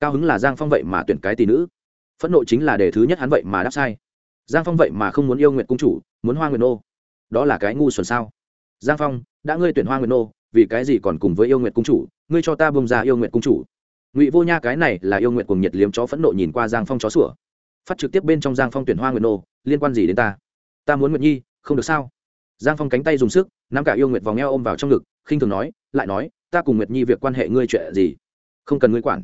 cao hứng là giang phong vậy mà tuyển cái tỷ nữ phẫn nộ chính là đề thứ nhất hắn vậy mà đáp sai giang phong vậy mà không muốn yêu nguyện cung chủ muốn hoa nguyện nô đó là cái ngu xuẩn sao giang phong đã ngươi tuyển hoa nguyện nô vì cái gì còn cùng với yêu nguyện cung chủ ngươi cho ta bông ra yêu nguyện cung chủ ngụy vô nha cái này là yêu nguyện cùng nhiệt liếm chó phẫn nộ nhìn qua giang phong chó sủa phát trực tiếp bên trong giang phong tuyển hoa nguyện nô liên quan gì đến ta ta muốn nguyện nhi không được sao giang phong cánh tay dùng sức nắm cả yêu nguyệt vòng eo ôm vào trong ngực khinh thường nói lại nói ta cùng nguyệt nhi việc quan hệ ngươi chuyện gì không cần ngươi quản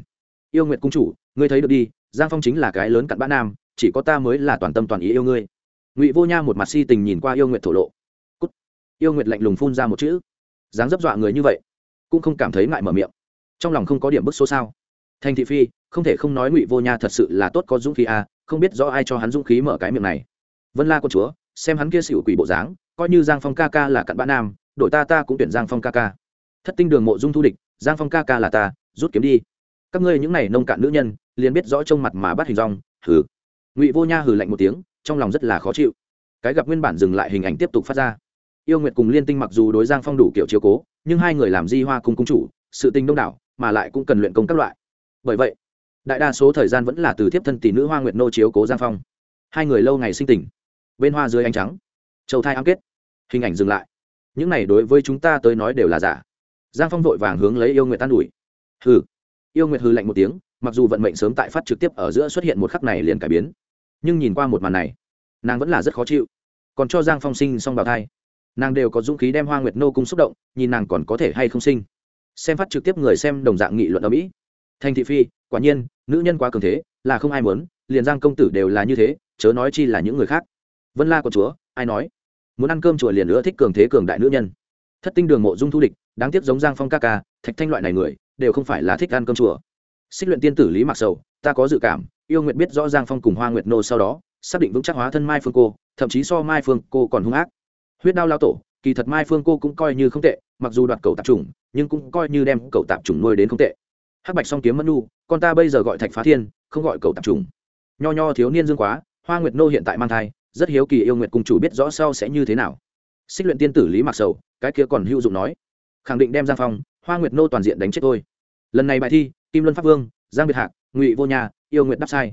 yêu nguyệt cung chủ, ngươi thấy được đi, giang phong chính là cái lớn cặn bã nam, chỉ có ta mới là toàn tâm toàn ý yêu ngươi. Ngụy vô nha một mặt si tình nhìn qua yêu nguyệt thổ lộ. Cút. yêu nguyệt lạnh lùng phun ra một chữ. Dáng dấp dọa người như vậy, cũng không cảm thấy ngại mở miệng. Trong lòng không có điểm bức số sao. Thành thị phi, không thể không nói ngụy vô nha thật sự là tốt có dũng khí à không biết rõ ai cho hắn dũng khí mở cái miệng này. Vân la con chúa, xem hắn kia xỉu quỷ bộ dáng, coi như giang phong ca ca là cặn bã nam, đội ta ta cũng tuyển giang phong ca ca. Thất tinh đường mộ dung thu địch, giang phong ca ca là ta, rút kiếm đi các ngươi những này nông cạn nữ nhân, liền biết rõ trông mặt mà bắt hình rong, hừ. Ngụy vô nha hừ lạnh một tiếng, trong lòng rất là khó chịu. Cái gặp nguyên bản dừng lại hình ảnh tiếp tục phát ra. Yêu nguyệt cùng liên tinh mặc dù đối giang phong đủ kiểu chiếu cố, nhưng hai người làm di hoa cung cung chủ, sự tình đông đảo, mà lại cũng cần luyện công các loại. Bởi vậy, đại đa số thời gian vẫn là từ thiếp thân tỷ nữ hoa nguyệt nô chiếu cố giang phong. Hai người lâu ngày sinh tình. Bên hoa dưới ánh trắng, châu thai ám kết. Hình ảnh dừng lại. Những này đối với chúng ta tới nói đều là giả. Giang phong vội vàng hướng lấy yêu nguyệt tan ủi. Hừ yêu nguyệt Hư lạnh một tiếng, mặc dù vận mệnh sớm tại phát trực tiếp ở giữa xuất hiện một khắc này liền cải biến, nhưng nhìn qua một màn này, nàng vẫn là rất khó chịu. Còn cho giang phong sinh xong bào thai, nàng đều có dũng khí đem hoa nguyệt nô cung xúc động, nhìn nàng còn có thể hay không sinh. Xem phát trực tiếp người xem đồng dạng nghị luận ở mỹ. Thành thị phi, quả nhiên, nữ nhân quá cường thế, là không ai muốn, liền giang công tử đều là như thế, chớ nói chi là những người khác. Vân la của chúa, ai nói? Muốn ăn cơm chùa liền nữa thích cường thế cường đại nữ nhân. Thất tinh đường mộ dung thu địch, đáng tiếc giống giang phong ca ca, thạch thanh loại này người đều không phải là thích ăn cơm chùa. Xích luyện tiên tử lý mặc sầu, ta có dự cảm, yêu nguyện biết rõ giang phong cùng hoa nguyệt nô sau đó, xác định vững chắc hóa thân mai phương cô, thậm chí so mai phương cô còn hung ác. Huyết đao lao tổ, kỳ thật mai phương cô cũng coi như không tệ, mặc dù đoạt cầu tạp chủng, nhưng cũng coi như đem cầu tạp chủng nuôi đến không tệ. Hắc bạch song kiếm mẫn nu con ta bây giờ gọi thạch phá thiên, không gọi cầu tạp chủng. Nho nho thiếu niên dương quá, hoa nguyệt nô hiện tại mang thai, rất hiếu kỳ yêu nguyệt cùng chủ biết rõ sau sẽ như thế nào. Xích luyện tiên tử lý mặc sầu, cái kia còn hữu dụng nói. Khẳng định đem giang phong, hoa nguyệt nô toàn diện đánh chết tôi lần này bài thi, kim luân pháp vương, giang biệt hạc, ngụy vô nhà yêu nguyệt đáp sai.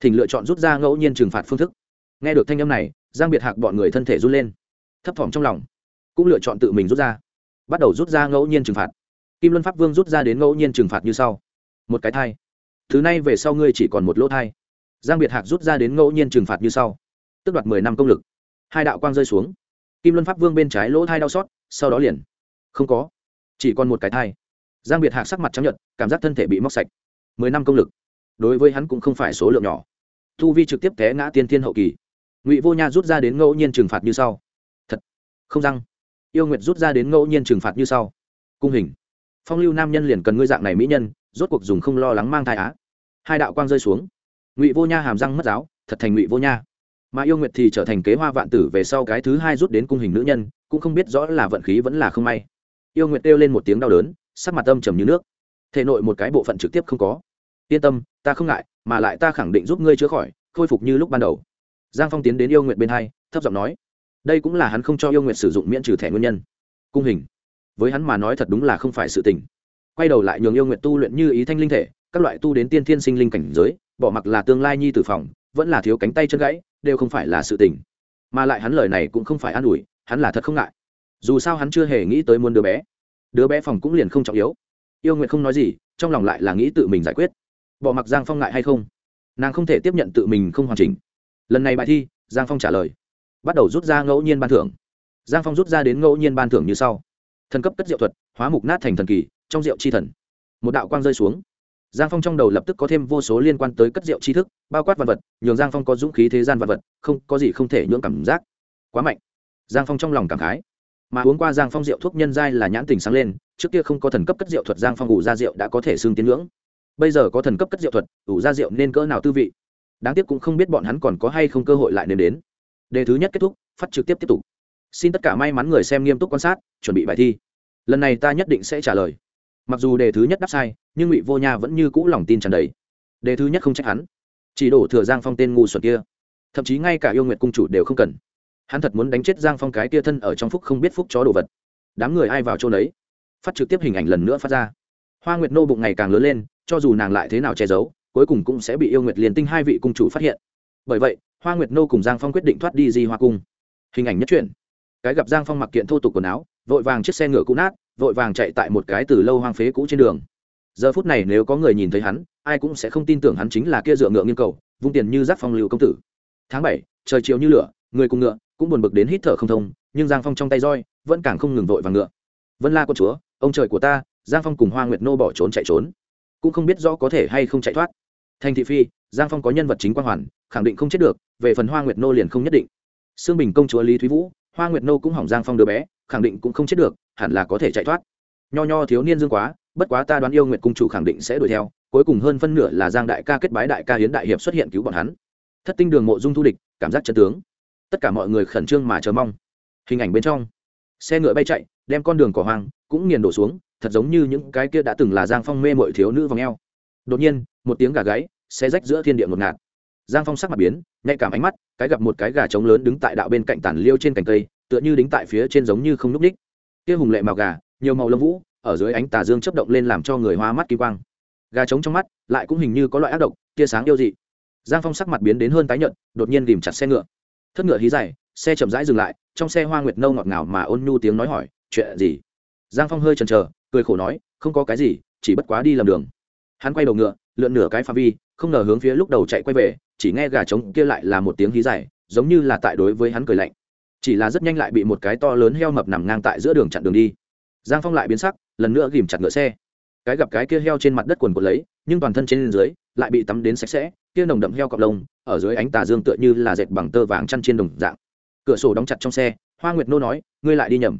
Thỉnh lựa chọn rút ra ngẫu nhiên trừng phạt phương thức. Nghe được thanh âm này, giang biệt hạc bọn người thân thể run lên. Thấp thỏm trong lòng, cũng lựa chọn tự mình rút ra. Bắt đầu rút ra ngẫu nhiên trừng phạt. Kim luân pháp vương rút ra đến ngẫu nhiên trừng phạt như sau. Một cái thai. Thứ này về sau ngươi chỉ còn một lỗ thai. Giang biệt hạc rút ra đến ngẫu nhiên trừng phạt như sau. Tức đoạt mười năm công lực. Hai đạo quang rơi xuống. Kim luân pháp vương bên trái lỗ thai đau xót, sau đó liền. Không có. Chỉ còn một cái thai giang biệt hạc sắc mặt chấp nhận cảm giác thân thể bị móc sạch. Mười năm công lực, đối với hắn cũng không phải số lượng nhỏ. Thu vi trực tiếp té ngã tiên thiên hậu kỳ. Ngụy vô nha rút ra đến ngẫu nhiên trừng phạt như sau. Thật, không răng. Yêu nguyệt rút ra đến ngẫu nhiên trừng phạt như sau. Cung hình. Phong lưu nam nhân liền cần ngươi dạng này mỹ nhân, rốt cuộc dùng không lo lắng mang thai á. Hai đạo quang rơi xuống. Ngụy vô nha hàm răng mất giáo, thật thành ngụy vô nha. Mà yêu nguyệt thì trở thành kế hoa vạn tử về sau cái thứ hai rút đến cung hình nữ nhân, cũng không biết rõ là vận khí vẫn là không may. Yêu nguyệt kêu lên một tiếng đau đớn sắc mặt âm trầm như nước. Thể nội một cái bộ phận trực tiếp không có. Yên tâm, ta không ngại, mà lại ta khẳng định giúp ngươi chữa khỏi, khôi phục như lúc ban đầu. Giang phong tiến đến yêu nguyện bên hai, thấp giọng nói, đây cũng là hắn không cho yêu nguyện sử dụng miễn trừ thẻ nguyên nhân. Cung hình. Với hắn mà nói thật đúng là không phải sự tình. Quay đầu lại nhường yêu nguyện tu luyện như ý thanh linh thể, các loại tu đến tiên thiên sinh linh cảnh giới, bỏ mặc là tương lai nhi tử phòng, vẫn là thiếu cánh tay chân gãy, đều không phải là sự tình. Mà lại hắn lời này cũng không phải an ủi, hắn là thật không ngại. Dù sao hắn chưa hề nghĩ tới muốn đứa bé đứa bé phòng cũng liền không trọng yếu. Yêu nguyện không nói gì, trong lòng lại là nghĩ tự mình giải quyết. Bỏ mặc giang phong ngại hay không? Nàng không thể tiếp nhận tự mình không hoàn chỉnh. Lần này bài thi, giang phong trả lời. Bắt đầu rút ra ngẫu nhiên ban thưởng. Giang phong rút ra đến ngẫu nhiên ban thưởng như sau. Thần cấp cất diệu thuật, hóa mục nát thành thần kỳ, trong rượu chi thần. Một đạo quang rơi xuống. Giang phong trong đầu lập tức có thêm vô số liên quan tới cất rượu tri thức, bao quát vật vật, nhường giang phong có dũng khí thế gian vật vật, không, có gì không thể nhưỡng cảm giác. Quá mạnh. Giang phong trong lòng cảm khái mà uống qua giang phong rượu thuốc nhân giai là nhãn tình sáng lên, trước kia không có thần cấp cất rượu thuật giang phong ủ ra rượu đã có thể xương tiến ngưỡng. Bây giờ có thần cấp cất rượu thuật, ủ ra rượu nên cỡ nào tư vị? Đáng tiếc cũng không biết bọn hắn còn có hay không cơ hội lại nên đến. Đề thứ nhất kết thúc, phát trực tiếp tiếp tục. Xin tất cả may mắn người xem nghiêm túc quan sát, chuẩn bị bài thi. Lần này ta nhất định sẽ trả lời. Mặc dù đề thứ nhất đáp sai, nhưng ngụy vô nha vẫn như cũ lòng tin tràn đầy. Đề thứ nhất không trách hắn. Chỉ đổ thừa giang phong tên ngu xuẩn kia. Thậm chí ngay cả yêu nguyệt cung chủ đều không cần hắn thật muốn đánh chết giang phong cái tia thân ở trong phúc không biết phúc chó đồ vật. Đám người ai vào chỗ đấy phát trực tiếp hình ảnh lần nữa phát ra. Hoa nguyệt nô bụng ngày càng lớn lên, cho dù nàng lại thế nào che giấu, cuối cùng cũng sẽ bị yêu nguyệt liền tinh hai vị cung chủ phát hiện. Bởi vậy, hoa nguyệt nô cùng giang phong quyết định thoát đi di hoa cung. Hình ảnh nhất truyện. Cái gặp giang phong mặc kiện thô tục quần áo, vội vàng chiếc xe ngựa cũ nát, vội vàng chạy tại một cái từ lâu hoang phế cũ trên đường. Giờ phút này nếu có người nhìn thấy hắn, ai cũng sẽ không tin tưởng hắn chính là kia dựa ngựa nghiêng cầu, vung tiền như giác phong lưu công tử. Tháng bảy, trời chiều như lửa, người cùng ngựa cũng buồn bực đến hít thở không thông, nhưng giang phong trong tay roi vẫn càng không ngừng vội vàng ngựa. Vân la con chúa, ông trời của ta, giang phong cùng hoa nguyệt nô bỏ trốn chạy trốn, cũng không biết rõ có thể hay không chạy thoát. Thành thị phi, giang phong có nhân vật chính quan hoàn, khẳng định không chết được, về phần hoa nguyệt nô liền không nhất định. Sương bình công chúa lý thúy vũ, hoa nguyệt nô cũng hỏng giang phong đứa bé, khẳng định cũng không chết được, hẳn là có thể chạy thoát. Nho nho thiếu niên dương quá, bất quá ta đoán yêu nguyệt cung chủ khẳng định sẽ đuổi theo, cuối cùng hơn phân nửa là giang đại ca kết bái đại ca hiến đại hiệp xuất hiện cứu bọn hắn. Thất tinh đường mộ dung thu địch, cảm giác chân tướng tất cả mọi người khẩn trương mà chờ mong. Hình ảnh bên trong, xe ngựa bay chạy, đem con đường cỏ hoang cũng nghiền đổ xuống, thật giống như những cái kia đã từng là giang phong mê mọi thiếu nữ vòng eo. Đột nhiên, một tiếng gà gáy xe rách giữa thiên địa ngột ngạt. Giang phong sắc mặt biến, nhạy cảm ánh mắt, cái gặp một cái gà trống lớn đứng tại đạo bên cạnh tản liêu trên cành cây, tựa như đính tại phía trên giống như không n ú c ních kia hùng lệ màu gà, nhiều màu lông vũ, ở dưới ánh tà dương chấp động lên làm cho người hoa mắt kỳ quang. Gà trống trong mắt lại cũng hình như có loại ác độc, tia sáng yêu dị. Giang phong sắc mặt biến đến hơn tái nhợt, đột nhiên tìm chặt xe ngựa thất ngựa hí dài, xe chậm rãi dừng lại, trong xe hoa nguyệt nâu ngọt ngào mà ôn nhu tiếng nói hỏi, chuyện gì? Giang phong hơi chần chờ, cười khổ nói, không có cái gì, chỉ bất quá đi lầm đường. Hắn quay đầu ngựa, lượn nửa cái pha vi, không ngờ hướng phía lúc đầu chạy quay về, chỉ nghe gà trống kia lại là một tiếng hí dài, giống như là tại đối với hắn cười lạnh. Chỉ là rất nhanh lại bị một cái to lớn heo mập nằm ngang tại giữa đường chặn đường đi. Giang phong lại biến sắc, lần nữa ghìm chặt ngựa xe cái gặp cái kia heo trên mặt đất quần quần lấy, nhưng toàn thân trên dưới lại bị tắm đến sạch sẽ, kia nồng đậm heo cọc lông, ở dưới ánh tà dương tựa như là dệt bằng tơ vàng chăn trên đồng dạng. Cửa sổ đóng chặt trong xe, hoa nguyệt nô nói, ngươi lại đi nhầm.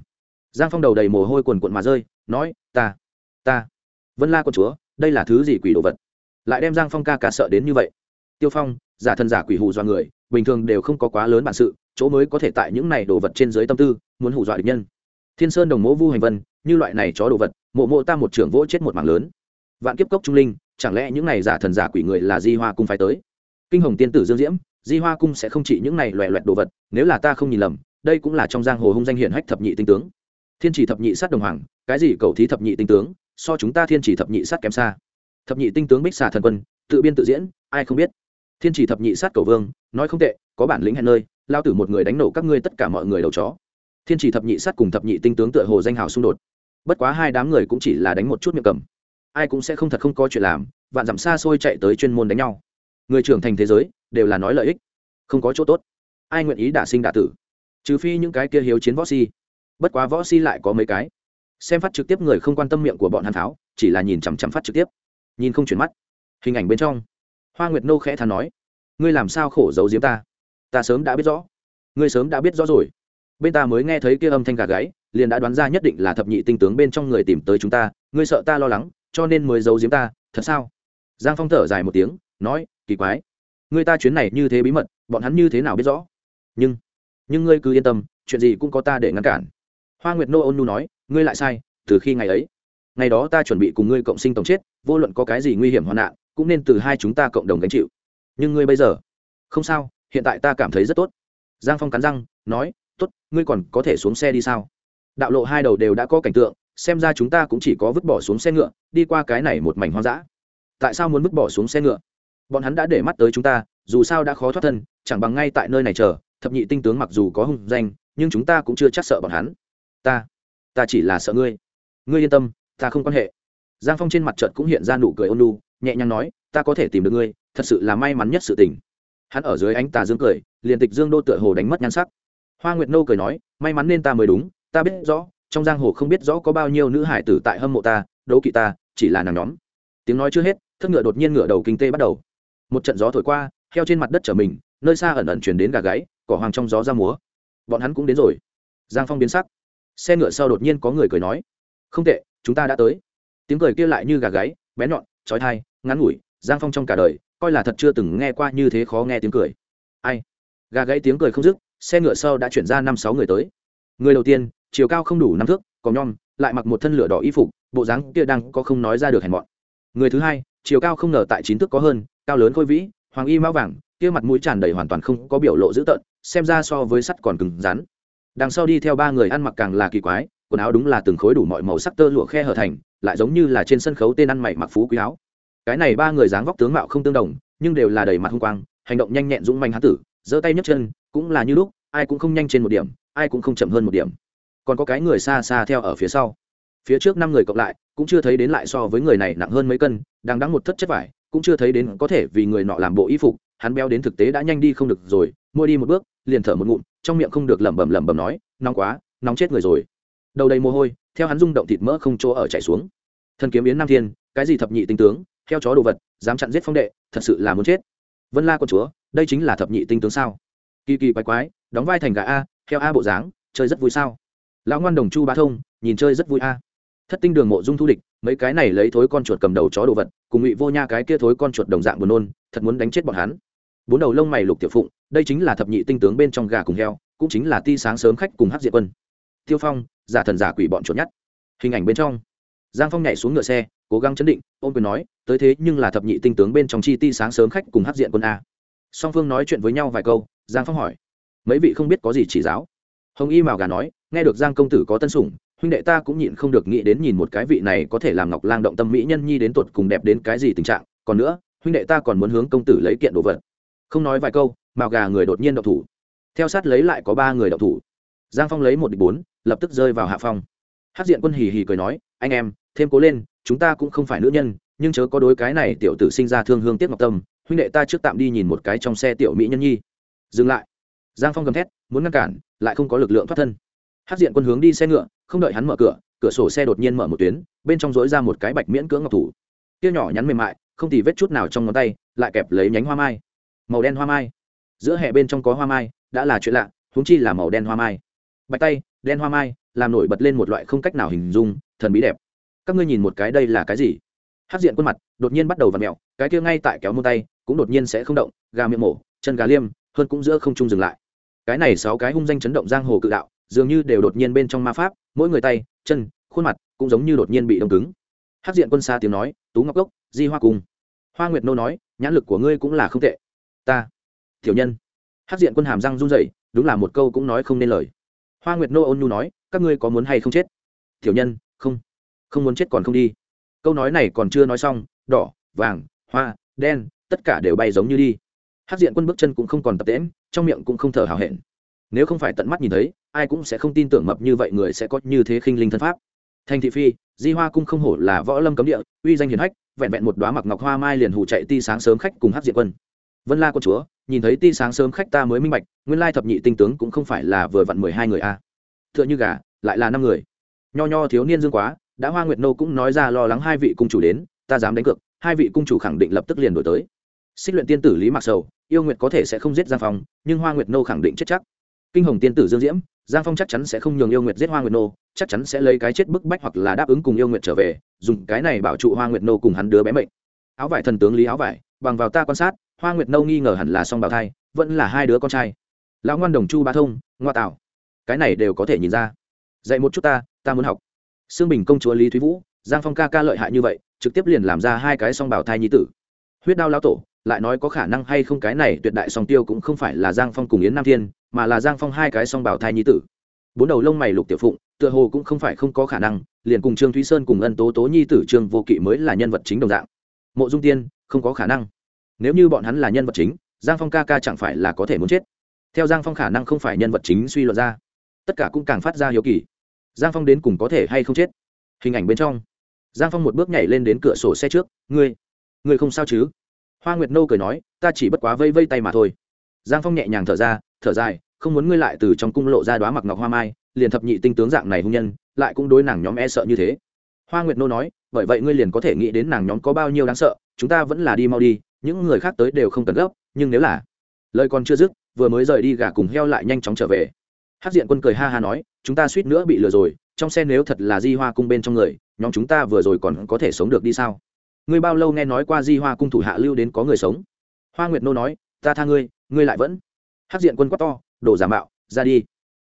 Giang phong đầu đầy mồ hôi quần quận mà rơi, nói, ta ta, vân la con chúa, đây là thứ gì quỷ đồ vật? Lại đem giang phong ca ca sợ đến như vậy. Tiêu phong, giả thân giả quỷ hù dọa người, bình thường đều không có quá lớn bản sự, chỗ mới có thể tại những này đồ vật trên dưới tâm tư, muốn hù dọa địch nhân. Thiên sơn đồng mỗ vu hành vân, như loại này chó đồ vật mộ mộ ta một trưởng vỗ chết một mảng lớn. Vạn kiếp cốc trung linh, chẳng lẽ những này giả thần giả quỷ người là di hoa cung phải tới? Kinh hồng tiên tử dương diễm, di hoa cung sẽ không chỉ những này loẹ loẹt đồ vật, nếu là ta không nhìn lầm, đây cũng là trong giang hồ hung danh hiển hách thập nhị tinh tướng. Thiên chỉ thập nhị sát đồng hoàng, cái gì cầu thí thập nhị tinh tướng, so chúng ta thiên chỉ thập nhị sát kém xa. Thập nhị tinh tướng bích xà thần quân, tự biên tự diễn, ai không biết. Thiên chỉ thập nhị sát cầu vương, nói không tệ, có bản lĩnh hẹn nơi, lao tử một người đánh nổ các ngươi tất cả mọi người đầu chó. Thiên chỉ thập nhị sát cùng thập nhị tinh tướng tựa hồ danh hào xung đột bất quá hai đám người cũng chỉ là đánh một chút miệng cầm. Ai cũng sẽ không thật không có chuyện làm, vạn dặm xa xôi chạy tới chuyên môn đánh nhau. Người trưởng thành thế giới, đều là nói lợi ích. Không có chỗ tốt. Ai nguyện ý đả sinh đả tử? Trừ phi những cái kia hiếu chiến võ si. Bất quá võ si lại có mấy cái. Xem phát trực tiếp người không quan tâm miệng của bọn hàn tháo, chỉ là nhìn chằm chằm phát trực tiếp. Nhìn không chuyển mắt. Hình ảnh bên trong. Hoa nguyệt nô khẽ thà nói, ngươi làm sao khổ giấu giếm ta? Ta sớm đã biết rõ. Ngươi sớm đã biết rõ rồi bên ta mới nghe thấy kia âm thanh gà gáy, liền đã đoán ra nhất định là thập nhị tinh tướng bên trong người tìm tới chúng ta, ngươi sợ ta lo lắng, cho nên mới giấu giếm ta, thật sao? Giang phong thở dài một tiếng, nói, kỳ quái. Người ta chuyến này như thế bí mật, bọn hắn như thế nào biết rõ? Nhưng nhưng ngươi cứ yên tâm, chuyện gì cũng có ta để ngăn cản. Hoa nguyệt nô ôn nu nói, ngươi lại sai, từ khi ngày ấy, ngày đó ta chuẩn bị cùng ngươi cộng sinh tổng chết, vô luận có cái gì nguy hiểm hoạn nạn, cũng nên từ hai chúng ta cộng đồng gánh chịu. Nhưng ngươi bây giờ, không sao, hiện tại ta cảm thấy rất tốt. Giang phong cắn răng, nói tốt, ngươi còn có thể xuống xe đi sao? Đạo lộ hai đầu đều đã có cảnh tượng, xem ra chúng ta cũng chỉ có vứt bỏ xuống xe ngựa, đi qua cái này một mảnh hoang dã. Tại sao muốn vứt bỏ xuống xe ngựa? Bọn hắn đã để mắt tới chúng ta, dù sao đã khó thoát thân, chẳng bằng ngay tại nơi này chờ, thập nhị tinh tướng mặc dù có hung danh, nhưng chúng ta cũng chưa chắc sợ bọn hắn. Ta ta chỉ là sợ ngươi. Ngươi yên tâm, ta không quan hệ. Giang phong trên mặt trận cũng hiện ra nụ cười ôn lu nhẹ nhàng nói, ta có thể tìm được ngươi, thật sự là may mắn nhất sự tình. Hắn ở dưới ánh tà dương cười, liền tịch dương đô tựa hồ đánh mất nhan sắc hoa nguyệt nô cười nói, may mắn nên ta mới đúng, ta biết rõ, trong giang hồ không biết rõ có bao nhiêu nữ hải tử tại hâm mộ ta, đấu kỵ ta, chỉ là nàng nhóm. Tiếng nói chưa hết, thất ngựa đột nhiên ngựa đầu kinh tê bắt đầu. Một trận gió thổi qua, heo trên mặt đất trở mình, nơi xa ẩn ẩn chuyển đến gà gáy, cỏ hoàng trong gió ra múa. Bọn hắn cũng đến rồi. Giang phong biến sắc. Xe ngựa sau đột nhiên có người cười nói, không tệ, chúng ta đã tới. Tiếng cười kia lại như gà gáy bé nhọn trói thai ngắn ngủi, giang phong trong cả đời, coi là thật chưa từng nghe qua như thế khó nghe tiếng cười. Ai? Gà gáy tiếng cười không dứt xe ngựa sau đã chuyển ra năm sáu người tới. Người đầu tiên, chiều cao không đủ năm thước còn nhom, lại mặc một thân lửa đỏ y phục, bộ dáng kia đang có không nói ra được hèn mọn. Người thứ hai, chiều cao không ngờ tại chín thước có hơn, cao lớn khôi vĩ, hoàng y mão vàng, kia mặt mũi tràn đầy hoàn toàn không có biểu lộ dữ tợn, xem ra so với sắt còn cứng rắn. Đằng sau đi theo ba người ăn mặc càng là kỳ quái, quần áo đúng là từng khối đủ mọi màu sắc tơ lụa khe hở thành, lại giống như là trên sân khấu tên ăn mày mặc phú quý áo. Cái này ba người dáng vóc tướng mạo không tương đồng, nhưng đều là đầy mặt hung quang, hành động nhanh nhẹn dũng manh hán tử, giơ tay nhấc chân cũng là như lúc, ai cũng không nhanh trên một điểm, ai cũng không chậm hơn một điểm. Còn có cái người xa xa theo ở phía sau. Phía trước năm người cộng lại, cũng chưa thấy đến lại so với người này nặng hơn mấy cân, đang đắng một thất chất vải, cũng chưa thấy đến có thể vì người nọ làm bộ y phục, hắn béo đến thực tế đã nhanh đi không được rồi mua đi một bước, liền thở một ngụm, trong miệng không được lẩm bẩm lẩm bẩm nói, nóng quá, nóng chết người rồi. Đầu đầy mồ hôi, theo hắn rung động thịt mỡ không chỗ ở chảy xuống. Thần kiếm yến nam thiên, cái gì thập nhị tinh tướng theo chó đồ vật, dám chặn giết phong đệ, thật sự là muốn chết. Vân la con chúa, đây chính là thập nhị tinh tướng sao? Kỳ kỳ quái quái, đóng vai thành gà a theo a bộ dáng, chơi rất vui sao? Lão ngoan đồng chu bá thông, nhìn chơi rất vui a. Thất tinh đường mộ dung thu địch, mấy cái này lấy thối con chuột cầm đầu chó đồ vật, cùng ngụy vô nha cái kia thối con chuột đồng dạng buồn nôn, thật muốn đánh chết bọn hắn. Bốn đầu lông mày lục tiểu phụng, đây chính là thập nhị tinh tướng bên trong gà cùng heo, cũng chính là ti sáng sớm khách cùng hát diệt quân. Tiêu phong, giả thần giả quỷ bọn chuột nhất hình ảnh bên trong. Giang phong nhảy xuống ngựa xe, cố gắng chấn định ôm quyền nói, tới thế nhưng là thập nhị tinh tướng bên trong chi ti sáng sớm khách cùng hát diện quân a. Song phương nói chuyện với nhau vài câu giang phong hỏi. Mấy vị không biết có gì chỉ giáo? Hồng y mào gà nói, nghe được giang công tử có tân sủng, huynh đệ ta cũng nhịn không được nghĩ đến nhìn một cái vị này có thể làm ngọc lang động tâm mỹ nhân nhi đến tuột cùng đẹp đến cái gì tình trạng. Còn nữa, huynh đệ ta còn muốn hướng công tử lấy kiện đồ vật. Không nói vài câu, mào gà người đột nhiên độc thủ. Theo sát lấy lại có ba người độc thủ. Giang phong lấy một địch bốn, lập tức rơi vào hạ phong. Hát diện quân hì hì cười nói, anh em, thêm cố lên, chúng ta cũng không phải nữ nhân, nhưng chớ có đối cái này tiểu tử sinh ra thương hương tiếc ngọc tâm, huynh đệ ta trước tạm đi nhìn một cái trong xe tiểu mỹ nhân nhi dừng lại. Giang phong gầm thét, muốn ngăn cản, lại không có lực lượng thoát thân. Hát diện quân hướng đi xe ngựa, không đợi hắn mở cửa cửa sổ xe đột nhiên mở một tuyến, bên trong dối ra một cái bạch miễn cưỡng ngọc thủ. Kia nhỏ nhắn mềm mại, không thì vết chút nào trong ngón tay, lại kẹp lấy nhánh hoa mai. Màu đen hoa mai. Giữa hệ bên trong có hoa mai, đã là chuyện lạ, huống chi là màu đen hoa mai. Bạch tay, đen hoa mai, làm nổi bật lên một loại không cách nào hình dung, thần bí đẹp. Các ngươi nhìn một cái đây là cái gì? Hát diện quân mặt đột nhiên bắt đầu v ặ mẹo cái kia ngay tại kéo môn tay, cũng đột nhiên sẽ không động, gà miệng mổ, chân gà liêm hơn cũng giữa không trung dừng lại. Cái này sáu cái hung danh chấn động giang hồ cự đạo, dường như đều đột nhiên bên trong ma pháp, mỗi người tay, chân, khuôn mặt cũng giống như đột nhiên bị đông cứng. Hát diện quân xa tiếng nói, tú ngọc gốc di hoa cung. Hoa nguyệt nô nói, nhãn lực của ngươi cũng là không tệ. Ta, tiểu nhân. Hát diện quân hàm răng run rẩy, đúng là một câu cũng nói không nên lời. Hoa nguyệt nô ôn nhu nói, các ngươi có muốn hay không chết? Tiểu nhân, không không muốn chết còn không đi. Câu nói này còn chưa nói xong, đỏ, vàng, hoa, đen, tất cả đều bay giống như đi hát diện quân bước chân cũng không còn tập tễm trong miệng cũng không thở hào hẹn. Nếu không phải tận mắt nhìn thấy, ai cũng sẽ không tin tưởng mập như vậy người sẽ có như thế khinh linh thân pháp. Thành thị phi, di hoa cung không hổ là võ lâm cấm địa, uy danh hiền hách, vẹn vẹn một đoá mặc ngọc hoa mai liền hù chạy ti sáng sớm khách cùng hát diện quân. Vân la con chúa, nhìn thấy ti sáng sớm khách ta mới minh bạch, nguyên lai thập nhị tinh tướng cũng không phải là vừa vặn mười hai người a. À. như gà, lại là năm người. Nho nho thiếu niên dương quá, đã hoa nguyệt nô cũng nói ra lo lắng hai vị cung chủ đến, ta dám đánh cược, hai vị cung chủ khẳng định lập tức liền đổi tới xích luyện tiên tử lý mạc sầu, yêu nguyệt có thể sẽ không giết giang phong, nhưng hoa nguyệt nô khẳng định chết chắc. Kinh hồng tiên tử dương diễm, giang phong chắc chắn sẽ không nhường yêu nguyệt giết hoa nguyệt nô, chắc chắn sẽ lấy cái chết bức bách hoặc là đáp ứng cùng yêu nguyệt trở về, dùng cái này bảo trụ hoa nguyệt nô cùng hắn đứa bé mệnh. Áo vải thần tướng lý áo vải, bằng vào ta quan sát, hoa nguyệt nô nghi ngờ hẳn là song bào thai, vẫn là hai đứa con trai. Lão ngoan đồng chu ba thông, ngoa tạo. Cái này đều có thể nhìn ra. Dạy một chút ta ta muốn học. Xương bình công chúa lý thúy vũ, giang phong ca ca lợi hại như vậy, trực tiếp liền làm ra hai cái song bảo thai nhi tử. Huyết đao lão tổ lại nói có khả năng hay không cái này tuyệt đại song tiêu cũng không phải là giang phong cùng yến nam thiên, mà là giang phong hai cái song bảo thai nhi tử. Bốn đầu lông mày lục tiểu phụng, tựa hồ cũng không phải không có khả năng, liền cùng trương thúy sơn cùng ân tố tố nhi tử trương vô kỵ mới là nhân vật chính đồng dạng. Mộ dung tiên, không có khả năng. Nếu như bọn hắn là nhân vật chính, giang phong ca ca chẳng phải là có thể muốn chết. Theo giang phong khả năng không phải nhân vật chính suy luận ra, tất cả cũng càng phát ra hiếu kỳ. Giang phong đến cùng có thể hay không chết? Hình ảnh bên trong. Giang phong một bước nhảy lên đến cửa sổ xe trước, ngươi ngươi không sao chứ? Hoa nguyệt nô cười nói, ta chỉ bất quá vây vây tay mà thôi. Giang phong nhẹ nhàng thở ra, thở dài, không muốn ngươi lại từ trong cung lộ ra đoá mặc ngọc hoa mai, liền thập nhị tinh tướng dạng này hung nhân, lại cũng đối nàng nhóm e sợ như thế. Hoa nguyệt nô nói, bởi vậy ngươi liền có thể nghĩ đến nàng nhóm có bao nhiêu đáng sợ, chúng ta vẫn là đi mau đi, những người khác tới đều không cần gấp, nhưng nếu là lời còn chưa dứt, vừa mới rời đi gà cùng heo lại nhanh chóng trở về. Hát diện quân cười ha ha nói, chúng ta suýt nữa bị lừa rồi, trong xe nếu thật là di hoa cung bên trong người, nhóm chúng ta vừa rồi còn có thể sống được đi sao? Ngươi bao lâu nghe nói qua di hoa cung thủ hạ lưu đến có người sống? Hoa nguyệt nô nói, ta tha ngươi ngươi lại vẫn. Hát diện quân quát to đổ giả mạo, ra đi.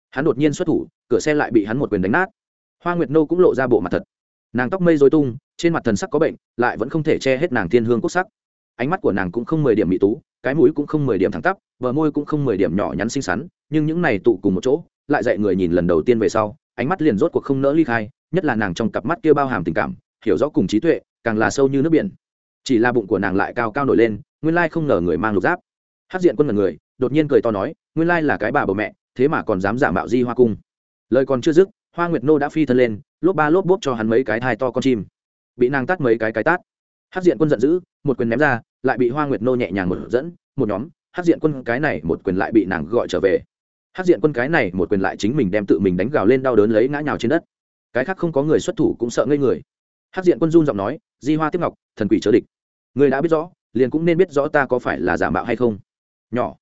Hắn đột nhiên xuất thủ, cửa xe lại bị hắn một quyền đánh nát. Hoa nguyệt nô cũng lộ ra bộ mặt thật. Nàng tóc mây dối tung, trên mặt thần sắc có bệnh, lại vẫn không thể che hết nàng thiên hương cốt sắc. Ánh mắt của nàng cũng không mười điểm mỹ tú, cái mũi cũng không mười điểm thẳng tắp, bờ môi cũng không mười điểm nhỏ nhắn xinh xắn, nhưng những này tụ cùng một chỗ, lại dạy người nhìn lần đầu tiên về sau, ánh mắt liền rốt cuộc không nỡ ly khai, nhất là nàng trong cặp mắt kia bao hàm tình cảm, hiểu rõ cùng trí tuệ càng là sâu như nước biển. Chỉ là bụng của nàng lại cao cao nổi lên, nguyên lai không ngờ người mang lục giáp. Hát diện quân là người, đột nhiên cười to nói, nguyên lai là cái bà bầu mẹ, thế mà còn dám giả mạo di hoa cung. Lời còn chưa dứt, hoa nguyệt nô đã phi thân lên, lốp ba lốp bốp cho hắn mấy cái thai to con chim. Bị nàng tắt mấy cái cái tát. Hát diện quân giận dữ, một quyền ném ra, lại bị hoa nguyệt nô nhẹ nhàng một dẫn, một nhóm hát diện quân cái này một quyền lại bị nàng gọi trở về. Hát diện quân cái này một quyền lại chính mình đem tự mình đánh gào lên đau đớn lấy ngã nhào trên đất. Cái khác không có người xuất thủ cũng sợ ngây người hát diện quân dung giọng nói, di hoa tiếp ngọc, thần quỷ chớ địch. Người đã biết rõ, liền cũng nên biết rõ ta có phải là giả mạo hay không. Nhỏ,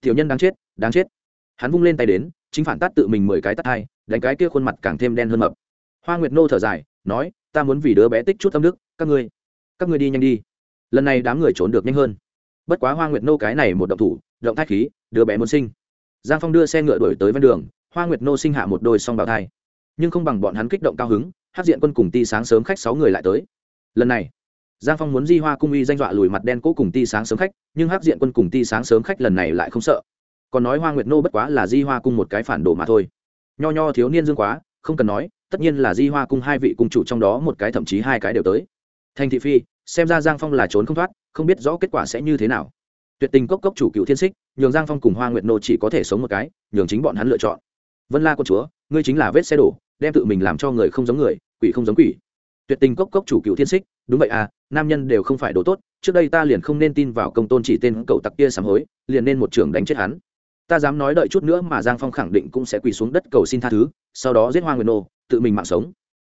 tiểu nhân đáng chết đáng chết. Hắn vung lên tay đến, chính phản tát tự mình mười cái tát hai, đánh cái kia khuôn mặt càng thêm đen hơn mập. Hoa nguyệt nô thở dài, nói, ta muốn vì đứa bé tích chút âm đức, các ngươi các ngươi đi nhanh đi. Lần này đám người trốn được nhanh hơn. Bất quá hoa nguyệt nô cái này một động thủ, động thai khí, đứa bé muốn sinh. Giang phong đưa xe ngựa đuổi tới ven đường, hoa nguyệt nô sinh hạ một đôi song bào thai. Nhưng không bằng bọn hắn kích động cao hứng hát diện quân cùng ti sáng sớm khách sáu người lại tới. Lần này, giang phong muốn di hoa cung uy danh dọa lùi mặt đen cố cùng ti sáng sớm khách, nhưng hát diện quân cùng ti sáng sớm khách lần này lại không sợ. Còn nói hoa nguyệt nô bất quá là di hoa cung một cái phản đồ mà thôi. Nho nho thiếu niên dương quá, không cần nói, tất nhiên là di hoa cung hai vị cung chủ trong đó một cái thậm chí hai cái đều tới. Thành thị phi, xem ra giang phong là trốn không thoát, không biết rõ kết quả sẽ như thế nào. Tuyệt tình cốc cốc chủ cựu thiên xích, nhường giang phong cùng hoa nguyệt nô chỉ có thể sống một cái, nhường chính bọn hắn lựa chọn. Vân la con chúa, ngươi chính là vết xe đổ đem tự mình làm cho người không giống người, quỷ không giống quỷ. Tuyệt tình cốc cốc chủ cựu thiên xích, đúng vậy à nam nhân đều không phải đồ tốt, trước đây ta liền không nên tin vào công tôn chỉ tên cậu tặc kia sám hối, liền nên một trường đánh chết hắn. Ta dám nói đợi chút nữa mà giang phong khẳng định cũng sẽ quỳ xuống đất cầu xin tha thứ, sau đó giết hoa nguyệt nô, tự mình mạng sống.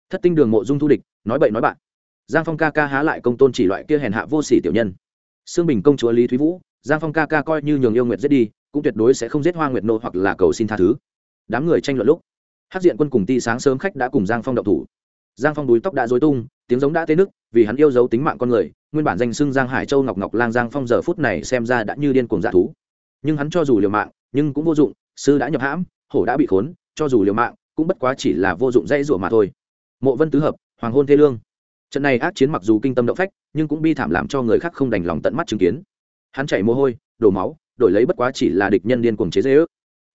Thất tinh đường mộ dung thu địch, nói bậy nói bạn. Giang phong ca ca há lại công tôn chỉ loại kia hèn hạ vô sỉ tiểu nhân. Xương bình công chúa lý thúy vũ, giang phong ca ca coi như nhường yêu nguyệt giết đi, cũng tuyệt đối sẽ không giết hoa nguyệt nô hoặc là cầu xin tha thứ. Đám người tranh luận lúc hát diện quân cùng ti sáng sớm khách đã cùng giang phong đậu thủ. Giang phong đuối tóc đã dối tung, tiếng giống đã tê nức vì hắn yêu dấu tính mạng con người, nguyên bản danh xưng giang hải châu ngọc ngọc lang giang phong giờ phút này xem ra đã như điên cuồng dạ thú. Nhưng hắn cho dù liều mạng, nhưng cũng vô dụng, sư đã nhập hãm, hổ đã bị khốn, cho dù liều mạng, cũng bất quá chỉ là vô dụng dây rủa mà thôi. Mộ vân tứ hợp, hoàng hôn thê lương. Trận này ác chiến mặc dù kinh tâm động phách, nhưng cũng bi thảm làm cho người khác không đành lòng tận mắt chứng kiến. Hắn chảy mồ hôi, đổ máu, đổi lấy bất quá chỉ là địch nhân điên cuồng chế dễ ước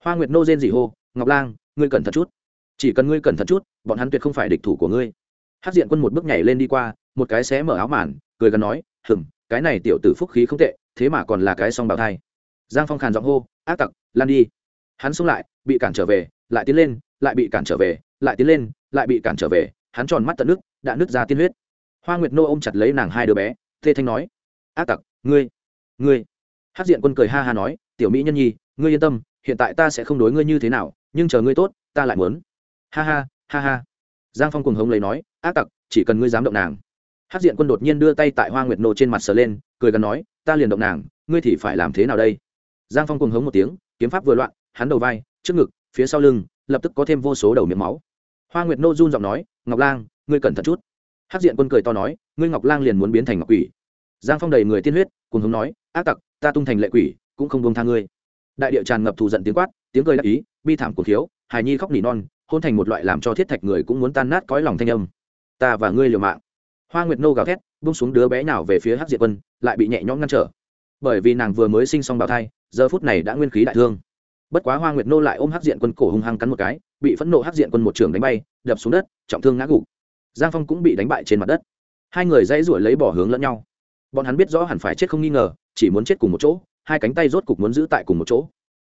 hoa nguyệt nô rên dị hô, ngọc lang, ngươi cẩn thận chút chỉ cần ngươi cẩn thận chút, bọn hắn tuyệt không phải địch thủ của ngươi. Hát diện quân một bước nhảy lên đi qua, một cái xé mở áo màn, cười gần nói, hừm, cái này tiểu tử phúc khí không tệ, thế mà còn là cái song bào thai. Giang phong khàn giọng hô, ác tặc, lan đi. Hắn xông lại, bị cản trở về, lại tiến lên, lại bị cản trở về, lại tiến lên, lại bị cản trở về, hắn tròn mắt tận nước, đã nứt ra tiên huyết. Hoa nguyệt nô ôm chặt lấy nàng hai đứa bé, thê thanh nói, ác tặc, ngươi ngươi. Hát diện quân cười ha ha nói, tiểu mỹ nhân nhi, ngươi yên tâm, hiện tại ta sẽ không đối ngươi như thế nào, nhưng chờ ngươi tốt, ta lại muốn ha ha ha ha. Giang phong cùng hống lấy nói, ác tặc, chỉ cần ngươi dám động nàng. Hát diện quân đột nhiên đưa tay tại hoa nguyệt nô trên mặt sờ lên, cười gần nói, ta liền động nàng, ngươi thì phải làm thế nào đây? Giang phong cùng hống một tiếng, kiếm pháp vừa loạn, hắn đầu vai, trước ngực, phía sau lưng, lập tức có thêm vô số đầu miệng máu. Hoa nguyệt nô run giọng nói, ngọc lang, ngươi cẩn thận chút. Hát diện quân cười to nói, ngươi ngọc lang liền muốn biến thành ngọc quỷ. Giang phong đầy người tiên huyết cùng hống nói, ác tặc, ta tung thành lệ quỷ, cũng không buông tha ngươi. Đại địa tràn ngập thù giận tiếng quát, tiếng cười đắc ý, bi thảm của thiếu hài nhi khóc nỉ non hôn thành một loại làm cho thiết thạch người cũng muốn tan nát cõi lòng thanh âm. Ta và ngươi liều mạng. Hoa nguyệt nô gào thét bung xuống đứa bé nào về phía hắc diệt quân, lại bị nhẹ nhõm ngăn trở. Bởi vì nàng vừa mới sinh xong bào thai, giờ phút này đã nguyên khí đại thương. Bất quá hoa nguyệt nô lại ôm hắc diện quân cổ hung hăng cắn một cái, bị phẫn nộ hắc diện quân một trường đánh bay, đập xuống đất, trọng thương ngã gục. Giang phong cũng bị đánh bại trên mặt đất. Hai người dãy ruổi lấy bỏ hướng lẫn nhau. Bọn hắn biết rõ hẳn phải chết không nghi ngờ, chỉ muốn chết cùng một chỗ, hai cánh tay rốt cục muốn giữ tại cùng một chỗ.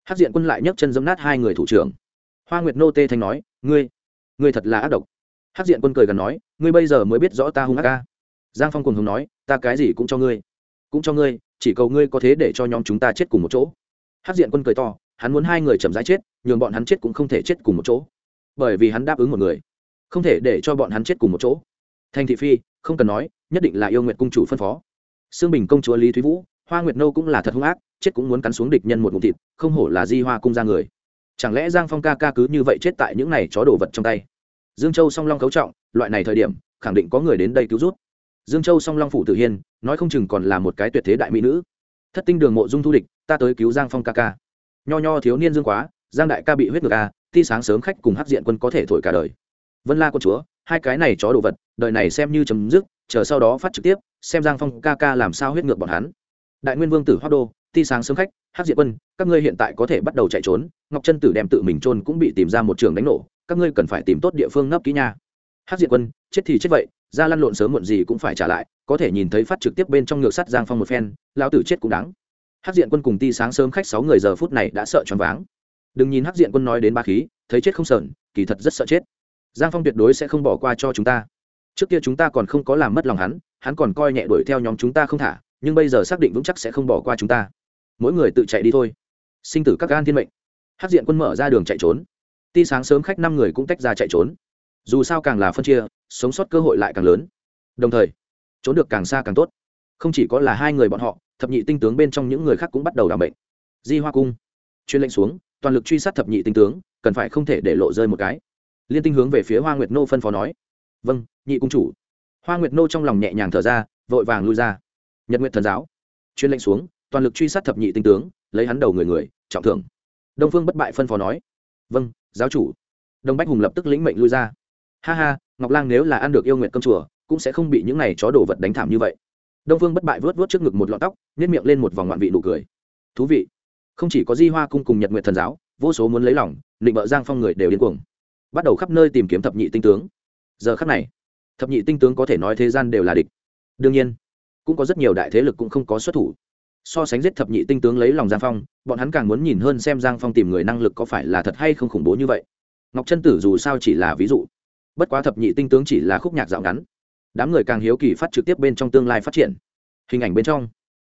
Hắc diện quân lại nhấc chân giẫm nát hai người thủ trưởng hoa nguyệt nô tê thanh nói, ngươi ngươi thật là ác độc. Hát diện quân cười gần nói, ngươi bây giờ mới biết rõ ta hung ác ca. Giang phong cùng hùng nói, ta cái gì cũng cho ngươi, cũng cho ngươi, chỉ cầu ngươi có thế để cho nhóm chúng ta chết cùng một chỗ. Hát diện quân cười to, hắn muốn hai người chậm rãi chết, nhường bọn hắn chết cũng không thể chết cùng một chỗ. Bởi vì hắn đáp ứng một người, không thể để cho bọn hắn chết cùng một chỗ. Thành thị phi, không cần nói, nhất định là yêu nguyện cung chủ phân phó. Sương bình công chúa lý thúy vũ, hoa nguyệt nô cũng là thật hung ác, chết cũng muốn cắn xuống địch nhân một ngụm thịt, không hổ là di hoa cung ra người chẳng lẽ giang phong ca ca cứ như vậy chết tại những này chó đồ vật trong tay? Dương châu song long cấu trọng, loại này thời điểm, khẳng định có người đến đây cứu rút dương châu song long phủ tử hiên, nói không chừng còn là một cái tuyệt thế đại mỹ nữ. Thất tinh đường mộ dung thu địch, ta tới cứu giang phong ca ca. Nho nho thiếu niên dương quá, giang đại ca bị huyết ngược a thi sáng sớm khách cùng hát diện quân có thể thổi cả đời. Vân la quân chúa, hai cái này chó đồ vật, đời này xem như chấm dứt, chờ sau đó phát trực tiếp, xem giang phong ca ca làm sao huyết ngược bọn hắn. Đại nguyên vương tử hoa đô ti sáng sớm khách hát diệp quân, các ngươi hiện tại có thể bắt đầu chạy trốn, ngọc Trân tử đem tự mình trôn cũng bị tìm ra một trường đánh nổ, các ngươi cần phải tìm tốt địa phương ngấp kỹ nha. Hát diệp quân, chết thì chết vậy, ra lăn lộn sớm muộn gì cũng phải trả lại, có thể nhìn thấy phát trực tiếp bên trong ngược sắt giang phong một phen lao tử chết cũng đáng. Hắc diện quân cùng ti sáng sớm khách sáu người giờ phút này đã sợ choáng váng. Đừng nhìn hắc diện quân nói đến ba khí, thấy chết không sờn, kỳ thật rất sợ chết. Giang phong tuyệt đối sẽ không bỏ qua cho chúng ta. Trước kia chúng ta còn không có làm mất lòng hắn hắn còn coi nhẹ đuổi theo nhóm chúng ta không thả, nhưng bây giờ xác định vững chắc sẽ không bỏ qua chúng ta mỗi người tự chạy đi thôi. Sinh tử các gan thiên mệnh. Hát diện quân mở ra đường chạy trốn. Ti sáng sớm khách năm người cũng tách ra chạy trốn. Dù sao càng là phân chia, sống sót cơ hội lại càng lớn. Đồng thời, trốn được càng xa càng tốt. Không chỉ có là hai người bọn họ, thập nhị tinh tướng bên trong những người khác cũng bắt đầu đảm bệnh di hoa cung. Chuyên lệnh xuống, toàn lực truy sát thập nhị tinh tướng, cần phải không thể để lộ rơi một cái. Liên tinh hướng về phía hoa nguyệt nô phân phó nói. Vâng nhị cung chủ. Hoa nguyệt nô trong lòng nhẹ nhàng thở ra, vội vàng lui ra. Nhật nguyện thần giáo. Chuyên lệnh xuống toàn lực truy sát thập nhị tinh tướng, lấy hắn đầu người người, trọng thưởng. Đông phương bất bại phân phó nói vâng giáo chủ. Đông bách hùng lập tức lĩnh mệnh lui ra. Ha ha, ngọc lang nếu là ăn được yêu nguyện công chùa, cũng sẽ không bị những này chó đồ vật đánh thảm như vậy. Đông phương bất bại vớt vớt trước ngực một lọn tóc nhét miệng lên một vòng ngoạn vị nụ cười. Thú vị. Không chỉ có di hoa cung cùng nhật nguyện thần giáo, vô số muốn lấy lòng định bợ giang phong người đều điên cuồng. Bắt đầu khắp nơi tìm kiếm thập nhị tinh tướng. Giờ khắc này, thập nhị tinh tướng có thể nói thế gian đều là địch. Đương nhiên, cũng có rất nhiều đại thế lực cũng không có xuất thủ so sánh giết thập nhị tinh tướng lấy lòng giang phong, bọn hắn càng muốn nhìn hơn xem giang phong tìm người năng lực có phải là thật hay không khủng bố như vậy. Ngọc trân tử dù sao chỉ là ví dụ, bất quá thập nhị tinh tướng chỉ là khúc nhạc dạo ngắn, đám người càng hiếu kỳ phát trực tiếp bên trong tương lai phát triển. Hình ảnh bên trong,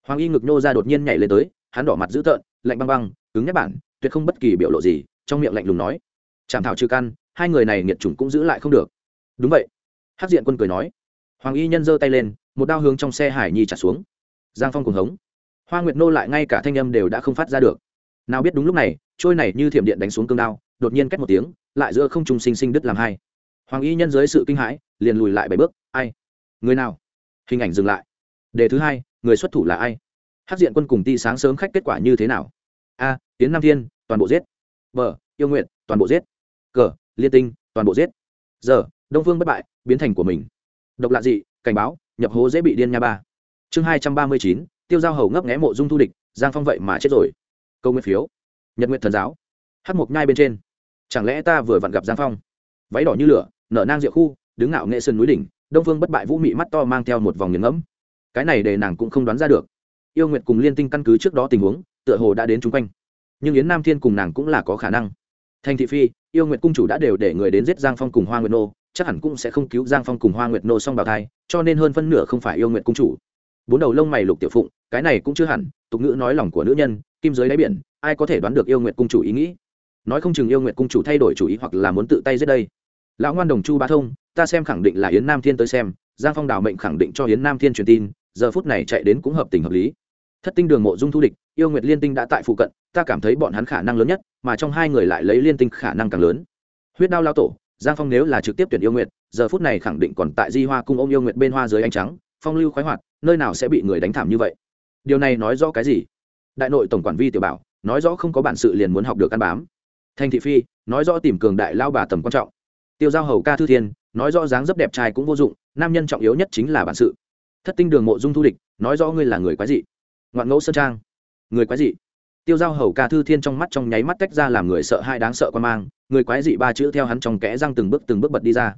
hoàng y ngực nhô ra đột nhiên nhảy lên tới, hắn đỏ mặt dữ tợn, lạnh băng băng, cứng nhắc bản, tuyệt không bất kỳ biểu lộ gì, trong miệng lạnh lùng nói chảm thảo trừ căn, hai người này nghiệt chủng cũng giữ lại không được. Đúng vậy. Hát diện quân cười nói. Hoàng y nhân giơ tay lên, một đao hướng trong xe hải nhi trả xuống. Giang phong cùng hống hoa nguyệt nô lại ngay cả thanh âm đều đã không phát ra được nào biết đúng lúc này trôi này như thiểm điện đánh xuống cương đao đột nhiên cách một tiếng lại giữa không trùng sinh sinh đứt làm hai hoàng y nhân dưới sự kinh hãi liền lùi lại bảy bước ai người nào hình ảnh dừng lại đề thứ hai người xuất thủ là ai hát diện quân cùng ti sáng sớm khách kết quả như thế nào a tiến nam thiên toàn bộ giết b yêu nguyện toàn bộ giết cờ liên tinh toàn bộ giết giờ đông phương bất bại biến thành của mình độc lạ dị cảnh báo nhập hố dễ bị điên nha ba chương hai trăm ba mươi chín tiêu giao hầu ngấp nghé mộ dung thu địch, giang phong vậy mà chết rồi. Câu nguyên phiếu. Nhật nguyện thần giáo. Hát mộc nhai bên trên. Chẳng lẽ ta vừa vặn gặp giang phong? Váy đỏ như lửa, nở nang rượu khu, đứng ngạo nghệ sơn núi đỉnh, đông phương bất bại vũ mị mắt to mang theo một vòng nghiền ngẫm. Cái này để nàng cũng không đoán ra được. Yêu nguyện cùng liên tinh căn cứ trước đó tình huống, tựa hồ đã đến chung quanh. Nhưng yến nam thiên cùng nàng cũng là có khả năng. Thành thị phi, yêu nguyện cung chủ đã đều để người đến giết giang phong cùng hoa nguyệt nô, chắc hẳn cũng sẽ không cứu giang phong cùng hoa nguyệt nô xong bào thai, cho nên hơn phân nửa không phải yêu nguyện cung chủ bốn đầu lông mày lục tiểu phụng, cái này cũng chưa hẳn, tục ngữ nói lòng của nữ nhân, kim giới đáy biển, ai có thể đoán được yêu nguyện cung chủ ý nghĩ? Nói không chừng yêu nguyện cung chủ thay đổi chủ ý hoặc là muốn tự tay giết đây. Lão ngoan đồng chu ba thông, ta xem khẳng định là yến nam thiên tới xem, giang phong đào mệnh khẳng định cho yến nam thiên truyền tin, giờ phút này chạy đến cũng hợp tình hợp lý. Thất tinh đường mộ dung thu địch, yêu nguyệt liên tinh đã tại phụ cận, ta cảm thấy bọn hắn khả năng lớn nhất, mà trong hai người lại lấy liên tinh khả năng càng lớn. Huyết đao lao tổ, giang phong nếu là trực tiếp tuyển yêu nguyệt, giờ phút này khẳng định còn tại di hoa cung ôm yêu nguyệt bên hoa dưới ánh trắng, phong lưu khoái hoạt nơi nào sẽ bị người đánh thảm như vậy? Điều này nói rõ cái gì? Đại nội tổng quản vi tiểu bảo nói rõ không có bản sự liền muốn học được ăn bám. Thanh thị phi nói rõ tìm cường đại lao bà tầm quan trọng. Tiêu giao hầu ca thư thiên nói rõ dáng dấp đẹp trai cũng vô dụng, nam nhân trọng yếu nhất chính là bản sự. Thất tinh đường mộ dung thu địch nói rõ ngươi là người quái dị. Ngoạn ngẫu sơn trang, người quái dị. Tiêu giao hầu ca thư thiên trong mắt trong nháy mắt tách ra làm người sợ hai đáng sợ quan mang, người quái dị ba chữ theo hắn trong kẽ răng từng bước từng bước bật đi ra.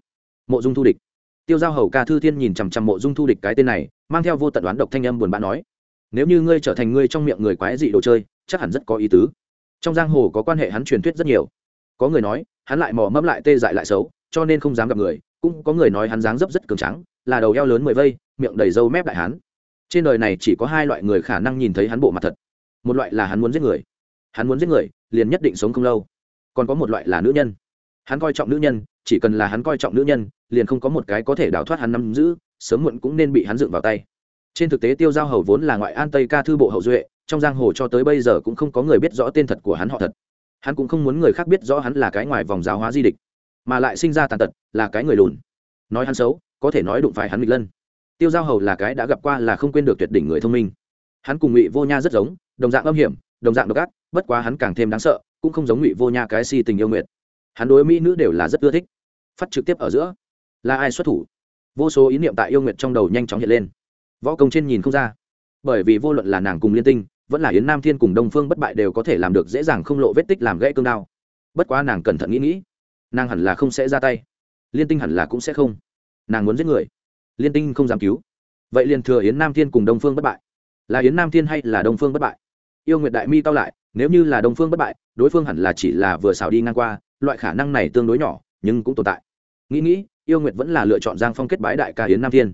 Mộ dung thu địch tiêu giao hầu ca thư thiên nhìn chằm chằm mộ dung thu địch cái tên này, mang theo vô tận đoán độc thanh âm buồn bã nói, nếu như ngươi trở thành ngươi trong miệng người quái dị đồ chơi, chắc hẳn rất có ý tứ. Trong giang hồ có quan hệ hắn truyền thuyết rất nhiều. Có người nói, hắn lại mò mẫm lại tê dại lại xấu, cho nên không dám gặp người. Cũng có người nói hắn dáng dấp rất cường trắng là đầu eo lớn mười vây, miệng đầy râu mép đại hắn trên đời này chỉ có hai loại người khả năng nhìn thấy hắn bộ mặt thật. Một loại là hắn muốn giết người. Hắn muốn giết người, liền nhất định sống không lâu. Còn có một loại là nữ nhân. Hắn coi trọng nữ nhân chỉ cần là hắn coi trọng nữ nhân, liền không có một cái có thể đào thoát hắn nắm giữ, sớm muộn cũng nên bị hắn dựng vào tay. Trên thực tế tiêu giao hầu vốn là ngoại an tây ca thư bộ hậu duệ, trong giang hồ cho tới bây giờ cũng không có người biết rõ tên thật của hắn họ thật. Hắn cũng không muốn người khác biết rõ hắn là cái ngoài vòng giáo hóa di địch, mà lại sinh ra tàn tật, là cái người lùn. Nói hắn xấu, có thể nói đụng phải hắn nghịch lân. Tiêu giao hầu là cái đã gặp qua là không quên được tuyệt đỉnh người thông minh. Hắn cùng ngụy vô nha rất giống, đồng dạng âm hiểm, đồng dạng độc ác, bất quá hắn càng thêm đáng sợ, cũng không giống ngụy vô nha cái si tình yêu nguyệt. Hắn đối mỹ nữ đều là rất ưa thích phát trực tiếp ở giữa. Là ai xuất thủ? Vô số ý niệm tại yêu nguyện trong đầu nhanh chóng hiện lên. Võ công trên nhìn không ra. Bởi vì vô luận là nàng cùng liên tinh, vẫn là yến nam thiên cùng đông phương bất bại đều có thể làm được dễ dàng không lộ vết tích làm gãy cương đao. Bất quá nàng cẩn thận nghĩ nghĩ, nàng hẳn là không sẽ ra tay. Liên tinh hẳn là cũng sẽ không. Nàng muốn giết người. Liên tinh không dám cứu. Vậy liền thừa yến nam thiên cùng đông phương bất bại. Là yến nam thiên hay là đông phương bất bại? Yêu nguyệt đại mi cao lại, nếu như là đông phương bất bại, đối phương hẳn là chỉ là vừa xào đi ngang qua, loại khả năng này tương đối nhỏ, nhưng cũng tồn tại nghĩ nghĩ, yêu nguyệt vẫn là lựa chọn giang phong kết bái đại ca hiến nam thiên.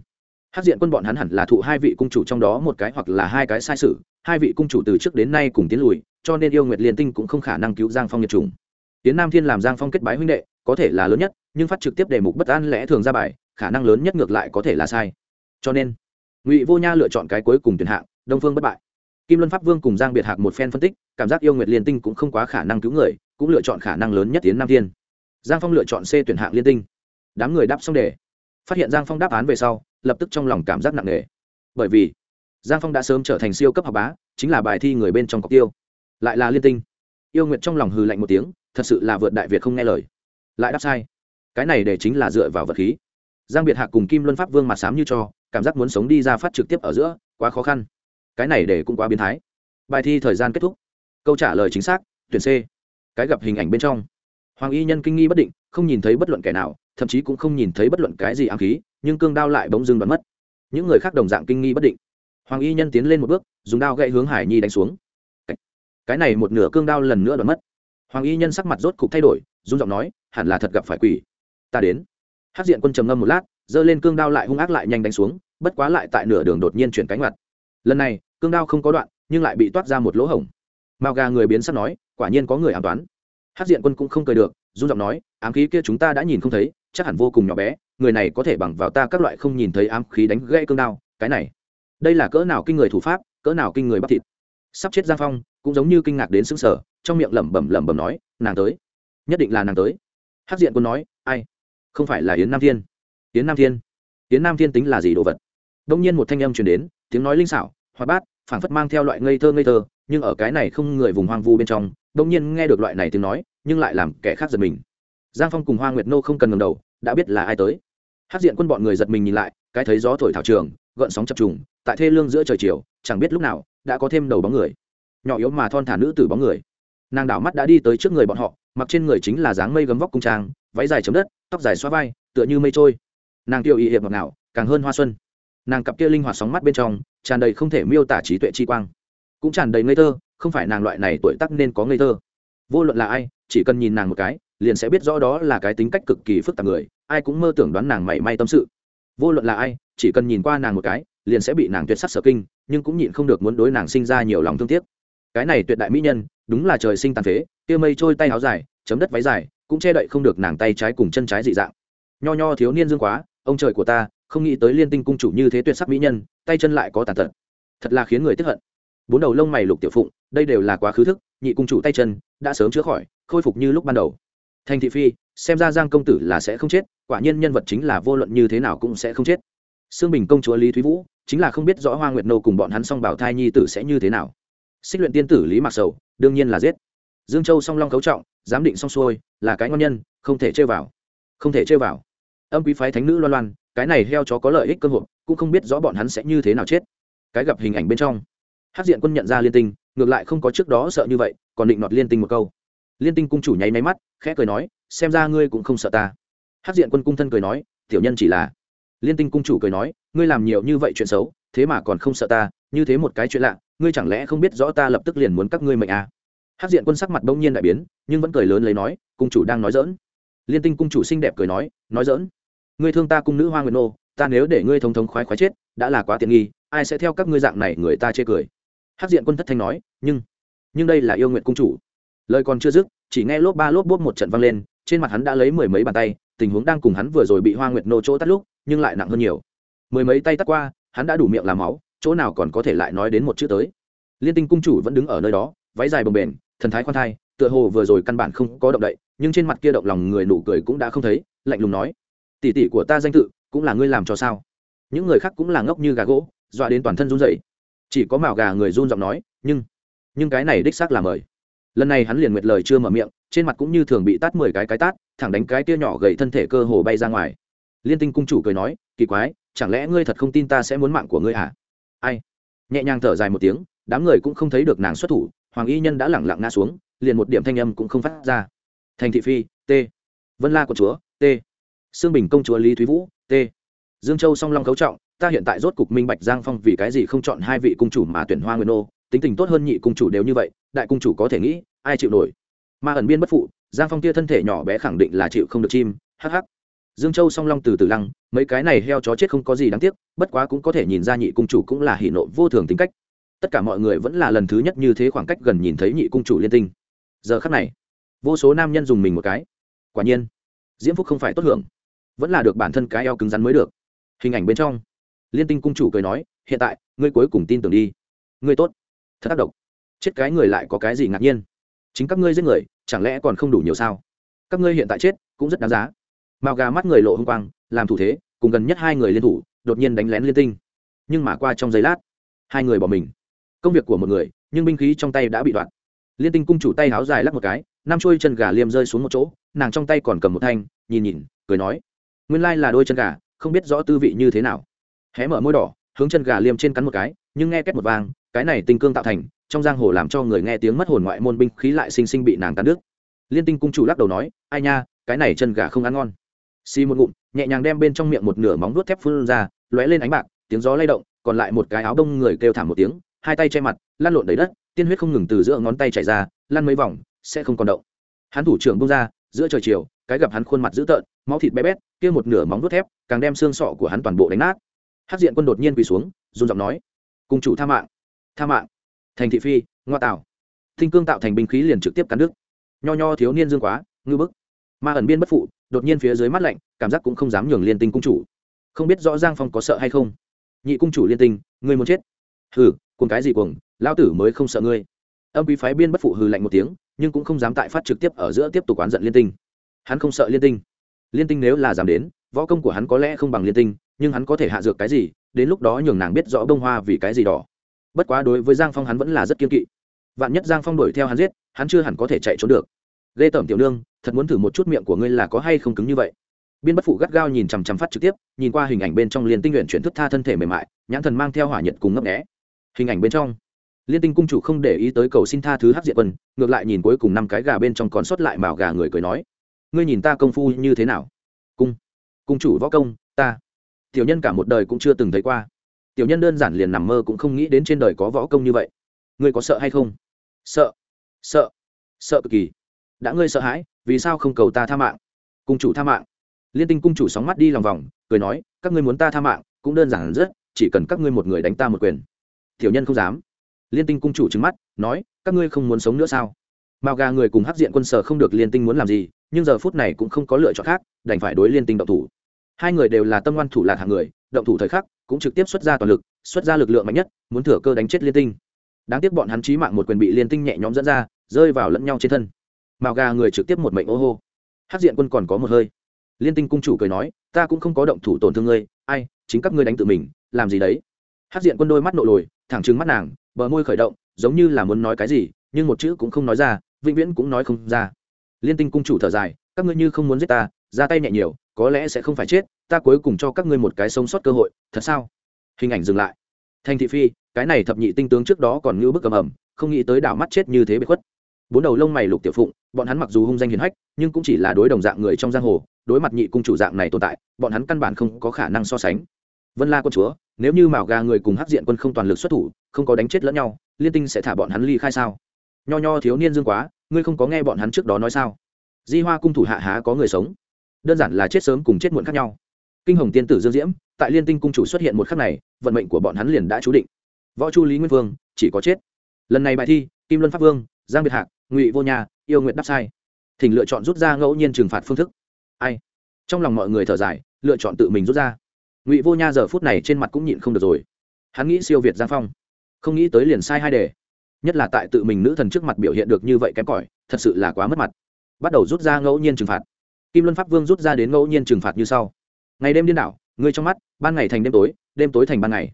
Hát diện quân bọn hắn hẳn là thụ hai vị cung chủ trong đó một cái hoặc là hai cái sai sự, hai vị cung chủ từ trước đến nay cùng tiến lùi, cho nên yêu nguyệt liên tinh cũng không khả năng cứu giang phong nhiệt trùng. Tiến nam thiên làm giang phong kết bái huynh đệ, có thể là lớn nhất, nhưng phát trực tiếp đề mục bất an lẽ thường ra bài, khả năng lớn nhất ngược lại có thể là sai. Cho nên, ngụy vô nha lựa chọn cái cuối cùng tuyển hạng, đông phương bất bại. Kim luân pháp vương cùng giang biệt hạc một phen phân tích, cảm giác yêu nguyệt liên tinh cũng không quá khả năng cứu người, cũng lựa chọn khả năng lớn nhất tiến nam thiên. Giang phong lựa chọn c tuyển hạng liên tinh đám người đáp xong đề. Phát hiện giang phong đáp án về sau, lập tức trong lòng cảm giác nặng nề. Bởi vì, giang phong đã sớm trở thành siêu cấp học bá, chính là bài thi người bên trong cọc tiêu. Lại là liên tinh. Yêu nguyện trong lòng hừ lạnh một tiếng, thật sự là vượt đại việt không nghe lời. Lại đáp sai. Cái này để chính là dựa vào vật khí. Giang biệt hạc cùng kim luân pháp vương mặt sám như cho, cảm giác muốn sống đi ra phát trực tiếp ở giữa, quá khó khăn. Cái này để cũng quá biến thái. Bài thi thời gian kết thúc. Câu trả lời chính xác, tuyển c. Cái gặp hình ảnh bên trong. Hoàng y nhân kinh nghi bất định, không nhìn thấy bất luận kẻ nào thậm chí cũng không nhìn thấy bất luận cái gì ám khí, nhưng cương đao lại bỗng dưng đoán mất. Những người khác đồng dạng kinh nghi bất định. Hoàng y nhân tiến lên một bước, dùng đao gậy hướng hải nhi đánh xuống. Cái này một nửa cương đao lần nữa đoán mất. Hoàng y nhân sắc mặt rốt cục thay đổi, run giọng nói, hẳn là thật gặp phải quỷ. Ta đến. Hát diện quân trầm ngâm một lát, giơ lên cương đao lại hung ác lại nhanh đánh xuống, bất quá lại tại nửa đường đột nhiên chuyển cánh mặt lần này, cương đao không có đoạn, nhưng lại bị toát ra một lỗ hổng. Mao gà người biến sắc nói, quả nhiên có người ám toán hát diện quân cũng không cười được, run giọng nói, ám khí kia chúng ta đã nhìn không thấy, chắc hẳn vô cùng nhỏ bé, người này có thể bằng vào ta các loại không nhìn thấy ám khí đánh gãy cương đao, cái này. Đây là cỡ nào kinh người thủ pháp, cỡ nào kinh người bắp thịt. Sắp chết giang phong, cũng giống như kinh ngạc đến xứng sở trong miệng lẩm bẩm lẩm bẩm nói, nàng tới, nhất định là nàng tới. Hát diện quân nói, ai? Không phải là yến nam thiên. Yến nam thiên? Yến nam thiên tính là gì đồ vật? Đông nhiên một thanh âm truyền đến, tiếng nói linh xảo, hoạt bát, phảng phất mang theo loại ngây thơ ngây thơ, nhưng ở cái này không người vùng hoang vu bên trong đông nhiên nghe được loại này tiếng nói, nhưng lại làm kẻ khác giật mình. Giang phong cùng hoa nguyệt nô không cần ngầm đầu, đã biết là ai tới. Hát diện quân bọn người giật mình nhìn lại, cái thấy gió thổi thảo trường, gợn sóng chập trùng, tại thê lương giữa trời chiều, chẳng biết lúc nào, đã có thêm đầu bóng người. Nhỏ yếu mà thon thả nữ tử bóng người. Nàng đảo mắt đã đi tới trước người bọn họ, mặc trên người chính là dáng mây gấm vóc cung trang, váy dài chấm đất, tóc dài xoa vai, tựa như mây trôi. Nàng tiêu y hiệp ngọt ngào, càng hơn hoa xuân. Nàng cặp kia linh hoạt sóng mắt bên trong, tràn đầy không thể miêu tả trí tuệ chi quang. Cũng tràn đầy ngây thơ không phải nàng loại này tuổi tắc nên có ngây thơ. Vô luận là ai, chỉ cần nhìn nàng một cái, liền sẽ biết rõ đó là cái tính cách cực kỳ phức tạp người, ai cũng mơ tưởng đoán nàng mảy may tâm sự. Vô luận là ai, chỉ cần nhìn qua nàng một cái, liền sẽ bị nàng tuyệt sắc sở kinh, nhưng cũng nhịn không được muốn đối nàng sinh ra nhiều lòng thương tiếc. Cái này tuyệt đại mỹ nhân, đúng là trời sinh tàn phế, kia mây trôi tay áo dài, chấm đất váy dài, cũng che đậy không được nàng tay trái cùng chân trái dị dạng. Nho nho thiếu niên dương quá, ông trời của ta, không nghĩ tới liên tinh cung chủ như thế tuyệt sắc mỹ nhân, tay chân lại có tàn tật. Thật là khiến người tức hận. Bốn đầu lông mày lục tiểu phụng đây đều là quá khứ thức, nhị cung chủ tay chân đã sớm chữa khỏi, khôi phục như lúc ban đầu. Thành thị phi, xem ra giang công tử là sẽ không chết, quả nhiên nhân vật chính là vô luận như thế nào cũng sẽ không chết. Sương bình công chúa lý thúy vũ chính là không biết rõ hoa nguyệt nô cùng bọn hắn song bảo thai nhi tử sẽ như thế nào. Xích luyện tiên tử lý mặc sầu, đương nhiên là giết. Dương châu song long cấu trọng, giám định xong xuôi, là cái ngon nhân, không thể chơi vào. Không thể chơi vào. Âm quý phái thánh nữ loan loan, cái này heo chó có lợi ích cơ hội, cũng không biết rõ bọn hắn sẽ như thế nào chết. Cái gặp hình ảnh bên trong. Hát diện quân nhận ra liên tinh ngược lại không có trước đó sợ như vậy, còn định nọt liên tinh một câu. Liên tinh cung chủ nháy máy mắt, khẽ cười nói, xem ra ngươi cũng không sợ ta. Hát diện quân cung thân cười nói, tiểu nhân chỉ là. Liên tinh cung chủ cười nói, ngươi làm nhiều như vậy chuyện xấu, thế mà còn không sợ ta, như thế một cái chuyện lạ, ngươi chẳng lẽ không biết rõ ta lập tức liền muốn các ngươi mệnh à? hát diện quân sắc mặt bỗng nhiên đại biến, nhưng vẫn cười lớn lấy nói, cung chủ đang nói dỡn liên tinh cung chủ xinh đẹp cười nói nói dỡn ngươi thương ta cung nữ hoa nguyệt nô, ta nếu để ngươi thống thống khoái khoái chết, đã là quá tiện nghi, ai sẽ theo các ngươi dạng này người ta chê cười hát diện quân thất thanh nói, nhưng nhưng đây là yêu nguyện cung chủ. Lời còn chưa dứt, chỉ nghe lốp ba lốp bốp một trận vang lên, trên mặt hắn đã lấy mười mấy bàn tay, tình huống đang cùng hắn vừa rồi bị hoa nguyệt nô chỗ tắt lúc, nhưng lại nặng hơn nhiều. Mười mấy tay tắt qua, hắn đã đủ miệng làm máu, chỗ nào còn có thể lại nói đến một chữ tới. Liên tinh cung chủ vẫn đứng ở nơi đó, váy dài bồng bềnh, thần thái khoan thai, tựa hồ vừa rồi căn bản không có động đậy, nhưng trên mặt kia động lòng người nụ cười cũng đã không thấy, lạnh lùng nói, tỷ tỷ của ta danh tự cũng là ngươi làm cho sao? Những người khác cũng là ngốc như gà gỗ, dọa đến toàn thân run dậy chỉ có mào gà người run giọng nói, nhưng nhưng cái này đích xác là mời. Lần này hắn liền nguyệt lời chưa mở miệng, trên mặt cũng như thường bị tát mười cái cái tát, thẳng đánh cái tia nhỏ gậy thân thể cơ hồ bay ra ngoài. Liên tinh cung chủ cười nói, kỳ quái, chẳng lẽ ngươi thật không tin ta sẽ muốn mạng của ngươi à? Ai? Nhẹ nhàng thở dài một tiếng, đám người cũng không thấy được nàng xuất thủ, hoàng y nhân đã lẳng lặng ngã xuống, liền một điểm thanh âm cũng không phát ra. Thành thị phi, t. Vân la của chúa, t. Sương bình công chúa lý thúy vũ, t. Dương châu song long cấu trọng ta hiện tại rốt cục minh bạch giang phong vì cái gì không chọn hai vị cung chủ mà tuyển hoa nguyên ô, tính tình tốt hơn nhị cung chủ đều như vậy, đại cung chủ có thể nghĩ, ai chịu nổi? Ma ẩn biên bất phụ, giang phong tia thân thể nhỏ bé khẳng định là chịu không được chim hh dương châu song long từ từ lăng, mấy cái này heo chó chết không có gì đáng tiếc, bất quá cũng có thể nhìn ra nhị cung chủ cũng là hỷ nộ vô thường tính cách. Tất cả mọi người vẫn là lần thứ nhất như thế khoảng cách gần nhìn thấy nhị cung chủ liên tinh. Giờ khắc này, vô số nam nhân dùng mình một cái. Quả nhiên, diễm phúc không phải tốt hưởng, vẫn là được bản thân cái eo cứng rắn mới được. Hình ảnh bên trong liên tinh cung chủ cười nói, hiện tại, ngươi cuối cùng tin tưởng đi. Ngươi tốt. Thật tác động chết cái người lại có cái gì ngạc nhiên? Chính các ngươi giết người, chẳng lẽ còn không đủ nhiều sao? Các ngươi hiện tại chết, cũng rất đáng giá. Mao gà mắt người lộ h quang, làm thủ thế, cùng gần nhất hai người liên thủ, đột nhiên đánh lén liên tinh. Nhưng mà qua trong giây lát, hai người bỏ mình. Công việc của một người, nhưng binh khí trong tay đã bị đoạn. Liên tinh cung chủ tay háo dài lắc một cái, năm trôi chân gà liêm rơi xuống một chỗ, nàng trong tay còn cầm một thanh, nhìn nhìn, cười nói, nguyên lai là đôi chân gà, không biết rõ tư vị như thế nào hé mở môi đỏ, hướng chân gà liêm trên cắn một cái, nhưng nghe két một vang cái này tinh cương tạo thành, trong giang hồ làm cho người nghe tiếng mất hồn ngoại môn binh khí lại sinh sinh bị nàng cắn đứt. Liên tinh cung chủ lắc đầu nói, ai nha, cái này chân gà không ăn ngon. Xì một ngụm, nhẹ nhàng đem bên trong miệng một nửa móng vuốt thép phun ra, lóe lên ánh bạc, tiếng gió lay động, còn lại một cái áo đông người kêu thảm một tiếng, hai tay che mặt, lăn lộn đầy đất, tiên huyết không ngừng từ giữa ngón tay chảy ra, lăn mấy vòng, sẽ không còn động. Hắn thủ trưởng bung ra, giữa trời chiều, cái gặp hắn khuôn mặt dữ tợn, máu thịt bé bét, kia một nửa móng vuốt thép, càng đem xương sọ của hắn toàn bộ đánh nát hát diện quân đột nhiên quỳ xuống, run giọng nói cung chủ tha mạng tha mạng. Thành thị phi, ngoa tạo. Thinh cương tạo thành binh khí liền trực tiếp cắn đứt. Nho nho thiếu niên dương quá, ngư bức. Ma ẩn biên bất phụ, đột nhiên phía dưới mắt lạnh, cảm giác cũng không dám nhường liên tinh cung chủ. Không biết rõ giang phong có sợ hay không. Nhị cung chủ liên tinh, ngươi muốn chết? Hừ cùng cái gì cuồng lao tử mới không sợ ngươi. Âm quý phái biên bất phụ hừ lạnh một tiếng, nhưng cũng không dám tại phát trực tiếp ở giữa tiếp tục oán giận liên tinh. Hắn không sợ liên tinh. Liên tinh nếu là dám đến, võ công của hắn có lẽ không bằng liên tinh nhưng hắn có thể hạ dược cái gì, đến lúc đó nhường nàng biết rõ bông hoa vì cái gì đỏ. Bất quá đối với giang phong hắn vẫn là rất kiên kỵ. Vạn nhất giang phong đuổi theo hắn giết, hắn chưa hẳn có thể chạy trốn được. Ghê tởm tiểu nương, thật muốn thử một chút miệng của ngươi là có hay không cứng như vậy. Biên bất phụ gắt gao nhìn chằm chằm phát trực tiếp, nhìn qua hình ảnh bên trong liên tinh luyện chuyển thức tha thân thể mềm mại, nhãn thần mang theo hỏa nhật cùng ngấp nghẽ hình ảnh bên trong, liên tinh cung chủ không để ý tới cầu xin tha thứ hát diệt quân, ngược lại nhìn cuối cùng năm cái gà bên trong còn sót lại mào gà người cười nói, ngươi nhìn ta công phu như thế nào? Cung cung chủ võ công, ta tiểu nhân cả một đời cũng chưa từng thấy qua. Tiểu nhân đơn giản liền nằm mơ cũng không nghĩ đến trên đời có võ công như vậy. Ngươi có sợ hay không? Sợ. Sợ. Sợ cực kỳ. Đã ngươi sợ hãi, vì sao không cầu ta tha mạng? Cung chủ tha mạng. Liên tinh cung chủ sóng mắt đi lòng vòng, cười nói, các ngươi muốn ta tha mạng, cũng đơn giản rất, chỉ cần các ngươi một người đánh ta một quyền. Tiểu nhân không dám. Liên tinh cung chủ trứng mắt, nói, các ngươi không muốn sống nữa sao? Mao gà người cùng hắc diện quân sở không được liên tinh muốn làm gì, nhưng giờ phút này cũng không có lựa chọn khác, đành phải đối liên tinh động thủ hai người đều là tâm ngoan thủ lạc hạng người, động thủ thời khắc, cũng trực tiếp xuất ra toàn lực, xuất ra lực lượng mạnh nhất, muốn thừa cơ đánh chết liên tinh. Đáng tiếc bọn hắn chí mạng một quyền bị liên tinh nhẹ nhõm dẫn ra, rơi vào lẫn nhau trên thân. Màu gà người trực tiếp một mệnh ô hô. Hát diện quân còn có một hơi. Liên tinh cung chủ cười nói, ta cũng không có động thủ tổn thương ngươi, ai, chính các ngươi đánh tự mình, làm gì đấy? Hát diện quân đôi mắt nộ lồi, thẳng trừng mắt nàng, bờ môi khởi động, giống như là muốn nói cái gì, nhưng một chữ cũng không nói ra, vĩnh viễn cũng nói không ra. Liên tinh cung chủ thở dài, các ngươi như không muốn giết ta, ra tay nhẹ nhiều có lẽ sẽ không phải chết, ta cuối cùng cho các ngươi một cái sống sót cơ hội, thật sao? Hình ảnh dừng lại. Thành thị phi, cái này thập nhị tinh tướng trước đó còn ngưu bức cầm ẩm, không nghĩ tới đảo mắt chết như thế bị khuất. Bốn đầu lông mày lục tiểu phụng, bọn hắn mặc dù hung danh hiền hách, nhưng cũng chỉ là đối đồng dạng người trong giang hồ, đối mặt nhị cung chủ dạng này tồn tại, bọn hắn căn bản không có khả năng so sánh. Vân la quân chúa, nếu như mạo gà người cùng hắc diện quân không toàn lực xuất thủ, không có đánh chết lẫn nhau, liên tinh sẽ thả bọn hắn ly khai sao? Nho nho thiếu niên dương quá, ngươi không có nghe bọn hắn trước đó nói sao? Di hoa cung thủ hạ há có người sống? Đơn giản là chết sớm cùng chết muộn khác nhau. Kinh hồng tiên tử dương diễm, tại liên tinh cung chủ xuất hiện một khắc này, vận mệnh của bọn hắn liền đã chú định. Võ chu lý nguyên vương, chỉ có chết. Lần này bài thi, kim luân pháp vương, giang biệt hạc, ngụy vô nhà yêu nguyện đáp sai. Thỉnh lựa chọn rút ra ngẫu nhiên trừng phạt phương thức. Ai? Trong lòng mọi người thở dài, lựa chọn tự mình rút ra. Ngụy vô nha giờ phút này trên mặt cũng nhịn không được rồi. Hắn nghĩ siêu việt giang phong, không nghĩ tới liền sai hai đề. Nhất là tại tự mình nữ thần trước mặt biểu hiện được như vậy kém cỏi, thật sự là quá mất mặt. Bắt đầu rút ra ngẫu nhiên trừng phạt kim luân pháp vương rút ra đến ngẫu nhiên trừng phạt như sau. Ngày đêm điên đảo, ngươi trong mắt, ban ngày thành đêm tối đêm tối thành ban ngày.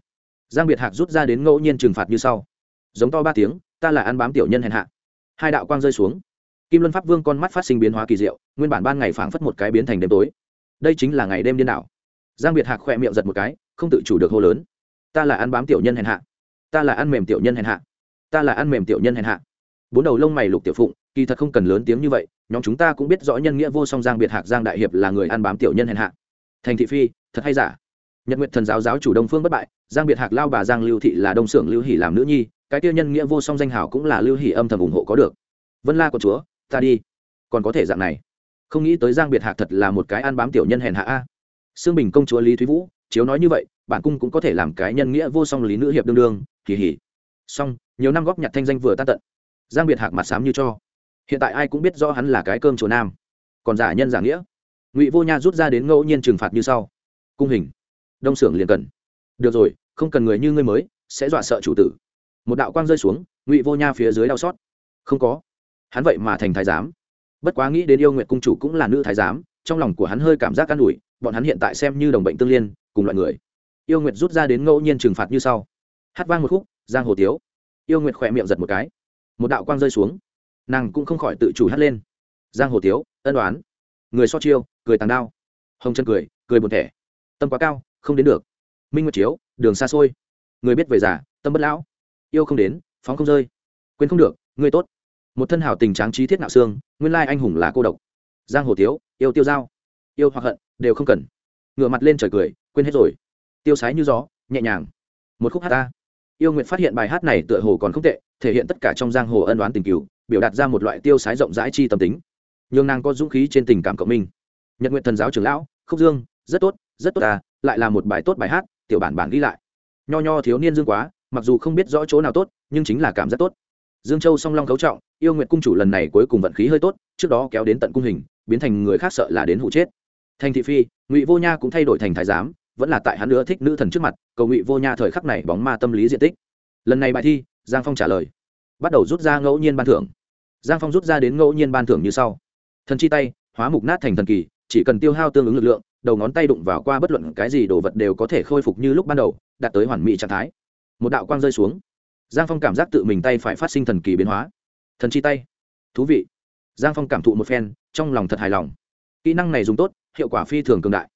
Giang biệt hạc rút ra đến ngẫu nhiên trừng phạt như sau. Giống to ba tiếng, ta là ăn bám tiểu nhân hèn hạ. Hai đạo quang rơi xuống. Kim luân pháp vương con mắt phát sinh biến hóa kỳ diệu, nguyên bản ban ngày phảng phất một cái biến thành đêm tối. Đây chính là ngày đêm điên đảo. Giang biệt hạc khỏe miệng giật một cái, không tự chủ được hô lớn. Ta là ăn bám tiểu nhân hèn hạ. Ta là ăn mềm tiểu nhân hèn hạ. Ta là ăn mềm tiểu nhân hèn hạ. Bốn đầu lông mày lục tiểu phụng kỳ thật không cần lớn tiếng như vậy, nhóm chúng ta cũng biết rõ nhân nghĩa vô song giang biệt hạc, giang đại hiệp là người ăn bám tiểu nhân hèn hạ. Thành thị phi, thật hay giả? Nhật nguyện thần giáo giáo chủ đông phương bất bại, giang biệt hạc lao bà giang lưu thị là đông xưởng lưu hỷ làm nữ nhi, cái tiêu nhân nghĩa vô song danh hảo cũng là lưu hỷ âm thầm ủng hộ có được. Vân la của chúa, ta đi. Còn có thể dạng này. Không nghĩ tới giang biệt hạc thật là một cái ăn bám tiểu nhân hèn hạ a. Xương bình công chúa lý thúy vũ, chiếu nói như vậy, bản cung cũng có thể làm cái nhân nghĩa vô song lý nữ hiệp đương đương, kỳ hỉ. Song nhiều năm góp nhặt thanh danh vừa tan tận. Giang biệt hạc mặt sám như cho hiện tại ai cũng biết rõ hắn là cái cơm chùa nam. Còn giả nhân giả nghĩa. Ngụy vô nha rút ra đến ngẫu nhiên trừng phạt như sau. Cung hình. Đông xưởng liền cần. Được rồi, không cần người như ngươi mới, sẽ dọa sợ chủ tử. Một đạo quang rơi xuống, ngụy vô nha phía dưới đau xót. Không có. Hắn vậy mà thành thái giám. Bất quá nghĩ đến yêu nguyện cung chủ cũng là nữ thái giám, trong lòng của hắn hơi cảm giác an ủi, bọn hắn hiện tại xem như đồng bệnh tương liên, cùng loại người. Yêu nguyệt rút ra đến ngẫu nhiên trừng phạt như sau. Hát vang một khúc, giang hồ tiếu. Yêu nguyệt khỏe miệng giật một cái. Một đạo quang rơi xuống nàng cũng không khỏi tự chủ hát lên. Giang hồ tiếu, ân đoán người so chiêu, cười tàng đao. Hồng chân cười cười buồn thẻ. Tâm quá cao, không đến được. Minh nguyệt chiếu, đường xa xôi. Người biết về già, tâm bất lão. Yêu không đến, phóng không rơi. Quên không được, người tốt. Một thân hào tình tráng trí thiết nạo xương, nguyên lai anh hùng là cô độc. Giang hồ tiếu, yêu tiêu dao. Yêu hoặc hận, đều không cần. Ngửa mặt lên trời cười, quên hết rồi. Tiêu sái như gió, nhẹ nhàng. Một khúc hát ta. Yêu nguyện phát hiện bài hát này tựa hồ còn không tệ, thể hiện tất cả trong giang hồ ân đoán tình cựu biểu đạt ra một loại tiêu sái rộng rãi chi tâm tính. Nhường nàng có dũng khí trên tình cảm cộng minh. Nhật nguyện thần giáo trưởng lão, khúc dương, rất tốt rất tốt à lại là một bài tốt bài hát, tiểu bản bản ghi lại. Nho nho thiếu niên dương quá, mặc dù không biết rõ chỗ nào tốt, nhưng chính là cảm giác tốt. Dương châu song long cấu trọng, yêu nguyện cung chủ lần này cuối cùng vận khí hơi tốt, trước đó kéo đến tận cung hình, biến thành người khác sợ là đến hụ chết. Thành thị phi, ngụy vô nha cũng thay đổi thành thái giám, vẫn là tại hắn nữa thích nữ thần trước mặt, cầu ngụy vô nha thời khắc này bóng ma tâm lý diện tích. Lần này bài thi, giang phong trả lời bắt đầu rút ra ngẫu nhiên ban thưởng. Giang phong rút ra đến ngẫu nhiên ban thưởng như sau. Thần chi tay, hóa mục nát thành thần kỳ, chỉ cần tiêu hao tương ứng lực lượng, đầu ngón tay đụng vào qua bất luận cái gì đồ vật đều có thể khôi phục như lúc ban đầu, đạt tới hoàn mỹ trạng thái. Một đạo quang rơi xuống. Giang phong cảm giác tự mình tay phải phát sinh thần kỳ biến hóa. Thần chi tay. Thú vị. Giang phong cảm thụ một phen, trong lòng thật hài lòng. Kỹ năng này dùng tốt, hiệu quả phi thường cường đại.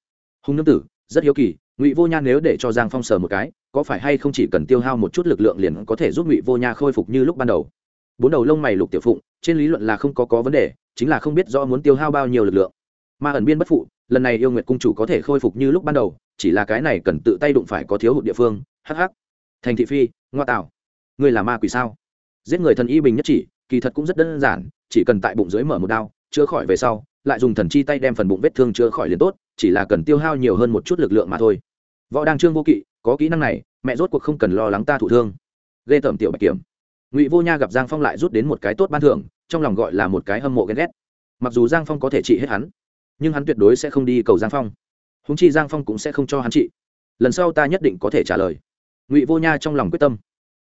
Hùng nương tử, rất hiếu kỳ, ngụy vô nhan nếu để cho giang phong sờ một cái có phải hay không chỉ cần tiêu hao một chút lực lượng liền có thể giúp ngụy vô nha khôi phục như lúc ban đầu? Bốn đầu lông mày lục tiểu phụng, trên lý luận là không có có vấn đề, chính là không biết rõ muốn tiêu hao bao nhiêu lực lượng. Ma ẩn biên bất phụ, lần này yêu nguyệt cung chủ có thể khôi phục như lúc ban đầu, chỉ là cái này cần tự tay đụng phải có thiếu hụt địa phương hh thành thị phi, ngoa tạo. Ngươi là ma quỷ sao? Giết người thần y bình nhất chỉ, kỳ thật cũng rất đơn giản, chỉ cần tại bụng dưới mở một đao, chữa khỏi về sau, lại dùng thần chi tay đem phần bụng vết thương chữa khỏi liền tốt, chỉ là cần tiêu hao nhiều hơn một chút lực lượng mà thôi. Võ đăng trương vô kỵ có kỹ năng này, mẹ rốt cuộc không cần lo lắng ta thụ thương. Ghê tởm tiểu bạch kiểm. Ngụy vô nha gặp giang phong lại rút đến một cái tốt ban thưởng, trong lòng gọi là một cái hâm mộ ghen ghét. Mặc dù giang phong có thể trị hết hắn, nhưng hắn tuyệt đối sẽ không đi cầu giang phong. Húng chi giang phong cũng sẽ không cho hắn trị. Lần sau ta nhất định có thể trả lời. Ngụy vô nha trong lòng quyết tâm.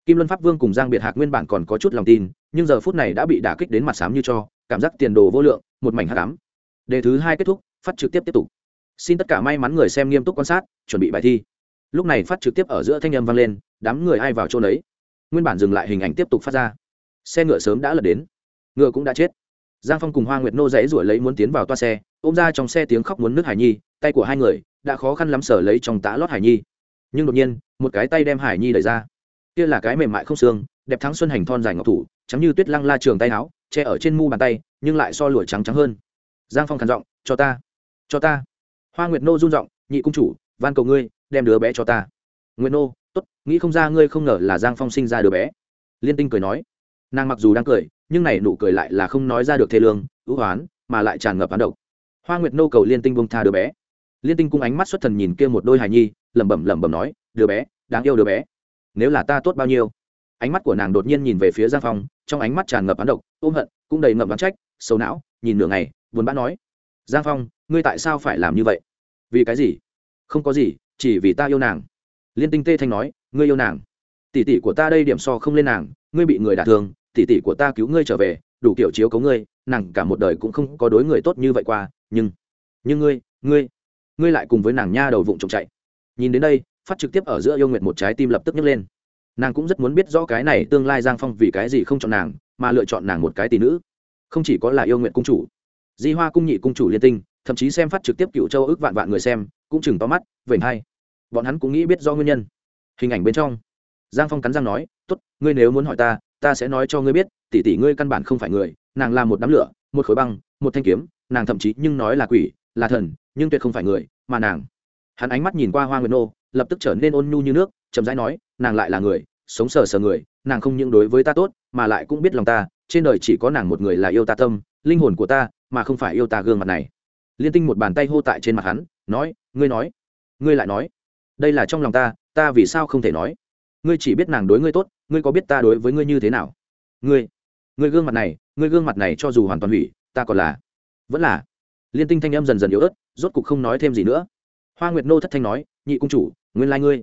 Kim luân pháp vương cùng giang biệt hạc nguyên bản còn có chút lòng tin, nhưng giờ phút này đã bị đả kích đến mặt sám như cho, cảm giác tiền đồ vô lượng, một mảnh hát đám đề thứ hai kết thúc, phát trực tiếp tiếp tục. Xin tất cả may mắn người xem nghiêm túc quan sát, chuẩn bị bài thi lúc này phát trực tiếp ở giữa thanh âm vang lên, đám người ai vào chỗ đấy nguyên bản dừng lại hình ảnh tiếp tục phát ra. Xe ngựa sớm đã lật đến. Ngựa cũng đã chết. Giang phong cùng hoa nguyệt nô dãy ruổi lấy muốn tiến vào toa xe, ôm ra trong xe tiếng khóc muốn nước hải nhi, tay của hai người đã khó khăn lắm sở lấy trong tã lót hải nhi. Nhưng đột nhiên, một cái tay đem hải nhi đẩy ra. Kia là cái mềm mại không xương, đẹp thắng xuân hành thon dài ngọc thủ, trắng như tuyết lăng la trường tay áo, che ở trên mu bàn tay, nhưng lại so lụa trắng trắng hơn. Giang phong khàn giọng, cho ta cho ta. Hoa nguyệt nô run giọng, nhị cung chủ van cầu ngươi, đem đứa bé cho ta. Nguyệt nô, tốt, nghĩ không ra ngươi không ngờ là giang phong sinh ra đứa bé. Liên tinh cười nói. Nàng mặc dù đang cười, nhưng này nụ cười lại là không nói ra được thê lương, ưu hoán, mà lại tràn ngập án độc. Hoa nguyệt nô cầu liên tinh bông tha đứa bé. Liên tinh cung ánh mắt xuất thần nhìn kia một đôi hài nhi, lẩm bẩm lẩm bẩm nói, đứa bé, đáng yêu đứa bé. Nếu là ta tốt bao nhiêu? Ánh mắt của nàng đột nhiên nhìn về phía giang phong, trong ánh mắt tràn ngập án độc, ôm hận, cũng đầy ngập đoán trách sâu não, nhìn nửa ngày, buồn bã nói, giang phong, ngươi tại sao phải làm như vậy? Vì cái gì? Không có gì, chỉ vì ta yêu nàng. Liên tinh tê thanh nói, ngươi yêu nàng. Tỷ tỷ của ta đây điểm so không lên nàng, ngươi bị người đả thương, tỷ tỷ của ta cứu ngươi trở về, đủ kiểu chiếu cấu ngươi, nàng cả một đời cũng không có đối người tốt như vậy qua, nhưng nhưng ngươi ngươi ngươi lại cùng với nàng nha đầu vụng trộm chạy. Nhìn đến đây, phát trực tiếp ở giữa yêu nguyện một trái tim lập tức nhấc lên. Nàng cũng rất muốn biết rõ cái này tương lai giang phong vì cái gì không chọn nàng, mà lựa chọn nàng một cái tỷ nữ. Không chỉ có là yêu nguyện cung chủ. Di hoa cung nhị cung chủ liên tinh thậm chí xem phát trực tiếp cựu châu ước vạn vạn người xem, cũng chừng to mắt, vểnh hay bọn hắn cũng nghĩ biết do nguyên nhân. Hình ảnh bên trong, giang phong cắn răng nói t ố t ngươi nếu muốn hỏi ta ta sẽ nói cho ngươi biết, tỷ tỷ ngươi căn bản không phải người, nàng là một đám lửa, một khối băng, một thanh kiếm, nàng thậm chí nhưng nói là quỷ, là thần, nhưng tuyệt không phải người, mà nàng. Hắn ánh mắt nhìn qua hoa nguyệt nô, lập tức trở nên ôn nhu như nước, chậm rãi nói, nàng lại là người, sống sờ sờ người, nàng không những đối với ta tốt, mà lại cũng biết lòng ta, trên đời chỉ có nàng một người là yêu ta tâm, linh hồn của ta, mà không phải yêu ta gương mặt này liên tinh một bàn tay hô tại trên mặt hắn, nói, ngươi nói, ngươi lại nói. Đây là trong lòng ta ta vì sao không thể nói? Ngươi chỉ biết nàng đối ngươi tốt, ngươi có biết ta đối với ngươi như thế nào? Ngươi ngươi gương mặt này, ngươi gương mặt này cho dù hoàn toàn hủy, ta còn là, vẫn là. Liên tinh thanh âm dần dần yếu ớt, rốt cục không nói thêm gì nữa. Hoa nguyệt nô thất thanh nói, nhị cung chủ, nguyên lai ngươi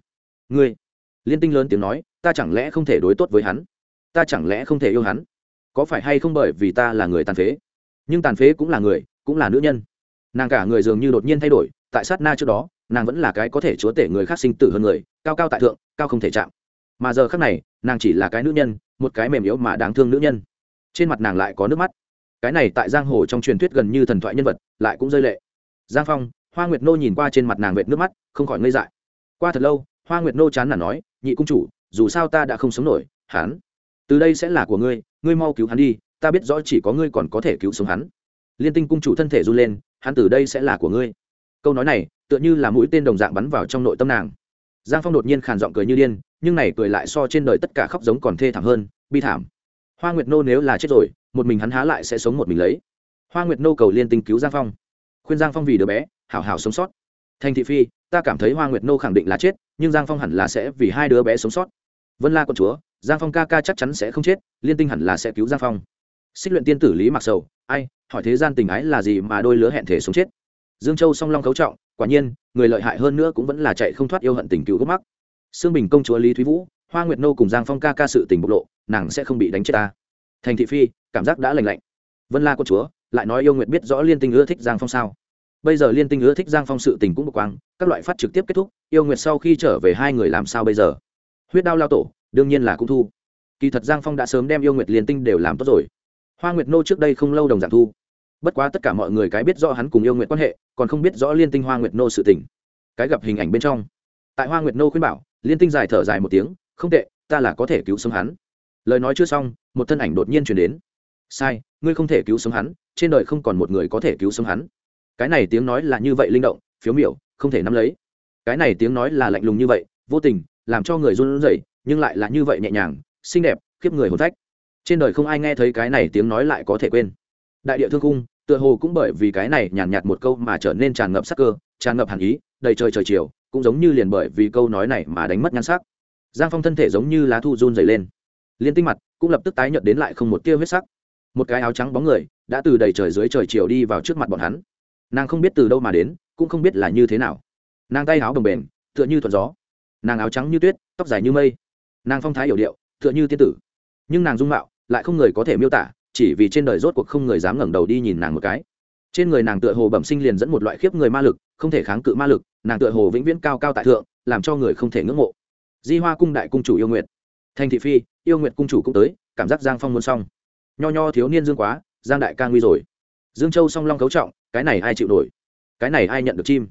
ngươi. Liên tinh lớn tiếng nói, ta chẳng lẽ không thể đối tốt với hắn? Ta chẳng lẽ không thể yêu hắn? Có phải hay không bởi vì ta là người tàn phế? Nhưng tàn phế cũng là người, cũng là nữ nhân nàng cả người dường như đột nhiên thay đổi, tại sát na trước đó, nàng vẫn là cái có thể chúa tể người khác sinh tử hơn người, cao cao tại thượng, cao không thể chạm. Mà giờ khác này, nàng chỉ là cái nữ nhân, một cái mềm yếu mà đáng thương nữ nhân. Trên mặt nàng lại có nước mắt. Cái này tại giang hồ trong truyền thuyết gần như thần thoại nhân vật, lại cũng rơi lệ. Giang phong, hoa nguyệt nô nhìn qua trên mặt nàng vệt nước mắt, không khỏi ngây dại. Qua thật lâu, hoa nguyệt nô chán nản nói, nhị cung chủ, dù sao ta đã không sống nổi, hắn, từ đây sẽ là của ngươi ngươi mau cứu hắn đi, ta biết rõ chỉ có ngươi còn có thể cứu sống hắn. Liên tinh cung chủ thân thể run lên hắn từ đây sẽ là của ngươi. Câu nói này, tựa như là mũi tên đồng dạng bắn vào trong nội tâm nàng. Giang phong đột nhiên khàn giọng cười như điên, nhưng này cười lại so trên đời tất cả khóc giống còn thê thảm hơn, bi thảm. Hoa nguyệt nô nếu là chết rồi, một mình hắn há lại sẽ sống một mình lấy. Hoa nguyệt nô cầu liên tinh cứu giang phong. Khuyên giang phong vì đứa bé, hảo hảo sống sót. Thành thị phi, ta cảm thấy hoa nguyệt nô khẳng định là chết, nhưng giang phong hẳn là sẽ vì hai đứa bé sống sót. Vân la con chúa, giang phong ca ca chắc chắn sẽ không chết, liên tinh hẳn là sẽ cứu giang phong xích luyện tiên tử lý mặc sầu, ai, hỏi thế gian tình ái là gì mà đôi lứa hẹn thể sống chết? Dương châu song long cấu trọng, quả nhiên, người lợi hại hơn nữa cũng vẫn là chạy không thoát yêu hận tình cựu gốc mắc. Xương bình công chúa lý thúy vũ, hoa nguyệt nô cùng giang phong ca ca sự tình bộc lộ, nàng sẽ không bị đánh chết ta. Thành thị phi, cảm giác đã lành lạnh. Vân la quân chúa, lại nói yêu nguyệt biết rõ liên tinh ưa thích giang phong sao? Bây giờ liên tinh ưa thích giang phong sự tình cũng bộc quang, các loại phát trực tiếp kết thúc, yêu nguyệt sau khi trở về hai người làm sao bây giờ? Huyết đao lao tổ, đương nhiên là cũng thu. Kỳ thật giang phong đã sớm đem yêu nguyệt liên tinh đều làm tốt rồi hoa nguyệt nô trước đây không lâu đồng giảm thu. Bất quá tất cả mọi người cái biết rõ hắn cùng yêu nguyện quan hệ, còn không biết rõ liên tinh hoa nguyệt nô sự tình. Cái gặp hình ảnh bên trong. Tại hoa nguyệt nô khuyên bảo, liên tinh dài thở dài một tiếng, không tệ, ta là có thể cứu sống hắn. Lời nói chưa xong, một thân ảnh đột nhiên chuyển đến. Sai, ngươi không thể cứu sống hắn, trên đời không còn một người có thể cứu sống hắn. Cái này tiếng nói là như vậy linh động, phiếu miểu, không thể nắm lấy. Cái này tiếng nói là lạnh lùng như vậy, vô tình, làm cho người run rẩy, nhưng lại là như vậy nhẹ nhàng, xinh đẹp, khiếp người hồn phách trên đời không ai nghe thấy cái này tiếng nói lại có thể quên. Đại địa thương cung tựa hồ cũng bởi vì cái này nhàn nhạt, nhạt một câu mà trở nên tràn ngập sắc cơ tràn ngập hàn ý đầy trời trời chiều cũng giống như liền bởi vì câu nói này mà đánh mất nhan sắc. Giang phong thân thể giống như lá thu run dày lên. Liên tinh mặt cũng lập tức tái nhợt đến lại không một tia huyết sắc. Một cái áo trắng bóng người đã từ đầy trời dưới trời chiều đi vào trước mặt bọn hắn. Nàng không biết từ đâu mà đến cũng không biết là như thế nào. Nàng tay áo đồng bền tựa như thuận gió. Nàng áo trắng như tuyết tóc dài như mây. Nàng phong thái hiểu điệu tựa như tiên tử. Nhưng nàng dung mạo lại không người có thể miêu tả, chỉ vì trên đời rốt cuộc không người dám ngẩng đầu đi nhìn nàng một cái. Trên người nàng tựa hồ bẩm sinh liền dẫn một loại khiếp người ma lực, không thể kháng cự ma lực, nàng tựa hồ vĩnh viễn cao cao tại thượng, làm cho người không thể ngưỡng mộ. Di hoa cung đại cung chủ yêu nguyệt. Thành thị phi, yêu nguyệt cung chủ cũng tới, cảm giác giang phong muốn xong. Nho nho thiếu niên dương quá, giang đại ca nguy rồi. Dương châu song long cấu trọng, cái này ai chịu nổi? Cái này ai nhận được chim?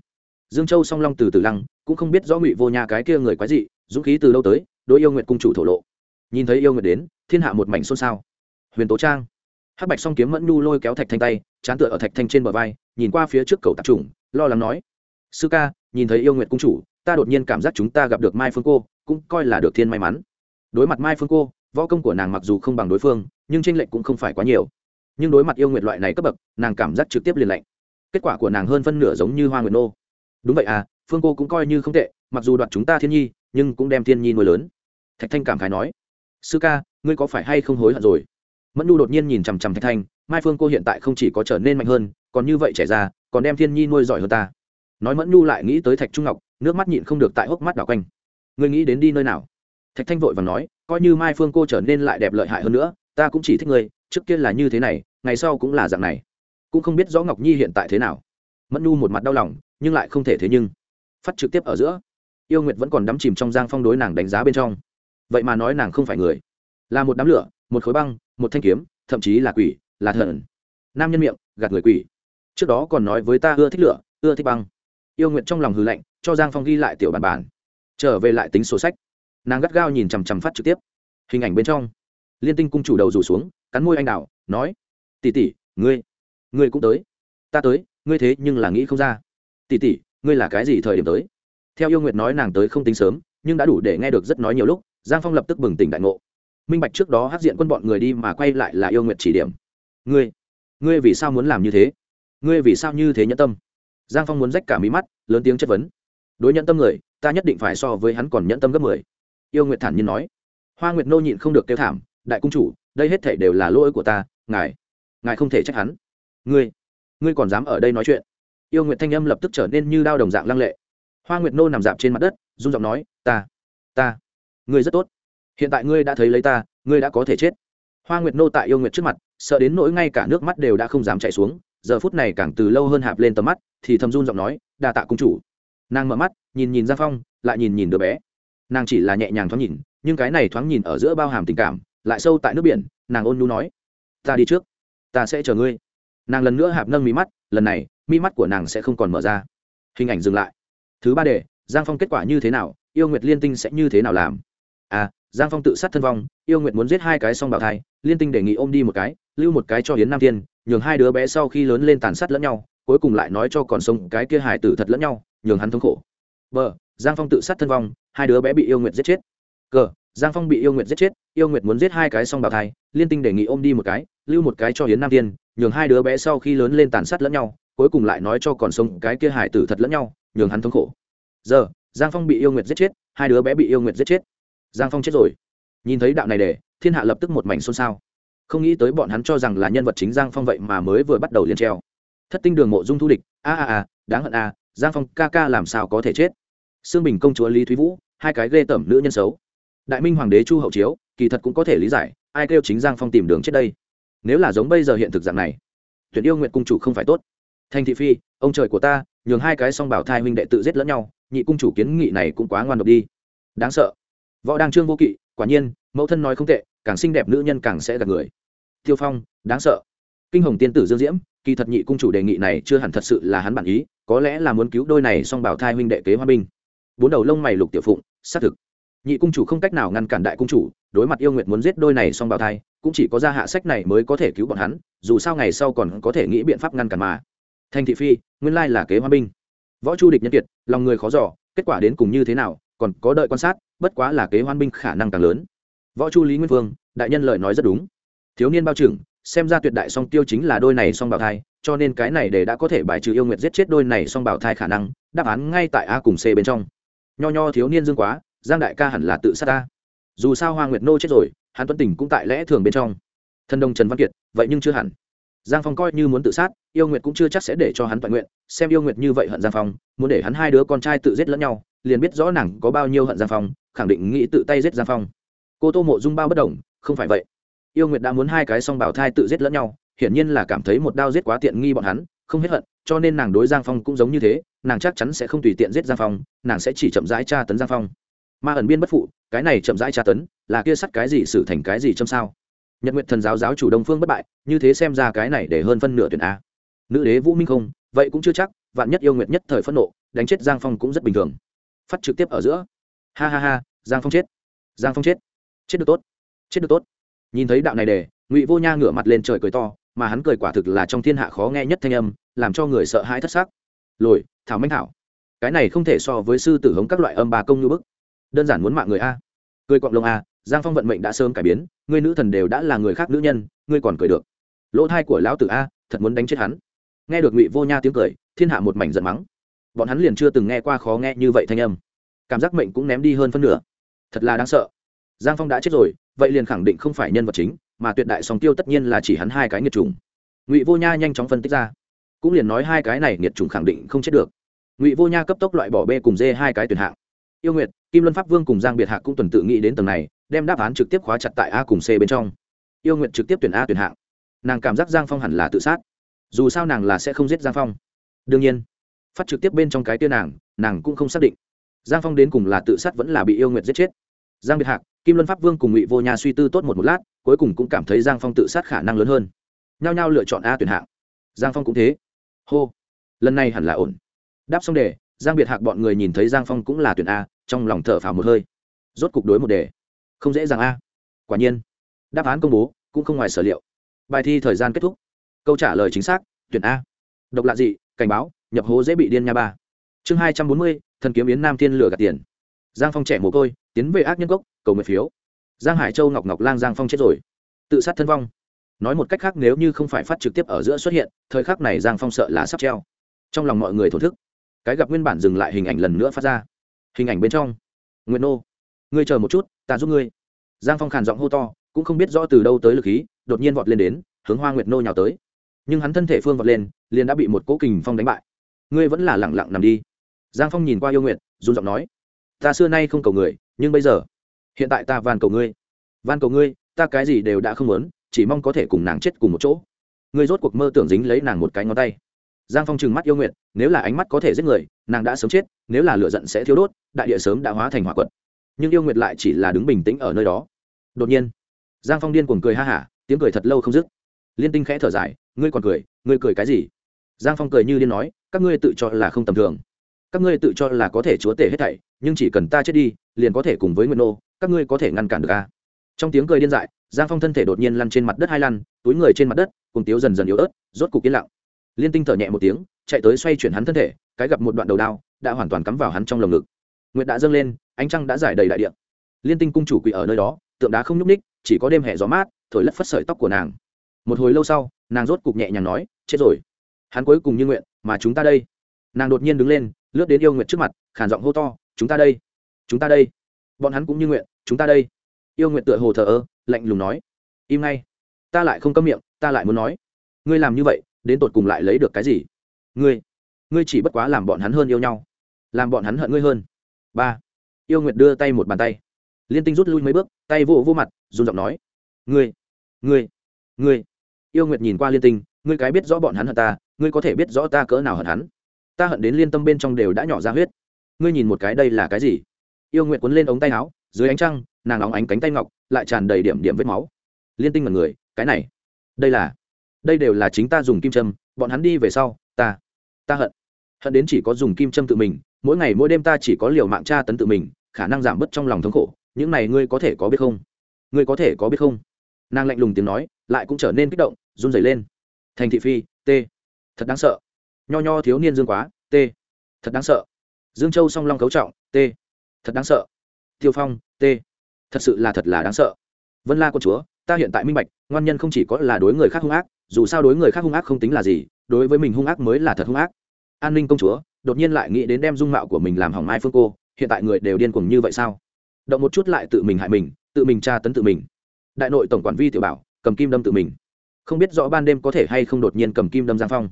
Dương châu song long từ từ lăng, cũng không biết rõ ngụy vô nhà cái kia người quái dị, dũng khí từ lâu tới, đối yêu nguyệt cung chủ thổ lộ nhìn thấy yêu nguyệt đến, thiên hạ một mảnh xôn xao. Huyền tố trang. Hắc bạch song kiếm mẫn nhu lôi kéo thạch thanh tay, chán tựa ở thạch thanh trên bờ vai, nhìn qua phía trước cầu tạp trùng, lo lắng nói, sư ca, nhìn thấy yêu nguyệt cung chủ, ta đột nhiên cảm giác chúng ta gặp được mai phương cô, cũng coi là được thiên may mắn. Đối mặt mai phương cô, võ công của nàng mặc dù không bằng đối phương, nhưng tranh lệch cũng không phải quá nhiều. Nhưng đối mặt yêu nguyệt loại này cấp bậc, nàng cảm giác trực tiếp liền lệnh kết quả của nàng hơn phân nửa giống như hoa nguyệt nô. Đúng vậy à phương cô cũng coi như không tệ, mặc dù đoạt chúng ta thiên nhi, nhưng cũng đem thiên nhi nuôi lớn. Thạch thanh cảm khái nói sư ca, ngươi có phải hay không hối hận rồi? Mẫn nu đột nhiên nhìn chằm chằm thạch thanh, mai phương cô hiện tại không chỉ có trở nên mạnh hơn, còn như vậy trẻ ra còn đem thiên nhi nuôi giỏi hơn ta. Nói mẫn nu lại nghĩ tới thạch trung ngọc, nước mắt nhịn không được tại hốc mắt đảo quanh. Ngươi nghĩ đến đi nơi nào? Thạch thanh vội và nói, coi như mai phương cô trở nên lại đẹp lợi hại hơn nữa, ta cũng chỉ thích ngươi, trước kia là như thế này, ngày sau cũng là dạng này. Cũng không biết rõ ngọc nhi hiện tại thế nào. Mẫn nu một mặt đau lòng, nhưng lại không thể thế nhưng. Phát trực tiếp ở giữa, yêu nguyệt vẫn còn đắm chìm trong giang phong đối nàng đánh giá bên trong vậy mà nói nàng không phải người. Là một đám lửa, một khối băng, một thanh kiếm, thậm chí là quỷ, là thần. Nam nhân miệng, gạt người quỷ. Trước đó còn nói với ta ưa thích lửa, ưa thích băng. Yêu nguyện trong lòng hư lạnh, cho giang phong ghi lại tiểu bản bản. Trở về lại tính sổ sách. Nàng gắt gao nhìn chằm chằm phát trực tiếp. Hình ảnh bên trong. Liên tinh cung chủ đầu rủ xuống, cắn môi anh đào, nói tỉ tỉ ngươi ngươi cũng tới. Ta tới, ngươi thế nhưng là nghĩ không ra. Tỉ tỉ ngươi là cái gì thời điểm tới? Theo yêu nguyệt nói nàng tới không tính sớm, nhưng đã đủ để nghe được rất nói nhiều lúc giang phong lập tức bừng tỉnh đại ngộ. Minh bạch trước đó hát diện quân bọn người đi mà quay lại là yêu nguyện chỉ điểm. Ngươi ngươi vì sao muốn làm như thế? Ngươi vì sao như thế nhẫn tâm? Giang phong muốn rách cả mí mắt, lớn tiếng chất vấn. Đối nhẫn tâm người, ta nhất định phải so với hắn còn nhẫn tâm gấp mười. Yêu nguyệt thản nhiên nói. Hoa nguyệt nô nhịn không được kêu thảm, đại cung chủ, đây hết thể đều là lỗi của ta, ngài ngài không thể trách hắn. Ngươi ngươi còn dám ở đây nói chuyện? Yêu nguyệt thanh âm lập tức trở nên như đao đồng dạng lăng lệ. Hoa nguyệt nô nằm dạp trên mặt đất, run giọng nói, ta ta ngươi rất tốt. Hiện tại ngươi đã thấy lấy ta, ngươi đã có thể chết. Hoa nguyệt nô tại yêu nguyệt trước mặt, sợ đến nỗi ngay cả nước mắt đều đã không dám chạy xuống, giờ phút này càng từ lâu hơn hạp lên tầm mắt, thì thầm run giọng nói, đa tạ cung chủ. Nàng mở mắt, nhìn nhìn giang phong, lại nhìn nhìn đứa bé. Nàng chỉ là nhẹ nhàng thoáng nhìn, nhưng cái này thoáng nhìn ở giữa bao hàm tình cảm, lại sâu tại nước biển, nàng ôn nhu nói, ta đi trước, ta sẽ chờ ngươi. Nàng lần nữa hạp nâng mí mắt, lần này mi mắt của nàng sẽ không còn mở ra. Hình ảnh dừng lại. Thứ ba đề, giang phong kết quả như thế nào, yêu nguyệt liên tinh sẽ như thế nào làm? À giang phong tự sát thân vong yêu nguyện muốn giết hai cái song bào thai liên tinh đề nghị ôm đi một cái lưu một cái cho hiến nam Thiên, nhường hai đứa bé sau khi lớn lên tàn sát lẫn nhau cuối cùng lại nói cho còn sống cái kia hải tử thật lẫn nhau nhường hắn thống khổ. Bờ giang phong tự sát thân vong hai đứa bé bị yêu nguyện giết chết. Cờ giang phong bị yêu nguyện giết chết yêu nguyện muốn giết hai cái song bào thai liên tinh đề nghị ôm đi một cái lưu một cái cho hiến nam Thiên, nhường hai đứa bé sau khi lớn lên tàn sát lẫn nhau cuối cùng lại nói cho còn sống cái kia hải tử thật lẫn nhau nhường hắn thống khổ. Giờ giang phong bị yêu nguyệt giết chết hai đứa bé bị yêu nguyệt giết chết giang phong chết rồi. Nhìn thấy đạo này để, thiên hạ lập tức một mảnh xôn xao. Không nghĩ tới bọn hắn cho rằng là nhân vật chính giang phong vậy mà mới vừa bắt đầu liên treo. Thất tinh đường mộ dung thu địch, a a a, đáng hận a, giang phong ca ca làm sao có thể chết? Xương bình công chúa lý thúy vũ, hai cái ghê tởm nữ nhân xấu. Đại minh hoàng đế chu hậu chiếu, kỳ thật cũng có thể lý giải, ai kêu chính giang phong tìm đường chết đây? Nếu là giống bây giờ hiện thực dạng này tuyển yêu nguyện cung chủ không phải tốt. Thành thị phi, ông trời của ta, nhường hai cái song bảo thai huynh đệ tự giết lẫn nhau, nhị cung chủ kiến nghị này cũng quá ngoan độc đi. Đáng sợ võ đăng trương vô kỵ, quả nhiên, mẫu thân nói không tệ, càng xinh đẹp nữ nhân càng sẽ gạt người. Tiêu phong, đáng sợ. Kinh hồng tiên tử dương diễm, kỳ thật nhị cung chủ đề nghị này chưa hẳn thật sự là hắn bản ý, có lẽ là muốn cứu đôi này song bảo thai huynh đệ kế hoa binh. Bốn đầu lông mày lục tiểu phụng, xác thực. Nhị cung chủ không cách nào ngăn cản đại cung chủ, đối mặt yêu nguyện muốn giết đôi này song bảo thai, cũng chỉ có ra hạ sách này mới có thể cứu bọn hắn, dù sao ngày sau còn có thể nghĩ biện pháp ngăn cản mà. Thành thị phi, nguyên lai là kế hoa binh. Võ chu địch nhân kiệt, lòng người khó giỏ kết quả đến cùng như thế nào còn có đợi quan sát, bất quá là kế hoan binh khả năng càng lớn. Võ chu lý nguyên vương đại nhân lời nói rất đúng. Thiếu niên bao trưởng, xem ra tuyệt đại song tiêu chính là đôi này song bảo thai, cho nên cái này để đã có thể bài trừ yêu nguyệt giết chết đôi này song bảo thai khả năng, đáp án ngay tại a cùng c bên trong. Nho nho thiếu niên dương quá, giang đại ca hẳn là tự sát ta. Dù sao hoa nguyệt nô chết rồi, hắn tuấn tình cũng tại lẽ thường bên trong. Thân đông trần văn kiệt, vậy nhưng chưa hẳn giang phong coi như muốn tự sát, yêu nguyệt cũng chưa chắc sẽ để cho hắn toàn nguyện, xem yêu nguyệt như vậy hận giang phong, muốn để hắn hai đứa con trai tự giết lẫn nhau, liền biết rõ nàng có bao nhiêu hận giang phong, khẳng định nghĩ tự tay giết giang phong. Cô tô mộ dung bao bất đồng không phải vậy. Yêu nguyệt đã muốn hai cái song bảo thai tự giết lẫn nhau, hiển nhiên là cảm thấy một đao giết quá tiện nghi bọn hắn, không hết hận, cho nên nàng đối giang phong cũng giống như thế, nàng chắc chắn sẽ không tùy tiện giết giang phong, nàng sẽ chỉ chậm rãi tra tấn giang phong. Ma ẩn biên bất phụ, cái này chậm rãi tra tấn, là kia sắt cái gì xử thành cái gì châm sao? Nhật nguyện thần giáo giáo chủ đông phương bất bại, như thế xem ra cái này để hơn phân nửa tuyển a. Nữ đế vũ minh không, vậy cũng chưa chắc, vạn nhất yêu nguyện nhất thời phẫn nộ, đánh chết giang phong cũng rất bình thường. Phát trực tiếp ở giữa. Ha ha ha, giang phong chết. Giang phong chết. Chết được tốt. Chết được tốt. Nhìn thấy đạo này để, ngụy vô nha ngửa mặt lên trời cười to, mà hắn cười quả thực là trong thiên hạ khó nghe nhất thanh âm, làm cho người sợ hãi thất xác lồi, thảo manh thảo. Cái này không thể so với sư tử hống các loại âm bà công như bức. Đơn giản muốn mạng người a. Cười quạng lông a giang phong vận mệnh đã sớm cải biến, ngươi nữ thần đều đã là người khác nữ nhân, ngươi còn cười được. Lỗ thai của lão tử a, thật muốn đánh chết hắn. Nghe được ngụy vô nha tiếng cười, thiên hạ một mảnh giận mắng. Bọn hắn liền chưa từng nghe qua khó nghe như vậy thanh âm. Cảm giác mệnh cũng ném đi hơn phân nửa. Thật là đáng sợ. Giang phong đã chết rồi, vậy liền khẳng định không phải nhân vật chính, mà tuyệt đại song tiêu tất nhiên là chỉ hắn hai cái nghiệt trùng ngụy vô nha nhanh chóng phân tích ra. Cũng liền nói hai cái này nghiệt trùng khẳng định không chết được. Ngụy vô nha cấp tốc loại bỏ b cùng d hai cái tuyển hạng. Yêu nguyệt, kim luân pháp vương cùng giang biệt hạc cũng tuần tự nghĩ đến tầng này đem đáp án trực tiếp khóa chặt tại a cùng c bên trong. Yêu nguyện trực tiếp tuyển a tuyển hạng. Nàng cảm giác giang phong hẳn là tự sát. Dù sao nàng là sẽ không giết giang phong. Đương nhiên, phát trực tiếp bên trong cái tia nàng nàng cũng không xác định. Giang phong đến cùng là tự sát vẫn là bị yêu nguyện giết chết. Giang biệt hạc, kim luân pháp vương cùng ngụy vô nhà suy tư tốt một một lát, cuối cùng cũng cảm thấy giang phong tự sát khả năng lớn hơn. Nhao nhao lựa chọn a tuyển hạng. Giang phong cũng thế. Hô. Lần này hẳn là ổn. Đáp xong đề, giang biệt hạc bọn người nhìn thấy giang phong cũng là tuyển a, trong lòng thở phào một hơi. Rốt cục đối một đề không dễ dàng a. Quả nhiên, đáp án công bố cũng không ngoài sở liệu. Bài thi thời gian kết thúc. Câu trả lời chính xác, tuyển a. Độc lạ dị, cảnh báo, nhập hố dễ bị điên nha ba. Chương hai trăm bốn mươi, thần kiếm yến nam thiên lừa gạt tiền. Giang phong trẻ mồ côi, tiến về ác nhân gốc cầu nguyện phiếu. Giang hải châu ngọc ngọc lang giang phong chết rồi. Tự sát thân vong. Nói một cách khác, nếu như không phải phát trực tiếp ở giữa xuất hiện, thời khắc này giang phong sợ là sắp treo. Trong lòng mọi người thổn thức. Cái gặp nguyên bản dừng lại hình ảnh lần nữa phát ra. Hình ảnh bên trong. Nguyện nô, ngươi chờ một chút ta giúp ngươi. Giang phong khàn giọng hô to cũng không biết rõ từ đâu tới lực khí đột nhiên vọt lên đến hướng hoa nguyệt nô nhào tới. Nhưng hắn thân thể phương vọt lên liền đã bị một cỗ kình phong đánh bại. Ngươi vẫn là lẳng lặng nằm đi. Giang phong nhìn qua yêu Nguyệt, run giọng nói ta xưa nay không cầu người nhưng bây giờ hiện tại ta van cầu ngươi. Van cầu ngươi ta cái gì đều đã không muốn chỉ mong có thể cùng nàng chết cùng một chỗ. Ngươi rốt cuộc mơ tưởng dính lấy nàng một cái ngón tay. Giang phong trừng mắt yêu Nguyệt, nếu là ánh mắt có thể giết người nàng đã sớm chết nếu là lửa giận sẽ thiếu đốt đại địa sớm đã hóa thành hỏa quật nhưng yêu nguyệt lại chỉ là đứng bình tĩnh ở nơi đó. Đột nhiên, giang phong điên cuồng cười ha hả, tiếng cười thật lâu không dứt. Liên tinh khẽ thở dài, ngươi còn cười, ngươi cười cái gì? Giang phong cười như điên nói, các ngươi tự cho là không tầm thường. Các ngươi tự cho là có thể chúa tể hết thảy, nhưng chỉ cần ta chết đi, liền có thể cùng với nguyện nô, các ngươi có thể ngăn cản được a trong tiếng cười điên dại, giang phong thân thể đột nhiên lăn trên mặt đất hai lăn, túi người trên mặt đất, cùng tiếu dần dần yếu ớt, rốt cục yên lặng. Liên tinh thở nhẹ một tiếng, chạy tới xoay chuyển hắn thân thể, cái gặp một đoạn đầu đao, đã hoàn toàn cắm vào hắn trong lồng ngực nguyệt đã dâng lên, ánh trăng đã giải đầy đại điện liên tinh cung chủ quỷ ở nơi đó, tượng đá không nhúc ních chỉ có đêm hè gió mát, thổi lất phất sợi tóc của nàng. Một hồi lâu sau, nàng rốt cục nhẹ nhàng nói, chết rồi. Hắn cuối cùng như nguyện, mà chúng ta đây. Nàng đột nhiên đứng lên, lướt đến yêu nguyện trước mặt khản giọng hô to, chúng ta đây. Chúng ta đây. Bọn hắn cũng như nguyện, chúng ta đây. Yêu nguyện tựa hồ thờ ơ, lạnh lùng nói, im ngay. Ta lại không cấm miệng, ta lại muốn nói. Ngươi làm như vậy, đến tột cùng lại lấy được cái gì? Ngươi ngươi chỉ bất quá làm bọn hắn hơn yêu nhau. Làm bọn hắn hận ngươi hơn ba yêu nguyệt đưa tay một bàn tay liên tinh rút lui mấy bước tay vô vô mặt run giọng nói ngươi ngươi ngươi yêu nguyệt nhìn qua liên tinh ngươi cái biết rõ bọn hắn hận ta ngươi có thể biết rõ ta cỡ nào hận hắn ta hận đến liên tâm bên trong đều đã nhỏ ra huyết ngươi nhìn một cái đây là cái gì yêu nguyệt quấn lên ống tay áo dưới ánh trăng nàng óng ánh cánh tay ngọc lại tràn đầy điểm điểm vết máu liên tinh mật người cái này đây là đây đều là chính ta dùng kim châm bọn hắn đi về sau ta ta hận hận đến chỉ có dùng kim châm tự mình mỗi ngày mỗi đêm ta chỉ có liều mạng tra tấn tự mình, khả năng giảm bớt trong lòng thống khổ, những này ngươi có thể có biết không? Ngươi có thể có biết không? Nàng lạnh lùng tiếng nói, lại cũng trở nên kích động, run rẩy lên. Thành thị phi, t. Thật đáng sợ. Nho nho thiếu niên dương quá, t. Thật đáng sợ. Dương châu song long cấu trọng, t. Thật đáng sợ. Tiêu phong, t. Thật sự là thật là đáng sợ. Vân la con chúa, ta hiện tại minh bạch, ngoan nhân không chỉ có là đối người khác hung ác, dù sao đối người khác hung ác không tính là gì, đối với mình hung ác mới là thật hung ác an ninh công chúa, đột nhiên lại nghĩ đến đem dung mạo của mình làm hỏng mai phương cô, hiện tại người đều điên cuồng như vậy sao? Động một chút lại tự mình hại mình, tự mình tra tấn tự mình. Đại nội tổng quản vi tiểu bảo, cầm kim đâm tự mình. Không biết rõ ban đêm có thể hay không đột nhiên cầm kim đâm giang phong.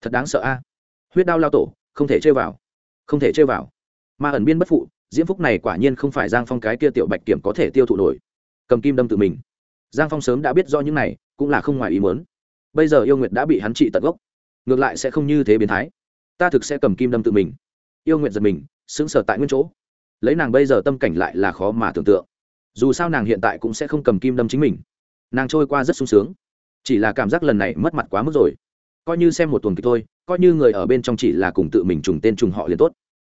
Thật đáng sợ a. Huyết đao lao tổ, không thể chơi vào. Không thể chơi vào. Mà ẩn biên bất phụ, diễm phúc này quả nhiên không phải giang phong cái kia tiểu bạch kiểm có thể tiêu thụ nổi. Cầm kim đâm tự mình. Giang phong sớm đã biết do những này, cũng là không ngoài ý muốn. Bây giờ yêu nguyệt đã bị hắn trị tận gốc. Ngược lại sẽ không như thế biến thái ta thực sẽ cầm kim đâm tự mình. Yêu nguyện giật mình, sững sờ tại nguyên chỗ. Lấy nàng bây giờ tâm cảnh lại là khó mà tưởng tượng. Dù sao nàng hiện tại cũng sẽ không cầm kim đâm chính mình. Nàng trôi qua rất sung sướng. Chỉ là cảm giác lần này mất mặt quá mức rồi. Coi như xem một tuần kịch thôi, coi như người ở bên trong chỉ là cùng tự mình trùng tên trùng họ liền tốt.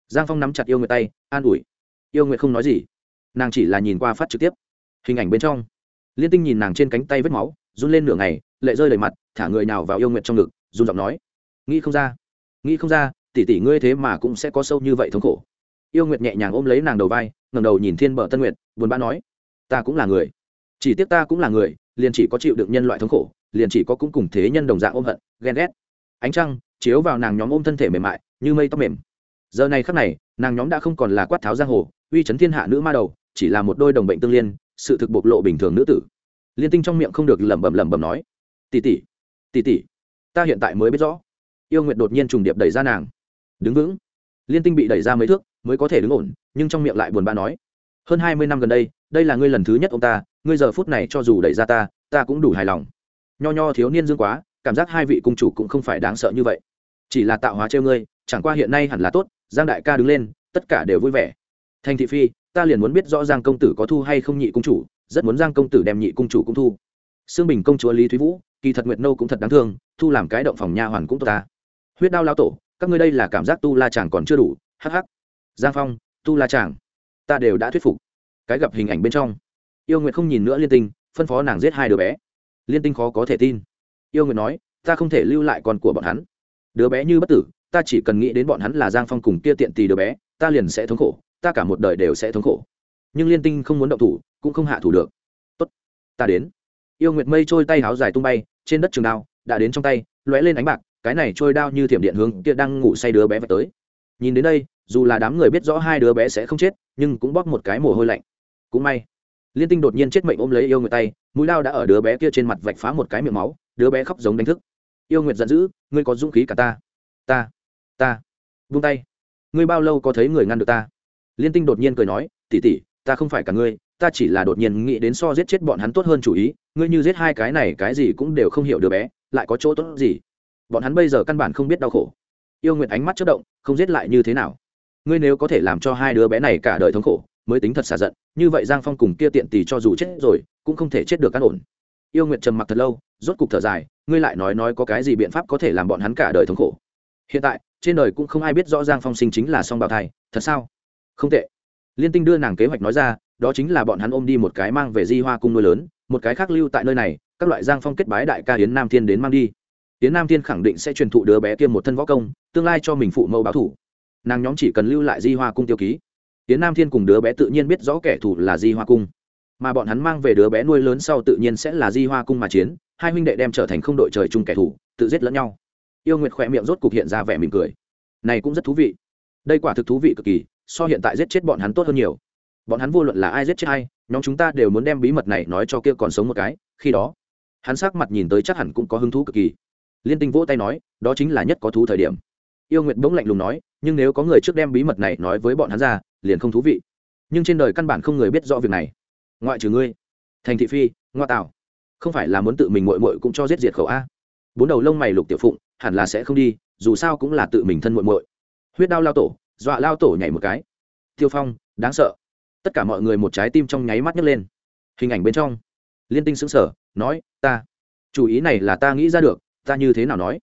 Giang phong nắm chặt yêu nguyệt tay, an ủi. Yêu nguyệt không nói gì. Nàng chỉ là nhìn qua phát trực tiếp. Hình ảnh bên trong. Liên tinh nhìn nàng trên cánh tay vết máu, run lên nửa ngày, lệ rơi đầy mặt, thả người nào vào yêu nguyệt trong ngực, run giọng nói. Nghĩ không ra nghĩ không ra, tỷ tỷ ngươi thế mà cũng sẽ có sâu như vậy thống khổ. Yêu nguyệt nhẹ nhàng ôm lấy nàng đầu vai ngầm đầu nhìn thiên bờ tân nguyệt, buồn bã nói, ta cũng là người. Chỉ tiếc ta cũng là người, liền chỉ có chịu đựng nhân loại thống khổ, liền chỉ có cũng cùng thế nhân đồng dạng ôm hận, ghen ghét. Ánh trăng chiếu vào nàng nhóm ôm thân thể mềm mại, như mây tóc mềm. Giờ này khắc này, nàng nhóm đã không còn là quát tháo giang hồ, uy chấn thiên hạ nữ ma đầu, chỉ là một đôi đồng bệnh tương liên, sự thực bộc lộ bình thường nữ tử. Liên tinh trong miệng không được lẩm bẩm lẩm bẩm nói tỉ tỉ tỉ tỉ ta hiện tại mới biết rõ yêu nguyệt đột nhiên trùng điệp đẩy ra nàng. Đứng vững. Liên tinh bị đẩy ra mấy thước mới có thể đứng ổn, nhưng trong miệng lại buồn bã nói, hơn hai mươi năm gần đây đây là ngươi lần thứ nhất ông ta, ngươi giờ phút này cho dù đẩy ra ta ta cũng đủ hài lòng. Nho nho thiếu niên dương quá, cảm giác hai vị cung chủ cũng không phải đáng sợ như vậy. Chỉ là tạo hóa trêu ngươi, chẳng qua hiện nay hẳn là tốt, giang đại ca đứng lên, tất cả đều vui vẻ. Thành thị phi, ta liền muốn biết rõ giang công tử có thu hay không nhị cung chủ, rất muốn giang công tử đem nhị cung chủ cũng thu. Xương bình công chúa lý thúy vũ, kỳ thật nguyệt nâu cũng thật đáng thương, thu làm cái động phòng nha hoàn cũng tốt ta huyết đao lao tổ, các ngươi đây là cảm giác tu la chàng còn chưa đủ hh giang phong, tu la chàng, ta đều đã thuyết phục. Cái gặp hình ảnh bên trong. Yêu nguyệt không nhìn nữa liên tinh, phân phó nàng giết hai đứa bé. Liên tinh khó có thể tin. Yêu nguyệt nói, ta không thể lưu lại con của bọn hắn. Đứa bé như bất tử, ta chỉ cần nghĩ đến bọn hắn là giang phong cùng kia tiện tì đứa bé, ta liền sẽ thống khổ, ta cả một đời đều sẽ thống khổ. Nhưng liên tinh không muốn động thủ, cũng không hạ thủ được. Tốt, ta đến. Yêu nguyệt mây trôi tay háo dài tung bay, trên đất trường đao đã đến trong tay, lóe lên ánh bạc cái này trôi đao như thiểm điện hướng kia đang ngủ say đứa bé vào tới. Nhìn đến đây, dù là đám người biết rõ hai đứa bé sẽ không chết, nhưng cũng bóp một cái mồ hôi lạnh. Cũng may, liên tinh đột nhiên chết mệnh ôm lấy yêu người tay, mũi lao đã ở đứa bé kia trên mặt vạch phá một cái miệng máu, đứa bé khóc giống đánh thức. Yêu nguyệt giận dữ, ngươi có dũng khí cả ta ta ta vung tay. Ngươi bao lâu có thấy người ngăn được ta? Liên tinh đột nhiên cười nói tỉ tỉ ta không phải cả ngươi, ta chỉ là đột nhiên nghĩ đến so giết chết bọn hắn tốt hơn chủ ý, ngươi như giết hai cái này cái gì cũng đều không hiểu đứa bé, lại có chỗ tốt gì? Bọn hắn bây giờ căn bản không biết đau khổ. Yêu nguyện ánh mắt chất động, không giết lại như thế nào? Ngươi nếu có thể làm cho hai đứa bé này cả đời thống khổ, mới tính thật xả giận, như vậy giang phong cùng kia tiện tì cho dù chết rồi, cũng không thể chết được căn ổn. Yêu nguyện trầm mặc thật lâu, rốt cục thở dài, ngươi lại nói nói có cái gì biện pháp có thể làm bọn hắn cả đời thống khổ? Hiện tại, trên đời cũng không ai biết rõ giang phong sinh chính là song bào thai, thật sao? Không tệ. Liên tinh đưa nàng kế hoạch nói ra, đó chính là bọn hắn ôm đi một cái mang về di hoa cung nuôi lớn, một cái khác lưu tại nơi này, các loại giang phong kết bái đại ca hiến nam thiên đến mang đi hiến nam thiên khẳng định sẽ truyền thụ đứa bé kia một thân võ công, tương lai cho mình phụ mẫu báo thủ. Nàng nhóm chỉ cần lưu lại di hoa cung tiêu ký. Hiến nam thiên cùng đứa bé tự nhiên biết rõ kẻ thù là di hoa cung. Mà bọn hắn mang về đứa bé nuôi lớn sau tự nhiên sẽ là di hoa cung mà chiến, hai huynh đệ đem trở thành không đội trời chung kẻ thù, tự giết lẫn nhau. Yêu nguyệt khỏe miệng rốt cục hiện ra vẻ mỉm cười. Này cũng rất thú vị. Đây quả thực thú vị cực kỳ, so hiện tại giết chết bọn hắn tốt hơn nhiều. Bọn hắn vô luận là ai giết chết ai, nhóm chúng ta đều muốn đem bí mật này nói cho kia còn sống một cái, khi đó, hắn sắc mặt nhìn tới chắc hẳn cũng có hứng thú cực kỳ liên tinh vỗ tay nói, đó chính là nhất có thú thời điểm. Yêu nguyệt bỗng lạnh lùng nói, nhưng nếu có người trước đem bí mật này nói với bọn hắn ra, liền không thú vị. Nhưng trên đời căn bản không người biết rõ việc này. Ngoại trừ ngươi, thành thị phi, ngoa tạo không phải là muốn tự mình mội mội cũng cho giết diệt khẩu a? Bốn đầu lông mày lục tiểu phụng, hẳn là sẽ không đi, dù sao cũng là tự mình thân mội mội huyết đao lao tổ, dọa lao tổ nhảy một cái. Tiêu phong, đáng sợ. Tất cả mọi người một trái tim trong nháy mắt nhấc lên. Hình ảnh bên trong, liên tinh xứng sở nói, ta, chủ ý này là ta nghĩ ra được ta như thế nào nói?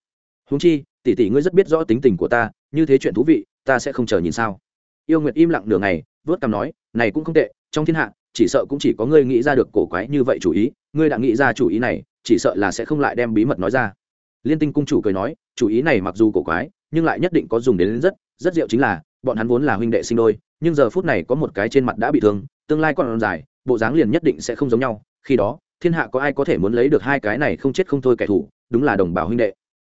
Húng chi, tỷ tỷ ngươi rất biết rõ tính tình của ta, như thế chuyện thú vị, ta sẽ không chờ nhìn sao? Yêu nguyệt im lặng nửa ngày, vớt cằm nói, này cũng không tệ, trong thiên hạ, chỉ sợ cũng chỉ có ngươi nghĩ ra được cổ quái như vậy chủ ý, ngươi đã nghĩ ra chủ ý này, chỉ sợ là sẽ không lại đem bí mật nói ra. Liên tinh cung chủ cười nói, chủ ý này mặc dù cổ quái, nhưng lại nhất định có dùng đến rất rất diệu chính là, bọn hắn vốn là huynh đệ sinh đôi, nhưng giờ phút này có một cái trên mặt đã bị thương, tương lai còn dài, bộ dáng liền nhất định sẽ không giống nhau. Khi đó, thiên hạ có ai có thể muốn lấy được hai cái này không chết không thôi kẻ thù đúng là đồng bào huynh đệ.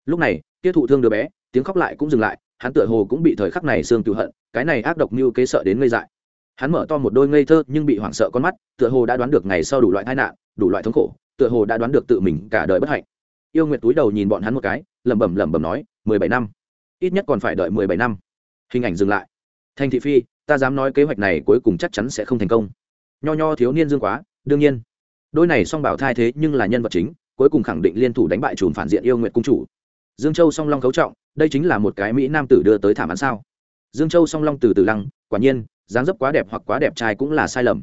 Lúc này tiết thụ thương đứa bé, tiếng khóc lại cũng dừng lại, hắn tựa hồ cũng bị thời khắc này xương cựu hận, cái này ác độc như kế sợ đến ngây dại. Hắn mở to một đôi ngây thơ nhưng bị hoảng sợ con mắt, tựa hồ đã đoán được ngày sau đủ loại tai nạn, đủ loại thống khổ, tựa hồ đã đoán được tự mình cả đời bất hạnh. Yêu nguyệt túi đầu nhìn bọn hắn một cái, lẩm bẩm lẩm bẩm nói, mười bảy năm. Ít nhất còn phải đợi mười bảy năm. Hình ảnh dừng lại. Thành thị phi, ta dám nói kế hoạch này cuối cùng chắc chắn sẽ không thành công. Nho nho thiếu niên dương quá, đương nhiên. Đôi này song bảo thai thế nhưng là nhân vật chính cuối cùng khẳng định liên thủ đánh bại chùm phản diện yêu nguyện cung chủ. Dương châu song long cấu trọng, đây chính là một cái mỹ nam tử đưa tới thảm án sao? Dương châu song long từ từ lăng, quả nhiên, dáng dấp quá đẹp hoặc quá đẹp trai cũng là sai lầm.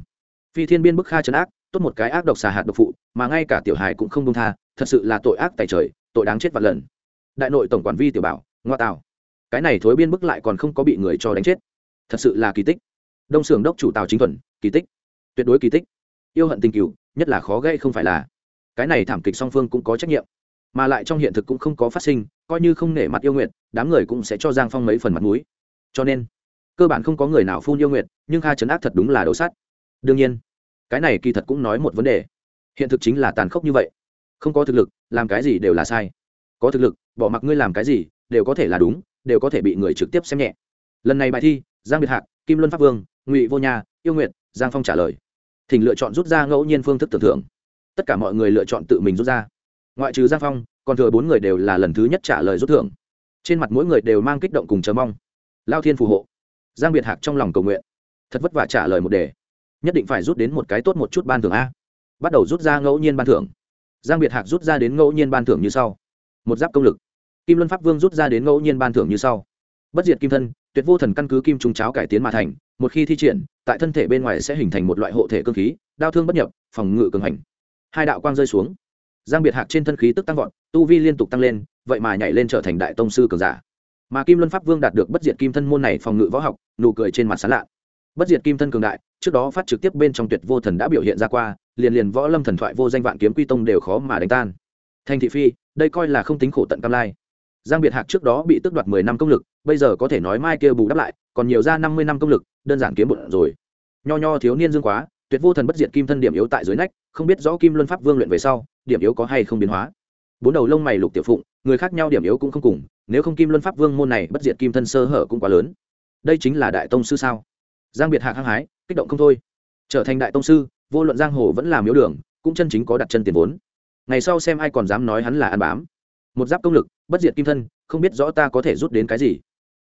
Phi thiên biên bức kha trấn ác, tốt một cái ác độc xà hạt độc phụ, mà ngay cả tiểu hài cũng không đông tha, thật sự là tội ác tài trời, tội đáng chết vạn lần. Đại nội tổng quản vi tiểu bảo, ngoa tào. Cái này thối biên bức lại còn không có bị người cho đánh chết. Thật sự là kỳ tích. Đông sưởng đốc chủ tào chính thuần, kỳ tích. Tuyệt đối kỳ tích. Yêu hận tình cựu nhất là khó gây không phải là cái này thảm kịch song phương cũng có trách nhiệm, mà lại trong hiện thực cũng không có phát sinh, coi như không nể mặt yêu nguyện đám người cũng sẽ cho giang phong mấy phần mặt mũi. Cho nên, cơ bản không có người nào phun yêu nguyện nhưng kha chấn ác thật đúng là đấu sát. Đương nhiên, cái này kỳ thật cũng nói một vấn đề. Hiện thực chính là tàn khốc như vậy. Không có thực lực, làm cái gì đều là sai. Có thực lực, bỏ mặc ngươi làm cái gì, đều có thể là đúng, đều có thể bị người trực tiếp xem nhẹ. Lần này bài thi, giang biệt hạc, kim luân pháp vương, ngụy vô nhà yêu nguyện giang phong trả lời. Thỉnh lựa chọn rút ra ngẫu nhiên phương thức tưởng thưởng tất cả mọi người lựa chọn tự mình rút ra. Ngoại trừ giang phong, còn thừa bốn người đều là lần thứ nhất trả lời rút thưởng. Trên mặt mỗi người đều mang kích động cùng chờ mong. Lao thiên phù hộ. Giang biệt hạc trong lòng cầu nguyện. Thật vất vả trả lời một đề. Nhất định phải rút đến một cái tốt một chút ban thưởng a. Bắt đầu rút ra ngẫu nhiên ban thưởng. Giang biệt hạc rút ra đến ngẫu nhiên ban thưởng như sau. Một giáp công lực. Kim luân pháp vương rút ra đến ngẫu nhiên ban thưởng như sau. Bất diệt kim thân, tuyệt vô thần căn cứ kim trung cháo cải tiến mà thành, một khi thi triển, tại thân thể bên ngoài sẽ hình thành một loại hộ thể cơ khí đau thương bất nhập, phòng ngự cường hành hai đạo quang rơi xuống. Giang biệt hạc trên thân khí tức tăng vọt, tu vi liên tục tăng lên, vậy mà nhảy lên trở thành đại tông sư cường giả. Mà kim luân pháp vương đạt được bất diệt kim thân môn này phòng ngự võ học, nụ cười trên mặt sán lạ. Bất diệt kim thân cường đại, trước đó phát trực tiếp bên trong tuyệt vô thần đã biểu hiện ra qua, liền liền võ lâm thần thoại vô danh vạn kiếm quy tông đều khó mà đánh tan. Thành thị phi, đây coi là không tính khổ tận cam lai. Giang biệt hạc trước đó bị tước đoạt mười năm công lực, bây giờ có thể nói mai kia bù đắp lại, còn nhiều ra năm mươi năm công lực, đơn giản kiếm bụng rồi. Nho nho thiếu niên dương quá, tuyệt vô thần bất diệt kim thân điểm yếu tại dưới nách không biết rõ kim luân pháp vương luyện về sau, điểm yếu có hay không biến hóa. Bốn đầu lông mày lục tiểu phụng, người khác nhau điểm yếu cũng không cùng, nếu không kim luân pháp vương môn này bất diệt kim thân sơ hở cũng quá lớn. Đây chính là đại tông sư sao? Giang biệt hạ hăng hái, kích động không thôi. Trở thành đại tông sư, vô luận giang hồ vẫn làm miếu đường, cũng chân chính có đặt chân tiền vốn. Ngày sau xem ai còn dám nói hắn là ăn bám. Một giáp công lực, bất diệt kim thân, không biết rõ ta có thể rút đến cái gì.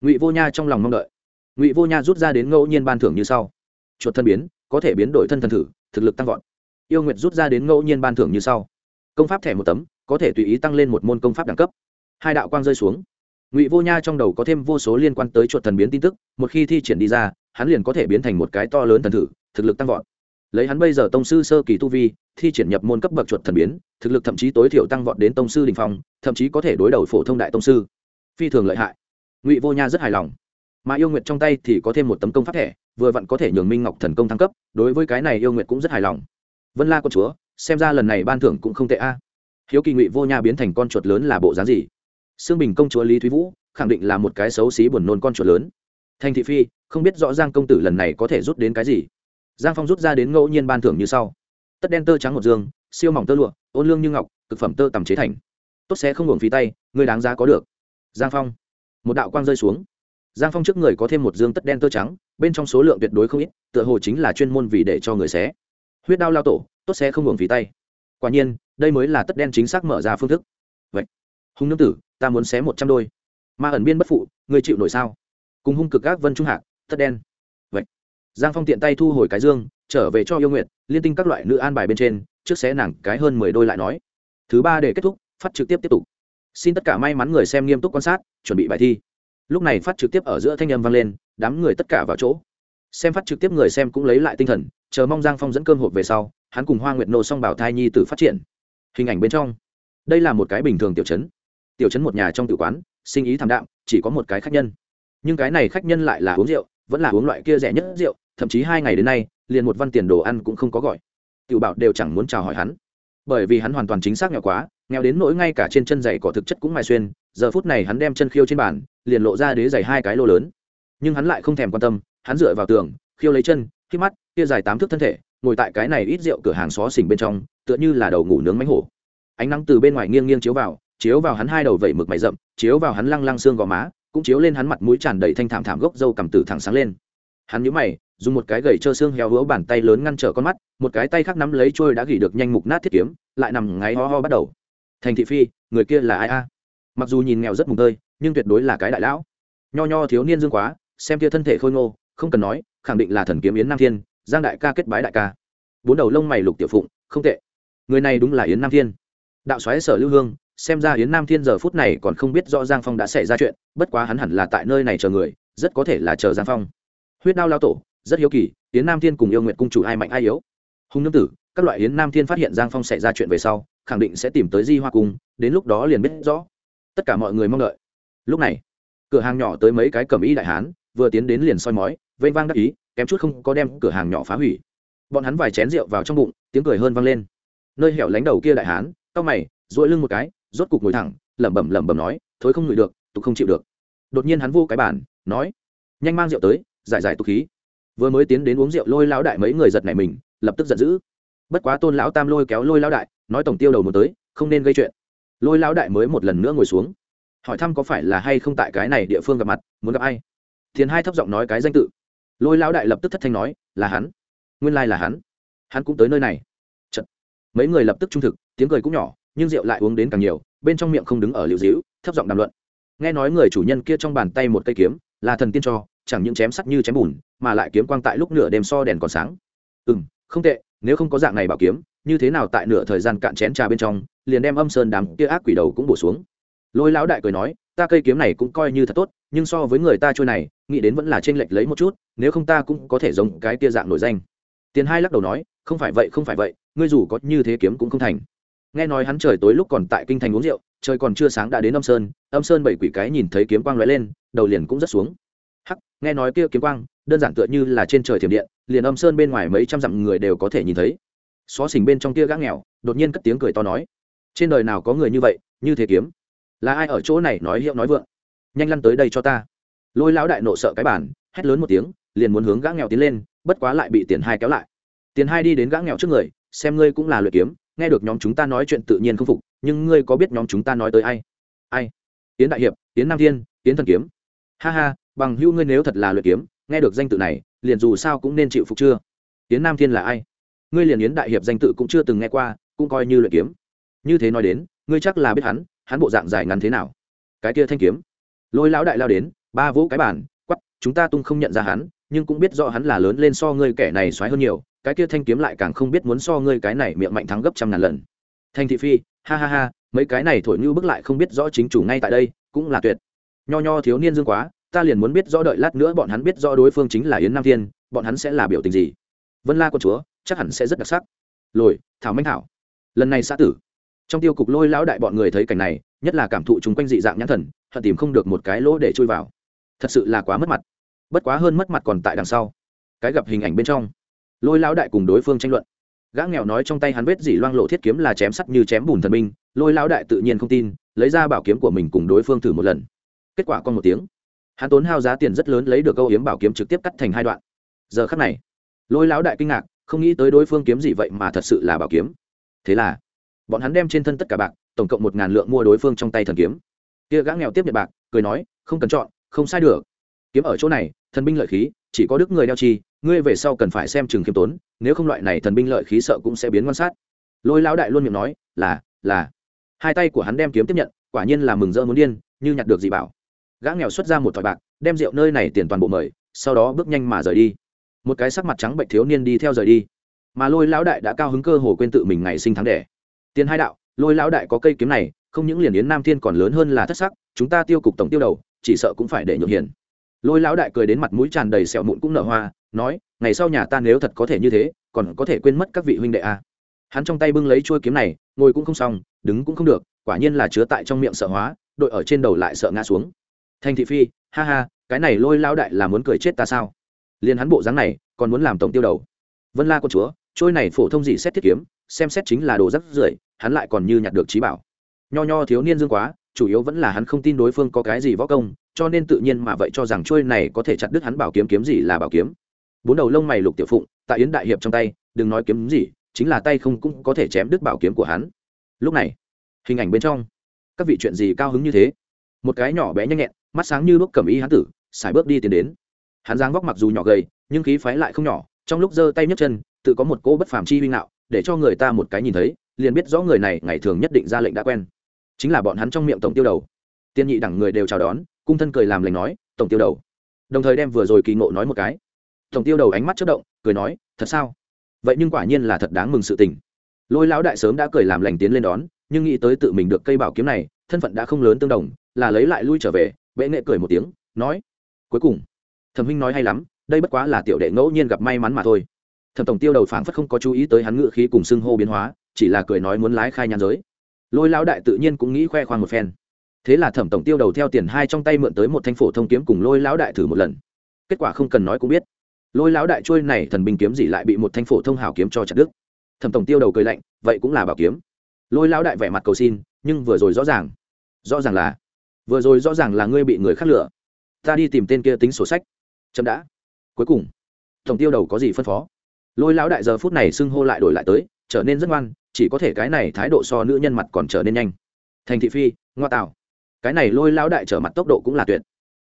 Ngụy vô nha trong lòng mong đợi. Ngụy vô nha rút ra đến ngẫu nhiên ban thưởng như sau. Chuột thân biến, có thể biến đổi thân thần thử, thực lực tăng vọt yêu nguyệt rút ra đến ngẫu nhiên ban thưởng như sau. Công pháp thẻ một tấm, có thể tùy ý tăng lên một môn công pháp đẳng cấp. Hai đạo quang rơi xuống. Ngụy vô nha trong đầu có thêm vô số liên quan tới chuột thần biến tin tức, một khi thi triển đi ra, hắn liền có thể biến thành một cái to lớn thần thử, thực lực tăng vọt. Lấy hắn bây giờ tông sư sơ kỳ tu vi, thi triển nhập môn cấp bậc chuột thần biến, thực lực thậm chí tối thiểu tăng vọt đến tông sư đình phong, thậm chí có thể đối đầu phổ thông đại tông sư. Phi thường lợi hại. Ngụy vô nha rất hài lòng. Mà yêu nguyệt trong tay thì có thêm một tấm công pháp thẻ, vừa vặn có thể nhường minh ngọc thần công thăng cấp, đối với cái này yêu nguyệt cũng rất hài lòng vân la con chúa, xem ra lần này ban thưởng cũng không tệ a. Hiếu kỳ ngụy vô nha biến thành con chuột lớn là bộ dáng gì? Xương bình công chúa lý thúy vũ, khẳng định là một cái xấu xí buồn nôn con chuột lớn. Thành thị phi, không biết rõ giang công tử lần này có thể rút đến cái gì. Giang phong rút ra đến ngẫu nhiên ban thưởng như sau. Tất đen tơ trắng một dương, siêu mỏng tơ lụa, ôn lương như ngọc thực phẩm tơ tầm chế thành. Tốt sẽ không hưởng phí tay, người đáng giá có được. Giang phong. Một đạo quang rơi xuống. Giang phong trước người có thêm một dương tất đen tơ trắng, bên trong số lượng tuyệt đối không ít, tựa hồ chính là chuyên môn vì để cho người xé huyết đao lao tổ, tốt sẽ không hưởng phí tay. Quả nhiên, đây mới là tất đen chính xác mở ra phương thức. Vậy, hung nương tử, ta muốn xé một trăm đôi. Ma ẩn biên bất phụ người chịu nổi sao? Cùng hung cực các vân trung hạc, tất đen. Vậy, giang phong tiện tay thu hồi cái dương, trở về cho yêu nguyện liên tinh các loại nữ an bài bên trên, trước xé nàng cái hơn mười đôi lại nói. Thứ ba để kết thúc, phát trực tiếp tiếp tục. Xin tất cả may mắn người xem nghiêm túc quan sát, chuẩn bị bài thi. Lúc này phát trực tiếp ở giữa thanh âm vang lên, đám người tất cả vào chỗ xem phát trực tiếp người xem cũng lấy lại tinh thần, chờ mong giang phong dẫn cơm hộp về sau, hắn cùng hoa nguyệt nô xong bảo thai nhi t phát triển. Hình ảnh bên trong. Đây là một cái bình thường tiểu chấn tiểu chấn một nhà trong tự quán, sinh ý thảm đạm, chỉ có một cái khách nhân. Nhưng cái này khách nhân lại là uống rượu, vẫn là uống loại kia rẻ nhất rượu, thậm chí hai ngày đến nay, liền một văn tiền đồ ăn cũng không có gọi. Tiểu bảo đều chẳng muốn chào hỏi hắn. Bởi vì hắn hoàn toàn chính xác nghèo quá, nghèo đến nỗi ngay cả trên chân giày cỏ thực chất cũng mài xuyên, giờ phút này hắn đem chân khiêu trên bàn, liền lộ ra đế giày hai cái lô lớn. Nhưng hắn lại không thèm quan tâm hắn dựa vào tường, khiêu lấy chân, khi mắt, kia dài tám thước thân thể, ngồi tại cái này ít rượu cửa hàng xó xỉnh bên trong, tựa như là đầu ngủ nướng mánh hổ. Ánh nắng từ bên ngoài nghiêng nghiêng chiếu vào chiếu vào hắn hai đầu vẩy mực mày rậm, chiếu vào hắn lăng lăng xương gò má, cũng chiếu lên hắn mặt mũi tràn đầy thanh thảm thảm gốc dâu cầm tử thẳng sáng lên. Hắn nhíu mày, dùng một cái gậy trơ xương heo hứa bàn tay lớn ngăn trở con mắt, một cái tay khác nắm lấy trôi đã gỉ được nhanh mục nát thiết kiếm, lại nằm ngáy ho ho bắt đầu. Thành thị phi, người kia là ai a? Mặc dù nhìn nghèo rất mùng tơi, nhưng tuyệt đối là cái đại lão. Nho nho thiếu niên dương quá, xem kia thân thể khôi ngô không cần nói, khẳng định là thần kiếm yến nam thiên, giang đại ca kết bái đại ca. Bốn đầu lông mày lục tiểu phụng, không tệ. Người này đúng là yến nam thiên. Đạo xoáy sở lưu hương, xem ra yến nam thiên giờ phút này còn không biết rõ giang phong đã xảy ra chuyện, bất quá hắn hẳn là tại nơi này chờ người, rất có thể là chờ giang phong. Huyết đao lao tổ, rất hiếu kỳ, yến nam thiên cùng yêu nguyện cung chủ ai mạnh ai yếu? Hùng nương tử, các loại yến nam thiên phát hiện giang phong xảy ra chuyện về sau, khẳng định sẽ tìm tới di hoa cung, đến lúc đó liền biết rõ. Tất cả mọi người mong đợi. Lúc này, cửa hàng nhỏ tới mấy cái cầm ý đại hán, vừa tiến đến liền soi mói vênh vang đắc ý, kém chút không có đem cửa hàng nhỏ phá hủy. Bọn hắn vài chén rượu vào trong bụng, tiếng cười hơn vang lên. Nơi hẻo lánh đầu kia đại hán, cau mày dội lưng một cái, rốt cục ngồi thẳng, lẩm bẩm lẩm bẩm nói, thối không ngửi được tục không chịu được. Đột nhiên hắn vô cái bản nói, nhanh mang rượu tới, giải giải tục khí. Vừa mới tiến đến uống rượu lôi lão đại mấy người giật nảy mình, lập tức giận dữ. Bất quá tôn lão tam lôi kéo lôi lão đại, nói tổng tiêu đầu một tới, không nên gây chuyện. Lôi lão đại mới một lần nữa ngồi xuống. Hỏi thăm có phải là hay không tại cái này địa phương gặp mặt, muốn gặp ai. Thiền hai thấp giọng nói cái danh tự lôi lão đại lập tức thất thanh nói, là hắn. Nguyên lai là hắn. Hắn cũng tới nơi này. Chật. mấy người lập tức trung thực, tiếng cười cũng nhỏ, nhưng rượu lại uống đến càng nhiều, bên trong miệng không đứng ở liệu dĩu thấp giọng đàm luận. Nghe nói người chủ nhân kia trong bàn tay một cây kiếm, là thần tiên cho, chẳng những chém sắt như chém bùn, mà lại kiếm quang tại lúc nửa đêm so đèn còn sáng. Ừ m không tệ, nếu không có dạng này bảo kiếm, như thế nào tại nửa thời gian cạn chén trà bên trong, liền đem âm sơn đám kia ác quỷ đầu cũng bổ xuống. Lôi lão đại cười nói, ta cây kiếm này cũng coi như thật tốt, nhưng so với người ta trôi này nghĩ đến vẫn là trên lệch lấy một chút, nếu không ta cũng có thể giống cái tia dạng nổi danh. Tiền hai lắc đầu nói, không phải vậy, không phải vậy, ngươi dù có như thế kiếm cũng không thành. Nghe nói hắn trời tối lúc còn tại kinh thành uống rượu, trời còn chưa sáng đã đến âm sơn âm sơn bảy quỷ cái nhìn thấy kiếm quang lóe lên, đầu liền cũng rất xuống. Hắc, nghe nói kia kiếm quang, đơn giản tựa như là trên trời thiểm điện, liền âm sơn bên ngoài mấy trăm dặm người đều có thể nhìn thấy. Xó xỉnh bên trong kia gã nghèo, đột nhiên cất tiếng cười to nói, trên đời nào có người như vậy, như thế kiếm? Là ai ở chỗ này nói hiệu nói vượng? Nhanh lăn tới đây cho ta lôi lão đại nộ sợ cái bản hét lớn một tiếng, liền muốn hướng gã nghèo tiến lên, bất quá lại bị tiền hai kéo lại. Tiền hai đi đến gã nghèo trước người, xem ngươi cũng là luyện kiếm, nghe được nhóm chúng ta nói chuyện tự nhiên không phục, nhưng ngươi có biết nhóm chúng ta nói tới ai? Ai? Tiến đại hiệp, tiến nam thiên, tiến thần kiếm. Ha ha, bằng hữu ngươi nếu thật là luyện kiếm, nghe được danh tự này, liền dù sao cũng nên chịu phục chưa? Tiến nam thiên là ai? Ngươi liền yến đại hiệp danh tự cũng chưa từng nghe qua, cũng coi như luyện kiếm. Như thế nói đến, ngươi chắc là biết hắn hắn bộ dạng dài ngắn thế nào? Cái kia thanh kiếm. Lôi lão đại lao đến ba vũ cái bản quắp chúng ta tung không nhận ra hắn, nhưng cũng biết rõ hắn là lớn lên so ngươi kẻ này xoáy hơn nhiều, cái kia thanh kiếm lại càng không biết muốn so ngươi cái này miệng mạnh thắng gấp trăm ngàn lần. Thanh thị phi, ha ha ha, mấy cái này thổi như bức lại không biết rõ chính chủ ngay tại đây, cũng là tuyệt. Nho nho thiếu niên dương quá, ta liền muốn biết rõ đợi lát nữa bọn hắn biết rõ đối phương chính là yến nam thiên, bọn hắn sẽ là biểu tình gì? Vân la con chúa, chắc hẳn sẽ rất đặc sắc. Lồi, thảo minh thảo. Lần này xã tử. Trong tiêu cục lôi lão đại bọn người thấy cảnh này, nhất là cảm thụ chúng quanh dị dạng nhãn thần, hận tìm không được một cái lỗ để chui vào thật sự là quá mất mặt. Bất quá hơn mất mặt còn tại đằng sau. Cái gặp hình ảnh bên trong, lôi lão đại cùng đối phương tranh luận. Gã nghèo nói trong tay hắn vết dỉ loang lộ thiết kiếm là chém sắt như chém bùn thần binh, lôi lão đại tự nhiên không tin, lấy ra bảo kiếm của mình cùng đối phương thử một lần. Kết quả con một tiếng, hắn tốn hao giá tiền rất lớn lấy được câu yếm bảo kiếm trực tiếp cắt thành hai đoạn. Giờ khắc này, lôi lão đại kinh ngạc, không nghĩ tới đối phương kiếm gì vậy mà thật sự là bảo kiếm. Thế là, bọn hắn đem trên thân tất cả bạc, tổng cộng một ngàn lượng mua đối phương trong tay thần kiếm. Kia gã nghèo tiếp nhận bạc, cười nói, không cần chọn không sai được. Kiếm ở chỗ này, thần binh lợi khí, chỉ có đức người đeo chi, ngươi về sau cần phải xem chừng khiêm tốn, nếu không loại này thần binh lợi khí sợ cũng sẽ biến quan sát. Lôi lão đại luôn miệng nói, là là. Hai tay của hắn đem kiếm tiếp nhận, quả nhiên là mừng rỡ muốn điên, như nhặt được gì bảo. Gã nghèo xuất ra một thỏi bạc, đem rượu nơi này tiền toàn bộ mời, sau đó bước nhanh mà rời đi. Một cái sắc mặt trắng bệnh thiếu niên đi theo rời đi. Mà lôi lão đại đã cao hứng cơ hồ quên tự mình ngày sinh tháng đẻ. Tiền hai đạo, lôi lão đại có cây kiếm này, không những liền yến nam thiên còn lớn hơn là thất sắc, chúng ta tiêu cục tổng tiêu đầu chỉ sợ cũng phải để nhượng hiền. Lôi lão đại cười đến mặt mũi tràn đầy sẹo mụn cũng nở hoa, nói, ngày sau nhà ta nếu thật có thể như thế, còn có thể quên mất các vị huynh đệ a à. hắn trong tay bưng lấy chuôi kiếm này, ngồi cũng không xong, đứng cũng không được, quả nhiên là chứa tại trong miệng sợ hóa, đội ở trên đầu lại sợ ngã xuống. Thanh thị phi, ha ha, cái này lôi lão đại là muốn cười chết ta sao? Liền hắn bộ dáng này, còn muốn làm tổng tiêu đầu. Vân la con chúa trôi này phổ thông gì xét thiết kiếm, xem xét chính là đồ rất rưởi, hắn lại còn như nhặt được trí bảo. Nho nho thiếu niên dương quá chủ yếu vẫn là hắn không tin đối phương có cái gì võ công, cho nên tự nhiên mà vậy cho rằng trôi này có thể chặt đứt hắn bảo kiếm kiếm gì là bảo kiếm. Bốn đầu lông mày lục tiểu phụng, tại yến đại hiệp trong tay, đừng nói kiếm gì, chính là tay không cũng có thể chém đứt bảo kiếm của hắn. Lúc này, hình ảnh bên trong, các vị chuyện gì cao hứng như thế? Một cái nhỏ bé nhanh nhẹn, mắt sáng như bước cầm y hắn tử, xài bước đi tiến đến. Hắn giang vóc mặc dù nhỏ gầy, nhưng khí phái lại không nhỏ, trong lúc giơ tay nhấc chân, tự có một cỗ bất phàm chi huy ngạo, để cho người ta một cái nhìn thấy, liền biết rõ người này ngày thường nhất định ra lệnh đã quen chính là bọn hắn trong miệng tổng tiêu đầu. Tiên nhị đẳng người đều chào đón, cung thân cười làm lành nói, tổng tiêu đầu. Đồng thời đem vừa rồi kỳ ngộ nói một cái. Tổng tiêu đầu ánh mắt chất động, cười nói, thật sao? Vậy nhưng quả nhiên là thật đáng mừng sự tình. Lôi lão đại sớm đã cười làm lành tiến lên đón, nhưng nghĩ tới tự mình được cây bảo kiếm này, thân phận đã không lớn tương đồng, là lấy lại lui trở về, bệ nghệ cười một tiếng, nói, cuối cùng, thẩm huynh nói hay lắm, đây bất quá là tiểu đệ ngẫu nhiên gặp may mắn mà thôi. Thẩm tổng tiêu đầu phảng phất không có chú ý tới hắn ngự khí cùng xưng hô biến hóa, chỉ là cười nói muốn lái khai nhan giới lôi lão đại tự nhiên cũng nghĩ khoe khoang một phen. Thế là thẩm tổng tiêu đầu theo tiền hai trong tay mượn tới một thanh phổ thông kiếm cùng lôi lão đại thử một lần. Kết quả không cần nói cũng biết. Lôi lão đại trôi này thần binh kiếm gì lại bị một thanh phổ thông hào kiếm cho chặt đứt. Thẩm tổng tiêu đầu cười lạnh, vậy cũng là bảo kiếm. Lôi lão đại vẻ mặt cầu xin, nhưng vừa rồi rõ ràng. Rõ ràng là, vừa rồi rõ ràng là ngươi bị người khác lừa. Ta đi tìm tên kia tính sổ sách. Chậm đã. Cuối cùng, tổng tiêu đầu có gì phân phó? Lôi lão đại giờ phút này xưng hô lại đổi lại tới trở nên rất ngoan, chỉ có thể cái này thái độ so nữ nhân mặt còn trở nên nhanh. Thành thị phi, ngoa tạo. Cái này lôi lão đại trở mặt tốc độ cũng là tuyệt.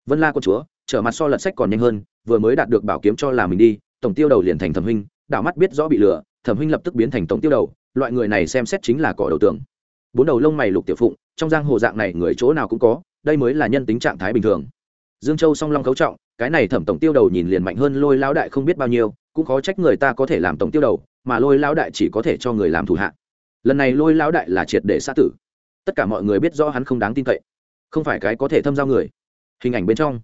Vân la con chúa, trở mặt so lật sách còn nhanh hơn, vừa mới đạt được bảo kiếm cho là mình đi, tổng tiêu đầu liền thành thẩm huynh, đảo mắt biết rõ bị lừa, thẩm huynh lập tức biến thành tổng tiêu đầu, loại người này xem xét chính là cỏ đầu tường. Bốn đầu lông mày lục tiểu phụng, trong giang hồ dạng này người chỗ nào cũng có, đây mới là nhân tính trạng thái bình thường. Dương châu song long cấu trọng, cái này thẩm tổng tiêu đầu nhìn liền mạnh hơn lôi lão đại không biết bao nhiêu cũng khó trách người ta có thể làm tổng tiêu đầu, mà lôi lão đại chỉ có thể cho người làm thủ hạ. Lần này lôi lão đại là triệt để xa tử. Tất cả mọi người biết rõ hắn không đáng tin cậy. Không phải cái có thể thâm giao người. Hình ảnh bên trong,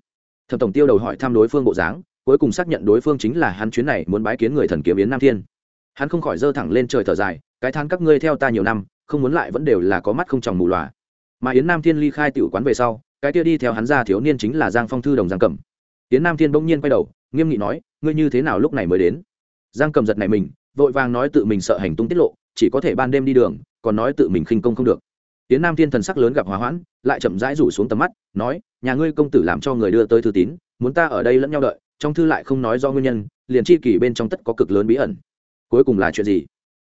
thẩm tổng tiêu đầu hỏi thăm đối phương bộ dáng, cuối cùng xác nhận đối phương chính là hắn chuyến này muốn bái kiến người thần kiếm yến nam thiên. Hắn không khỏi dơ thẳng lên trời thở dài, cái than các ngươi theo ta nhiều năm, không muốn lại vẫn đều là có mắt không tròng mù lòa. Mà yến nam thiên ly khai tiểu quán về sau, cái kia đi theo hắn ra thiếu niên chính là giang phong thư đồng giang cẩm. Yến nam thiên bỗng nhiên quay đầu, nghiêm nghị nói ngươi như thế nào lúc này mới đến? Giang cầm giật này mình, vội vàng nói tự mình sợ hành tung tiết lộ, chỉ có thể ban đêm đi đường, còn nói tự mình khinh công không được. Tiến nam thiên thần sắc lớn gặp hòa hoãn, lại chậm rãi rủ xuống tầm mắt, nói, nhà ngươi công tử làm cho người đưa tới thư tín, muốn ta ở đây lẫn nhau đợi, trong thư lại không nói do nguyên nhân, liền chi kỷ bên trong tất có cực lớn bí ẩn. Cuối cùng là chuyện gì?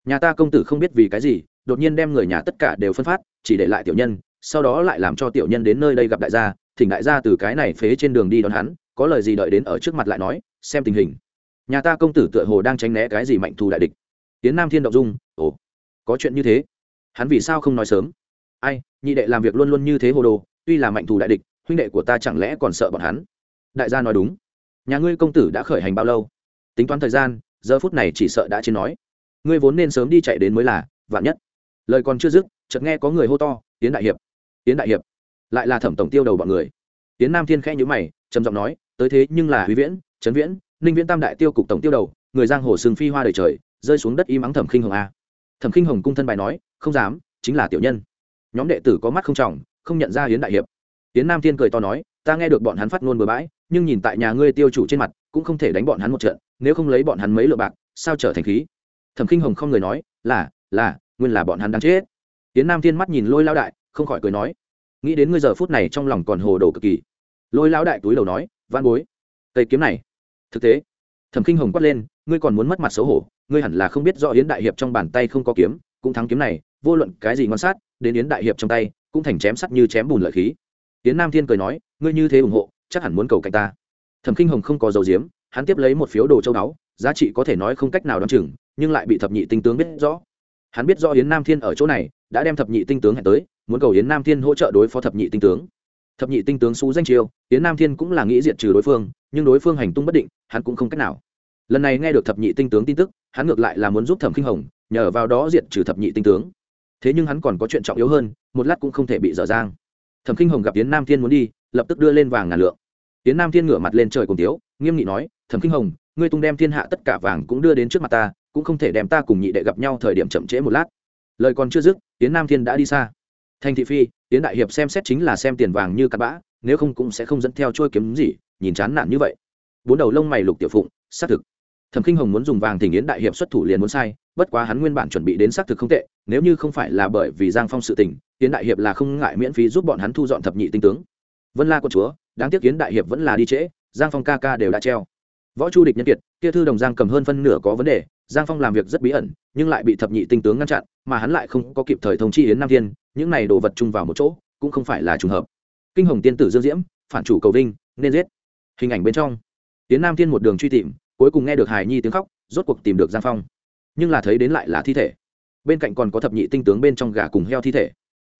Nhà ta công tử không biết vì cái gì, đột nhiên đem người nhà tất cả đều phân phát, chỉ để lại tiểu nhân, sau đó lại làm cho tiểu nhân đến nơi đây gặp đại gia, thỉnh đại gia từ cái này phế trên đường đi đón hắn, có lời gì đợi đến ở trước mặt lại nói xem tình hình. Nhà ta công tử tựa hồ đang tránh né cái gì mạnh thù đại địch. Tiến nam thiên động dung, ồ, có chuyện như thế. Hắn vì sao không nói sớm? Ai, nhị đệ làm việc luôn luôn như thế hồ đồ, tuy là mạnh thù đại địch, huynh đệ của ta chẳng lẽ còn sợ bọn hắn? Đại gia nói đúng. Nhà ngươi công tử đã khởi hành bao lâu? Tính toán thời gian, giờ phút này chỉ sợ đã trên nói. Ngươi vốn nên sớm đi chạy đến mới là, vạn nhất. Lời còn chưa dứt, chợt nghe có người hô to, tiến đại hiệp, tiến đại hiệp. Lại là thẩm tổng tiêu đầu bọn người. Tiến nam thiên khẽ nhữ mày, trầm giọng nói, tới thế nhưng là huy viễn trấn viễn, ninh viễn tam đại tiêu cục tổng tiêu đầu, người giang hồ sừng phi hoa đời trời, rơi xuống đất im ắng thẩm khinh hồng a. Thẩm khinh hồng cung thân bài nói, không dám, chính là tiểu nhân. Nhóm đệ tử có mắt không trọng, không nhận ra hiến đại hiệp. Hiến nam thiên cười to nói, ta nghe được bọn hắn phát ngôn bừa bãi, nhưng nhìn tại nhà ngươi tiêu chủ trên mặt, cũng không thể đánh bọn hắn một trận, nếu không lấy bọn hắn mấy lượng bạc, sao trở thành khí? Thẩm khinh hồng không người nói, là là, nguyên là bọn hắn đang chết. Hiến nam thiên mắt nhìn lôi lao đại, không khỏi cười nói, nghĩ đến ngươi giờ phút này trong lòng còn hồ đồ cực kỳ. Lôi lao đại túi đầu nói van bối, cây kiếm này thực tế, thẩm khinh hồng quát lên, ngươi còn muốn mất mặt xấu hổ, ngươi hẳn là không biết do yến đại hiệp trong bàn tay không có kiếm, cũng thắng kiếm này, vô luận cái gì ngon sát, đến yến đại hiệp trong tay, cũng thành chém sắt như chém bùn lợi khí. Yến nam thiên cười nói, ngươi như thế ủng hộ, chắc hẳn muốn cầu cạnh ta. Thẩm khinh hồng không có dầu diếm hắn tiếp lấy một phiếu đồ châu đáo giá trị có thể nói không cách nào đ o chừng, nhưng lại bị thập nhị tinh tướng biết rõ. Hắn biết do yến nam thiên ở chỗ này, đã đem thập nhị tinh tướng hẹn tới, muốn cầu yến nam thiên hỗ trợ đối phó thập nhị tinh tướng. Thập nhị tinh tướng xú danh chiêu yến nam thiên cũng là nghĩ diện trừ đối phương, nhưng đối phương hành tung bất định hắn cũng không cách nào. Lần này nghe được thập nhị tinh tướng tin tức, hắn ngược lại là muốn giúp thẩm khinh hồng, nhờ vào đó diệt trừ thập nhị tinh tướng. Thế nhưng hắn còn có chuyện trọng yếu hơn, một lát cũng không thể bị dở dang. Thẩm khinh hồng gặp tiến nam thiên muốn đi, lập tức đưa lên vàng ngàn lượng. Tiến nam thiên ngửa mặt lên trời cùng tiếu nghiêm nghị nói, thẩm khinh hồng, ngươi tung đem thiên hạ tất cả vàng cũng đưa đến trước mặt ta, cũng không thể đem ta cùng nhị đệ gặp nhau thời điểm chậm trễ một lát. Lời còn chưa dứt tiến nam thiên đã đi xa. Thành thị phi tiến đại hiệp xem xét chính là xem tiền vàng như cát bã, nếu không cũng sẽ không dẫn theo trôi kiếm gì, nhìn chán nản như vậy bốn đầu lông mày lục tiểu phụng, xác thực. Thẩm khinh hồng muốn dùng vàng thỉnh yến đại hiệp xuất thủ liền muốn sai, bất quá hắn nguyên bản chuẩn bị đến xác thực không tệ, nếu như không phải là bởi vì giang phong sự tình, yến đại hiệp là không ngại miễn phí giúp bọn hắn thu dọn thập nhị tinh tướng. Vân la quân chúa, đáng tiếc yến đại hiệp vẫn là đi trễ, giang phong ca ca đều đã treo. Võ chu địch nhân kiệt, kia thư đồng giang cầm hơn phân nửa có vấn đề, giang phong làm việc rất bí ẩn, nhưng lại bị thập nhị tinh tướng ngăn chặn, mà hắn lại không có kịp thời thông chi yến nam thiên, những này đồ vật chung vào một chỗ, cũng không phải là trùng hợp. Kinh hồng tiên tử dương diễm, phản chủ cầu vinh, nên giết. Hình ảnh bên trong. Tiến nam thiên một đường truy tìm, cuối cùng nghe được hài nhi tiếng khóc, rốt cuộc tìm được giang phong. Nhưng là thấy đến lại là thi thể. Bên cạnh còn có thập nhị tinh tướng bên trong gà cùng heo thi thể.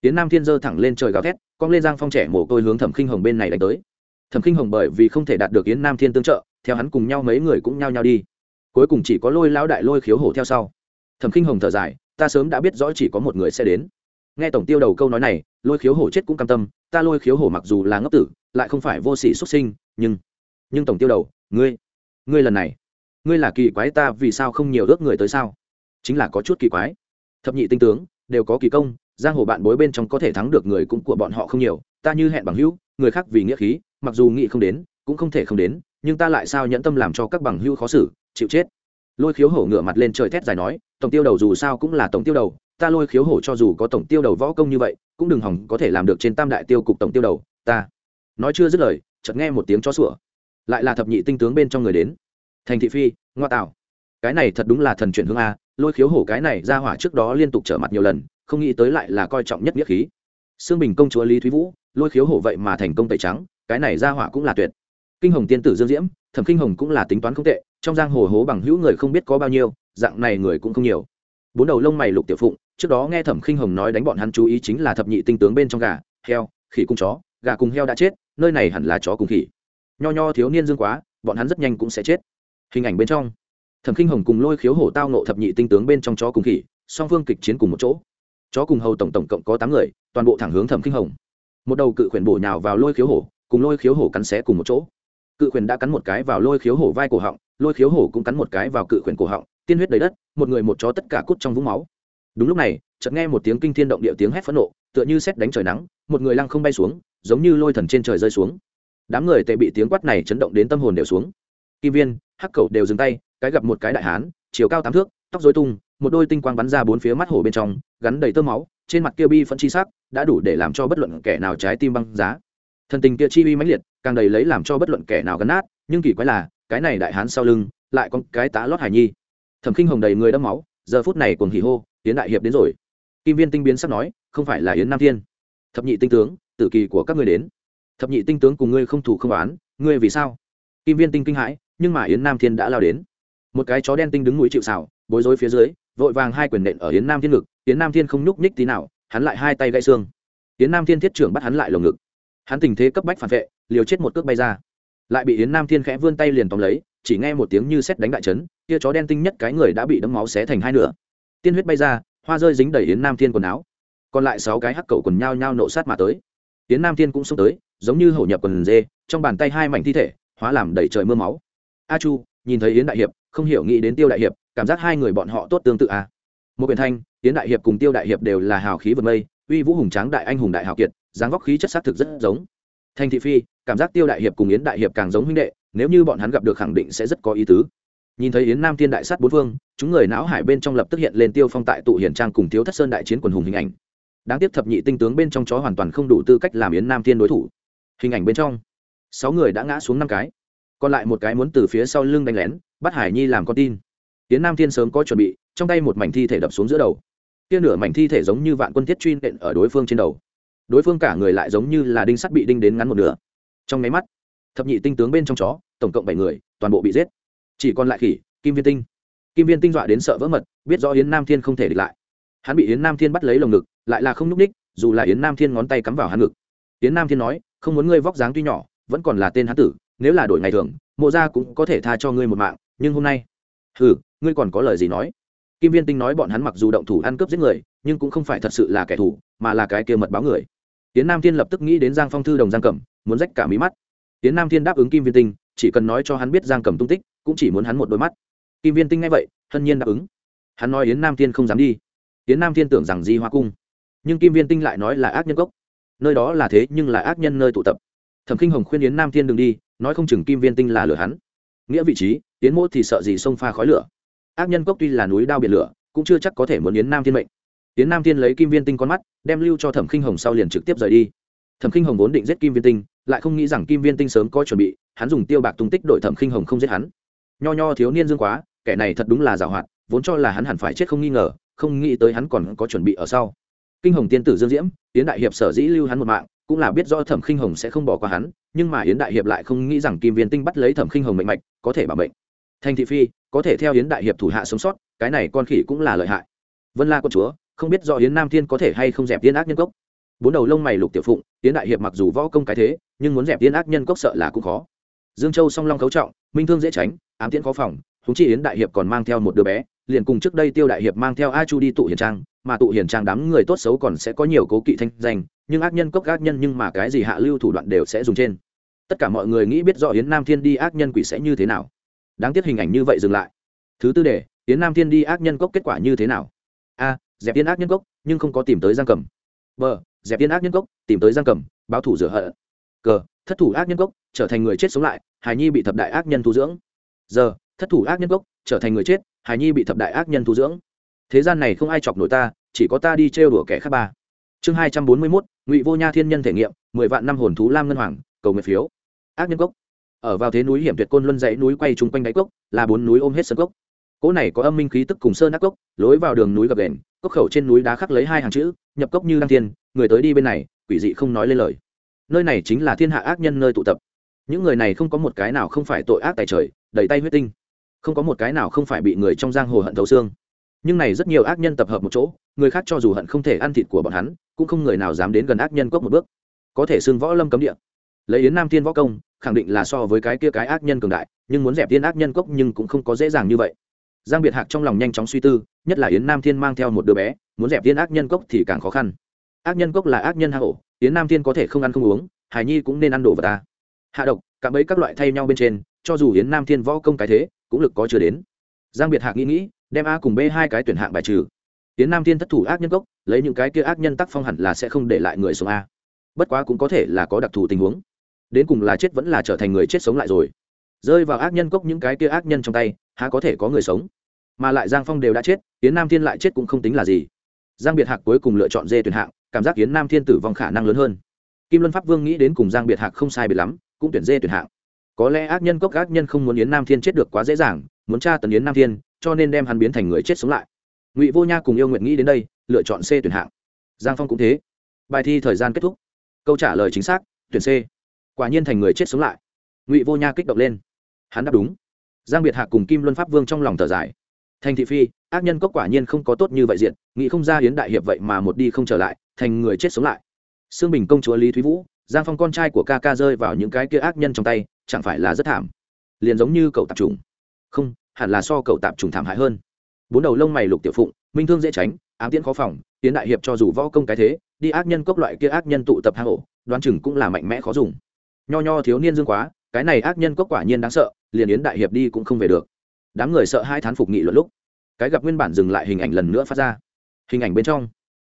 Tiến nam thiên giơ thẳng lên trời gào thét, cong lên giang phong trẻ mồ côi hướng thẩm khinh hồng bên này đánh tới. Thẩm khinh hồng bởi vì không thể đạt được yến nam thiên tương trợ, theo hắn cùng nhau mấy người cũng nhao nhao đi. Cuối cùng chỉ có lôi lão đại lôi khiếu hổ theo sau. Thẩm khinh hồng thở dài, ta sớm đã biết rõ chỉ có một người sẽ đến. Nghe tổng tiêu đầu câu nói này, lôi khiếu hổ chết cũng cam tâm, ta lôi khiếu hổ mặc dù là ngốc tử, lại không phải vô sỉ xuất sinh, nhưng nhưng tổng tiêu đầu ngươi ngươi lần này, ngươi là kỳ quái ta vì sao không nhiều ước người tới sao? Chính là có chút kỳ quái. Thập nhị tinh tướng, đều có kỳ công, giang hồ bạn bối bên trong có thể thắng được người cũng của bọn họ không nhiều, ta như hẹn bằng hữu, người khác vì nghĩa khí, mặc dù nghĩ không đến, cũng không thể không đến, nhưng ta lại sao nhẫn tâm làm cho các bằng hữu khó xử, chịu chết. Lôi khiếu hổ ngửa mặt lên trời thét dài nói, tổng tiêu đầu dù sao cũng là tổng tiêu đầu, ta lôi khiếu hổ cho dù có tổng tiêu đầu võ công như vậy, cũng đừng hỏng có thể làm được trên tam đại tiêu cục tổng tiêu đầu, ta. Nói chưa dứt lời, chợt nghe một tiếng chó sủa lại là thập nhị tinh tướng bên trong người đến. Thành thị phi, ngoa tạo. Cái này thật đúng là thần chuyển hướng a, lôi khiếu hổ cái này ra hỏa trước đó liên tục trở mặt nhiều lần, không nghĩ tới lại là coi trọng nhất nghĩa khí. Xương bình công chúa lý thúy vũ, lôi khiếu hổ vậy mà thành công tẩy trắng, cái này ra hỏa cũng là tuyệt. Kinh hồng tiên tử dương diễm, thẩm kinh hồng cũng là tính toán không tệ, trong giang hồ hố bằng hữu người không biết có bao nhiêu, dạng này người cũng không nhiều. Bốn đầu lông mày lục tiểu phụng, trước đó nghe thẩm khinh hồng nói đánh bọn hắn chú ý chính là thập nhị tinh tướng bên trong gà, heo, khỉ cung chó, gà cùng heo đã chết, nơi này hẳn là chó cùng khỉ nho nho thiếu niên dương quá, bọn hắn rất nhanh cũng sẽ chết. Hình ảnh bên trong, thẩm khinh hồng cùng lôi khiếu hổ tao nộ thập nhị tinh tướng bên trong chó cùng khỉ, song phương kịch chiến cùng một chỗ. Chó cùng hầu tổng tổng cộng có tám người, toàn bộ thẳng hướng thẩm khinh hồng. Một đầu cự khuyển bổ nhào vào lôi khiếu hổ, cùng lôi khiếu hổ cắn xé cùng một chỗ. Cự khuyển đã cắn một cái vào lôi khiếu hổ vai cổ họng, lôi khiếu hổ cũng cắn một cái vào cự khuyển cổ họng, tiên huyết đầy đất, một người một chó tất cả cút trong vũng máu. Đúng lúc này, chợt nghe một tiếng kinh thiên động địa tiếng hét phẫn nộ, tựa như xét đánh trời nắng, một người lăng không bay xuống, giống như lôi thần trên trời rơi xuống đám người tệ bị tiếng quát này chấn động đến tâm hồn đều xuống. Kim viên, hắc cầu đều dừng tay, cái gặp một cái đại hán, chiều cao tám thước, tóc dối tung, một đôi tinh quang bắn ra bốn phía mắt hổ bên trong, gắn đầy tơ máu, trên mặt kia bi phẫn chi sắc, đã đủ để làm cho bất luận kẻ nào trái tim băng giá. Thần tình kia chi uy mãnh liệt, càng đầy lấy làm cho bất luận kẻ nào gắn nát, nhưng kỳ quái là, cái này đại hán sau lưng, lại có cái tá lót hải nhi. Thẩm khinh hồng đầy người đẫm máu, giờ phút này cuồng hỉ hô tiến đại hiệp đến rồi. Kim viên tinh biến sắp nói, không phải là yến nam thiên. Thập nhị tinh tướng, tử kỳ của các ngươi đến thập nhị tinh tướng cùng ngươi không thủ không oán, ngươi vì sao? Kim viên tinh kinh hãi, nhưng mà yến nam thiên đã lao đến. Một cái chó đen tinh đứng núi chịu xảo bối rối phía dưới, vội vàng hai quyền nện ở yến nam thiên ngực, yến nam thiên không nhúc nhích tí nào, hắn lại hai tay gãy xương. Yến nam thiên thiết trưởng bắt hắn lại lồng ngực. Hắn tình thế cấp bách phản vệ, liều chết một cước bay ra. Lại bị yến nam thiên khẽ vươn tay liền tóm lấy, chỉ nghe một tiếng như xét đánh đại trấn kia chó đen tinh nhất cái người đã bị đấm máu xé thành hai nửa. Tiên huyết bay ra, hoa rơi dính đầy yến nam thiên quần áo. Còn lại sáu cái hắc cầu quần nhao nhao nộ sát mà tới. Tiến nam thiên cũng xông tới, giống như hổ nhập quần dê, trong bàn tay hai mảnh thi thể, hóa làm đầy trời mưa máu. A chu, nhìn thấy yến đại hiệp, không hiểu nghĩ đến tiêu đại hiệp, cảm giác hai người bọn họ tốt tương tự à? Một quyền thanh, yến đại hiệp cùng tiêu đại hiệp đều là hào khí vượt mây, uy vũ hùng tráng đại anh hùng đại hào kiệt, dáng vóc khí chất xác thực rất giống. Thanh thị phi, cảm giác tiêu đại hiệp cùng yến đại hiệp càng giống huynh đệ, nếu như bọn hắn gặp được khẳng định sẽ rất có ý tứ. Nhìn thấy yến nam thiên đại sát bốn phương, chúng người não hải bên trong lập tức hiện lên tiêu phong tại tụ hiển trang cùng thiếu thất sơn đại chiến quần hùng hình ảnh đáng tiếc thập nhị tinh tướng bên trong chó hoàn toàn không đủ tư cách làm yến nam thiên đối thủ. Hình ảnh bên trong, sáu người đã ngã xuống năm cái. Còn lại một cái muốn từ phía sau lưng đánh lén, bắt hải nhi làm con tin. Yến nam thiên sớm có chuẩn bị, trong tay một mảnh thi thể đập xuống giữa đầu. Kia nửa mảnh thi thể giống như vạn quân thiết truy nện ở đối phương trên đầu. Đối phương cả người lại giống như là đinh sắt bị đinh đến ngắn một nửa. Trong nháy mắt, thập nhị tinh tướng bên trong chó, tổng cộng bảy người, toàn bộ bị giết. Chỉ còn lại khỉ, kim viên tinh. Kim viên tinh dọa đến sợ vỡ mật, biết rõ yến nam thiên không thể địch lại. Hắn bị yến nam thiên bắt lấy lồng ngực lại là không n ú c ních dù là yến nam thiên ngón tay cắm vào hắn ngực. Yến nam thiên nói, không muốn ngươi vóc dáng tuy nhỏ, vẫn còn là tên hán tử, nếu là đổi ngày thường, mộ gia cũng có thể tha cho ngươi một mạng, nhưng hôm nay ừ ngươi còn có lời gì nói? Kim viên tinh nói bọn hắn mặc dù động thủ ăn cướp giết người, nhưng cũng không phải thật sự là kẻ thù, mà là cái kia mật báo người. Tiến nam thiên lập tức nghĩ đến giang phong thư đồng giang cẩm, muốn rách cả mí mắt. Tiến nam thiên đáp ứng kim viên tinh, chỉ cần nói cho hắn biết giang Cẩm tung tích, cũng chỉ muốn hắn một đôi mắt. Kim viên tinh nghe vậy, hân nhiên đáp ứng. Hắn nói yến nam thiên không dám đi. Yến nam thiên tưởng rằng di hoa cung nhưng kim viên tinh lại nói là ác nhân gốc nơi đó là thế nhưng là ác nhân nơi tụ tập. Thẩm k i n h hồng khuyên yến nam thiên đ ừ n g đi, nói không chừng kim viên tinh là lửa hắn. Nghĩa vị trí, yến mỗ thì sợ gì xông pha khói lửa. Ác nhân cốc tuy là núi đao biển lửa, cũng chưa chắc có thể muốn yến nam thiên mệnh. Yến nam thiên lấy kim viên tinh con mắt, đem lưu cho thẩm k i n h hồng sau liền trực tiếp rời đi. Thẩm k i n h hồng vốn định giết kim viên tinh, lại không nghĩ rằng kim viên tinh sớm có chuẩn bị, hắn dùng tiêu bạc tung tích đội thẩm k i n h hồng không giết hắn. Nho nho thiếu niên dương quá, kẻ này thật đúng là giảo hoạt, vốn cho là hắn hẳn phải chết không nghi ngờ, không nghĩ tới hắn còn có chuẩn bị ở sau kinh hồng tiên tử dương diễm, yến đại hiệp sở dĩ lưu hắn một mạng, cũng là biết rõ thẩm khinh hồng sẽ không bỏ qua hắn, nhưng mà yến đại hiệp lại không nghĩ rằng kim viên tinh bắt lấy thẩm khinh hồng mạnh mạch có thể bảo mệnh. Thanh thị phi, có thể theo yến đại hiệp thủ hạ sống sót, cái này con khỉ cũng là lợi hại. Vân la con chúa, không biết do yến nam thiên có thể hay không dẹp tiên ác nhân cốc. Bốn đầu lông mày lục tiểu phụng, yến đại hiệp mặc dù võ công cái thế, nhưng muốn dẹp tiên ác nhân cốc sợ là cũng khó. Dương châu song long cấu trọng, minh thương dễ tránh, ám tiễn khó phòng húng chi yến đại hiệp còn mang theo một đứa bé liền cùng trước đây tiêu đại hiệp mang theo a chu đi tụ hiền trang, mà tụ hiền trang đám người tốt xấu còn sẽ có nhiều cố kỵ thanh danh, nhưng ác nhân cốc ác nhân nhưng mà cái gì hạ lưu thủ đoạn đều sẽ dùng trên. Tất cả mọi người nghĩ biết rõ yến nam thiên đi ác nhân quỷ sẽ như thế nào. Đáng tiếc hình ảnh như vậy dừng lại. Thứ tư để yến nam thiên đi ác nhân cốc kết quả như thế nào? A, dẹp tiên ác nhân cốc, nhưng không có tìm tới giang cầm. B, dẹp tiên ác nhân cốc, tìm tới giang cầm, báo thủ rửa hận. Cờ thất thủ ác nhân cốc, trở thành người chết sống lại, hài nhi bị thập đại ác nhân tu dưỡng. Giờ thất thủ ác nhân cốc, trở thành người chết hài nhi bị thập đại ác nhân tu dưỡng. Thế gian này không ai chọc nổi ta, chỉ có ta đi trêu đùa kẻ khác ba. Chương hai trăm bốn mươi mốt, ngụy vô nha thiên nhân thể nghiệm, mười vạn năm hồn thú lam ngân hoàng, cầu nguyện phiếu. Ác nhân cốc. Ở vào thế núi hiểm tuyệt côn luân dãy núi quay chung quanh đáy cốc, là bốn núi ôm hết sân cốc. Cỗ này có âm minh khí tức cùng sơn ác cốc, lối vào đường núi gập đền cốc khẩu trên núi đá khắc lấy hai hàng chữ, nhập cốc như đăng thiên, người tới đi bên này, quỷ dị không nói lên lời. Nơi này chính là thiên hạ ác nhân nơi tụ tập. Những người này không có một cái nào không phải tội ác tại trời, đầy tay huyết tinh không có một cái nào không phải bị người trong giang hồ hận thấu xương. Nhưng này rất nhiều ác nhân tập hợp một chỗ, người khác cho dù hận không thể ăn thịt của bọn hắn, cũng không người nào dám đến gần ác nhân cốc một bước. Có thể xưng võ lâm cấm địa. Lấy yến nam thiên võ công, khẳng định là so với cái kia cái ác nhân cường đại, nhưng muốn dẹp tiên ác nhân cốc nhưng cũng không có dễ dàng như vậy. Giang biệt hạc trong lòng nhanh chóng suy tư, nhất là yến nam thiên mang theo một đứa bé, muốn dẹp tiên ác nhân cốc thì càng khó khăn. Ác nhân cốc là ác nhân hạ hổ yến nam thiên có thể không ăn không uống, hải nhi cũng nên ăn đồ vào ta. Hạ độc cả bấy các loại thay nhau bên trên cho dù yến nam thiên võ công cái thế, cũng lực có chưa đến. Giang biệt hạc nghĩ nghĩ, đem a cùng b hai cái tuyển hạng bài trừ. Yến nam thiên thất thủ ác nhân cốc, lấy những cái kia ác nhân tác phong hẳn là sẽ không để lại người sống a. Bất quá cũng có thể là có đặc thù tình huống. Đến cùng là chết vẫn là trở thành người chết sống lại rồi. Rơi vào ác nhân cốc những cái kia ác nhân trong tay, há có thể có người sống? Mà lại giang phong đều đã chết, yến nam thiên lại chết cũng không tính là gì. Giang biệt hạc cuối cùng lựa chọn dê tuyển hạng, cảm giác yến nam thiên tử vong khả năng lớn hơn. Kim luân pháp vương nghĩ đến cùng giang biệt hạc không sai biệt lắm, cũng tuyển dê tuyển hạng có lẽ ác nhân cốc ác nhân không muốn yến nam thiên chết được quá dễ dàng, muốn tra tấn yến nam thiên, cho nên đem hắn biến thành người chết sống lại. Ngụy vô nha cùng yêu nguyện nghĩ đến đây, lựa chọn c tuyển hạng. Giang phong cũng thế. Bài thi thời gian kết thúc. Câu trả lời chính xác, tuyển c. Quả nhiên thành người chết sống lại. Ngụy vô nha kích động lên. Hắn đáp đúng. Giang biệt hạ cùng kim luân pháp vương trong lòng thở dài. Thành thị phi, ác nhân cốc quả nhiên không có tốt như vậy diện, nghĩ không ra hiến đại hiệp vậy mà một đi không trở lại, thành người chết sống lại. Xương bình công chúa lý thúy vũ, giang phong con trai của ca ca rơi vào những cái kia ác nhân trong tay chẳng phải là rất thảm. Liền giống như cậu tạp trùng. Không, hẳn là so cậu tạp trùng thảm hại hơn. Bốn đầu lông mày lục tiểu phụng, minh thương dễ tránh, ám tiễn khó phòng, tiến đại hiệp cho dù võ công cái thế, đi ác nhân cốc loại kia ác nhân tụ tập hang ổ, đoán chừng cũng là mạnh mẽ khó dùng. Nho nho thiếu niên dương quá, cái này ác nhân cốc quả nhiên đáng sợ, liền yến đại hiệp đi cũng không về được. Đám người sợ hai thán phục nghị luận lúc, cái gặp nguyên bản dừng lại hình ảnh lần nữa phát ra. Hình ảnh bên trong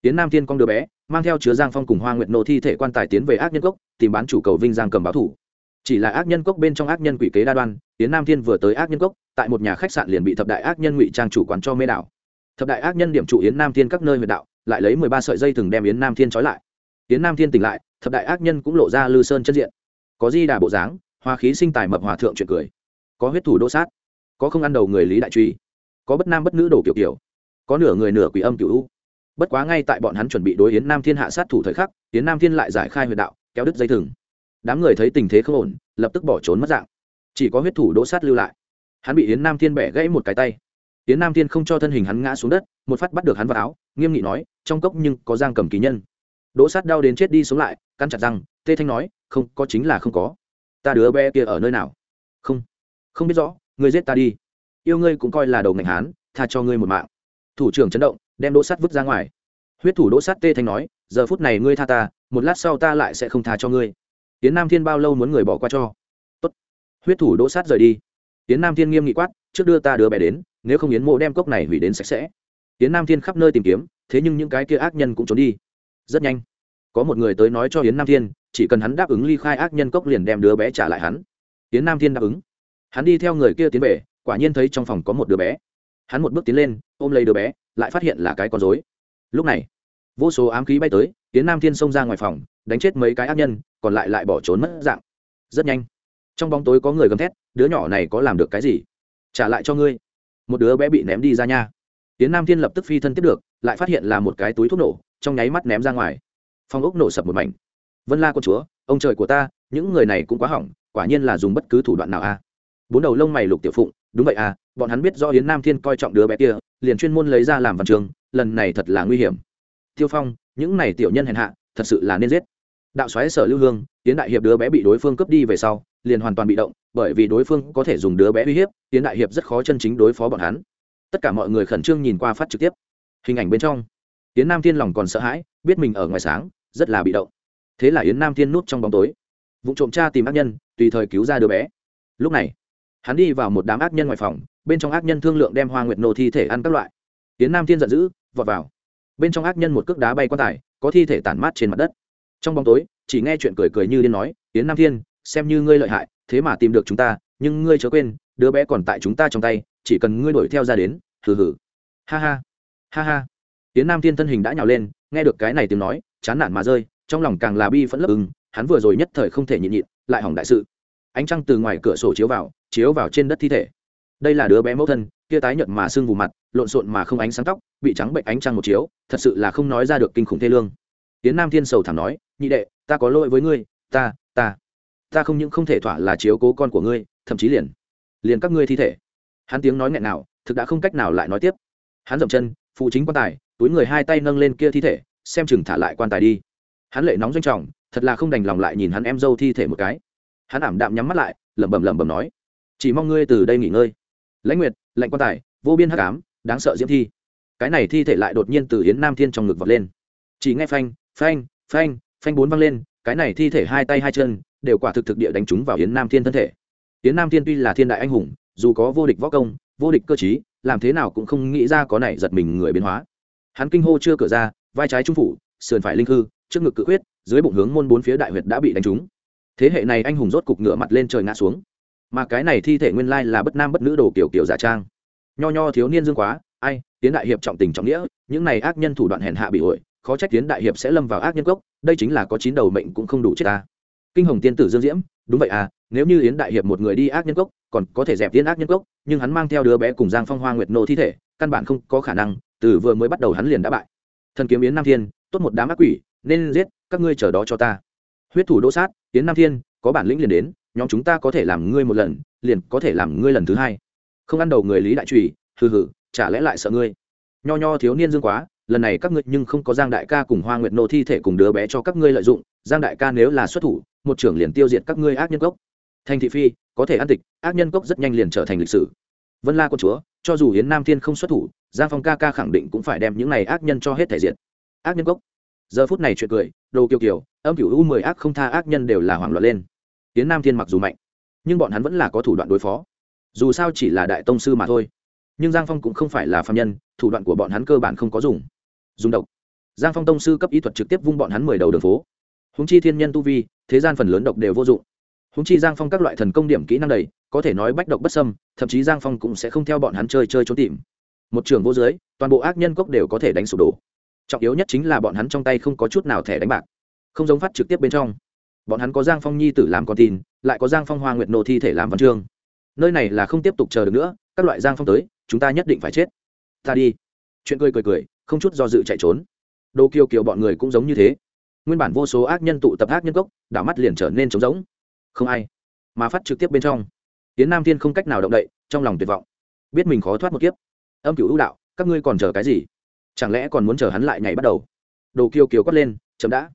tiến nam thiên con đứa bé, mang theo chứa giang phong cùng hoa nguyệt nô thi thể quan tài tiến về ác nhân cốc, tìm bán chủ cầu vinh giang cầm báo thủ chỉ là ác nhân cốc bên trong ác nhân quỷ kế đa đoan tiến nam thiên vừa tới ác nhân cốc, tại một nhà khách sạn liền bị thập đại ác nhân ngụy trang chủ quán cho mê đảo. Thập đại ác nhân điểm trụ yến nam thiên các nơi huyệt đạo, lại lấy mười ba sợi dây thừng đem yến nam thiên trói lại. Yến nam thiên tỉnh lại, thập đại ác nhân cũng lộ ra lư sơn chân diện. Có di đà bộ dáng, hoa khí sinh tài mập hòa thượng chuyện cười. Có huyết thủ đỗ sát. Có không ăn đầu người lý đại truy. Có bất nam bất nữ đồ kiểu kiểu. Có nửa người nửa quỷ âm kiểu u. Bất quá ngay tại bọn hắn chuẩn bị đối yến nam thiên hạ sát thủ thời khắc, yến nam thiên lại giải khai huyệt đạo, kéo đứt dây thừng đám người thấy tình thế không ổn, lập tức bỏ trốn mất dạng. Chỉ có huyết thủ đỗ sát lưu lại. Hắn bị yến nam thiên bẻ gãy một cái tay. Yến nam thiên không cho thân hình hắn ngã xuống đất, một phát bắt được hắn vào áo, nghiêm nghị nói, trong cốc nhưng có giang cầm ký nhân. Đỗ sát đau đến chết đi sống lại, căn chặt răng tê thanh nói, không, có chính là không có. Ta đứa bé kia ở nơi nào? Không không biết rõ, ngươi giết ta đi. Yêu ngươi cũng coi là đầu ngành hán, tha cho ngươi một mạng. Thủ trưởng chấn động, đem đỗ sắt vứt ra ngoài. Huyết thủ đỗ sắt tê thanh nói, giờ phút này ngươi tha ta, một lát sau ta lại sẽ không tha cho ngươi tiến nam thiên bao lâu muốn người bỏ qua cho? Tốt. huyết thủ đỗ sát rời đi. Tiến nam thiên nghiêm nghị quát, trước đưa ta đứa bé đến, nếu không yến mộ đem cốc này hủy đến sạch sẽ. Tiến nam thiên khắp nơi tìm kiếm, thế nhưng những cái kia ác nhân cũng trốn đi. Rất nhanh. Có một người tới nói cho yến nam thiên, chỉ cần hắn đáp ứng ly khai ác nhân cốc liền đem đứa bé trả lại hắn. Yến nam thiên đáp ứng. Hắn đi theo người kia tiến về, quả nhiên thấy trong phòng có một đứa bé. Hắn một bước tiến lên, ôm lấy đứa bé, lại phát hiện là cái con dối lúc này vô số ám khí bay tới tiến nam thiên xông ra ngoài phòng, đánh chết mấy cái ác nhân, còn lại lại bỏ trốn mất dạng. Rất nhanh, trong bóng tối có người gầm thét, đứa nhỏ này có làm được cái gì? Trả lại cho ngươi. Một đứa bé bị ném đi ra nha. Tiến nam thiên lập tức phi thân tiếp được, lại phát hiện là một cái túi thuốc nổ, trong nháy mắt ném ra ngoài. Phong ốc nổ sập một mảnh. Vân la con chúa, ông trời của ta, những người này cũng quá hỏng, quả nhiên là dùng bất cứ thủ đoạn nào a. Bốn đầu lông mày lục tiểu phụng, đúng vậy à bọn hắn biết do yến nam thiên coi trọng đứa bé kia, liền chuyên môn lấy ra làm văn trường, lần này thật là nguy hiểm tiêu phong, những này tiểu nhân hèn hạ, thật sự là nên giết. Đạo xoáy sở lưu hương tiến đại hiệp đứa bé bị đối phương cướp đi về sau, liền hoàn toàn bị động, bởi vì đối phương có thể dùng đứa bé uy hiếp tiến đại hiệp rất khó chân chính đối phó bọn hắn. Tất cả mọi người khẩn trương nhìn qua phát trực tiếp. Hình ảnh bên trong, yến nam thiên lòng còn sợ hãi, biết mình ở ngoài sáng, rất là bị động. Thế là yến nam thiên núp trong bóng tối. Vụ trộm cha tìm ác nhân, tùy thời cứu ra đứa bé. Lúc này, hắn đi vào một đám ác nhân ngoài phòng, bên trong ác nhân thương lượng đem hoa nguyệt nô thi thể ăn các loại. Tiến nam thiên giận dữ, vọt vào bên trong ác nhân một cước đá bay quan tài, có thi thể tản mát trên mặt đất. Trong bóng tối, chỉ nghe chuyện cười cười như điên nói tiến nam thiên, xem như ngươi lợi hại, thế mà tìm được chúng ta, nhưng ngươi chớ quên, đứa bé còn tại chúng ta trong tay, chỉ cần ngươi đuổi theo ra đến, hừ hừ. Ha ha ha ha. Tiến nam thiên thân hình đã nhào lên, nghe được cái này tiếng nói, chán nản mà rơi, trong lòng càng là bi phẫn lấp ưng hắn vừa rồi nhất thời không thể nhịn nhịn, lại hỏng đại sự. Ánh trăng từ ngoài cửa sổ chiếu vào chiếu vào trên đất thi thể. Đây là đứa bé mẫu thân, kia tái nhợt mà sưng vù mặt lộn xộn mà không ánh sáng tóc, bị trắng bệnh ánh trăng một chiếu, thật sự là không nói ra được kinh khủng thê lương. Tiến nam thiên sầu thảm nói, nhị đệ, ta có lỗi với ngươi, ta ta ta không những không thể thỏa là chiếu cố con của ngươi, thậm chí liền liền các ngươi thi thể. Hắn tiếng nói nghẹn nào, thực đã không cách nào lại nói tiếp. Hắn dậm chân, phụ chính quan tài, túi người hai tay nâng lên kia thi thể, xem chừng thả lại quan tài đi. Hắn lệ nóng doanh trọng, thật là không đành lòng lại nhìn hắn em dâu thi thể một cái. Hắn ảm đạm nhắm mắt lại, lẩm bẩm lẩm bẩm nói, chỉ mong ngươi từ đây nghỉ ngơi. Lãnh nguyệt, lạnh quan tài, vô biên hắc ám đáng sợ diễm thi. Cái này thi thể lại đột nhiên từ yến nam thiên trong ngực vọt lên. Chỉ nghe phanh phanh phanh phanh bốn văng lên, cái này thi thể hai tay hai chân đều quả thực thực địa đánh trúng vào yến nam thiên thân thể. Yến nam thiên tuy là thiên đại anh hùng, dù có vô địch võ công, vô địch cơ chí làm thế nào cũng không nghĩ ra có này giật mình người biến hóa. Hắn kinh hô chưa cửa ra, vai trái trung phủ, sườn phải linh hư trước ngực cự huyết dưới bụng hướng môn bốn phía đại huyệt đã bị đánh trúng. Thế hệ này anh hùng rốt cục ngựa mặt lên trời ngã xuống. Mà cái này thi thể nguyên lai là bất nam bất nữ đồ kiểu kiểu giả trang nho nho thiếu niên dương quá, ai, tiến đại hiệp trọng tình trọng nghĩa, những này ác nhân thủ đoạn hèn hạ bị ổi khó trách tiến đại hiệp sẽ lâm vào ác nhân cốc, đây chính là có chín đầu mệnh cũng không đủ chết ta. Kinh hồng tiên tử dương diễm, đúng vậy à nếu như yến đại hiệp một người đi ác nhân cốc, còn có thể dẹp tiến ác nhân cốc, nhưng hắn mang theo đứa bé cùng giang phong hoa nguyệt nô thi thể, căn bản không có khả năng, từ vừa mới bắt đầu hắn liền đã bại. Thần kiếm yến nam thiên, tốt một đám ác quỷ, nên giết, các ngươi chờ đó cho ta. Huyết thủ đỗ sát, yến nam thiên, có bản lĩnh liền đến, nhóm chúng ta có thể làm ngươi một lần, liền có thể làm ngươi lần thứ hai không ăn đầu người lý đại trùy, hừ hừ, chả lẽ lại sợ ngươi? Nho nho thiếu niên dương quá, lần này các ngươi nhưng không có giang đại ca cùng hoa nguyệt nô thi thể cùng đứa bé cho các ngươi lợi dụng, giang đại ca nếu là xuất thủ, một trưởng liền tiêu diệt các ngươi ác nhân cốc. Thành thị phi, có thể ăn tịch, ác nhân cốc rất nhanh liền trở thành lịch sử. Vân la quân chúa, cho dù hiến nam thiên không xuất thủ, giang phong ca ca khẳng định cũng phải đem những này ác nhân cho hết thể diện ác nhân cốc. Giờ phút này chuyện cười, đồ kiều kiều, âm cửu u mười ác không tha ác nhân đều là hoảng loạn lên. Hiến nam thiên mặc dù mạnh, nhưng bọn hắn vẫn là có thủ đoạn đối phó dù sao chỉ là đại tông sư mà thôi. Nhưng giang phong cũng không phải là phạm nhân, thủ đoạn của bọn hắn cơ bản không có dùng. Dùng độc. Giang phong tông sư cấp ý thuật trực tiếp vung bọn hắn mười đầu đường phố. Húng chi thiên nhân tu vi, thế gian phần lớn độc đều vô dụng. Húng chi giang phong các loại thần công điểm kỹ năng đầy, có thể nói bách độc bất sâm thậm chí giang phong cũng sẽ không theo bọn hắn chơi chơi trốn tìm. Một trường vô dưới, toàn bộ ác nhân cốc đều có thể đánh sụp đổ. Trọng yếu nhất chính là bọn hắn trong tay không có chút nào thẻ đánh bạc. Không giống phát trực tiếp bên trong. Bọn hắn có giang phong nhi tử làm con tin, lại có giang phong hoa nguyệt nô thi thể làm văn chương nơi này là không tiếp tục chờ được nữa, các loại giang phong tới, chúng ta nhất định phải chết. Ta đi. Chuyện cười cười cười, không chút do dự chạy trốn. Đồ kiều kiều bọn người cũng giống như thế. Nguyên bản vô số ác nhân tụ tập ác nhân cốc, đảo mắt liền trở nên trống rỗng. Không ai mà phát trực tiếp bên trong. Tiến nam thiên không cách nào động đậy, trong lòng tuyệt vọng. Biết mình khó thoát một kiếp. Âm cửu ưu đạo, các ngươi còn chờ cái gì? Chẳng lẽ còn muốn chờ hắn lại ngày bắt đầu? Đồ kiều kiều quát lên, chậm đã.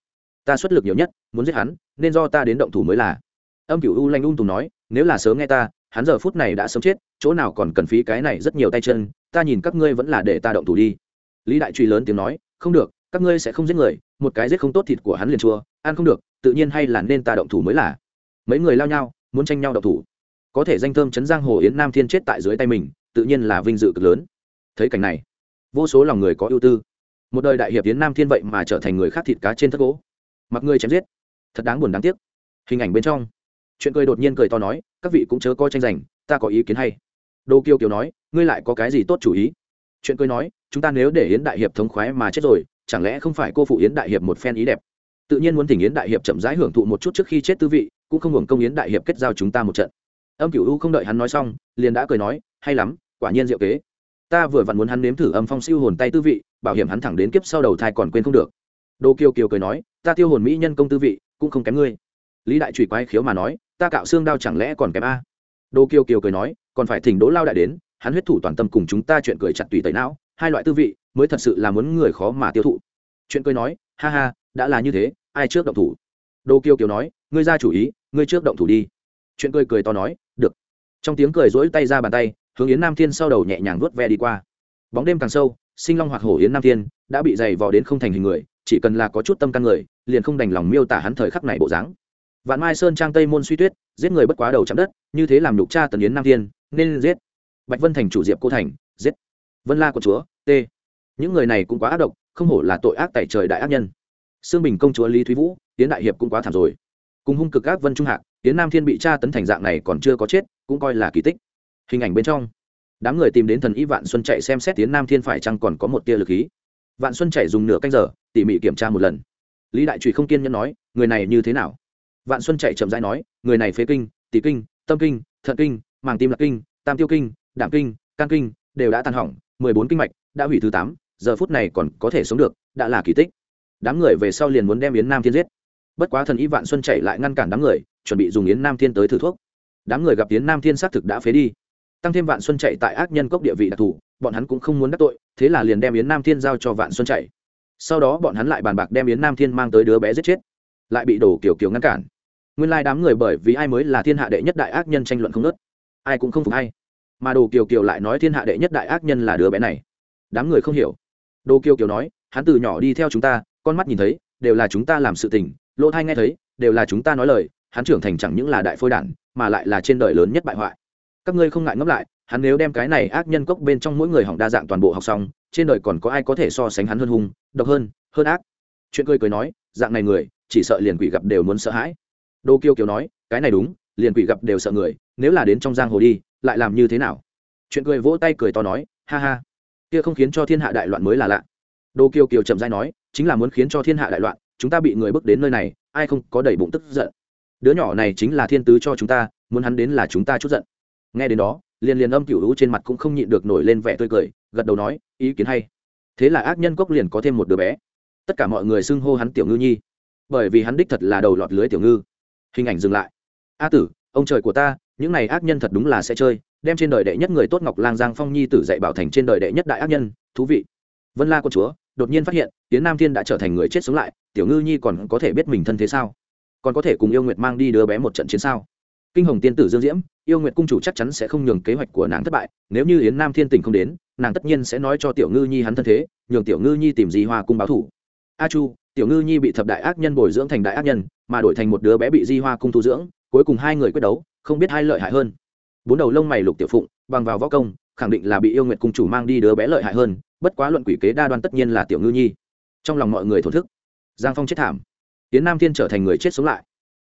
Ta xuất lực nhiều nhất, muốn giết hắn, nên do ta đến động thủ mới là. Âm cửu u lanh ung tùng nói, nếu là sớm nghe ta hắn giờ phút này đã sớm chết, chỗ nào còn cần phí cái này rất nhiều tay chân, ta nhìn các ngươi vẫn là để ta động thủ đi. Lý đại truy lớn tiếng nói, không được, các ngươi sẽ không giết người, một cái giết không tốt thịt của hắn liền chua, ăn không được, tự nhiên hay là nên ta động thủ mới là. Mấy người lao nhau, muốn tranh nhau động thủ. Có thể danh thơm chấn giang hồ yến nam thiên chết tại dưới tay mình, tự nhiên là vinh dự cực lớn. Thấy cảnh này, vô số lòng người có ưu tư. Một đời đại hiệp yến nam thiên vậy mà trở thành người khác thịt cá trên thất gỗ. Mặc ngươi chém giết. Thật đáng buồn đáng tiếc. Hình ảnh bên trong chuyện cười đột nhiên cười to nói, các vị cũng chớ coi tranh giành, ta có ý kiến hay. Đô kiêu kiều nói, ngươi lại có cái gì tốt chủ ý? Chuyện cười nói, chúng ta nếu để yến đại hiệp thống khoái mà chết rồi, chẳng lẽ không phải cô phụ yến đại hiệp một phen ý đẹp? Tự nhiên muốn thỉnh yến đại hiệp chậm rãi hưởng thụ một chút trước khi chết tư vị, cũng không hưởng công yến đại hiệp kết giao chúng ta một trận. Âm cửu u không đợi hắn nói xong, liền đã cười nói, hay lắm, quả nhiên diệu kế. Ta vừa vặn muốn hắn nếm thử âm phong siêu hồn tay tư vị, bảo hiểm hắn thẳng đến kiếp sau đầu thai còn quên không được. Đô kiều kiều cười nói, ta tiêu hồn mỹ nhân công tư vị, cũng không kém ngươi lý đại trùy quái khiếu mà nói, ta cạo xương đao chẳng lẽ còn kém a? Đô kiều kiều cười nói, còn phải thỉnh đỗ lao đại đến, hắn huyết thủ toàn tâm cùng chúng ta chuyện cười chặt tùy tẩy não, hai loại tư vị, mới thật sự là muốn người khó mà tiêu thụ. Chuyện cười nói, ha ha, đã là như thế, ai trước động thủ? Đô kiều kiều nói, ngươi ra chủ ý, ngươi trước động thủ đi. Chuyện cười cười to nói, được. Trong tiếng cười rỗi tay ra bàn tay, hướng yến nam thiên sau đầu nhẹ nhàng vuốt ve đi qua. Bóng đêm càng sâu, sinh long hoặc hổ yến nam thiên đã bị dày vò đến không thành hình người, chỉ cần là có chút tâm căn người, liền không đành lòng miêu tả hắn thời khắc này bộ dáng vạn mai sơn trang tây môn suy tuyết, giết người bất quá đầu chạm đất, như thế làm nhục cha tần yến nam thiên, nên giết. Bạch vân thành chủ diệp cô thành, giết. Vân la của chúa, t. Những người này cũng quá ác độc, không hổ là tội ác tại trời đại ác nhân. Sương bình công chúa lý thúy vũ tiến đại hiệp cũng quá thảm rồi. Cùng hung cực ác vân trung hạc tiến nam thiên bị tra tấn thành dạng này còn chưa có chết, cũng coi là kỳ tích. Hình ảnh bên trong, đám người tìm đến thần y vạn xuân chạy xem xét tiến nam thiên phải chăng còn có một tia lực khí. Vạn xuân chạy dùng nửa canh giờ, tỉ mỉ kiểm tra một lần. Lý đại trùy không kiên nhẫn nói, người này như thế nào? Vạn xuân chạy chậm rãi nói, người này phế kinh, tỷ kinh, tâm kinh, thận kinh, màng tim lạc kinh, tam tiêu kinh đảm kinh, can kinh, đều đã tan hỏng, mười bốn kinh mạch, đã hủy thứ tám, giờ phút này còn có thể sống được, đã là kỳ tích. Đám người về sau liền muốn đem yến nam thiên giết. Bất quá thần y vạn xuân chạy lại ngăn cản đám người, chuẩn bị dùng yến nam thiên tới thử thuốc. Đám người gặp yến nam thiên xác thực đã phế đi. Tăng thêm vạn xuân chạy tại ác nhân cốc địa vị đặc thù, bọn hắn cũng không muốn đắc tội, thế là liền đem yến nam thiên giao cho vạn xuân chạy. Sau đó bọn hắn lại bàn bạc đem yến nam thiên mang tới đứa bé giết chết. Lại bị đổ kiểu kiểu ngăn cản nguyên lai đám người bởi vì ai mới là thiên hạ đệ nhất đại ác nhân tranh luận không nớt ai cũng không phục hay. Mà đồ kiều kiều lại nói thiên hạ đệ nhất đại ác nhân là đứa bé này. Đám người không hiểu. Đồ kiều kiều nói, hắn từ nhỏ đi theo chúng ta, con mắt nhìn thấy, đều là chúng ta làm sự tình. Lỗ thai nghe thấy, đều là chúng ta nói lời. Hắn trưởng thành chẳng những là đại phôi đản, mà lại là trên đời lớn nhất bại hoại. Các ngươi không ngại ngẫm lại, hắn nếu đem cái này ác nhân cốc bên trong mỗi người hỏng đa dạng toàn bộ học xong, trên đời còn có ai có thể so sánh hắn hơn hung, độc hơn hơn ác? Chuyện cười cười nói, dạng này người, chỉ sợ liền quỷ gặp đều muốn sợ hãi đô kiêu kiều nói, cái này đúng, liền quỷ gặp đều sợ người, nếu là đến trong giang hồ đi, lại làm như thế nào? Chuyện cười vỗ tay cười to nói, ha ha, kia không khiến cho thiên hạ đại loạn mới là lạ. Đô kiêu kiều chậm dai nói, chính là muốn khiến cho thiên hạ đại loạn, chúng ta bị người bước đến nơi này, ai không có đầy bụng tức giận. Đứa nhỏ này chính là thiên tứ cho chúng ta, muốn hắn đến là chúng ta chút giận. Nghe đến đó, liền liền âm cựu hữu trên mặt cũng không nhịn được nổi lên vẻ tươi cười, gật đầu nói, ý kiến hay. Thế là ác nhân cốc liền có thêm một đứa bé. Tất cả mọi người xưng hô hắn tiểu ngư nhi. Bởi vì hắn đích thật là đầu lọt lưới tiểu ngư hình ảnh dừng lại. A tử, ông trời của ta, những này ác nhân thật đúng là sẽ chơi, đem trên đời đệ nhất người tốt ngọc lang giang phong nhi tử dạy bảo thành trên đời đệ nhất đại ác nhân, thú vị. Vân la con chúa, đột nhiên phát hiện tiến nam thiên đã trở thành người chết sống lại, tiểu ngư nhi còn có thể biết mình thân thế sao? Còn có thể cùng yêu nguyệt mang đi đứa bé một trận chiến sao? Kinh hồng tiên tử dương diễm, yêu nguyệt cung chủ chắc chắn sẽ không nhường kế hoạch của nàng thất bại, nếu như yến nam thiên tình không đến, nàng tất nhiên sẽ nói cho tiểu ngư nhi hắn thân thế, nhường tiểu ngư nhi tìm gì hoa cung báo thủ. A chu tiểu ngư nhi bị thập đại ác nhân bồi dưỡng thành đại ác nhân, mà đổi thành một đứa bé bị di hoa cung thu dưỡng, cuối cùng hai người quyết đấu, không biết hai lợi hại hơn. Bốn đầu lông mày lục tiểu phụng, bằng vào võ công, khẳng định là bị yêu nguyệt cung chủ mang đi đứa bé lợi hại hơn, bất quá luận quỷ kế đa đoan tất nhiên là tiểu ngư nhi. Trong lòng mọi người thổn thức. Giang phong chết thảm. Tiến nam thiên trở thành người chết sống lại.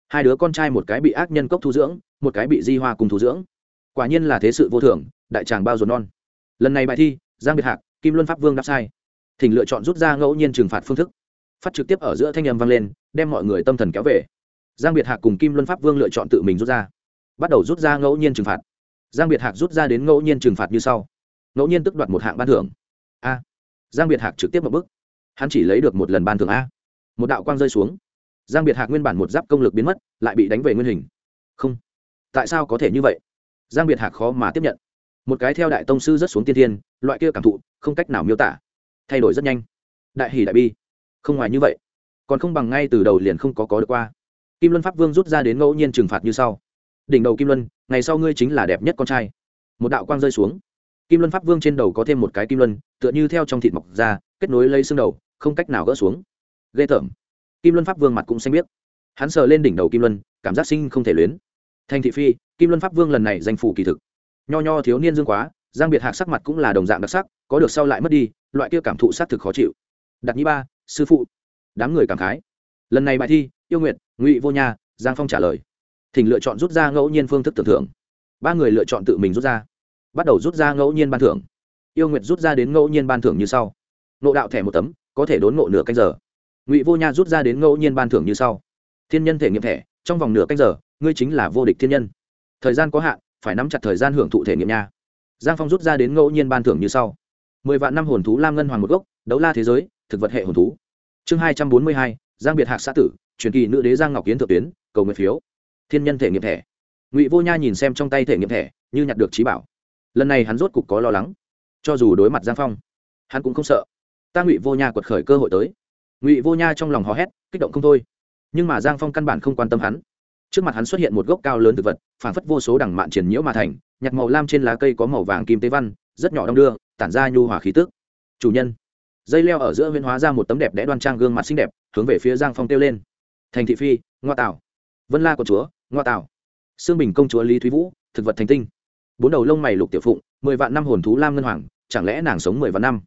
Hai đứa con trai một cái bị ác nhân cốc thu dưỡng, một cái bị di hoa cùng thu dưỡng. Quả nhiên là thế sự vô thường, đại tràng bao dồn non. Lần này bài thi, giang biệt hạc, kim luân pháp vương đáp sai. Thỉnh lựa chọn rút ra ngẫu nhiên trừng phạt phương thức phát trực tiếp ở giữa thanh âm vang lên, đem mọi người tâm thần kéo về. Giang biệt hạc cùng kim luân pháp vương lựa chọn tự mình rút ra. Bắt đầu rút ra ngẫu nhiên trừng phạt. Giang biệt hạc rút ra đến ngẫu nhiên trừng phạt như sau. Ngẫu nhiên tức đoạt một hạng ban thưởng. A. Giang biệt hạc trực tiếp một bức hắn chỉ lấy được một lần ban thưởng a. Một đạo quang rơi xuống. Giang biệt hạc nguyên bản một giáp công lực biến mất, lại bị đánh về nguyên hình. Không. Tại sao có thể như vậy? Giang biệt hạc khó mà tiếp nhận. Một cái theo đại tông sư rất xuống tiên thiên, loại kia cảm thụ, không cách nào miêu tả. Thay đổi rất nhanh. Đại hỷ đại bi không ngoài như vậy, còn không bằng ngay từ đầu liền không có có được qua. Kim luân pháp vương rút ra đến ngẫu nhiên trừng phạt như sau. Đỉnh đầu kim luân, ngày sau ngươi chính là đẹp nhất con trai. Một đạo quang rơi xuống. Kim luân pháp vương trên đầu có thêm một cái kim luân, tựa như theo trong thịt mọc ra, kết nối lấy xương đầu, không cách nào gỡ xuống. Ghê tởm. Kim luân pháp vương mặt cũng xanh biết hắn sờ lên đỉnh đầu kim luân, cảm giác sinh không thể luyến. Thành thị phi, kim luân pháp vương lần này danh phủ kỳ thực. Nho nho thiếu niên dương quá, giang biệt hạc sắc mặt cũng là đồng dạng đặc sắc, có được sau lại mất đi, loại kia cảm thụ s á t thực khó chịu. Đặc nhi ba sư phụ. Đám người cảm khái. Lần này bài thi, yêu nguyện ngụy vô nha, giang phong trả lời. Thỉnh lựa chọn rút ra ngẫu nhiên phương thức tưởng thưởng. Ba người lựa chọn tự mình rút ra. Bắt đầu rút ra ngẫu nhiên ban thưởng. Yêu nguyệt rút ra đến ngẫu nhiên ban thưởng như sau. Nộ đạo thẻ một tấm, có thể đốn ngộ nửa canh giờ. Ngụy vô nha rút ra đến ngẫu nhiên ban thưởng như sau. Thiên nhân thể nghiệm thẻ, trong vòng nửa canh giờ, ngươi chính là vô địch thiên nhân. Thời gian có hạn, phải nắm chặt thời gian hưởng thụ thể nghiệm nha. Giang phong rút ra đến ngẫu nhiên ban thưởng như sau. Mười vạn năm hồn thú lam ngân hoàng một gốc, đấu la thế giới, thực vật hệ hồn thú chương hai trăm bốn mươi hai, giang biệt hạc xã tử, truyền kỳ nữ đế giang ngọc kiến thượng tuyến, cầu nguyện phiếu. Thiên nhân thể nghiệm thẻ. Ngụy vô nha nhìn xem trong tay thể nghiệm thẻ, như nhặt được trí bảo. Lần này hắn rốt cục có lo lắng. Cho dù đối mặt giang phong, hắn cũng không sợ. Ta ngụy vô nha quật khởi cơ hội tới. Ngụy vô nha trong lòng hò hét, kích động không thôi. Nhưng mà giang phong căn bản không quan tâm hắn. Trước mặt hắn xuất hiện một gốc cao lớn thực vật phản phất vô số đằng mạn triển nhiễu mà thành, nhặt màu lam trên lá cây có màu vàng kim tế văn, rất nhỏ đong đưa, tản ra nhu hòa khí tức. Chủ nhân dây leo ở giữa huyên hóa ra một tấm đẹp đẽ đoan trang gương mặt xinh đẹp, hướng về phía giang phong kêu lên. Thành thị phi, ngoa tảo. Vân la của chúa, ngoa tảo. Xương bình công chúa lý thúy vũ, thực vật thành tinh. Bốn đầu lông mày lục tiểu phụng, mười vạn năm hồn thú lam ngân hoàng, chẳng lẽ nàng sống mười vạn năm?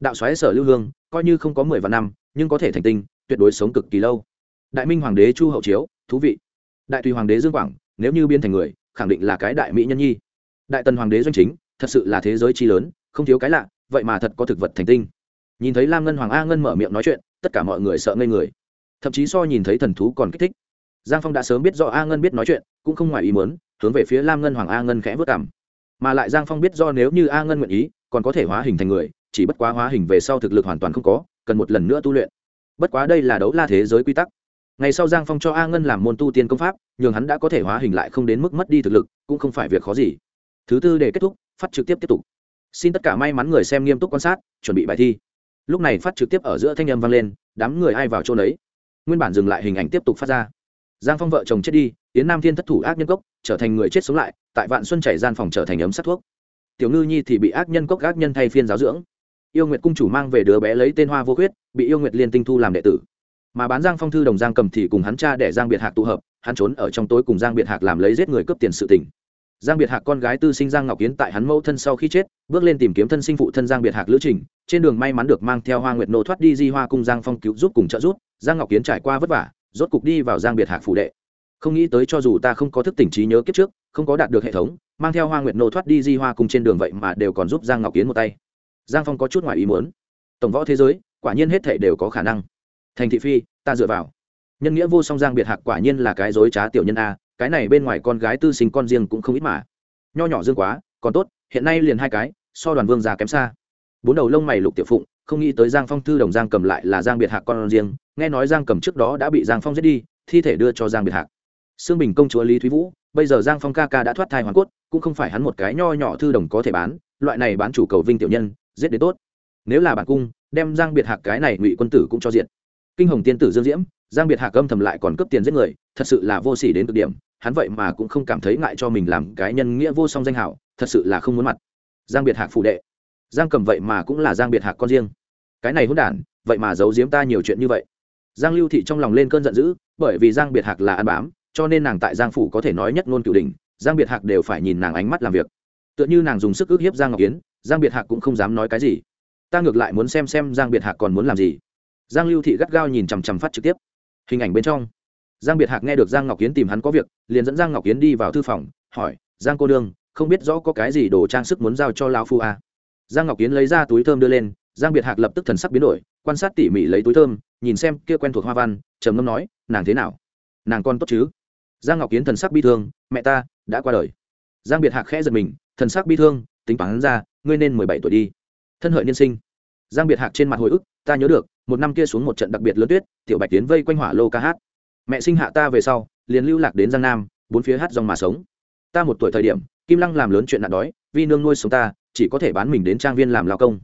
Đạo xoáy sở lưu hương, coi như không có mười vạn năm, nhưng có thể thành tinh, tuyệt đối sống cực kỳ lâu. Đại minh hoàng đế chu hậu chiếu, thú vị. Đại tùy hoàng đế dương quảng, nếu như biên thành người, khẳng định là cái đại mỹ nhân nhi. Đại tần hoàng đế doanh chính, thật sự là thế giới chi lớn, không thiếu cái lạ, vậy mà thật có thực vật thành tinh nhìn thấy lam ngân hoàng a ngân mở miệng nói chuyện, tất cả mọi người sợ ngây người. Thậm chí so nhìn thấy thần thú còn kích thích. Giang phong đã sớm biết do a ngân biết nói chuyện, cũng không ngoài ý muốn, hướng về phía lam ngân hoàng a ngân khẽ vất cảm mà lại giang phong biết do nếu như a ngân nguyện ý, còn có thể hóa hình thành người, chỉ bất quá hóa hình về sau thực lực hoàn toàn không có, cần một lần nữa tu luyện. Bất quá đây là đấu la thế giới quy tắc. Ngày sau giang phong cho a ngân làm môn tu tiên công pháp, nhường hắn đã có thể hóa hình lại không đến mức mất đi thực lực, cũng không phải việc khó gì. Thứ tư để kết thúc, phát trực tiếp tiếp tục. Xin tất cả may mắn người xem nghiêm túc quan sát, chuẩn bị bài thi lúc này phát trực tiếp ở giữa thanh âm vang lên, đám người ai vào chỗ đấy nguyên bản dừng lại hình ảnh tiếp tục phát ra. Giang phong vợ chồng chết đi tiến nam thiên thất thủ ác nhân cốc, trở thành người chết sống lại, tại vạn xuân chảy gian phòng trở thành ấm sát thuốc. Tiểu ngư nhi thì bị ác nhân cốc ác nhân thay phiên giáo dưỡng. Yêu nguyệt cung chủ mang về đứa bé lấy tên hoa vô khuyết, bị yêu nguyệt liên tinh thu làm đệ tử. Mà bán giang phong thư đồng giang cầm thì cùng hắn cha để giang biệt hạc tụ hợp, hắn trốn ở trong tối cùng giang biệt hạc làm lấy giết người cướp tiền sự tình. Giang biệt hạc con gái tư sinh giang ngọc kiến tại hắn mẫu thân sau khi chết, bước lên tìm kiếm thân sinh phụ thân giang biệt hạc lữ trình trên đường may mắn được mang theo hoa nguyệt nô thoát đi di hoa cung giang phong cứu giúp cùng trợ giúp, giang ngọc kiến trải qua vất vả, rốt cục đi vào giang biệt hạc phủ đệ. Không nghĩ tới cho dù ta không có thức tỉnh trí nhớ kiếp trước, không có đạt được hệ thống, mang theo hoa nguyệt nô thoát đi di hoa cùng trên đường vậy mà đều còn giúp giang ngọc kiến một tay. Giang phong có chút ngoài ý muốn. Tổng võ thế giới, quả nhiên hết thể đều có khả năng. Thành thị phi, ta dựa vào. Nhân nghĩa vô song giang biệt hạc quả nhiên là cái dối trá tiểu nhân a, cái này bên ngoài con gái tư sinh con riêng cũng không ít mà. Nho nhỏ dương quá, còn tốt, hiện nay liền hai cái, so đoàn vương già kém xa bốn đầu lông mày lục tiểu phụng, không nghĩ tới giang phong thư đồng giang cầm lại là giang biệt hạc con riêng, nghe nói giang cầm trước đó đã bị giang phong giết đi, thi thể đưa cho giang biệt hạc. Xương bình công chúa lý thúy vũ, bây giờ giang phong ca ca đã thoát thai hoàn cốt, cũng không phải hắn một cái nho nhỏ thư đồng có thể bán, loại này bán chủ cầu vinh tiểu nhân, giết đến tốt. Nếu là bản cung, đem giang biệt hạc cái này ngụy quân tử cũng cho diện kinh hồng tiên tử dương diễm, giang biệt hạc âm thầm lại còn cướp tiền giết người, thật sự là vô sỉ đến cực điểm, hắn vậy mà cũng không cảm thấy ngại cho mình làm cái nhân nghĩa vô song danh hảo, thật sự là không muốn mặt. Giang biệt hạc phụ đệ giang cầm vậy mà cũng là giang biệt hạc con riêng. Cái này hôn đản, vậy mà giấu giếm ta nhiều chuyện như vậy. Giang lưu thị trong lòng lên cơn giận dữ, bởi vì giang biệt hạc là ăn bám, cho nên nàng tại giang phủ có thể nói nhất ngôn cửu đình giang biệt hạc đều phải nhìn nàng ánh mắt làm việc. Tựa như nàng dùng sức ức hiếp giang ngọc yến giang biệt hạc cũng không dám nói cái gì. Ta ngược lại muốn xem xem giang biệt hạc còn muốn làm gì. Giang lưu thị gắt gao nhìn chằm chằm phát trực tiếp. Hình ảnh bên trong. Giang biệt hạc nghe được giang ngọc yến tìm hắn có việc, liền dẫn giang ngọc yến đi vào thư phòng, hỏi, giang cô đương không biết rõ có cái gì đồ trang sức muốn giao cho lao phu à giang ngọc Kiến lấy ra túi thơm đưa lên, giang biệt hạc lập tức thần sắc biến đổi, quan sát tỉ mỉ lấy túi thơm, nhìn xem kia quen thuộc hoa văn, trầm ngâm nói, nàng thế nào? Nàng con tốt chứ? Giang ngọc Kiến thần sắc bi thương, mẹ ta, đã qua đời. Giang biệt hạc khẽ giật mình, thần sắc bi thương, tính toán ra, ngươi nên mười bảy tuổi đi. Thân hợi niên sinh. Giang biệt hạc trên mặt hồi ức, ta nhớ được, một năm kia xuống một trận đặc biệt lớn tuyết, tiểu bạch tiến vây quanh hỏa lô ca hát. Mẹ sinh hạ ta về sau, liền lưu lạc đến giang nam, bốn phía hát dòng mà sống. Ta một tuổi thời điểm, kim lăng làm lớn chuyện nạn đói, vì nương nuôi sống ta chỉ có thể bán mình đến trang viên làm lao công.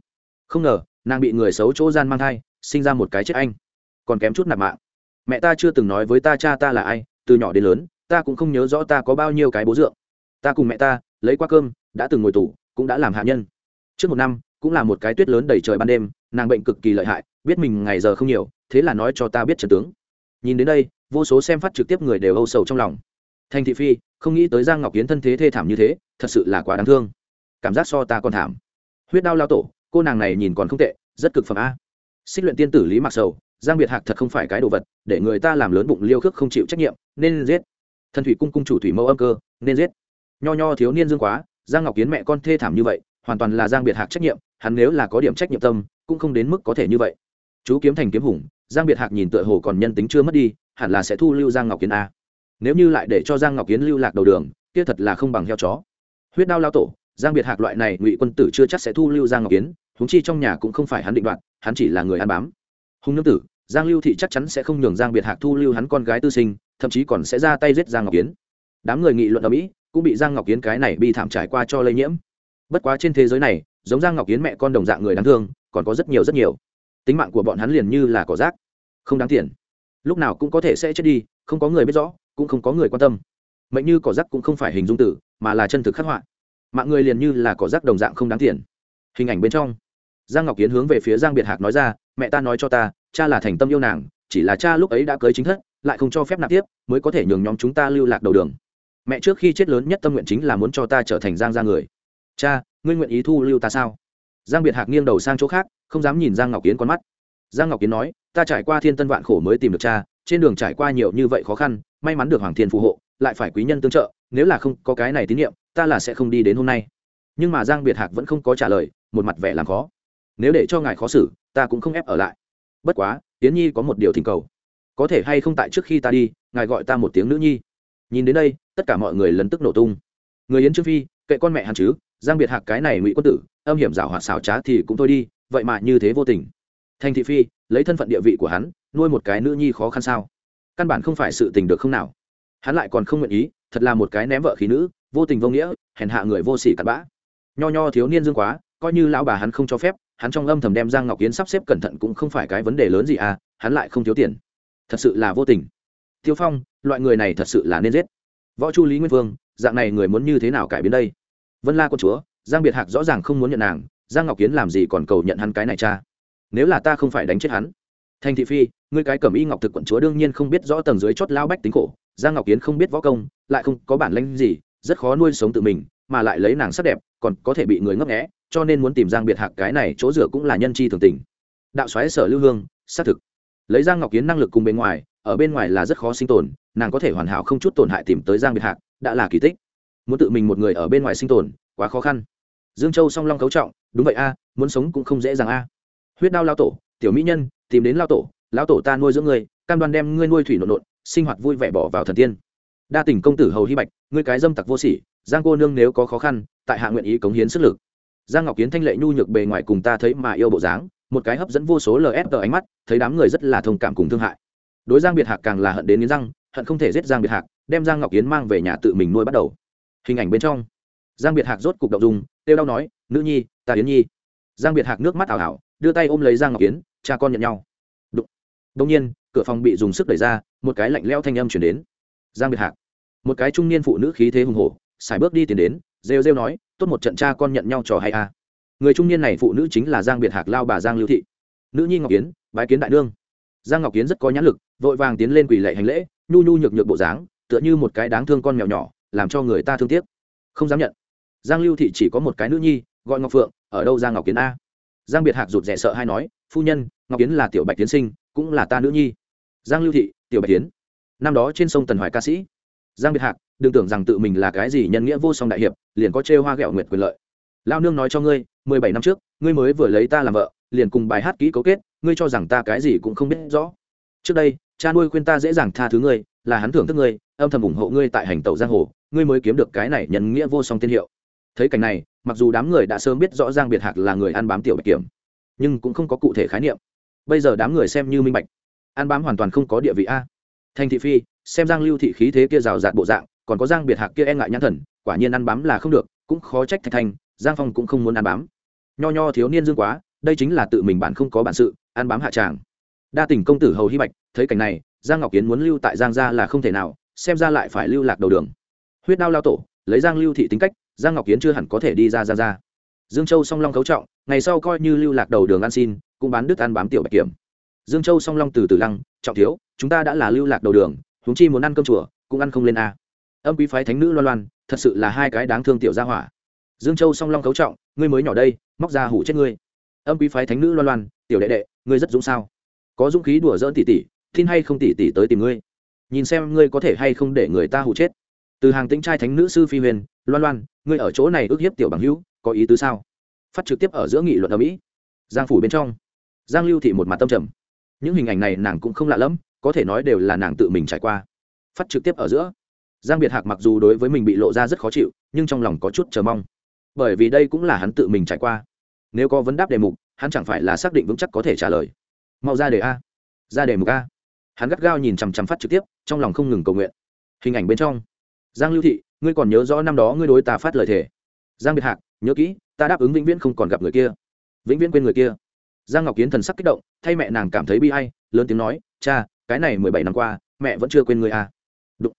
Không ngờ, nàng bị người xấu chỗ gian mang thai, sinh ra một cái chết anh. Còn kém chút nạp mạng. Mẹ ta chưa từng nói với ta cha ta là ai, từ nhỏ đến lớn, ta cũng không nhớ rõ ta có bao nhiêu cái bố dượng. Ta cùng mẹ ta, lấy qua cơm, đã từng ngồi tủ cũng đã làm hạ nhân. Trước một năm, cũng là một cái tuyết lớn đầy trời ban đêm, nàng bệnh cực kỳ lợi hại, biết mình ngày giờ không nhiều, thế là nói cho ta biết trần tướng. Nhìn đến đây, vô số xem phát trực tiếp người đều âu sầu trong lòng. Thành thị phi, không nghĩ tới giang ngọc kiến thân thế thê thảm như thế, thật sự là quá đáng thương cảm giác so ta còn thảm. Huyết đau lao tổ, cô nàng này nhìn còn không tệ, rất cực phẩm a. Xích luyện tiên tử lý mặc sầu, giang biệt hạc thật không phải cái đồ vật, để người ta làm lớn bụng liêu khước không chịu trách nhiệm, nên giết. Thần thủy cung cung chủ thủy mẫu âm cơ, nên giết. Nho nho thiếu niên dương quá, giang ngọc kiến mẹ con thê thảm như vậy, hoàn toàn là giang biệt hạc trách nhiệm, hắn nếu là có điểm trách nhiệm tâm, cũng không đến mức có thể như vậy. Chú kiếm thành kiếm hùng, giang biệt hạc nhìn tựa hồ còn nhân tính chưa mất đi, hẳn là sẽ thu lưu giang ngọc kiến a. Nếu như lại để cho giang ngọc kiến lưu lạc đầu đường, kia thật là không bằng heo chó. Huyết đao lao tổ giang biệt hạc loại này ngụy quân tử chưa chắc sẽ thu lưu giang ngọc kiến húng chi trong nhà cũng không phải hắn định đoạt, hắn chỉ là người ăn bám. Hùng nương tử, giang lưu thị chắc chắn sẽ không nhường giang biệt hạc thu lưu hắn con gái tư sinh, thậm chí còn sẽ ra tay giết giang ngọc kiến. Đám người nghị luận ở mỹ cũng bị giang ngọc kiến cái này bị thảm trải qua cho lây nhiễm. Bất quá trên thế giới này, giống giang ngọc kiến mẹ con đồng dạng người đáng thương, còn có rất nhiều rất nhiều. Tính mạng của bọn hắn liền như là cỏ rác. Không đáng tiền. Lúc nào cũng có thể sẽ chết đi, không có người biết rõ, cũng không có người quan tâm. Mệnh như cỏ rác cũng không phải hình dung tử, mà là chân thực khắc họa mạng người liền như là cỏ rác đồng dạng không đáng tiền. Hình ảnh bên trong, giang ngọc kiến hướng về phía giang biệt hạc nói ra, mẹ ta nói cho ta, cha là thành tâm yêu nàng, chỉ là cha lúc ấy đã cưới chính thất, lại không cho phép nạp tiếp, mới có thể nhường nhóm chúng ta lưu lạc đầu đường. Mẹ trước khi chết lớn nhất tâm nguyện chính là muốn cho ta trở thành giang gia người. Cha, ngươi nguyện ý thu lưu ta sao? Giang biệt hạc nghiêng đầu sang chỗ khác, không dám nhìn giang ngọc kiến con mắt. Giang ngọc kiến nói, ta trải qua thiên tân vạn khổ mới tìm được cha, trên đường trải qua nhiều như vậy khó khăn, may mắn được hoàng thiên phù hộ, lại phải quý nhân tương trợ, nếu là không có cái này tín nhiệm ta là sẽ không đi đến hôm nay. Nhưng mà giang biệt hạc vẫn không có trả lời, một mặt vẻ làm khó. Nếu để cho ngài khó xử, ta cũng không ép ở lại. Bất quá tiến nhi có một điều thỉnh cầu. Có thể hay không tại trước khi ta đi, ngài gọi ta một tiếng nữ nhi. Nhìn đến đây, tất cả mọi người lấn tức nổ tung. Người yến trương phi, kệ con mẹ hắn chứ, giang biệt hạc cái này ngụy quân tử, âm hiểm giảo hoạt xảo trá thì cũng thôi đi, vậy mà như thế vô tình. Thành thị phi, lấy thân phận địa vị của hắn, nuôi một cái nữ nhi khó khăn sao? Căn bản không phải sự tình được không nào. Hắn lại còn không nguyện ý, thật là một cái ném vợ khí nữ vô tình vô nghĩa, hèn hạ người vô sỉ cặn bã. Nho nho thiếu niên dương quá, coi như lão bà hắn không cho phép, hắn trong âm thầm đem giang ngọc Yến sắp xếp cẩn thận cũng không phải cái vấn đề lớn gì à hắn lại không thiếu tiền. Thật sự là vô tình. Tiêu phong, loại người này thật sự là nên giết. Võ chu lý nguyên vương, dạng này người muốn như thế nào cải biến đây? Vân la con chúa, giang biệt hạc rõ ràng không muốn nhận nàng, giang ngọc kiến làm gì còn cầu nhận hắn cái này cha? Nếu là ta không phải đánh chết hắn. Thành thị phi, ngươi cái cầm y ngọc thực quận chúa đương nhiên không biết rõ tầng dưới chót lao bách tính khổ, giang ngọc kiến không biết võ công, lại không có bản lĩnh gì rất khó nuôi sống tự mình, mà lại lấy nàng sắc đẹp, còn có thể bị người ngấp nghẽ cho nên muốn tìm giang biệt hạc cái này chỗ rửa cũng là nhân chi thường tình. Đạo xoáy sở lưu hương, xác thực. Lấy giang ngọc kiến năng lực cùng bên ngoài, ở bên ngoài là rất khó sinh tồn, nàng có thể hoàn hảo không chút tổn hại tìm tới giang biệt hạc, đã là kỳ tích. Muốn tự mình một người ở bên ngoài sinh tồn, quá khó khăn. Dương châu song long cấu trọng, đúng vậy a, muốn sống cũng không dễ dàng a. Huyết đao lao tổ, tiểu mỹ nhân, tìm đến lao tổ lão tổ ta nuôi dưỡng ngươi, cam đoan đem ngươi nuôi thủy nộn nộn, sinh hoạt vui vẻ bỏ vào thần tiên đa tình công tử hầu hy bạch, ngươi cái dâm tặc vô sỉ, giang cô nương nếu có khó khăn, tại hạ nguyện ý cống hiến sức lực. Giang ngọc kiến thanh lệ nhu nhược bề ngoài cùng ta thấy mà yêu bộ dáng, một cái hấp dẫn vô số lsg ánh mắt, thấy đám người rất là thông cảm cùng thương hại. Đối giang biệt hạc càng là hận đến nghiến răng, hận không thể giết giang biệt hạc, đem giang ngọc kiến mang về nhà tự mình nuôi bắt đầu. Hình ảnh bên trong, giang biệt hạc rốt cục động dùng têu đau nói, nữ nhi, ta yến nhi. Giang biệt hạc nước mắt ảo ảo, đưa tay ôm lấy giang ngọc kiến, cha con nhận nhau. Đụng. đông nhiên, cửa phòng bị dùng sức đẩy ra, một cái lạnh leo thanh âm chuyển đến giang biệt hạc. Một cái trung niên phụ nữ khí thế hùng hổ xài bước đi tiến đến, rêu rêu nói, tốt một trận cha con nhận nhau trò hay a à. người trung niên này phụ nữ chính là giang biệt hạc lao bà giang lưu thị. Nữ nhi ngọc kiến, bái kiến đại đương giang ngọc kiến rất có nhãn lực, vội vàng tiến lên quỳ lệ hành lễ, nhu nhu nhược nhược bộ dáng, tựa như một cái đáng thương con mèo nhỏ, làm cho người ta thương tiếc. Không dám nhận. Giang lưu thị chỉ có một cái nữ nhi, gọi ngọc phượng, ở đâu giang ngọc kiến a? Giang biệt hạc rụt rè sợ hay nói, phu nhân, ngọc kiến là tiểu bạch tiến sinh, cũng là ta nữ nhi. Giang lưu thị, tiểu bạch tiến năm đó trên sông tần hoài ca sĩ. Giang biệt hạc, đừng tưởng rằng tự mình là cái gì nhân nghĩa vô song đại hiệp, liền có chê hoa ghẹo nguyệt quyền lợi. Lao nương nói cho ngươi, mười bảy năm trước, ngươi mới vừa lấy ta làm vợ, liền cùng bài hát ký cấu kết, ngươi cho rằng ta cái gì cũng không biết rõ. Trước đây, cha nuôi khuyên ta dễ dàng tha thứ ngươi, là hắn thưởng thức ngươi, âm thầm ủng hộ ngươi tại hành tàu giang hồ, ngươi mới kiếm được cái này nhân nghĩa vô song tiên hiệu. Thấy cảnh này, mặc dù đám người đã sớm biết rõ giang biệt hạc là người ăn bám tiểu bạch kiểm, nhưng cũng không có cụ thể khái niệm. Bây giờ đám người xem như minh bạch. Ăn bám hoàn toàn không có địa vị a thành thị phi, xem giang lưu thị khí thế kia rào rạt bộ dạng, còn có giang biệt hạc kia e ngại nhãn thần, quả nhiên ăn bám là không được, cũng khó trách thạch thành, giang phong cũng không muốn ăn bám. Nho nho thiếu niên dương quá, đây chính là tự mình bản không có bản sự, ăn bám hạ tràng. Đa tình công tử hầu hy bạch, thấy cảnh này, giang ngọc kiến muốn lưu tại giang gia là không thể nào, xem ra lại phải lưu lạc đầu đường. Huyết đao lao tổ, lấy giang lưu thị tính cách, giang ngọc kiến chưa hẳn có thể đi ra giang gia. Dương châu song long cấu trọng, ngày sau coi như lưu lạc đầu đường ăn xin, cũng bán đứt ăn bám tiểu bạch kiểm. Dương châu song long từ từ lăng, trọng thiếu chúng ta đã là lưu lạc đầu đường chúng chi muốn ăn cơm chùa, cũng ăn không lên a. Âm quý phái thánh nữ loan loan, thật sự là hai cái đáng thương tiểu gia hỏa. Dương châu song long cấu trọng, ngươi mới nhỏ đây, móc ra hủ chết ngươi. Âm quý phái thánh nữ loan loan, tiểu đệ đệ, ngươi rất dũng sao? Có dũng khí đùa dỡn tỉ tỉ tin hay không tỉ tỉ tới tìm ngươi? Nhìn xem ngươi có thể hay không để người ta hủ chết. Từ hàng tĩnh trai thánh nữ sư phi huyền, loan loan, ngươi ở chỗ này ước hiếp tiểu bằng hữu, có ý tứ sao? Phát trực tiếp ở giữa nghị luận ở mỹ. Giang phủ bên trong. Giang lưu thị một mặt tâm trầm. Những hình ảnh này nàng cũng không lạ lẫm có thể nói đều là nàng tự mình trải qua. Phát trực tiếp ở giữa, giang biệt hạc mặc dù đối với mình bị lộ ra rất khó chịu, nhưng trong lòng có chút chờ mong. Bởi vì đây cũng là hắn tự mình trải qua. Nếu có vấn đáp đề mục, hắn chẳng phải là xác định vững chắc có thể trả lời. Mau ra đề a. Ra đề mục a. Hắn gắt gao nhìn chằm chằm phát trực tiếp, trong lòng không ngừng cầu nguyện. Hình ảnh bên trong. Giang lưu thị, ngươi còn nhớ rõ năm đó ngươi đối ta phát lời thề. Giang biệt hạc, nhớ kỹ, ta đáp ứng vĩnh viễn không còn gặp người kia. Vĩnh viễn quên người kia. Giang ngọc kiến thần sắc kích động, thay mẹ nàng cảm thấy bi hay lớn tiếng nói, cha cái này mười bảy năm qua, mẹ vẫn chưa quên người à. Đụng.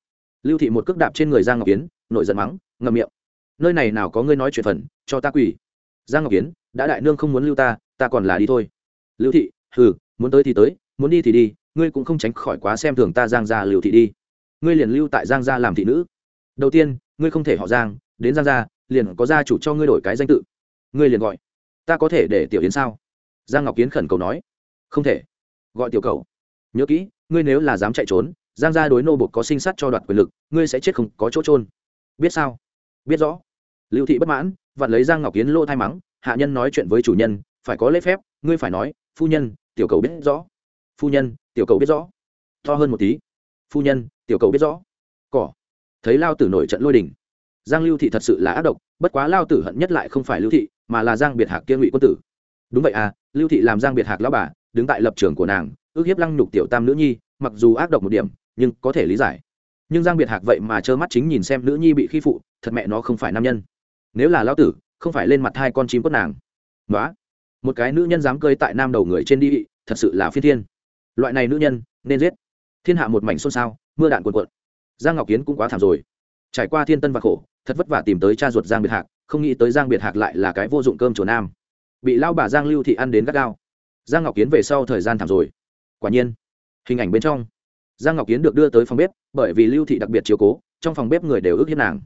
lưu thị một cước đạp trên người giang ngọc kiến nội giận mắng, ngậm miệng. Nơi này nào có ngươi nói chuyện phần, cho ta quỳ. Giang ngọc kiến đã đại nương không muốn lưu ta ta còn là đi thôi. Lưu thị, hừ, muốn tới thì tới, muốn đi thì đi, ngươi cũng không tránh khỏi quá xem thường ta giang gia lưu thị đi. Ngươi liền lưu tại giang gia làm thị nữ. Đầu tiên, ngươi không thể họ giang, đến giang gia, liền có gia chủ cho ngươi đổi cái danh tự. Ngươi liền gọi. Ta có thể để tiểu yến sao? Giang ngọc kiến khẩn cầu nói. Không thể. Gọi tiểu cầu. Nhớ kỹ ngươi nếu là dám chạy trốn, giang gia đối nô bột có sinh sát cho đoạt quyền lực, ngươi sẽ chết không có chỗ trôn biết sao? Biết rõ. Lưu thị bất mãn, vặn lấy giang ngọc kiến lô thay mắng, hạ nhân nói chuyện với chủ nhân, phải có lễ phép, ngươi phải nói, phu nhân, tiểu cầu biết rõ. Phu nhân, tiểu cầu biết rõ. To hơn một tí. Phu nhân, tiểu cầu biết rõ. Cỏ. Thấy lao tử nổi trận lôi đình. Giang lưu thị thật sự là ác độc, bất quá lao tử hận nhất lại không phải lưu thị, mà là giang biệt hạc kiên ngụy quân tử. Đúng vậy à lưu thị làm giang biệt hạc lão bà, đứng tại lập trường của nàng ước hiếp lăng nhục tiểu tam nữ nhi, mặc dù ác độc một điểm, nhưng có thể lý giải. Nhưng giang biệt hạc vậy mà trơ mắt chính nhìn xem nữ nhi bị khi phụ, thật mẹ nó không phải nam nhân. Nếu là lão tử, không phải lên mặt hai con chim cốt nàng. Đó một cái nữ nhân dám cơi tại nam đầu người trên đi, thật sự là phi thiên. Loại này nữ nhân, nên giết. Thiên hạ một mảnh xôn xao, mưa đạn cuồn cuộn. Giang ngọc kiến cũng quá thảm rồi. Trải qua thiên tân và khổ, thật vất vả tìm tới cha ruột giang biệt hạc, không nghĩ tới giang biệt hạc lại là cái vô dụng cơm chùa nam. Bị lao bà giang lưu thị ăn đến gắt gao. Giang ngọc kiến về sau thời gian thảm rồi quả nhiên, hình ảnh bên trong, giang ngọc kiến được đưa tới phòng bếp, bởi vì lưu thị đặc biệt chiều cố, trong phòng bếp người đều ước hiếp nàng.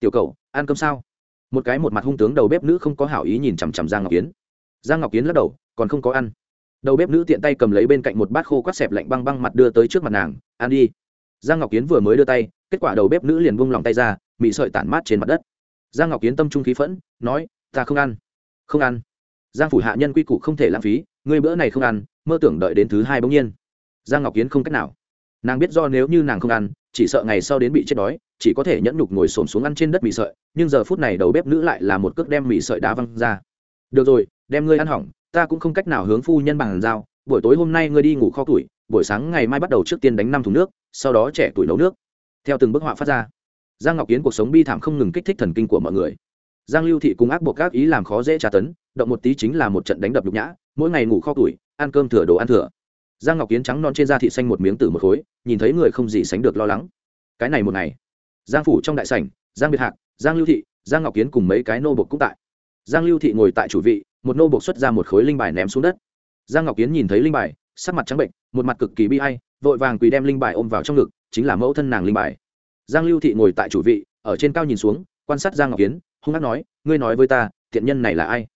Tiểu cầu ăn cơm sao? Một cái một mặt hung tướng đầu bếp nữ không có hảo ý nhìn chằm chằm giang ngọc kiến giang ngọc kiến lắc đầu, còn không có ăn. Đầu bếp nữ tiện tay cầm lấy bên cạnh một bát khô quát xẹp lạnh băng băng mặt đưa tới trước mặt nàng, ăn đi. Giang ngọc kiến vừa mới đưa tay, kết quả đầu bếp nữ liền bung lòng tay ra, mị sợi tản mát trên mặt đất. Giang ngọc kiến tâm trung khí phẫn, nói, ta không ăn. Không ăn? Giang phủ hạ nhân quy củ không thể lãng phí, ngươi bữa này không ăn mơ tưởng đợi đến thứ hai bỗng nhiên. Giang ngọc kiến không cách nào. Nàng biết do nếu như nàng không ăn, chỉ sợ ngày sau đến bị chết đói, chỉ có thể nhẫn nhục ngồi xổm xuống ăn trên đất mì sợi, nhưng giờ phút này đầu bếp nữ lại là một cước đem mì sợi đá văng ra. Được rồi, đem ngươi ăn hỏng, ta cũng không cách nào hướng phu nhân bằng giao, buổi tối hôm nay ngươi đi ngủ kho tuổi buổi sáng ngày mai bắt đầu trước tiên đánh năm thùng nước, sau đó trẻ tuổi nấu nước. Theo từng bức họa phát ra, giang ngọc kiến cuộc sống bi thảm không ngừng kích thích thần kinh của mọi người. Giang lưu thị cùng ác buộc các ý làm khó dễ tra tấn, động một tí chính là một trận đánh đập nhục nhã, mỗi ngày ngủ kho tuổi ăn cơm thừa đồ ăn thừa. Giang ngọc kiến trắng non trên da thị xanh một miếng tử một khối, nhìn thấy người không gì sánh được lo lắng. Cái này một ngày, giang phủ trong đại sảnh, giang biệt hạc, giang lưu thị, giang ngọc kiến cùng mấy cái nô bộc cũng tại. Giang lưu thị ngồi tại chủ vị, một nô bộc xuất ra một khối linh bài ném xuống đất. Giang ngọc kiến nhìn thấy linh bài, sắc mặt trắng bệnh, một mặt cực kỳ bi hay vội vàng quỳ đem linh bài ôm vào trong ngực, chính là mẫu thân nàng linh bài. Giang lưu thị ngồi tại chủ vị, ở trên cao nhìn xuống, quan sát giang ngọc kiến hung hát nói, ngươi nói với ta, thiện nhân này là ai?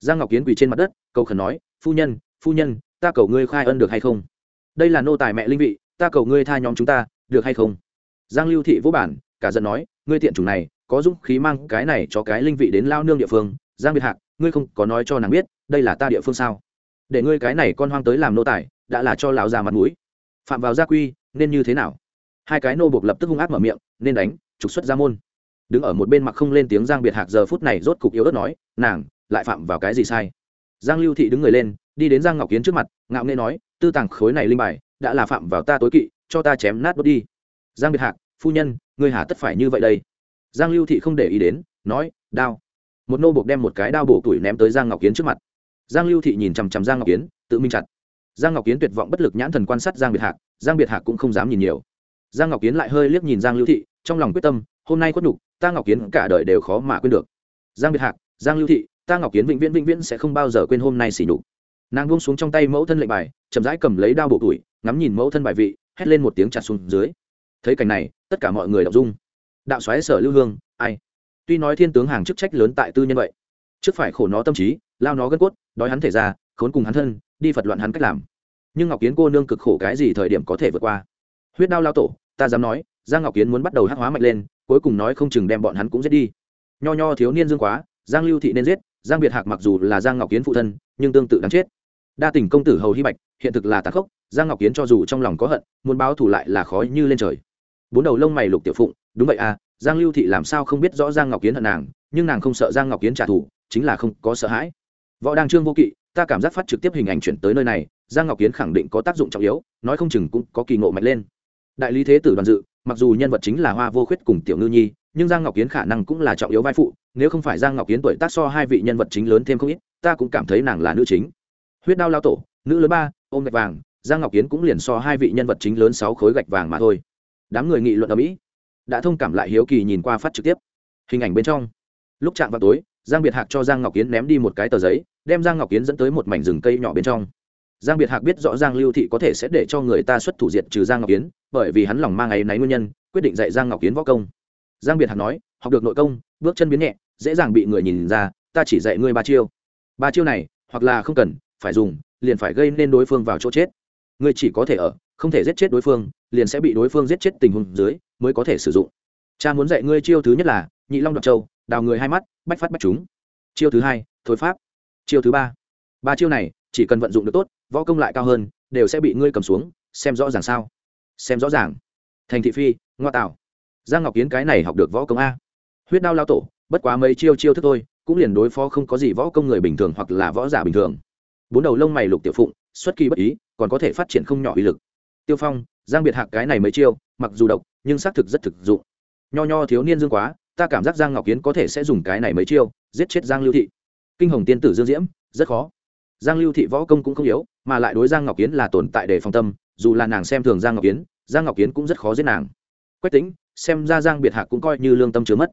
Giang ngọc kiến quỳ trên mặt đất, cầu khẩn nói, phu nhân phu nhân, ta cầu ngươi khai ân được hay không? Đây là nô tài mẹ linh vị, ta cầu ngươi tha nhóm chúng ta, được hay không? Giang lưu thị vũ bản, cả giận nói, ngươi thiện chủng này, có dũng khí mang cái này cho cái linh vị đến lao nương địa phương. Giang biệt hạc, ngươi không có nói cho nàng biết, đây là ta địa phương sao? Để ngươi cái này con hoang tới làm nô tài, đã là cho lão già mặt mũi. Phạm vào gia quy, nên như thế nào? Hai cái nô buộc lập tức hung ác mở miệng, nên đánh, trục xuất ra môn. Đứng ở một bên mặt không lên tiếng giang biệt hạc giờ phút này rốt cục yếu ớt nói, nàng, lại phạm vào cái gì sai? Giang lưu thị đứng người lên đi đến giang ngọc kiến trước mặt, ngạo nghê nói, tư tàng khối này linh bài, đã là phạm vào ta tối kỵ, cho ta chém nát đốt đi. Giang biệt hạc, phu nhân, ngươi hà tất phải như vậy đây. Giang lưu thị không để ý đến, nói, đao. Một nô buộc đem một cái đao bổ tuổi ném tới giang ngọc kiến trước mặt. Giang lưu thị nhìn chằm chằm giang ngọc kiến, tự minh chặt. Giang ngọc kiến tuyệt vọng bất lực nhãn thần quan sát giang biệt hạc, giang biệt hạc cũng không dám nhìn nhiều. Giang ngọc kiến lại hơi liếc nhìn giang lưu thị, trong lòng quyết tâm, hôm nay khuất nhục, ta ngọc kiến cả đời đều khó mà quên được. Giang biệt hạc, giang lưu thị, ta ngọc kiến vĩnh viễn vĩnh viễn sẽ không bao giờ quên hôm nay xỉ nhục nàng buông xuống trong tay mẫu thân lệnh bài, chậm rãi cầm lấy đao bộ tuổi, ngắm nhìn mẫu thân bài vị, hét lên một tiếng chặt xuống dưới. Thấy cảnh này, tất cả mọi người đọc dung đạo xoáy sở lưu hương, ai? Tuy nói thiên tướng hàng chức trách lớn tại tư nhân vậy, trước phải khổ nó tâm trí, lao nó gân cốt, đói hắn thể ra, khốn cùng hắn thân, đi phật loạn hắn cách làm. Nhưng ngọc kiến cô nương cực khổ cái gì thời điểm có thể vượt qua? Huyết đao lao tổ, ta dám nói, giang ngọc kiến muốn bắt đầu hắc hóa mạnh lên, cuối cùng nói không chừng đem bọn hắn cũng giết đi. Nho nho thiếu niên dương quá, giang lưu thị nên giết giang biệt hạc mặc dù là giang ngọc kiến phụ thân, nhưng tương tự đáng chết. Đa tình công tử hầu hy bạch, hiện thực là tàn khốc, giang ngọc kiến cho dù trong lòng có hận, muốn báo thù lại là khó như lên trời. Bốn đầu lông mày lục tiểu phụng, đúng vậy à giang lưu thị làm sao không biết rõ giang ngọc kiến hận nàng, nhưng nàng không sợ giang ngọc kiến trả thù, chính là không có sợ hãi. Võ đăng trương vô kỵ, ta cảm giác phát trực tiếp hình ảnh chuyển tới nơi này, giang ngọc kiến khẳng định có tác dụng trọng yếu, nói không chừng cũng có kỳ ngộ mạnh lên. Đại lý thế tử đoàn dự, mặc dù nhân vật chính là hoa vô khuyết cùng tiểu ngư nhi nhưng giang ngọc kiến khả năng cũng là trọng yếu vai phụ, nếu không phải giang ngọc kiến tuổi tác so hai vị nhân vật chính lớn thêm không ít, ta cũng cảm thấy nàng là nữ chính. Huyết đao lao tổ, nữ lớn ba, ôm gạch vàng, giang ngọc kiến cũng liền so hai vị nhân vật chính lớn sáu khối gạch vàng mà thôi. Đám người nghị luận ở mỹ, đã thông cảm lại hiếu kỳ nhìn qua phát trực tiếp. Hình ảnh bên trong, lúc chạm vào tối, giang biệt hạc cho giang ngọc kiến ném đi một cái tờ giấy, đem giang ngọc kiến dẫn tới một mảnh rừng cây nhỏ bên trong. Giang biệt hạc biết rõ giang lưu thị có thể sẽ để cho người ta xuất thủ diệt trừ giang ngọc kiến, bởi vì hắn lòng mang ấy náy nguyên nhân, quyết định dạy giang ngọc kiến võ công giang biệt hạc nói, học được nội công, bước chân biến nhẹ, dễ dàng bị người nhìn ra, ta chỉ dạy ngươi ba chiêu. Ba chiêu này, hoặc là không cần, phải dùng, liền phải gây nên đối phương vào chỗ chết. Ngươi chỉ có thể ở, không thể giết chết đối phương, liền sẽ bị đối phương giết chết tình huống dưới, mới có thể sử dụng. Cha muốn dạy ngươi chiêu thứ nhất là, nhị long đoạt châu, đào người hai mắt, bách phát bách chúng. Chiêu thứ hai, thối pháp. Chiêu thứ ba ba chiêu này, chỉ cần vận dụng được tốt, võ công lại cao hơn, đều sẽ bị ngươi cầm xuống, xem rõ ràng sao. Xem rõ ràng. Thành thị phi, ngoa tạo giang ngọc kiến cái này học được võ công a. Huyết đao lao tổ, bất quá mấy chiêu chiêu thức thôi, cũng liền đối phó không có gì võ công người bình thường hoặc là võ giả bình thường. Bốn đầu lông mày lục tiểu phụng, xuất kỳ bất ý, còn có thể phát triển không nhỏ uy lực. Tiêu phong, giang biệt hạc cái này mấy chiêu, mặc dù độc, nhưng xác thực rất thực dụng. Nho nho thiếu niên dương quá, ta cảm giác giang ngọc kiến có thể sẽ dùng cái này mấy chiêu, giết chết giang lưu thị. Kinh hồng tiên tử dương diễm, rất khó. Giang lưu thị võ công cũng không yếu, mà lại đối giang ngọc kiến là tồn tại để phòng tâm, dù là nàng xem thường giang ngọc kiến giang ngọc kiến cũng rất khó giết nàng quách tính xem ra giang biệt hạc cũng coi như lương tâm chứa mất.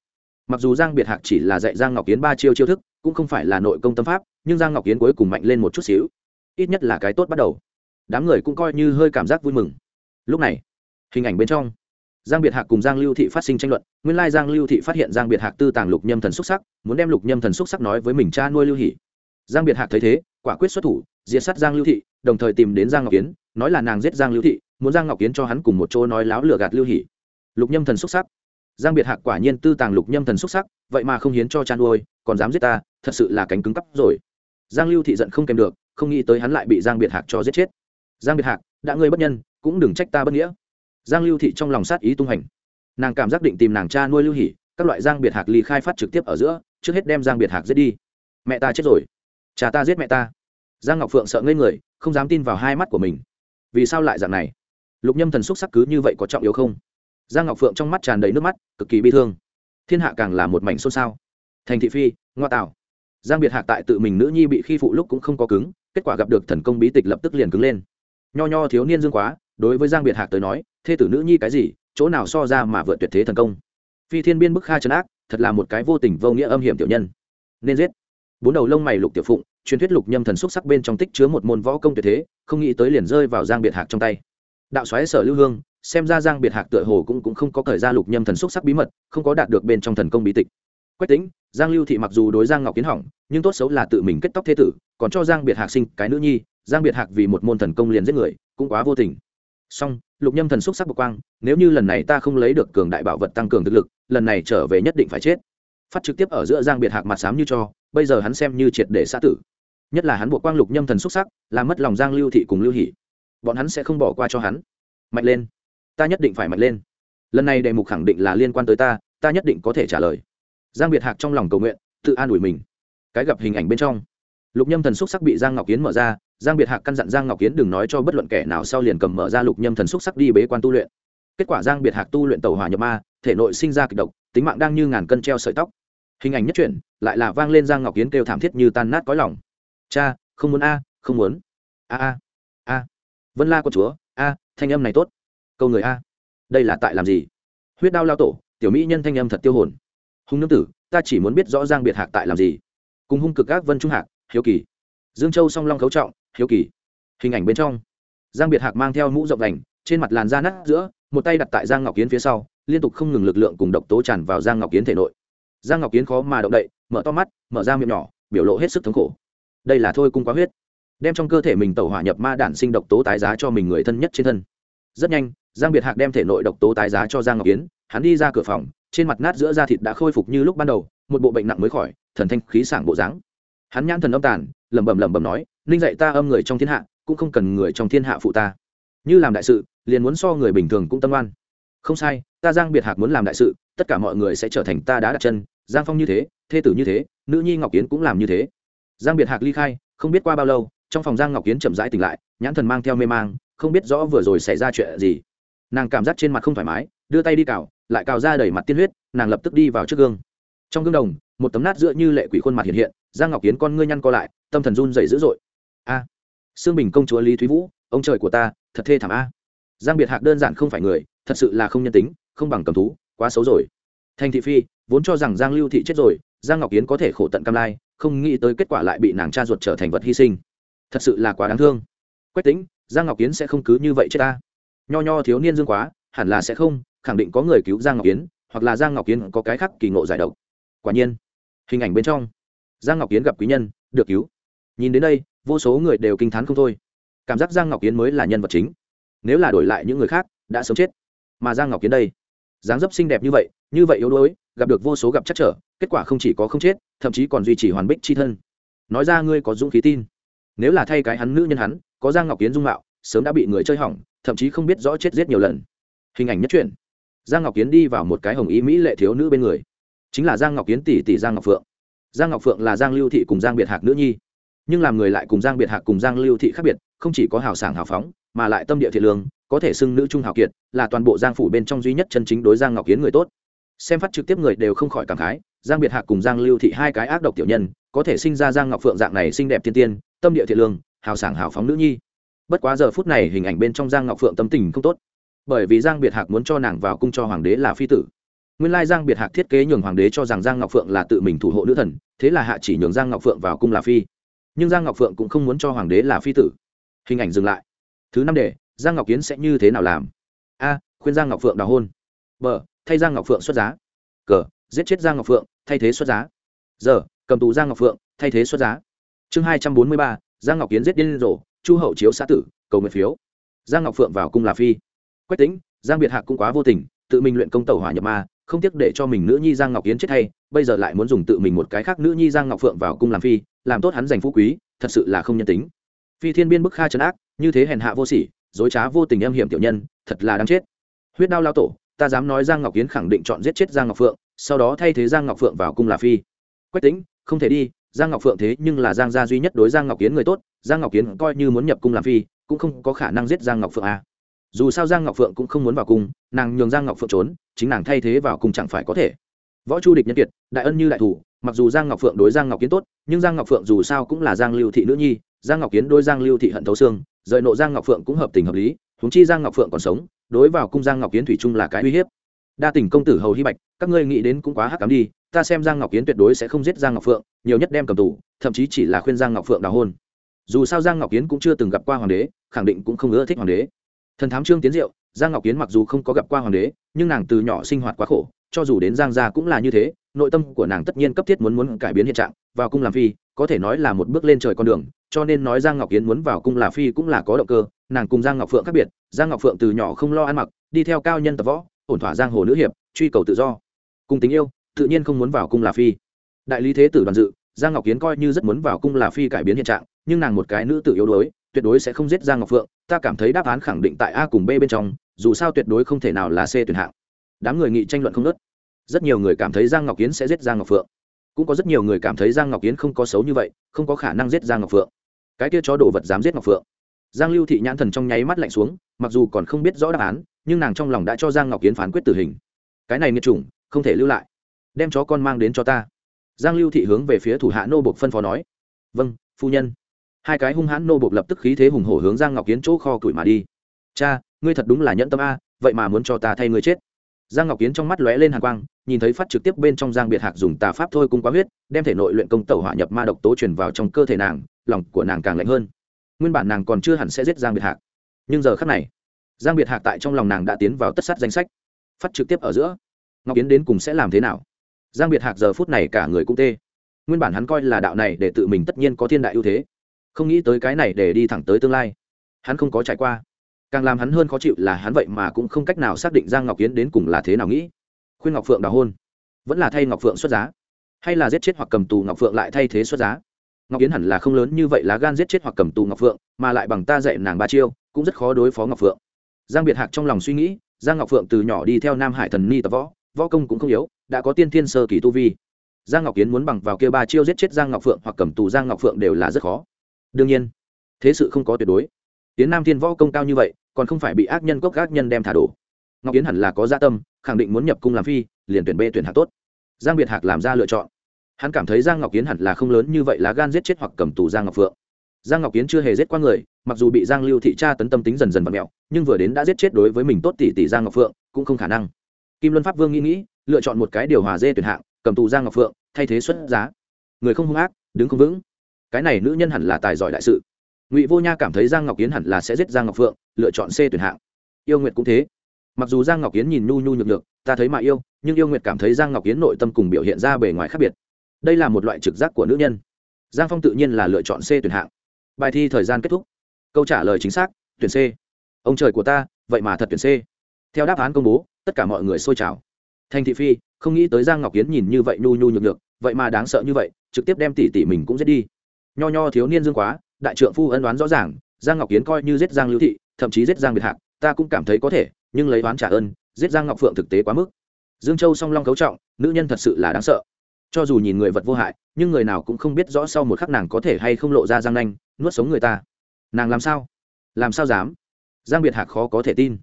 Mặc dù giang biệt hạc chỉ là dạy giang ngọc kiến ba chiêu chiêu thức, cũng không phải là nội công tâm pháp, nhưng giang ngọc kiến cuối cùng mạnh lên một chút xíu. Ít nhất là cái tốt bắt đầu. Đám người cũng coi như hơi cảm giác vui mừng. Lúc này, hình ảnh bên trong, giang biệt hạc cùng giang lưu thị phát sinh tranh luận. Nguyên lai giang lưu thị phát hiện giang biệt hạc tư tàng lục nhâm thần xúc sắc, muốn đem lục nhâm thần xúc sắc nói với mình cha nuôi lưu hỷ. Giang biệt hạc thấy thế, quả quyết xuất thủ, diệt sát giang lưu thị, đồng thời tìm đến giang ngọc kiến, nói là nàng giết giang lưu thị, muốn giang ngọc kiến cho hắn cùng một chỗ nói láo lừa gạt lưu hỷ lục nhâm thần xúc sắc. Giang biệt hạc quả nhiên tư tàng lục nhâm thần xúc sắc, vậy mà không hiến cho cha nuôi còn dám giết ta, thật sự là cánh cứng cắp rồi. Giang lưu thị giận không kèm được, không nghĩ tới hắn lại bị giang biệt hạc cho giết chết. Giang biệt hạc, đã ngươi bất nhân, cũng đừng trách ta bất nghĩa. Giang lưu thị trong lòng sát ý tung hành. Nàng cảm giác định tìm nàng cha nuôi lưu hỉ các loại giang biệt hạc ly khai phát trực tiếp ở giữa, trước hết đem giang biệt hạc giết đi. Mẹ ta chết rồi. Cha ta giết mẹ ta. Giang ngọc phượng sợ ngây người, không dám tin vào hai mắt của mình. Vì sao lại dạng này? Lục nhâm thần xúc sắc cứ như vậy có trọng yếu không? Giang ngọc phượng trong mắt tràn đầy nước mắt, cực kỳ bi thương. Thiên hạ càng là một mảnh xôn xao. Thành thị phi, ngoa tạo. Giang biệt hạc tại tự mình nữ nhi bị khi phụ lúc cũng không có cứng, kết quả gặp được thần công bí tịch lập tức liền cứng lên. Nho nho thiếu niên dương quá, đối với giang biệt hạc tới nói thê tử nữ nhi cái gì? Chỗ nào so ra mà vượt tuyệt thế thần công? Phi thiên biên bức kha trấn ác, thật là một cái vô tình vô nghĩa âm hiểm tiểu nhân. Nên giết. Bốn đầu lông mày lục tiểu phụng, truyền thuyết lục nhâm thần xúc sắc bên trong tích chứa một môn võ công tuyệt thế, không nghĩ tới liền rơi vào giang biệt hạc trong tay. Đạo xoáy sở lưu hương xem ra giang biệt hạc tựa hồ cũng, cũng không có thời gian lục nhâm thần xúc sắc bí mật không có đạt được bên trong thần công bí tịch. Quách tính giang lưu thị mặc dù đối giang ngọc kiến hỏng nhưng tốt xấu là tự mình kết tóc thế tử còn cho giang biệt hạc sinh cái nữ nhi giang biệt hạc vì một môn thần công liền giết người cũng quá vô tình. Song lục nhâm thần xúc sắc bộc quang nếu như lần này ta không lấy được cường đại bảo vật tăng cường thực lực lần này trở về nhất định phải chết. Phát trực tiếp ở giữa giang biệt hạc mặt xám như cho bây giờ hắn xem như triệt để xã tử. Nhất là hắn buộc quang lục nhâm thần xúc sắc làm mất lòng giang lưu thị cùng lưu hỷ. Bọn hắn sẽ không bỏ qua cho hắn. Mạnh lên ta nhất định phải mạnh lên. Lần này đề mục khẳng định là liên quan tới ta ta nhất định có thể trả lời. Giang biệt hạc trong lòng cầu nguyện, tự an ủi mình. Cái gặp hình ảnh bên trong, lục nhâm thần xúc sắc bị giang ngọc kiến mở ra, giang biệt hạc căn dặn giang ngọc kiến đừng nói cho bất luận kẻ nào sau liền cầm mở ra lục nhâm thần xúc sắc đi bế quan tu luyện. Kết quả giang biệt hạc tu luyện tàu hỏa nhập ma, thể nội sinh ra kịch độc, tính mạng đang như ngàn cân treo sợi tóc. Hình ảnh nhất chuyển lại là vang lên giang ngọc kiến kêu thảm thiết như tan nát cõi lòng. Cha, không muốn a, không muốn. A a a. Vân la con chúa, a, thanh âm này tốt câu người a. Đây là tại làm gì? Huyết đao lao tổ, tiểu mỹ nhân thanh âm thật tiêu hồn. Hùng nương tử, ta chỉ muốn biết rõ giang biệt hạc tại làm gì. Cùng hung cực các vân trung hạc, hiếu kỳ. Dương châu song long khấu trọng, hiếu kỳ. Hình ảnh bên trong. Giang biệt hạc mang theo mũ rộng đành, trên mặt làn da nát giữa, một tay đặt tại giang ngọc kiến phía sau, liên tục không ngừng lực lượng cùng độc tố tràn vào giang ngọc kiến thể nội. Giang ngọc kiến khó mà động đậy, mở to mắt, mở ra miệng nhỏ, biểu lộ hết sức thống khổ. Đây là thôi cung quá huyết. Đem trong cơ thể mình tẩu hỏa nhập ma đản sinh độc tố tái giá cho mình người thân nhất trên thân. Rất nhanh giang biệt hạc đem thể nội độc tố tái giá cho giang ngọc Yến, hắn đi ra cửa phòng trên mặt nát giữa da thịt đã khôi phục như lúc ban đầu một bộ bệnh nặng mới khỏi thần thanh khí sảng bộ dáng. Hắn nhãn thần âm tàn lẩm bẩm lẩm bẩm nói ninh dạy ta âm người trong thiên hạ cũng không cần người trong thiên hạ phụ ta. Như làm đại sự liền muốn so người bình thường cũng tâm oan. Không sai ta giang biệt hạc muốn làm đại sự tất cả mọi người sẽ trở thành ta đã đặt chân giang phong như thế thê tử như thế nữ nhi ngọc kiến cũng làm như thế. Giang biệt hạc ly khai không biết qua bao lâu trong phòng giang ngọc kiến chậm rãi tỉnh lại nhãn thần mang theo mê mang không biết rõ vừa rồi xảy ra chuyện gì nàng cảm giác trên mặt không thoải mái đưa tay đi cào lại cào ra đẩy mặt tiên huyết nàng lập tức đi vào trước gương. Trong gương đồng một tấm nát giữa như lệ quỷ khuôn mặt hiện hiện giang ngọc kiến con ngươi nhăn co lại tâm thần run dày dữ dội. A à, xương bình công chúa lý thúy vũ ông trời của ta thật thê thảm a. Giang biệt hạc đơn giản không phải người thật sự là không nhân tính không bằng cầm thú quá xấu rồi. Thành thị phi vốn cho rằng giang lưu thị chết rồi giang ngọc kiến có thể khổ tận cam lai không nghĩ tới kết quả lại bị nàng cha ruột trở thành vật hy sinh. Thật sự là quá đáng thương. Quách tính giang ngọc kiến sẽ không cứ như vậy chết ta nho nho thiếu niên dương quá, hẳn là sẽ không, khẳng định có người cứu giang ngọc kiến, hoặc là giang ngọc kiến có cái khác kỳ ngộ giải độc. Quả nhiên, hình ảnh bên trong, giang ngọc kiến gặp quý nhân, được cứu. Nhìn đến đây, vô số người đều kinh t h á n không thôi. Cảm giác giang ngọc kiến mới là nhân vật chính. Nếu là đổi lại những người khác, đã sớm chết. Mà giang ngọc kiến đây, dáng dấp xinh đẹp như vậy như vậy yếu đuối, gặp được vô số gặp chắc trở, kết quả không chỉ có không chết, thậm chí còn duy trì hoàn bích c h i thân. Nói ra ngươi có dũng khí tin. Nếu là thay cái hắn nữ nhân hắn, có giang ngọc kiến dung mạo sớm đã bị người chơi hỏng, thậm chí không biết rõ chết giết nhiều lần. Hình ảnh nhất truyện. Giang ngọc kiến đi vào một cái hồng ý mỹ lệ thiếu nữ bên người. Chính là giang ngọc kiến tỷ tỷ giang ngọc phượng. Giang ngọc phượng là giang lưu thị cùng giang biệt hạc nữ nhi. Nhưng làm người lại cùng giang biệt hạc cùng giang lưu thị khác biệt, không chỉ có hào sảng hào phóng, mà lại tâm địa thiện lương, có thể xưng nữ trung hào kiệt, là toàn bộ giang phủ bên trong duy nhất chân chính đối giang ngọc kiến người tốt. Xem phát trực tiếp người đều không khỏi cảm khái, giang biệt hạc cùng giang lưu thị hai cái ác độc tiểu nhân, có thể sinh ra giang ngọc phượng dạng này xinh đẹp thiên tiên, tâm địa thiện lương, hào sảng hào phóng nữ nhi bất quá giờ phút này hình ảnh bên trong giang ngọc phượng tâm tình không tốt bởi vì giang biệt hạc muốn cho nàng vào cung cho hoàng đế là phi tử nguyên lai giang biệt hạc thiết kế nhường hoàng đế cho rằng giang ngọc phượng là tự mình thủ hộ nữ thần thế là hạ chỉ nhường giang ngọc phượng vào cung là phi nhưng giang ngọc phượng cũng không muốn cho hoàng đế là phi tử hình ảnh dừng lại thứ năm đề giang ngọc kiến sẽ như thế nào làm a khuyên giang ngọc phượng đào hôn b thay giang ngọc phượng xuất giá c giết chết giang ngọc phượng thay thế xuất giá giờ cầm tù giang ngọc phượng thay thế xuất giá chương hai trăm bốn mươi ba giang ngọc kiến giết điên rồ chu hậu chiếu xã tử, cầu nguyện phiếu. Giang ngọc phượng vào cung là phi. Quách tính giang biệt hạc cũng quá vô tình, tự mình luyện công tàu hỏa nhập ma, không tiếc để cho mình nữ nhi giang ngọc yến chết hay, bây giờ lại muốn dùng tự mình một cái khác nữ nhi giang ngọc phượng vào cung làm phi, làm tốt hắn giành phú quý, thật sự là không nhân tính. Phi thiên biên bức kha trấn ác, như thế hèn hạ vô sỉ, dối trá vô tình em hiểm tiểu nhân, thật là đáng chết. Huyết đao lao tổ, ta dám nói giang ngọc Yến khẳng định chọn giết chết giang ngọc phượng, sau đó thay thế giang ngọc phượng vào cung là phi. Quách tính không thể đi giang ngọc phượng thế nhưng là giang gia duy nhất đối giang ngọc kiến người tốt giang ngọc kiến coi như muốn nhập cung làm phi cũng không có khả năng giết giang ngọc phượng à. dù sao giang ngọc phượng cũng không muốn vào cung nàng nhường giang ngọc phượng trốn chính nàng thay thế vào cung chẳng phải có thể võ chu địch nhân kiệt đại ân như đại thủ mặc dù giang ngọc phượng đối giang ngọc kiến tốt nhưng giang ngọc phượng dù sao cũng là giang lưu thị nữ nhi giang ngọc kiến đôi giang lưu thị hận thấu xương rời nộ giang ngọc phượng cũng hợp tình hợp lý húng chi giang ngọc phượng còn sống đối vào cung giang ngọc kiến thủy chung là cái uy hiếp đa tình công tử hầu hy bạch, các ngươi nghĩ đến cũng quá hắc cám đi, ta xem giang ngọc kiến tuyệt đối sẽ không giết giang ngọc phượng, nhiều nhất đem cầm tù, thậm chí chỉ là khuyên giang ngọc phượng đào hôn. Dù sao giang ngọc kiến cũng chưa từng gặp qua hoàng đế, khẳng định cũng không ưa thích hoàng đế. Thần thám trương tiến diệu, giang ngọc kiến mặc dù không có gặp qua hoàng đế, nhưng nàng từ nhỏ sinh hoạt quá khổ, cho dù đến giang gia cũng là như thế, nội tâm của nàng tất nhiên cấp thiết muốn muốn cải biến hiện trạng, vào cung làm phi, có thể nói là một bước lên trời con đường, cho nên nói giang ngọc kiến muốn vào cung là phi cũng là có động cơ, nàng cùng giang ngọc phượng khác biệt, giang ngọc phượng từ nhỏ không lo ăn mặc, đi theo cao nhân tập võ ổn thỏa giang hồ nữ hiệp, truy cầu tự do. Cùng tình yêu, tự nhiên không muốn vào cung là phi. Đại lý thế tử đoàn dự, giang ngọc kiến coi như rất muốn vào cung là phi cải biến hiện trạng, nhưng nàng một cái nữ tử yếu đuối, tuyệt đối sẽ không giết giang ngọc phượng, ta cảm thấy đáp án khẳng định tại a cùng b bên trong, dù sao tuyệt đối không thể nào là c tuyển hạng. Đám người nghị tranh luận không nớt rất nhiều người cảm thấy giang ngọc kiến sẽ giết giang ngọc phượng. Cũng có rất nhiều người cảm thấy giang ngọc kiến không có xấu như vậy, không có khả năng giết giang ngọc phượng. Cái kia chó đồ vật dám giết ngọc phượng. Giang lưu thị nhãn thần trong nháy mắt lạnh xuống, mặc dù còn không biết rõ đáp án nhưng nàng trong lòng đã cho giang ngọc kiến phán quyết tử hình. Cái này nghiệt chủng, không thể lưu lại. Đem chó con mang đến cho ta. Giang lưu thị hướng về phía thủ hạ nô bộc phân phó nói. Vâng phu nhân. Hai cái hung hãn nô bộc lập tức khí thế hùng hổ hướng giang ngọc kiến chỗ kho tuổi mà đi. Cha, ngươi thật đúng là nhẫn tâm a, vậy mà muốn cho ta thay ngươi chết. Giang ngọc kiến trong mắt lóe lên hàn quang, nhìn thấy phát trực tiếp bên trong giang biệt hạc dùng tà pháp thôi cung quá huyết, đem thể nội luyện công tẩu hỏa nhập ma độc tố truyền vào trong cơ thể nàng, lòng của nàng càng lạnh hơn. Nguyên bản nàng còn chưa hẳn sẽ giết giang biệt hạc. Nhưng giờ khắc này giang biệt hạc tại trong lòng nàng đã tiến vào tất sát danh sách. Phát trực tiếp ở giữa, ngọc yến đến cùng sẽ làm thế nào? Giang biệt hạc giờ phút này cả người cũng tê. Nguyên bản hắn coi là đạo này để tự mình tất nhiên có thiên đại ưu thế. Không nghĩ tới cái này để đi thẳng tới tương lai. Hắn không có trải qua. Càng làm hắn hơn khó chịu là hắn vậy mà cũng không cách nào xác định giang ngọc yến đến cùng là thế nào nghĩ. Khuyên ngọc phượng đào hôn. Vẫn là thay ngọc phượng xuất giá. Hay là giết chết hoặc cầm tù ngọc phượng lại thay thế xuất giá. Ngọc yến hẳn là không lớn như vậy lá gan giết chết hoặc cầm tù ngọc phượng, mà lại bằng ta dạy nàng ba chiêu, cũng rất khó đối phó ngọc phượng giang biệt hạc trong lòng suy nghĩ, giang ngọc phượng từ nhỏ đi theo nam hải thần ni tập võ võ công cũng không yếu, đã có tiên thiên sơ kỳ tu vi. Giang ngọc kiến muốn bằng vào kia ba chiêu giết chết giang ngọc phượng hoặc cầm tù giang ngọc phượng đều là rất khó. Đương nhiên, thế sự không có tuyệt đối. Tiến nam thiên võ công cao như vậy, còn không phải bị ác nhân cốc ác nhân đem thả đổ. Ngọc kiến hẳn là có gia tâm, khẳng định muốn nhập cung làm phi, liền tuyển b tuyển hạc tốt. Giang biệt hạc làm ra lựa chọn. Hắn cảm thấy giang ngọc kiến hẳn là không lớn như vậy lá gan giết chết hoặc cầm tù giang ngọc phượng giang ngọc kiến chưa hề giết qua người, mặc dù bị giang lưu thị tra tấn tâm tính dần dần và mẹo nhưng vừa đến đã giết chết đối với mình tốt tỷ tỷ giang ngọc phượng, cũng không khả năng. Kim luân pháp vương nghĩ nghĩ, lựa chọn một cái điều hòa dê tuyển hạng, cầm tù giang ngọc phượng, thay thế xuất giá. Người không hung ác, đứng không vững. Cái này nữ nhân hẳn là tài giỏi đại sự. Ngụy vô nha cảm thấy giang ngọc kiến hẳn là sẽ giết giang ngọc phượng, lựa chọn c tuyển hạng. Yêu nguyệt cũng thế. Mặc dù giang ngọc kiến nhìn nhu nhu nhược được ta thấy mà yêu, nhưng yêu nguyệt cảm thấy giang ngọc kiến nội tâm cùng biểu hiện ra bề ngoài khác biệt. Đây là một loại trực giác của nữ nhân. Giang phong tự nhiên là lựa chọn c tuyển hạng bài thi thời gian kết thúc. Câu trả lời chính xác, tuyển c. Ông trời của ta, vậy mà thật tuyển c. Theo đáp án công bố, tất cả mọi người xôi trào. Thành thị phi, không nghĩ tới giang ngọc kiến nhìn như vậy nhu nhu nhược nhược, vậy mà đáng sợ như vậy, trực tiếp đem tỷ tỷ mình cũng giết đi. Nho nho thiếu niên dương quá, đại trượng phu ân đoán rõ ràng, giang ngọc kiến coi như giết giang lưu thị, thậm chí giết giang biệt hạc, ta cũng cảm thấy có thể, nhưng lấy oán trả ơn, giết giang ngọc phượng thực tế quá mức. Dương châu song long cấu trọng, nữ nhân thật sự là đáng sợ cho dù nhìn người vật vô hại, nhưng người nào cũng không biết rõ sau một khắc nàng có thể hay không lộ ra giang nanh, nuốt sống người ta. Nàng làm sao? Làm sao dám? Giang biệt hạc khó có thể tin.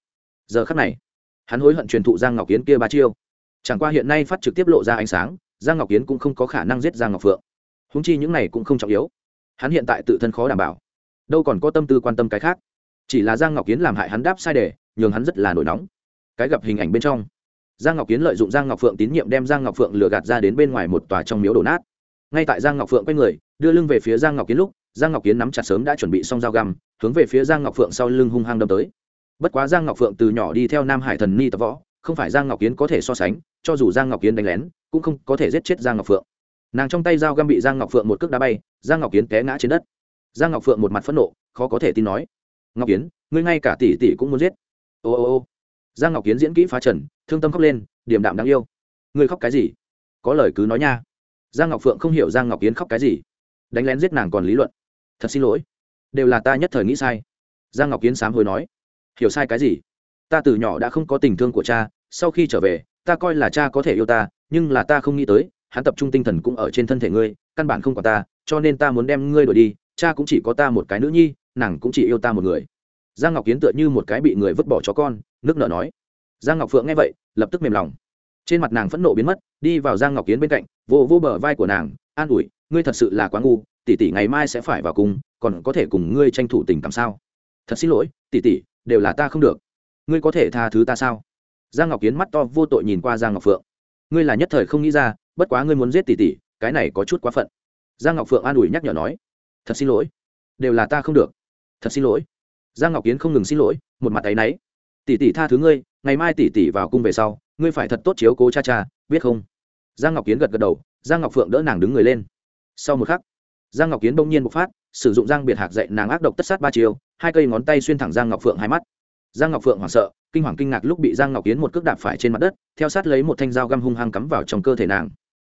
Giờ khắc này, hắn hối hận truyền thụ giang ngọc kiến kia ba chiêu. Chẳng qua hiện nay phát trực tiếp lộ ra ánh sáng, giang ngọc kiến cũng không có khả năng giết giang ngọc phượng. Húng chi những này cũng không trọng yếu. Hắn hiện tại tự thân khó đảm bảo. Đâu còn có tâm tư quan tâm cái khác. Chỉ là giang ngọc kiến làm hại hắn đáp sai đề, nhường hắn rất là nổi nóng. Cái gặp hình ảnh bên trong giang ngọc kiến lợi dụng giang ngọc phượng tín nhiệm đem giang ngọc phượng lừa gạt ra đến bên ngoài một tòa trong miếu đổ nát ngay tại giang ngọc phượng quay người đưa lưng về phía giang ngọc kiến lúc giang ngọc kiến nắm chặt sớm đã chuẩn bị xong dao găm hướng về phía giang ngọc phượng sau lưng hung hăng đâm tới bất quá giang ngọc phượng từ nhỏ đi theo nam hải thần ni tập võ không phải giang ngọc kiến có thể so sánh cho dù giang ngọc kiến đánh lén cũng không có thể giết chết giang ngọc phượng nàng trong tay dao găm bị giang ngọc phượng một cước đá bay giang ngọc kiến té ngã trên đất giang ngọc phượng một mặt phẫn nộ khó có thể tin nói ngọc kiến ngươi ngay cả tỷ tỷ cũng muốn giết ô ô ô giang ngọc kiến diễn kỹ phá trần thương tâm khóc lên điểm đạm đáng yêu. Ngươi khóc cái gì? Có lời cứ nói nha. Giang ngọc phượng không hiểu giang ngọc Yến khóc cái gì. Đánh lén giết nàng còn lý luận. Thật xin lỗi. Đều là ta nhất thời nghĩ sai. Giang ngọc Yến sám hối nói. Hiểu sai cái gì? Ta từ nhỏ đã không có tình thương của cha, sau khi trở về, ta coi là cha có thể yêu ta, nhưng là ta không nghĩ tới, hắn tập trung tinh thần cũng ở trên thân thể ngươi, căn bản không có ta, cho nên ta muốn đem ngươi đổi đi, cha cũng chỉ có ta một cái nữ nhi, nàng cũng chỉ yêu ta một người. Giang ngọc kiến tựa như một cái bị người vứt bỏ chó con, nước nợ nói giang ngọc phượng nghe vậy lập tức mềm lòng. Trên mặt nàng phẫn nộ biến mất đi vào giang ngọc kiến bên cạnh vô vô bờ vai của nàng an ủi ngươi thật sự là quá ngu tỷ tỷ ngày mai sẽ phải vào cùng, còn có thể cùng ngươi tranh thủ tình cảm sao? Thật xin lỗi tỷ tỷ đều là ta không được. Ngươi có thể tha thứ ta sao? Giang ngọc kiến mắt to vô tội nhìn qua giang ngọc phượng. Ngươi là nhất thời không nghĩ ra bất quá ngươi muốn giết tỷ tỷ cái này có chút quá phận. Giang ngọc phượng an ủi nhắc nhở nói. Thật xin lỗi đều là ta không được. Thật xin lỗi. Giang ngọc kiến không ngừng xin lỗi một mặt áy náy. Tỷ tỷ tha thứ ngươi ngày mai tỷ tỷ vào cung về sau, ngươi phải thật tốt chiếu cố cha cha, biết không? Giang ngọc kiến gật gật đầu, giang ngọc phượng đỡ nàng đứng người lên. Sau một khắc, giang ngọc kiến bỗng nhiên bộc phát, sử dụng giang biệt hạc dạy nàng ác độc tất sát ba chiều hai cây ngón tay xuyên thẳng giang ngọc phượng hai mắt. Giang ngọc phượng hoảng sợ, kinh hoàng kinh ngạc lúc bị giang ngọc kiến một cước đạp phải trên mặt đất, theo sát lấy một thanh dao găm hung hăng cắm vào trong cơ thể nàng.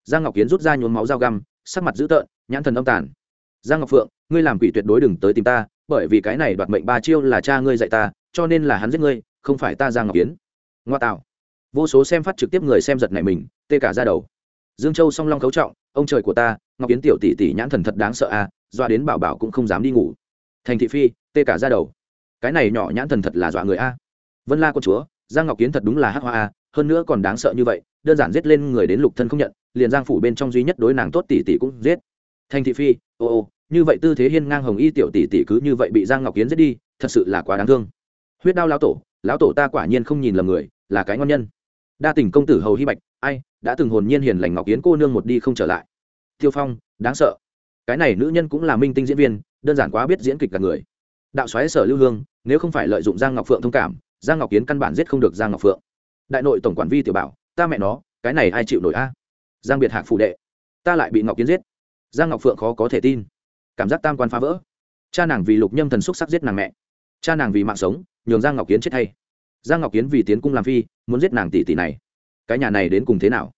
Giang ngọc kiến rút ra nhuốm máu dao găm, sắc mặt dữ tợn, nhãn thần âm tàn. Giang ngọc phượng, ngươi làm quỷ tuyệt đối đừng tới tìm ta, bởi vì cái này đoạt mệnh ba chiêu là cha ngươi dạy ta, cho nên là hắn giết ngươi không phải ta giang ngọc kiến. Ngoa tạo. Vô số xem phát trực tiếp người xem giật này mình, tê cả ra đầu. Dương châu song long cấu trọng, ông trời của ta, ngọc kiến tiểu tỷ tỷ nhãn thần thật đáng sợ à doa đến bảo bảo cũng không dám đi ngủ. Thành thị phi, tê cả ra đầu. Cái này nhỏ nhãn thần thật là dọa người a. Vân la con chúa, giang ngọc kiến thật đúng là hắc hoa a, hơn nữa còn đáng sợ như vậy, đơn giản giết lên người đến lục thân không nhận, liền giang phủ bên trong duy nhất đối nàng tốt tỷ tỷ cũng giết. Thành thị phi, ô ô, như vậy tư thế hiên ngang hồng y tiểu tỷ tỷ cứ như vậy bị giang ngọc kiến giết đi, thật sự là quá đáng thương. Huyết đao lão tổ lão tổ ta quả nhiên không nhìn lầm người, là cái ngon nhân. Đa tình công tử hầu hy bạch, ai, đã từng hồn nhiên hiền lành ngọc yến cô nương một đi không trở lại. Tiêu phong, đáng sợ. Cái này nữ nhân cũng là minh tinh diễn viên, đơn giản quá biết diễn kịch cả người. Đạo xoáy sở lưu hương, nếu không phải lợi dụng giang ngọc phượng thông cảm, giang ngọc yến căn bản giết không được giang ngọc phượng. Đại nội tổng quản vi tiểu bảo, ta mẹ nó, cái này ai chịu nổi a? Giang biệt hạc phụ đệ, ta lại bị ngọc yến giết. Giang ngọc phượng khó có thể tin. Cảm giác tam quan phá vỡ. Cha nàng vì lục nhâm thần xúc sắc giết nàng mẹ. Cha nàng vì mạng sống nhường giang ngọc kiến chết thay. giang ngọc kiến vì tiến cung làm phi muốn giết nàng tỷ tỷ này cái nhà này đến cùng thế nào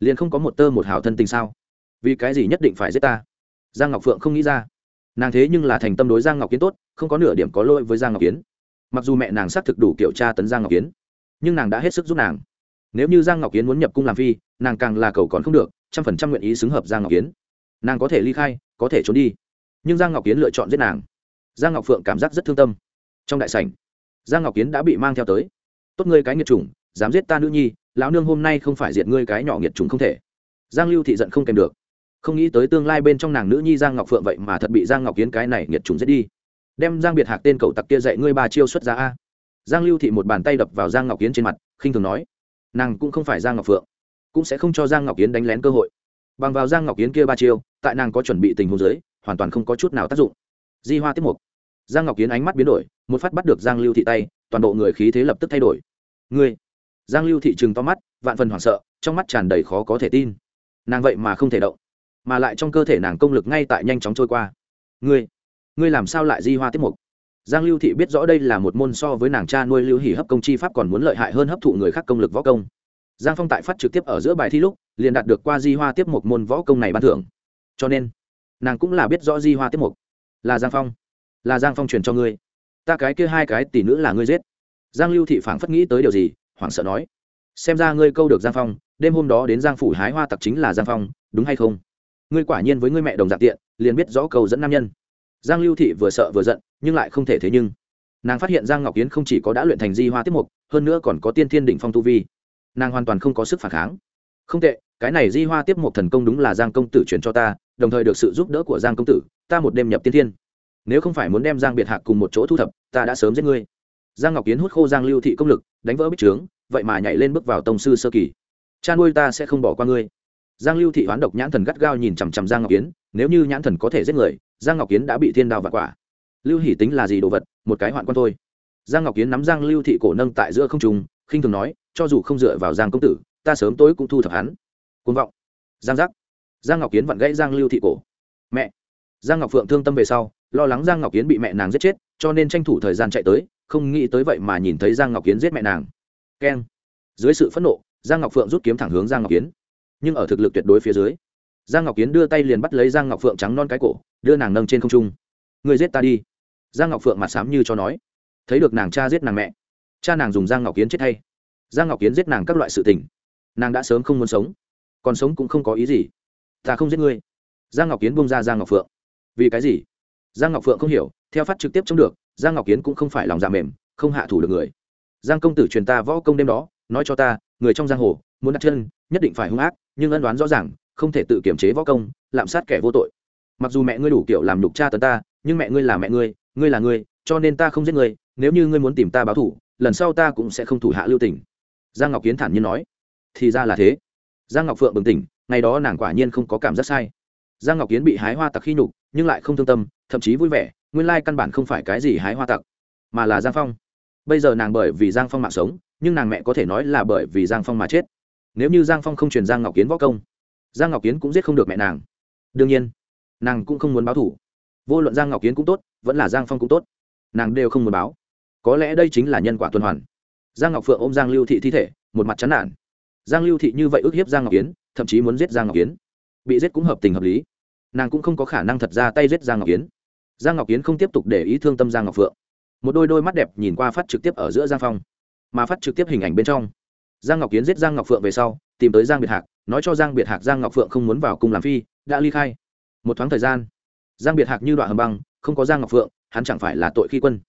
liền không có một tơ một hào thân tình sao vì cái gì nhất định phải giết ta giang ngọc phượng không nghĩ ra nàng thế nhưng là thành tâm đối giang ngọc kiến tốt không có nửa điểm có lỗi với giang ngọc kiến mặc dù mẹ nàng xác thực đủ kiểu tra tấn giang ngọc kiến nhưng nàng đã hết sức giúp nàng nếu như giang ngọc kiến muốn nhập cung làm phi nàng càng là cầu còn không được trăm phần trăm nguyện ý xứng hợp giang ngọc kiến nàng có thể ly khai có thể trốn đi nhưng giang ngọc kiến lựa chọn giết nàng giang ngọc phượng cảm giác rất thương tâm trong đại sảnh giang ngọc kiến đã bị mang theo tới. Tốt ngươi cái nghiệt chủng, dám giết ta nữ nhi, lão nương hôm nay không phải diệt ngươi cái nhỏ nghiệt chủng không thể. Giang lưu thị giận không kèm được. Không nghĩ tới tương lai bên trong nàng nữ nhi giang ngọc phượng vậy mà thật bị giang ngọc kiến cái này nghiệt chủng giết đi. Đem giang biệt hạc tên cậu tặc kia dạy ngươi ba chiêu xuất ra a. Giang lưu thị một bàn tay đập vào giang ngọc kiến trên mặt, khinh thường nói, nàng cũng không phải giang ngọc phượng, cũng sẽ không cho giang ngọc kiến đánh lén cơ hội. Bằng vào giang ngọc kiến kia ba chiêu, tại nàng có chuẩn bị tình huống giới hoàn toàn không có chút nào tác dụng. Di hoa tiếp mục giang ngọc kiến ánh mắt biến đổi, một phát bắt được giang lưu thị tay, toàn bộ người khí thế lập tức thay đổi. Ngươi? Giang lưu thị trừng to mắt, vạn phần hoảng sợ, trong mắt tràn đầy khó có thể tin. Nàng vậy mà không thể động, mà lại trong cơ thể nàng công lực ngay tại nhanh chóng trôi qua. Ngươi? Ngươi làm sao lại di hoa tiếp mục? Giang lưu thị biết rõ đây là một môn so với nàng cha nuôi lưu hỉ hấp công chi pháp còn muốn lợi hại hơn hấp thụ người khác công lực võ công. Giang phong tại phát trực tiếp ở giữa bài thi lúc, liền đạt được qua di hoa tiếp một môn võ công này ban thưởng. Cho nên, nàng cũng là biết rõ di hoa tiếp mục là giang phong là giang phong truyền cho ngươi. Ta cái kia hai cái tỷ nữ là ngươi giết. Giang lưu thị phảng phất nghĩ tới điều gì, hoảng sợ nói. Xem ra ngươi câu được giang phong, đêm hôm đó đến giang phủ hái hoa tặc chính là giang phong, đúng hay không? Ngươi quả nhiên với ngươi mẹ đồng dạng tiện, liền biết rõ cầu dẫn nam nhân. Giang lưu thị vừa sợ vừa giận, nhưng lại không thể thế nhưng. Nàng phát hiện giang ngọc Yến không chỉ có đã luyện thành di hoa Tiết mục, hơn nữa còn có tiên thiên đỉnh phong tu vi. Nàng hoàn toàn không có sức phản kháng. Không tệ, cái này di hoa tiếp mục thần công đúng là giang công tử truyền cho ta, đồng thời được sự giúp đỡ của giang công tử, ta một đêm nhập tiên thiên nếu không phải muốn đem giang biệt hạc cùng một chỗ thu thập, ta đã sớm giết ngươi. Giang ngọc kiến hút khô giang lưu thị công lực, đánh vỡ bích trướng, vậy mà nhảy lên bước vào tông sư sơ kỳ. Cha nuôi ta sẽ không bỏ qua ngươi. Giang lưu thị hoán độc nhãn thần gắt gao nhìn chằm chằm giang ngọc kiến, nếu như nhãn thần có thể giết người, giang ngọc kiến đã bị thiên đao vặt quả. Lưu hỷ tính là gì đồ vật, một cái hoạn con thôi. Giang ngọc kiến nắm giang lưu thị cổ nâng tại giữa không trùng khinh thường nói, cho dù không dựa vào giang công tử, ta sớm tối cũng thu thập hắn. Côn vọng. Giang giác. Giang ngọc kiến vặn gãy giang lưu thị cổ. Mẹ. Giang ngọc phượng thương tâm về sau lo lắng giang ngọc kiến bị mẹ nàng giết chết cho nên tranh thủ thời gian chạy tới không nghĩ tới vậy mà nhìn thấy giang ngọc kiến giết mẹ nàng keng dưới sự phẫn nộ giang ngọc phượng rút kiếm thẳng hướng giang ngọc kiến nhưng ở thực lực tuyệt đối phía dưới giang ngọc kiến đưa tay liền bắt lấy giang ngọc phượng trắng non cái cổ đưa nàng nâng trên không trung người giết ta đi giang ngọc phượng mặt sám như cho nói thấy được nàng cha giết nàng mẹ cha nàng dùng giang ngọc kiến chết hay giang ngọc kiến giết nàng các loại sự tình nàng đã sớm không muốn sống còn sống cũng không có ý gì ta không giết ngươi giang ngọc kiến bông ra giang ngọc phượng vì cái gì giang ngọc phượng không hiểu, theo phát trực tiếp trông được, giang ngọc kiến cũng không phải lòng dạ mềm, không hạ thủ được người. Giang công tử truyền ta võ công đêm đó, nói cho ta, người trong giang hồ, muốn đặt chân, nhất định phải hung ác, nhưng ân đoán rõ ràng, không thể tự kiểm chế võ công, lạm sát kẻ vô tội. Mặc dù mẹ ngươi đủ kiểu làm nhục cha tấn ta, nhưng mẹ ngươi là mẹ ngươi ngươi là ngươi, cho nên ta không giết ngươi, nếu như ngươi muốn tìm ta báo thủ lần sau ta cũng sẽ không thủ hạ lưu tình. Giang ngọc kiến thản nhiên nói. Thì ra là thế. Giang ngọc phượng bừng tỉnh, ngày đó nàng quả nhiên không có cảm giác sai. Giang ngọc kiến bị hái hoa tặc khi nhục, nhưng lại không thương tâm thậm chí vui vẻ, nguyên lai căn bản không phải cái gì hái hoa tặc, mà là giang phong. Bây giờ nàng bởi vì giang phong mạng sống, nhưng nàng mẹ có thể nói là bởi vì giang phong mà chết. Nếu như giang phong không truyền giang ngọc kiến võ công, giang ngọc kiến cũng giết không được mẹ nàng. Đương nhiên, nàng cũng không muốn báo thủ vô luận giang ngọc kiến cũng tốt, vẫn là giang phong cũng tốt, nàng đều không muốn báo. Có lẽ đây chính là nhân quả tuần hoàn. Giang ngọc phượng ôm giang lưu thị thi thể, một mặt chán nản. Giang lưu thị như vậy ức hiếp giang ngọc kiến, thậm chí muốn giết giang ngọc kiến. Bị giết cũng hợp tình hợp lý. Nàng cũng không có khả năng thật ra tay giết giang ngọc kiến giang ngọc kiến không tiếp tục để ý thương tâm giang ngọc phượng. Một đôi đôi mắt đẹp nhìn qua phát trực tiếp ở giữa giang phong, mà phát trực tiếp hình ảnh bên trong. Giang ngọc kiến giết giang ngọc phượng về sau, tìm tới giang biệt hạc, nói cho giang biệt hạc giang ngọc phượng không muốn vào cung làm phi, đã ly khai. Một thoáng thời gian, giang biệt hạc như đoạn hầm băng, không có giang ngọc phượng, hắn chẳng phải là tội khi quân.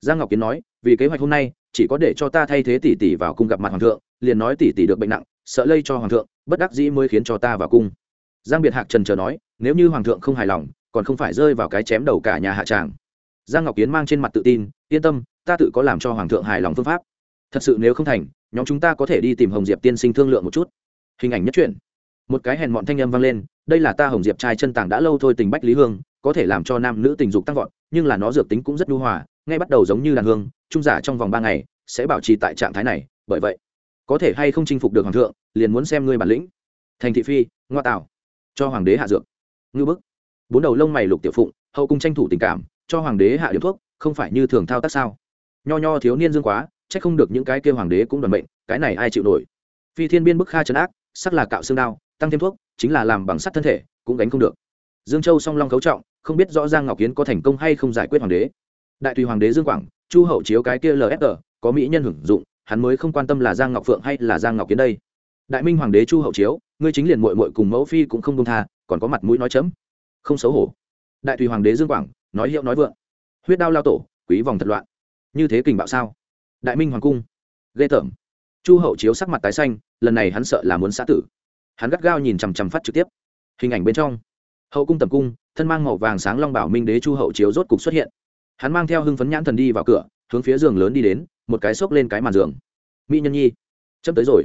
Giang ngọc kiến nói, vì kế hoạch hôm nay, chỉ có để cho ta thay thế tỷ tỷ vào cung gặp mặt hoàng thượng, liền nói tỷ tỷ được bệnh nặng, sợ lây cho hoàng thượng, bất đắc dĩ mới khiến cho ta vào cung. Giang biệt hạc trần chờ nói, nếu như hoàng thượng không hài lòng còn không phải rơi vào cái chém đầu cả nhà hạ tràng. Giang ngọc kiến mang trên mặt tự tin, yên tâm, ta tự có làm cho hoàng thượng hài lòng phương pháp. Thật sự nếu không thành, nhóm chúng ta có thể đi tìm hồng diệp tiên sinh thương lượng một chút. Hình ảnh nhất truyện. Một cái hèn mọn thanh âm vang lên, đây là ta hồng diệp trai chân tàng đã lâu thôi tình bách lý hương, có thể làm cho nam nữ tình dục tăng vọt, nhưng là nó dược tính cũng rất nhu hòa, ngay bắt đầu giống như đàn hương, trung giả trong vòng ba ngày, sẽ bảo trì tại trạng thái này, bởi vậy, có thể hay không chinh phục được hoàng thượng, liền muốn xem ngươi bản lĩnh. Thành thị phi, ngoa tạo, cho hoàng đế hạ dược. Ngư bức bốn đầu lông mày lục tiểu phụng, hậu cung tranh thủ tình cảm, cho hoàng đế hạ điểm thuốc, không phải như thường thao tác sao? Nho nho thiếu niên dương quá c h ắ c không được những cái kêu hoàng đế cũng đoàn bệnh cái này ai chịu nổi? Phi thiên biên bức kha trấn ác, sắc là cạo xương đao, tăng thêm thuốc, chính là làm bằng sắt thân thể, cũng gánh không được. Dương châu song long cấu trọng, không biết rõ giang ngọc kiến có thành công hay không giải quyết hoàng đế. Đại tùy hoàng đế dương quảng, chu hậu chiếu cái kia lfg có mỹ nhân hưởng dụng, hắn mới không quan tâm là giang ngọc phượng hay là giang ngọc kiến đây. Đại minh hoàng đế chu hậu chiếu, ngươi chính liền mội mội cùng mẫu phi cũng không công tha, còn có mặt mũi nói chấm không xấu hổ. Đại tùy hoàng đế dương quảng, nói hiệu nói vượng. Huyết đao lao tổ, quý vòng thật loạn. Như thế kình bạo sao? Đại minh hoàng cung. Ghê tởm. Chu hậu chiếu sắc mặt tái xanh, lần này hắn sợ là muốn xã tử. Hắn gắt gao nhìn chằm chằm phát trực tiếp. Hình ảnh bên trong. Hậu cung tầm cung, thân mang màu vàng sáng long bảo minh đế chu hậu chiếu rốt cục xuất hiện. Hắn mang theo hưng phấn nhãn thần đi vào cửa, hướng phía giường lớn đi đến, một cái xốc lên cái màn giường. Mỹ nhân nhi, chấm tới rồi.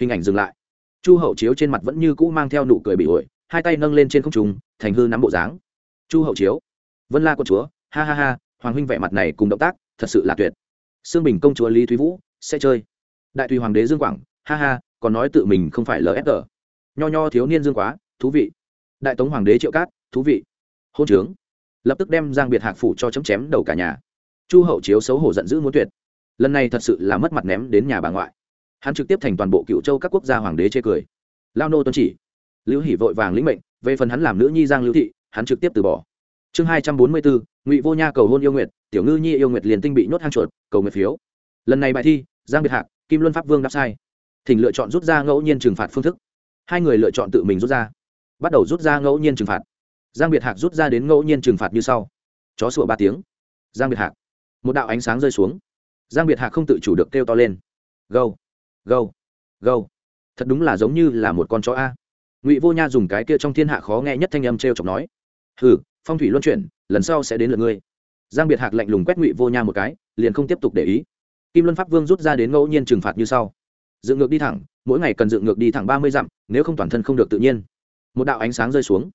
Hình ảnh dừng lại. Chu hậu chiếu trên mặt vẫn như cũ mang theo nụ cười bị ổi hai tay nâng lên trên không trùng thành hư nắm bộ dáng. Chu hậu chiếu. Vân la quân chúa, ha ha ha, hoàng huynh vẻ mặt này cùng động tác, thật sự là tuyệt. Sương bình công chúa lý thúy vũ, sẽ chơi. Đại tùy hoàng đế dương quảng, ha ha, còn nói tự mình không phải lfg nho nho thiếu niên dương quá, thú vị. Đại tống hoàng đế triệu cát, thú vị. Hôn trướng. Lập tức đem giang biệt hạc phủ cho chấm chém đầu cả nhà. Chu hậu chiếu xấu hổ giận dữ muốn tuyệt. Lần này thật sự là mất mặt ném đến nhà bà ngoại. Hắn trực tiếp thành toàn bộ cựu châu các quốc gia hoàng đế chê cười. Lao nô tuân chỉ lưu hỷ vội vàng lĩnh mệnh, về phần hắn làm nữ nhi giang lưu thị, hắn trực tiếp từ bỏ. Chương hai trăm bốn mươi bốn, ngụy vô nha cầu hôn yêu nguyệt, tiểu ngư nhi yêu nguyệt liền tinh bị nhốt hang chuột, cầu nguyệt phiếu. Lần này bài thi, giang biệt hạc, kim luân pháp vương đáp sai. Thỉnh lựa chọn rút ra ngẫu nhiên trừng phạt phương thức. Hai người lựa chọn tự mình rút ra. Bắt đầu rút ra ngẫu nhiên trừng phạt. Giang biệt hạc rút ra đến ngẫu nhiên trừng phạt như sau. Chó sủa ba tiếng. Giang biệt hạc. Một đạo ánh sáng rơi xuống. Giang biệt hạc không tự chủ được kêu to lên. Gâu. Gâu. Gâu. Thật đúng là giống như là một con chó a ngụy vô nha dùng cái kia trong thiên hạ khó nghe nhất thanh âm t r e o chọc nói, hừ, phong thủy luân chuyển, lần sau sẽ đến lượt ngươi. Giang biệt hạc lạnh lùng quét ngụy vô nha một cái, liền không tiếp tục để ý. Kim luân pháp vương rút ra đến ngẫu nhiên trừng phạt như sau. Dựng ngược đi thẳng, mỗi ngày cần dựng ngược đi thẳng ba mươi dặm, nếu không toàn thân không được tự nhiên. Một đạo ánh sáng rơi xuống.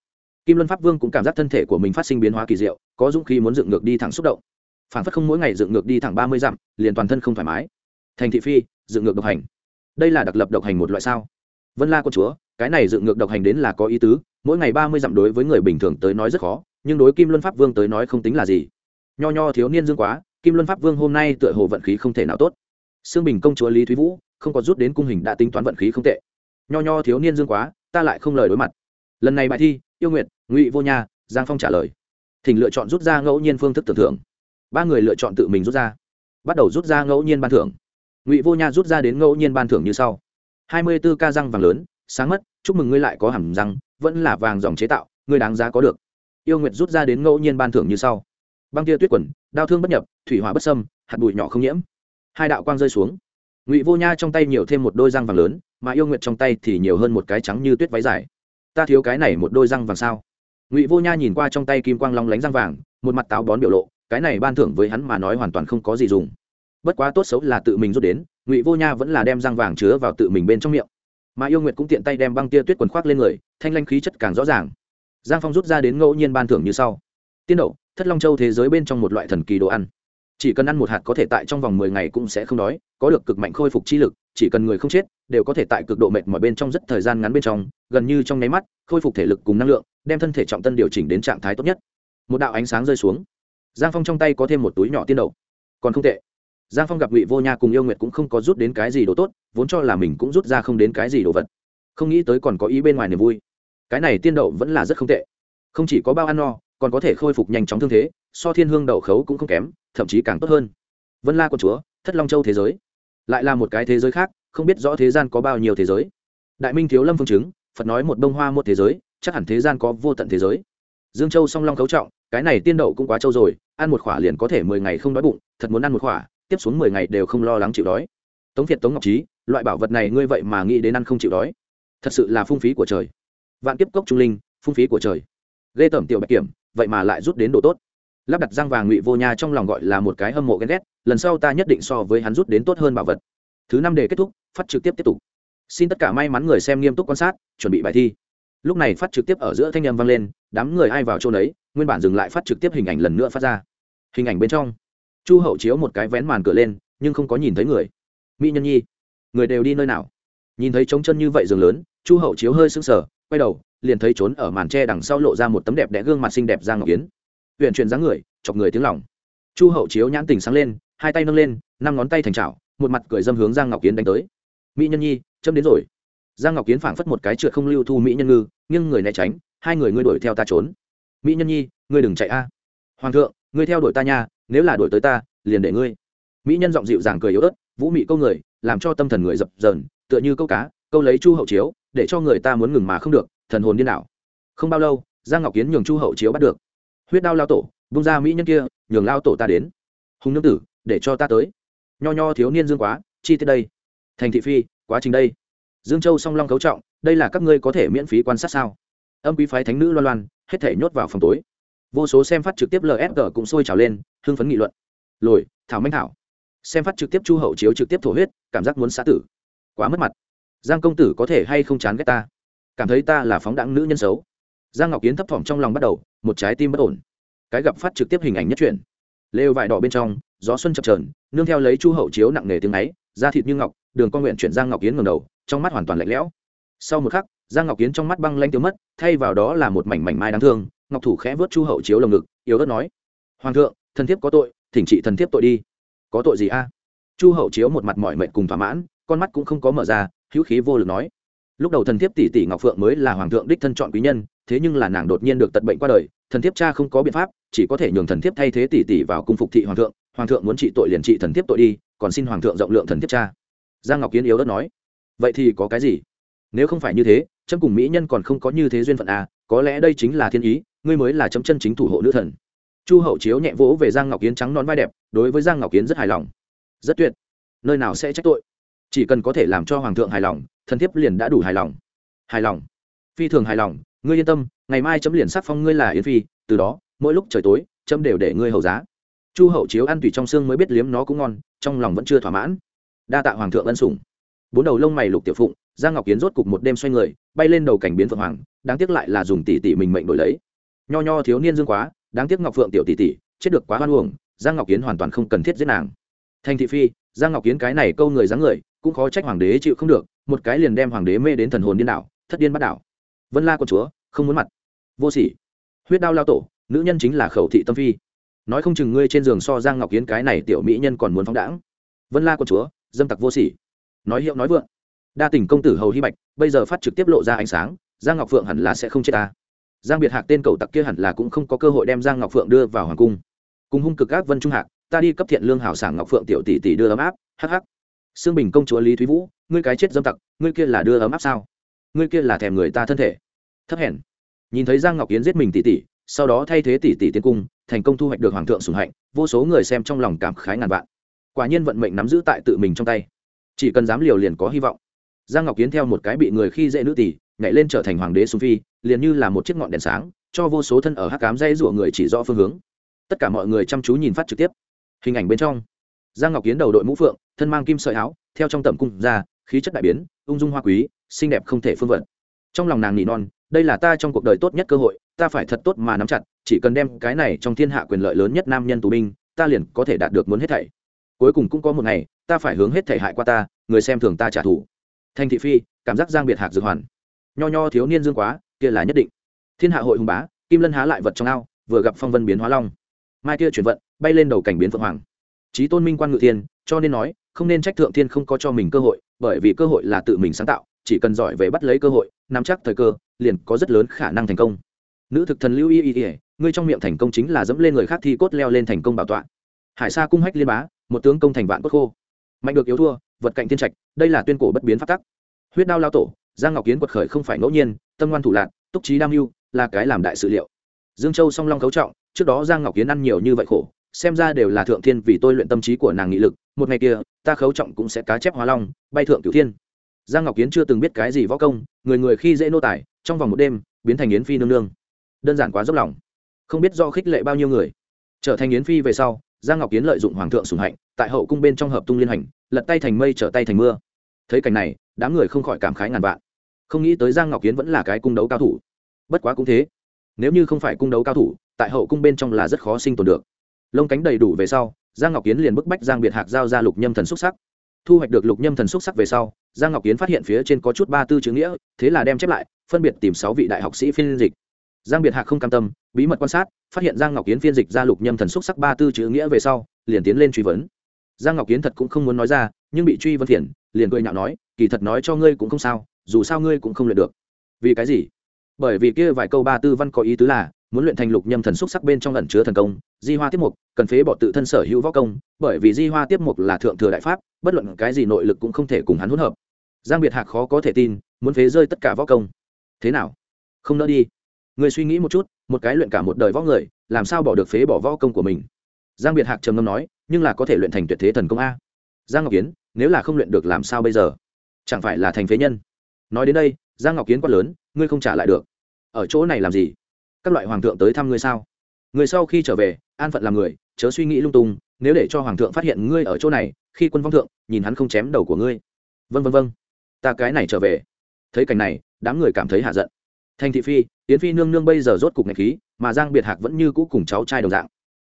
Kim luân pháp vương cũng cảm giác thân thể của mình phát sinh biến hóa kỳ diệu, có dũng khí muốn dựng ngược đi thẳng xúc động. Phản phất không mỗi ngày dựng ngược đi thẳng ba mươi dặm, liền toàn thân không thoải mái. Thành thị phi, dựng ngược độc hành. Đây là đặc lập độc hành một loại sao? Vân la con chúa cái này dựng ngược độc hành đến là có ý tứ, mỗi ngày ba mươi dặm đối với người bình thường tới nói rất khó, nhưng đối kim luân pháp vương tới nói không tính là gì. Nho nho thiếu niên dương quá, kim luân pháp vương hôm nay tựa hồ vận khí không thể nào tốt. Xương bình công chúa lý thúy vũ, không có rút đến cung hình đã tính toán vận khí không tệ. Nho nho thiếu niên dương quá, ta lại không lời đối mặt. Lần này bài thi, yêu nguyệt, ngụy vô nha, giang phong trả lời. Thỉnh lựa chọn rút ra ngẫu nhiên phương thức tưởng thưởng. Ba người lựa chọn tự mình rút ra. Bắt đầu rút ra ngẫu nhiên ban thưởng. Ngụy vô nha rút ra đến ngẫu nhiên ban thưởng như sau. Hai mươi b ố ca răng vàng lớn sáng mất, chúc mừng ngươi lại có hẳn răng, vẫn là vàng dòng chế tạo, ngươi đáng giá có được. Yêu nguyệt rút ra đến ngẫu nhiên ban thưởng như sau. Băng tia tuyết quần, đao thương bất nhập, thủy hỏa bất sâm hạt bụi nhỏ không nhiễm. Hai đạo quang rơi xuống. Ngụy vô nha trong tay nhiều thêm một đôi răng vàng lớn, mà yêu nguyệt trong tay thì nhiều hơn một cái trắng như tuyết váy dài. Ta thiếu cái này một đôi răng vàng sao? Ngụy vô nha nhìn qua trong tay kim quang long lánh răng vàng, một mặt táo bón biểu lộ, cái này ban thưởng với hắn mà nói hoàn toàn không có gì dùng. Bất quá tốt xấu là tự mình rút đến, ngụy vô nha vẫn là đem răng vàng chứa vào tự mình bên trong miệng mà yêu nguyệt cũng tiện tay đem băng tia tuyết quần khoác lên người, thanh lanh khí chất càng rõ ràng. Giang phong rút ra đến ngẫu nhiên ban thưởng như sau. Tiên đậu, thất long châu thế giới bên trong một loại thần kỳ đồ ăn. Chỉ cần ăn một hạt có thể tại trong vòng mười ngày cũng sẽ không đói, có được cực mạnh khôi phục chi lực, chỉ cần người không chết, đều có thể tại cực độ mệt mỏi bên trong rất thời gian ngắn bên trong, gần như trong nháy mắt, khôi phục thể lực cùng năng lượng, đem thân thể trọng tân điều chỉnh đến trạng thái tốt nhất. Một đạo ánh sáng rơi xuống. Giang phong trong tay có thêm một túi nhỏ tiên đậu. Còn không tệ giang phong gặp ngụy vô nha cùng yêu nguyệt cũng không có rút đến cái gì đồ tốt, vốn cho là mình cũng rút ra không đến cái gì đồ vật. Không nghĩ tới còn có ý bên ngoài niềm vui. Cái này tiên đậu vẫn là rất không tệ. Không chỉ có bao ăn no, còn có thể khôi phục nhanh chóng thương thế, so thiên hương đậu khấu cũng không kém, thậm chí càng tốt hơn. Vân la quân chúa, thất long châu thế giới. Lại là một cái thế giới khác, không biết rõ thế gian có bao nhiêu thế giới. Đại minh thiếu lâm phương chứng, phật nói một bông hoa một thế giới, chắc hẳn thế gian có vô tận thế giới. Dương châu song long khấu trọng, cái này tiên đậu cũng quá trâu rồi, ăn một khỏa liền có thể mười ngày không đói bụng, thật muốn ăn một khỏa tiếp xuống mười ngày đều không lo lắng chịu đói. Tống việt, tống ngọc trí, loại bảo vật này ngươi vậy mà nghĩ đến ăn không chịu đói. Thật sự là phung phí của trời. Vạn kiếp cốc trung linh, phung phí của trời. Ghê tởm tiểu bạch kiểm, vậy mà lại rút đến độ tốt. Lắp đặt răng vàng ngụy vô nha trong lòng gọi là một cái hâm mộ ghen ghét, lần sau ta nhất định so với hắn rút đến tốt hơn bảo vật. Thứ năm đề kết thúc, phát trực tiếp tiếp tục. Xin tất cả may mắn người xem nghiêm túc quan sát, chuẩn bị bài thi. Lúc này phát trực tiếp ở giữa thanh â m vang lên, đám người ai vào chỗ đấy nguyên bản dừng lại phát trực tiếp hình ảnh lần nữa phát ra. Hình ảnh bên trong chu hậu chiếu một cái vén màn cửa lên, nhưng không có nhìn thấy người. Mỹ nhân nhi, người đều đi nơi nào? Nhìn thấy trống chân như vậy giường lớn, chu hậu chiếu hơi sưng sờ, quay đầu, liền thấy trốn ở màn tre đằng sau lộ ra một tấm đẹp đẽ gương mặt xinh đẹp giang ngọc kiến huyện chuyển dáng người, chọc người tiếng lòng. Chu hậu chiếu nhãn tình sáng lên, hai tay nâng lên, năm ngón tay thành trào một mặt cười dâm hướng giang ngọc kiến đánh tới. Mỹ nhân nhi châm đến rồi. Giang ngọc kiến phảng phất một cái trượt không lưu thu mỹ nhân ngư nhưng người né tránh, hai người ngươi đuổi theo ta trốn. Mỹ nhân nhi, ngươi đừng chạy a. Hoàng thượng ngươi theo đuổi ta nha, nếu là đuổi tới ta, liền để ngươi. Mỹ nhân giọng dịu dàng cười yếu ớt, vũ mị câu người, làm cho tâm thần người dập dờn, tựa như câu cá, câu lấy chu hậu chiếu, để cho người ta muốn ngừng mà không được, thần hồn điên đảo. Không bao lâu, giang ngọc kiến nhường chu hậu chiếu bắt được. Huyết đao lao tổ bung ra mỹ nhân kia, nhường lao tổ ta đến. Hùng nương tử, để cho ta tới. Nho nho thiếu niên dương quá, chi tiết đây? Thành thị phi, quá trình đây. Dương châu song long cấu trọng, đây là các ngươi có thể miễn phí quan sát sao? Âm quý phái thánh nữ loan loan, hết thể nhốt vào phòng tối vô số xem phát trực tiếp LSG cũng sôi trào lên, hưng phấn nghị luận. Lồi, thảo minh thảo. Xem phát trực tiếp chu hậu chiếu trực tiếp thổ huyết, cảm giác muốn xã tử. Quá mất mặt. Giang công tử có thể hay không chán ghét ta? Cảm thấy ta là phóng đẳng nữ nhân xấu. Giang ngọc kiến thấp thỏm trong lòng bắt đầu, một trái tim bất ổn. Cái gặp phát trực tiếp hình ảnh nhất truyền. lều vải đỏ bên trong, gió xuân chập trờn nương theo lấy chu hậu chiếu nặng nề tiếng ấy, da thịt như ngọc, đường con nguyện chuyển giang ngọc kiến ngầm đầu, trong mắt hoàn toàn lạnh lẽo. Sau một khắc, giang ngọc kiến trong mắt băng lanh tiêu mất, thay vào đó là một mảnh mảnh mai đáng thương ngọc thủ khẽ vớt chu hậu chiếu lồng ngực, yếu ớt nói, hoàng thượng, thần thiếp có tội, thỉnh trị thần thiếp tội đi. Có tội gì a? Chu hậu chiếu một mặt mỏi mệt cùng thỏa mãn, con mắt cũng không có mở ra, hữu khí vô lực nói, lúc đầu thần thiếp tỷ tỷ ngọc phượng mới là hoàng thượng đích thân chọn quý nhân, thế nhưng là nàng đột nhiên được tật bệnh qua đời, thần thiếp cha không có biện pháp, chỉ có thể nhường thần thiếp thay thế tỷ tỷ vào cung phục thị hoàng thượng hoàng thượng muốn trị tội liền trị thần thiếp tội đi, còn xin hoàng thượng rộng lượng thần thiếp cha. Giang ngọc kiến yếu đất nói, vậy thì có cái gì? Nếu không phải như thế trâm cùng mỹ nhân còn không có như thế duyên phận à có lẽ đây chính là thiên ý ngươi mới là chấm chân chính thủ hộ nữ thần. Chu hậu chiếu nhẹ vỗ về giang ngọc kiến trắng non vai đẹp, đối với giang ngọc kiến rất hài lòng. Rất tuyệt. Nơi nào sẽ trách tội? Chỉ cần có thể làm cho hoàng thượng hài lòng, thần thiếp liền đã đủ hài lòng. Hài lòng. Phi thường hài lòng, ngươi yên tâm, ngày mai chấm liền sắc phong ngươi là yến phi, từ đó, mỗi lúc trời tối, chấm đều để ngươi hầu giá. Chu hậu chiếu ăn tùy trong xương mới biết liếm nó cũng ngon, trong lòng vẫn chưa thỏa mãn. Đa tạ hoàng thượng ân sủng. Bốn đầu lông mày lục tiểu phụng, giang ngọc kiến rốt cục một đêm xoay người, bay lên đầu cảnh biến phượng hoàng, đáng tiếc lại là dùng tỷ tỷ mình mệnh đổi lấy nho nho thiếu niên dương quá, đáng tiếc ngọc phượng tiểu tỷ tỷ, chết được quá hoan uổng, giang ngọc kiến hoàn toàn không cần thiết giết nàng. Thành thị phi, giang ngọc kiến cái này câu người dáng người, cũng khó trách hoàng đế chịu không được, một cái liền đem hoàng đế mê đến thần hồn điên đảo, thất điên bắt đảo. Vân la con chúa, không muốn mặt. Vô sỉ. Huyết đao lao tổ, nữ nhân chính là khẩu thị tâm phi. Nói không chừng ngươi trên giường so giang ngọc kiến cái này tiểu mỹ nhân còn muốn phóng đãng. Vân la con chúa, dâm tặc vô sỉ. Nói hiệu nói vượng. Đa tình công tử hầu hy bạch, bây giờ phát trực tiếp lộ ra ánh sáng, giang ngọc phượng hẳn là sẽ không chết ta giang biệt hạc tên cầu tặc kia hẳn là cũng không có cơ hội đem giang ngọc phượng đưa vào hoàng cung. Cùng hung cực ác vân trung hạc, ta đi cấp thiện lương hảo sảng ngọc phượng tiểu tỷ tỷ đưa ấm áp hh xương bình công chúa lý thúy vũ, ngươi cái chết dâm tặc, ngươi kia là đưa ấm áp sao? Ngươi kia là thèm người ta thân thể. Thấp hèn. Nhìn thấy giang ngọc yến giết mình tỷ tỷ, sau đó thay thế tỷ tỷ tiến cung, thành công thu hoạch được hoàng thượng sủng hạnh, vô số người xem trong lòng cảm khái ngàn vạn. Quả nhiên vận mệnh nắm giữ tại tự mình trong tay. Chỉ cần dám liều liền có hy vọng. Giang ngọc kiến theo một cái bị người khi dễ nữ tỷ nhảy lên trở thành hoàng đế sùng phi, liền như là một chiếc ngọn đèn sáng, cho vô số thân ở hắc cám dây rủa người chỉ rõ phương hướng. Tất cả mọi người chăm chú nhìn phát trực tiếp. Hình ảnh bên trong, giang ngọc kiến đầu đội mũ phượng, thân mang kim sợi áo, theo trong tầm cung ra, khí chất đại biến, ung dung hoa quý, xinh đẹp không thể phương vận. Trong lòng nàng nỉ non, đây là ta trong cuộc đời tốt nhất cơ hội, ta phải thật tốt mà nắm chặt, chỉ cần đem cái này trong thiên hạ quyền lợi lớn nhất nam nhân tù binh, ta liền có thể đạt được muốn hết thảy. Cuối cùng cũng có một ngày, ta phải hướng hết thảy hại qua ta, người xem thường ta trả thù. Thanh thị phi, cảm giác giang biệt hạc dược hoàn nho nho thiếu niên dương quá, kia là nhất định. Thiên hạ hội hùng bá, kim lân há lại vật trong ao, vừa gặp phong vân biến hóa long. Mai kia chuyển vận, bay lên đầu cảnh biến phượng hoàng. Trí tôn minh quan ngự thiên, cho nên nói, không nên trách thượng thiên không có cho mình cơ hội, bởi vì cơ hội là tự mình sáng tạo, chỉ cần giỏi về bắt lấy cơ hội, nắm chắc thời cơ, liền có rất lớn khả năng thành công. Nữ thực thần lưu y y y, ngươi trong miệng thành công chính là dẫm lên người khác thi cốt leo lên thành công bảo tọa. Hải sa cung hách liên bá, một tướng công thành vạn cốt khô. Mạnh được yếu thua, vật cạnh thiên trạch, đây là tuyên cổ bất biến phát tắc. Huyết đao lao tổ giang ngọc kiến quật khởi không phải ngẫu nhiên, tâm ngoan thủ lạc, túc trí đam mưu, là cái làm đại sự liệu. Dương châu song long cấu trọng, trước đó giang ngọc kiến ăn nhiều như vậy khổ, xem ra đều là thượng thiên vì tôi luyện tâm trí của nàng nghị lực, một ngày kia, ta khấu trọng cũng sẽ cá chép hóa long, bay thượng cửu thiên. Giang ngọc kiến chưa từng biết cái gì võ công, người người khi dễ nô tài, trong vòng một đêm, biến thành yến phi nương nương. Đơn giản quá dốc lòng. Không biết do khích lệ bao nhiêu người. Trở thành yến phi về sau, giang ngọc kiến lợi dụng hoàng thượng sùng hạnh, tại hậu cung bên trong hợp tung liên hành, lật tay thành mây trở tay thành mưa. Thấy cảnh này, đám người không khỏi cảm khái ngàn vạn không nghĩ tới giang ngọc kiến vẫn là cái cung đấu cao thủ. Bất quá cũng thế. Nếu như không phải cung đấu cao thủ, tại hậu cung bên trong là rất khó sinh tồn được. Lông cánh đầy đủ về sau, giang ngọc kiến liền bức bách giang biệt hạc giao ra lục nhâm thần xúc sắc. Thu hoạch được lục nhâm thần xúc sắc về sau, giang ngọc kiến phát hiện phía trên có chút ba tư chữ nghĩa, thế là đem chép lại, phân biệt tìm sáu vị đại học sĩ phiên dịch. Giang biệt hạc không cam tâm, bí mật quan sát, phát hiện giang ngọc kiến phiên dịch ra lục nhâm thần xúc sắc ba tư chữ nghĩa về sau, liền tiến lên truy vấn. Giang ngọc kiến thật cũng không muốn nói ra, nhưng bị truy vấn phiền, liền cười nhạo nói, kỳ thật nói cho ngươi cũng không sao dù sao ngươi cũng không luyện được. Vì cái gì? Bởi vì kia vài câu ba tư văn có ý tứ là, muốn luyện thành lục nhâm thần xúc sắc bên trong ẩn chứa thần công, di hoa tiếp mục, cần phế bỏ tự thân sở hữu võ công, bởi vì di hoa tiếp mục là thượng thừa đại pháp, bất luận cái gì nội lực cũng không thể cùng hắn hỗn hợp. Giang biệt hạc khó có thể tin, muốn phế rơi tất cả võ công. Thế nào? Không nỡ đi. Người suy nghĩ một chút, một cái luyện cả một đời võ người, làm sao bỏ được phế bỏ võ công của mình? Giang biệt hạc trầm ngâm nói, nhưng là có thể luyện thành tuyệt thế thần công a. Giang ngọc kiến, nếu là không luyện được làm sao bây giờ? Chẳng phải là thành phế nhân? Nói đến đây, giang ngọc kiến quát lớn, ngươi không trả lại được. Ở chỗ này làm gì? Các loại hoàng thượng tới thăm ngươi sao? Người sau khi trở về, an phận làm người, chớ suy nghĩ lung tung, nếu để cho hoàng thượng phát hiện ngươi ở chỗ này, khi quân vong thượng, nhìn hắn không chém đầu của ngươi. Vân vân vân ta cái này trở về. Thấy cảnh này, đám người cảm thấy hạ giận. Thành thị phi tiến phi nương nương bây giờ rốt cục ngạch khí, mà giang biệt hạc vẫn như cũ cùng cháu trai đồng dạng.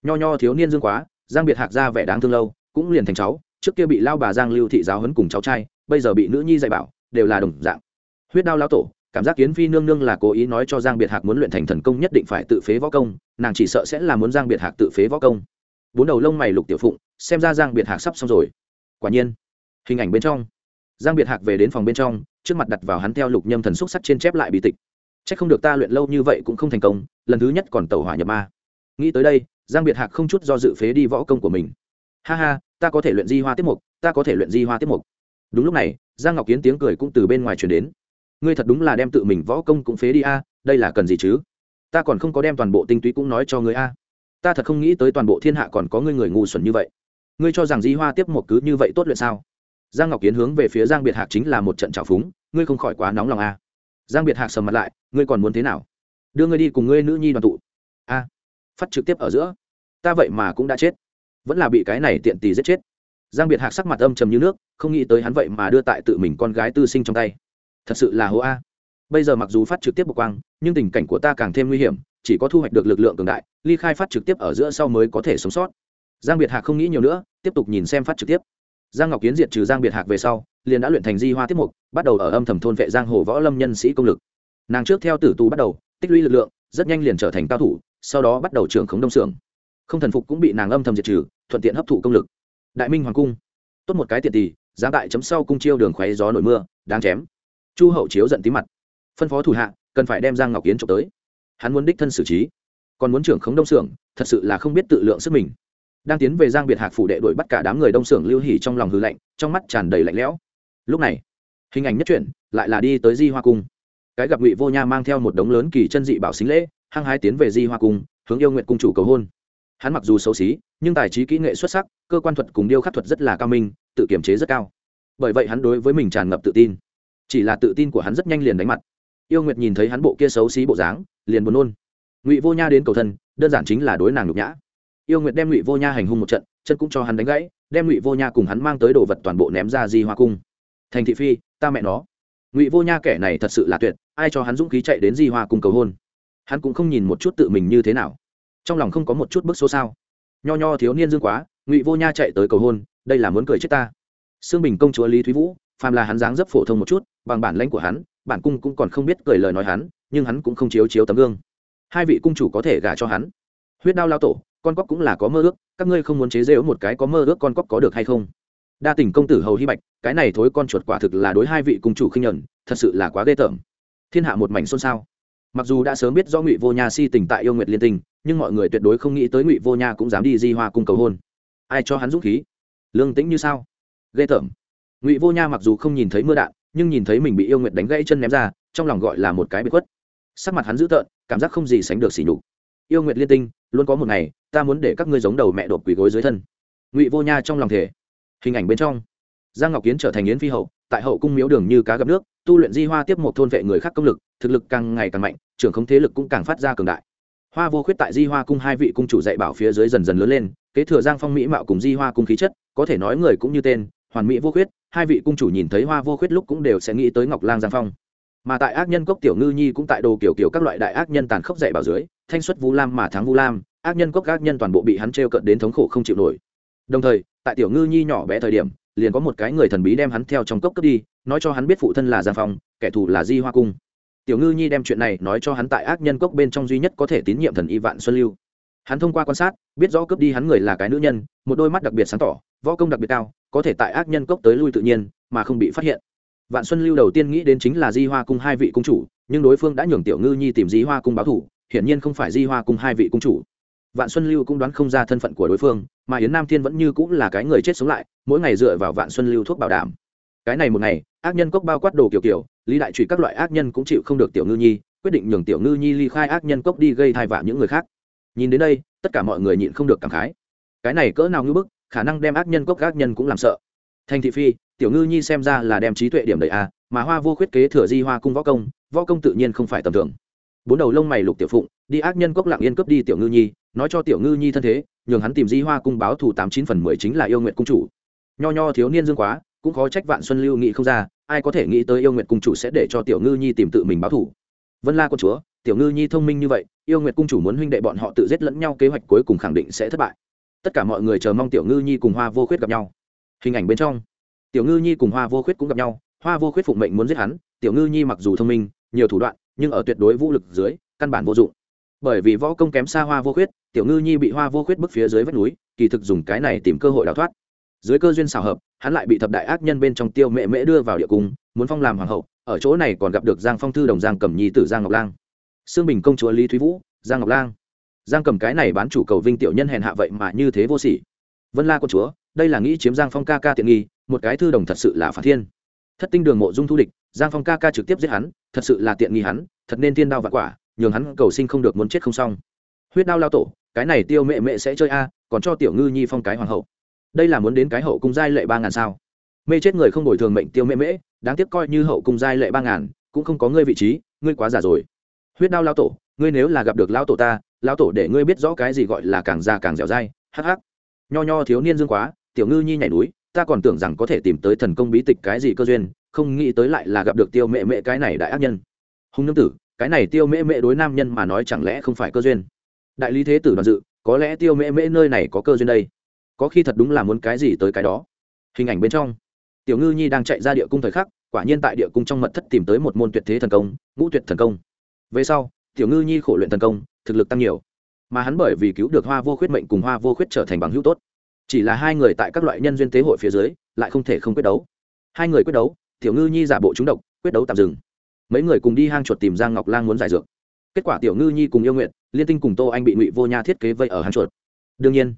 Nho nho thiếu niên dương quá, giang biệt hạc ra vẻ đáng thương lâu, cũng liền thành cháu, trước kia bị lao bà giang lưu thị giáo hấn cùng cháu trai, bây giờ bị nữ nhi dạy bảo, đều là đồng dạng huyết đao lão tổ, cảm giác kiến phi nương nương là cố ý nói cho giang biệt hạc muốn luyện thành thần công nhất định phải tự phế võ công, nàng chỉ sợ sẽ là muốn giang biệt hạc tự phế võ công. Bốn đầu lông mày lục tiểu phụng, xem ra giang biệt hạc sắp xong rồi. Quả nhiên, hình ảnh bên trong. Giang biệt hạc về đến phòng bên trong, trước mặt đặt vào hắn theo lục nhâm thần xúc sắc trên chép lại bị tịch. C h ắ c không được ta luyện lâu như vậy cũng không thành công, lần thứ nhất còn tàu hỏa nhập ma. Nghĩ tới đây, giang biệt hạc không chút do dự phế đi võ công của mình. Ha ha, ta có thể luyện di hoa tiết mục, ta có thể luyện di hoa tiết mục. Đúng lúc này, giang ngọc kiến tiếng cười cũng từ bên ngoài truyền đến ngươi thật đúng là đem tự mình võ công cũng phế đi a, đây là cần gì chứ? Ta còn không có đem toàn bộ tinh túy cũng nói cho ngươi a. Ta thật không nghĩ tới toàn bộ thiên hạ còn có ngươi người ngu xuẩn như vậy. Ngươi cho rằng di hoa tiếp một cứ như vậy tốt luyện sao? Giang ngọc kiến hướng về phía giang biệt hạc chính là một trận trào phúng, ngươi không khỏi quá nóng lòng a. Giang biệt hạc sầm mặt lại, ngươi còn muốn thế nào? Đưa ngươi đi cùng ngươi nữ nhi đoàn tụ. A. Phát trực tiếp ở giữa. Ta vậy mà cũng đã chết. Vẫn là bị cái này tiện tì giết chết. Giang biệt hạc sắc mặt âm trầm như nước, không nghĩ tới hắn vậy mà đưa tại tự mình con gái tư sinh trong tay thật sự là hố a. Bây giờ mặc dù phát trực tiếp bộc quang, nhưng tình cảnh của ta càng thêm nguy hiểm, chỉ có thu hoạch được lực lượng cường đại, ly khai phát trực tiếp ở giữa sau mới có thể sống sót. Giang biệt hạc không nghĩ nhiều nữa, tiếp tục nhìn xem phát trực tiếp. Giang ngọc kiến diệt trừ giang biệt hạc về sau, liền đã luyện thành di hoa tiết mục, bắt đầu ở âm thầm thôn vệ giang hồ võ lâm nhân sĩ công lực. Nàng trước theo tử tù bắt đầu, tích lũy lực lượng, rất nhanh liền trở thành cao thủ, sau đó bắt đầu trưởng khống đông xưởng không thần phục cũng bị nàng âm thầm diệt trừ, thuận tiện hấp thụ công lực. Đại minh hoàng cung. Tốt một cái tiện tỷ giá tại chấm sau cung chiêu đường khoé gió nổi mưa, đáng chém chu hậu chiếu giận tí mặt. Phân phó thủ hạ, cần phải đem giang ngọc yến trộm tới. Hắn muốn đích thân xử trí. Còn muốn trưởng khống đông xưởng thật sự là không biết tự lượng sức mình. Đang tiến về giang biệt hạc phủ đệ đuổi bắt cả đám người đông xưởng lưu hỉ trong lòng hư lạnh, trong mắt tràn đầy lạnh lẽo. Lúc này, hình ảnh nhất chuyển, lại là đi tới di hoa cung. Cái gặp ngụy vô nha mang theo một đống lớn kỳ chân dị bảo xính lễ, hăng hái tiến về di hoa cung, hướng yêu nguyện cung chủ cầu hôn. Hắn mặc dù xấu xí, nhưng tài trí kỹ nghệ xuất sắc, cơ quan thuật cùng điêu khắc thuật rất là cao minh, tự kiểm chế rất cao. Bởi vậy hắn đối với mình tràn ngập tự tin chỉ là tự tin của hắn rất nhanh liền đánh mặt. Yêu nguyệt nhìn thấy hắn bộ kia xấu xí bộ dáng, liền buồn nôn. Ngụy vô nha đến cầu thân, đơn giản chính là đối nàng nhục nhã. Yêu nguyệt đem ngụy vô nha hành hung một trận, chân cũng cho hắn đánh gãy, đem ngụy vô nha cùng hắn mang tới đồ vật toàn bộ ném ra di hoa cung. Thành thị phi, ta mẹ nó. Ngụy vô nha kẻ này thật sự là tuyệt, ai cho hắn dũng khí chạy đến di hoa cung cầu hôn? Hắn cũng không nhìn một chút tự mình như thế nào. Trong lòng không có một chút bức số sao. Nho nho thiếu niên dương quá, ngụy vô nha chạy tới cầu hôn, đây là muốn cười chết ta. Xương bình công chúa lý thúy vũ, phàm là hắn dáng dấp phổ thông một chút bằng bản lãnh của hắn, bản cung cũng còn không biết cười lời nói hắn, nhưng hắn cũng không chiếu chiếu tấm gương. Hai vị cung chủ có thể gả cho hắn. Huyết đao lao tổ, con cóc cũng là có mơ ước, các ngươi không muốn chế rễu một cái có mơ ước con cóc có được hay không? Đa tình công tử hầu hy bạch, cái này thối con chuột quả thực là đối hai vị cung chủ khinh nhẫn, thật sự là quá ghê tởm. Thiên hạ một mảnh xôn xao. Mặc dù đã sớm biết do ngụy vô nha si tình tại yêu nguyệt liên tình nhưng mọi người tuyệt đối không nghĩ tới ngụy vô nha cũng dám đi di hoa cung cầu hôn. Ai cho hắn dũng khí? Lương tĩnh như sao? Ghê tởm. Ngụy vô nha mặc dù không nhìn thấy mưa đạn nhưng nhìn thấy mình bị yêu nguyệt đánh gãy chân ném ra, trong lòng gọi là một cái bị khuất. Sắc mặt hắn dữ tợn, cảm giác không gì sánh được xỉ nhục. Yêu nguyệt liên tinh, luôn có một ngày, ta muốn để các ngươi giống đầu mẹ đột quỳ gối dưới thân. Ngụy vô nha trong lòng thể hình ảnh bên trong. Giang ngọc kiến trở thành yến phi hậu, tại hậu cung miếu đường như cá gặp nước, tu luyện di hoa tiếp một thôn vệ người khác công lực, thực lực càng ngày càng mạnh, trưởng không thế lực cũng càng phát ra cường đại. Hoa vô khuyết tại di hoa cung hai vị cung chủ dạy bảo phía dưới dần dần lớn lên, kế thừa giang phong mỹ mạo cùng di hoa cung khí chất, có thể nói người cũng như tên, hoàn mỹ vô khuyết hai vị cung chủ nhìn thấy hoa vô khuyết lúc cũng đều sẽ nghĩ tới ngọc lang giang phong. Mà tại ác nhân cốc tiểu ngư nhi cũng tại đồ kiểu kiểu các loại đại ác nhân tàn khốc dạy bảo dưới, thanh xuất vu lam mà thắng vu lam, ác nhân cốc ác nhân toàn bộ bị hắn t r cận đến thống khổ không chịu nổi. Đồng thời, tại tiểu ngư nhi nhỏ bé thời điểm, liền có một cái người thần bí đem hắn theo trong cốc cướp đi, nói cho hắn biết phụ thân là giang phong, kẻ thù là di hoa cung. Tiểu ngư nhi đem chuyện này nói cho hắn tại ác nhân cốc bên trong duy nhất có thể tín nhiệm thần y vạn xuân lưu. Hắn thông qua quan sát, biết rõ cướp đi hắn người là cái nữ nhân, một đôi mắt đặc biệt sáng tỏ võ công đặc biệt cao, có thể tại ác nhân cốc tới lui tự nhiên, mà không bị phát hiện. Vạn xuân lưu đầu tiên nghĩ đến chính là di hoa cung hai vị cung chủ, nhưng đối phương đã nhường tiểu ngư nhi tìm di hoa cung báo thủ, hiển nhiên không phải di hoa cung hai vị cung chủ. Vạn xuân lưu cũng đoán không ra thân phận của đối phương, mà yến nam thiên vẫn như cũng là cái người chết sống lại, mỗi ngày dựa vào vạn xuân lưu thuốc bảo đảm. Cái này một ngày, ác nhân cốc bao quát đồ kiểu kiểu, lý đại trụy các loại ác nhân cũng chịu không được tiểu ngư nhi, quyết định nhường tiểu ngư nhi ly khai ác nhân cốc đi gây thai vạ những người khác. Nhìn đến đây, tất cả mọi người nhịn không được cảm khái. Cái này cỡ nào ngư bức khả năng đem ác nhân cốc ác nhân cũng làm sợ. Thành thị phi, tiểu ngư nhi xem ra là đem trí tuệ điểm đầy a à, mà hoa vô khuyết kế thừa di hoa cung võ công võ công tự nhiên không phải tầm thường. Bốn đầu lông mày lục tiểu phụng, đi ác nhân cốc lặng yên cướp đi tiểu ngư nhi, nói cho tiểu ngư nhi thân thế, nhường hắn tìm di hoa cung báo thù tám chín phần mười chính là yêu nguyện cung chủ. Nho nho thiếu niên dương quá, cũng khó trách vạn xuân lưu nghĩ không ra, ai có thể nghĩ tới yêu nguyện cung chủ sẽ để cho tiểu ngư nhi tìm tự mình báo thù. Vân la con chúa, tiểu ngư nhi thông minh như vậy, yêu nguyện cung chủ muốn huynh đệ bọn họ tự giết lẫn nhau kế hoạch cuối cùng khẳng định sẽ thất bại tất cả mọi người chờ mong tiểu ngư nhi cùng hoa vô khuyết gặp nhau. Hình ảnh bên trong, tiểu ngư nhi cùng hoa vô khuyết cũng gặp nhau. Hoa vô khuyết phụng mệnh muốn giết hắn, tiểu ngư nhi mặc dù thông minh, nhiều thủ đoạn, nhưng ở tuyệt đối vũ lực dưới, căn bản vô dụng. Bởi vì võ công kém xa hoa vô khuyết, tiểu ngư nhi bị hoa vô khuyết bức phía dưới vách núi, kỳ thực dùng cái này tìm cơ hội đào thoát. Dưới cơ duyên xào hợp, hắn lại bị thập đại ác nhân bên trong tiêu mẹ mễ đưa vào địa cung, muốn phong làm hoàng hậu, ở chỗ này còn gặp được giang phong thư đồng giang cẩm nhi tử giang ngọc lang. Xương bình công chúa lý thúy vũ, giang ngọc lang giang cầm cái này bán chủ cầu vinh tiểu nhân hèn hạ vậy mà như thế vô sỉ. Vân la quân chúa, đây là nghĩ chiếm giang phong ca ca tiện nghi, một cái thư đồng thật sự là phản thiên. Thất tinh đường mộ dung thu địch, giang phong ca ca trực tiếp giết hắn, thật sự là tiện nghi hắn, thật nên tiên đao vặt quả, nhường hắn cầu sinh không được muốn chết không xong. Huyết đao lao tổ, cái này tiêu mẹ mẹ sẽ chơi a, còn cho tiểu ngư nhi phong cái hoàng hậu. Đây là muốn đến cái hậu cung giai lệ ba ngàn sao? Mê chết người không đổi thường mệnh tiêu mẹ mễ đáng tiếc coi như hậu cung giai lệ ba ngàn, cũng không có ngươi vị trí, ngươi quá già rồi. Huyết đao lao tổ, ngươi nếu là gặp được lao tổ ta lão tổ để ngươi biết rõ cái gì gọi là càng già càng dẻo dai, hắc hắc. Nho nho thiếu niên dương quá, tiểu ngư nhi nhảy núi, ta còn tưởng rằng có thể tìm tới thần công bí tịch cái gì cơ duyên, không nghĩ tới lại là gặp được tiêu mẹ mẹ cái này đại ác nhân. Hùng nương tử, cái này tiêu mẹ mẹ đối nam nhân mà nói chẳng lẽ không phải cơ duyên? Đại lý thế tử đoàn dự, có lẽ tiêu mẹ mẹ nơi này có cơ duyên đây. Có khi thật đúng là muốn cái gì tới cái đó. Hình ảnh bên trong, tiểu ngư nhi đang chạy ra địa cung thời khắc, quả nhiên tại địa cung trong mật thất tìm tới một môn tuyệt thế thần công, ngũ tuyệt thần công. Về sau, tiểu ngư nhi khổ luyện thần công thực lực tăng nhiều. Mà hắn bởi vì cứu được hoa vô khuyết mệnh cùng hoa vô khuyết trở thành bằng hữu tốt, chỉ là hai người tại các loại nhân duyên tế hội phía dưới lại không thể không quyết đấu. Hai người quyết đấu, tiểu ngư nhi giả bộ trúng độc, quyết đấu tạm dừng. Mấy người cùng đi hang chuột tìm giang ngọc lang muốn giải dược. Kết quả tiểu ngư nhi cùng yêu nguyện liên tinh cùng tô anh bị ngụy vô nha thiết kế vây ở hang chuột. Đương nhiên,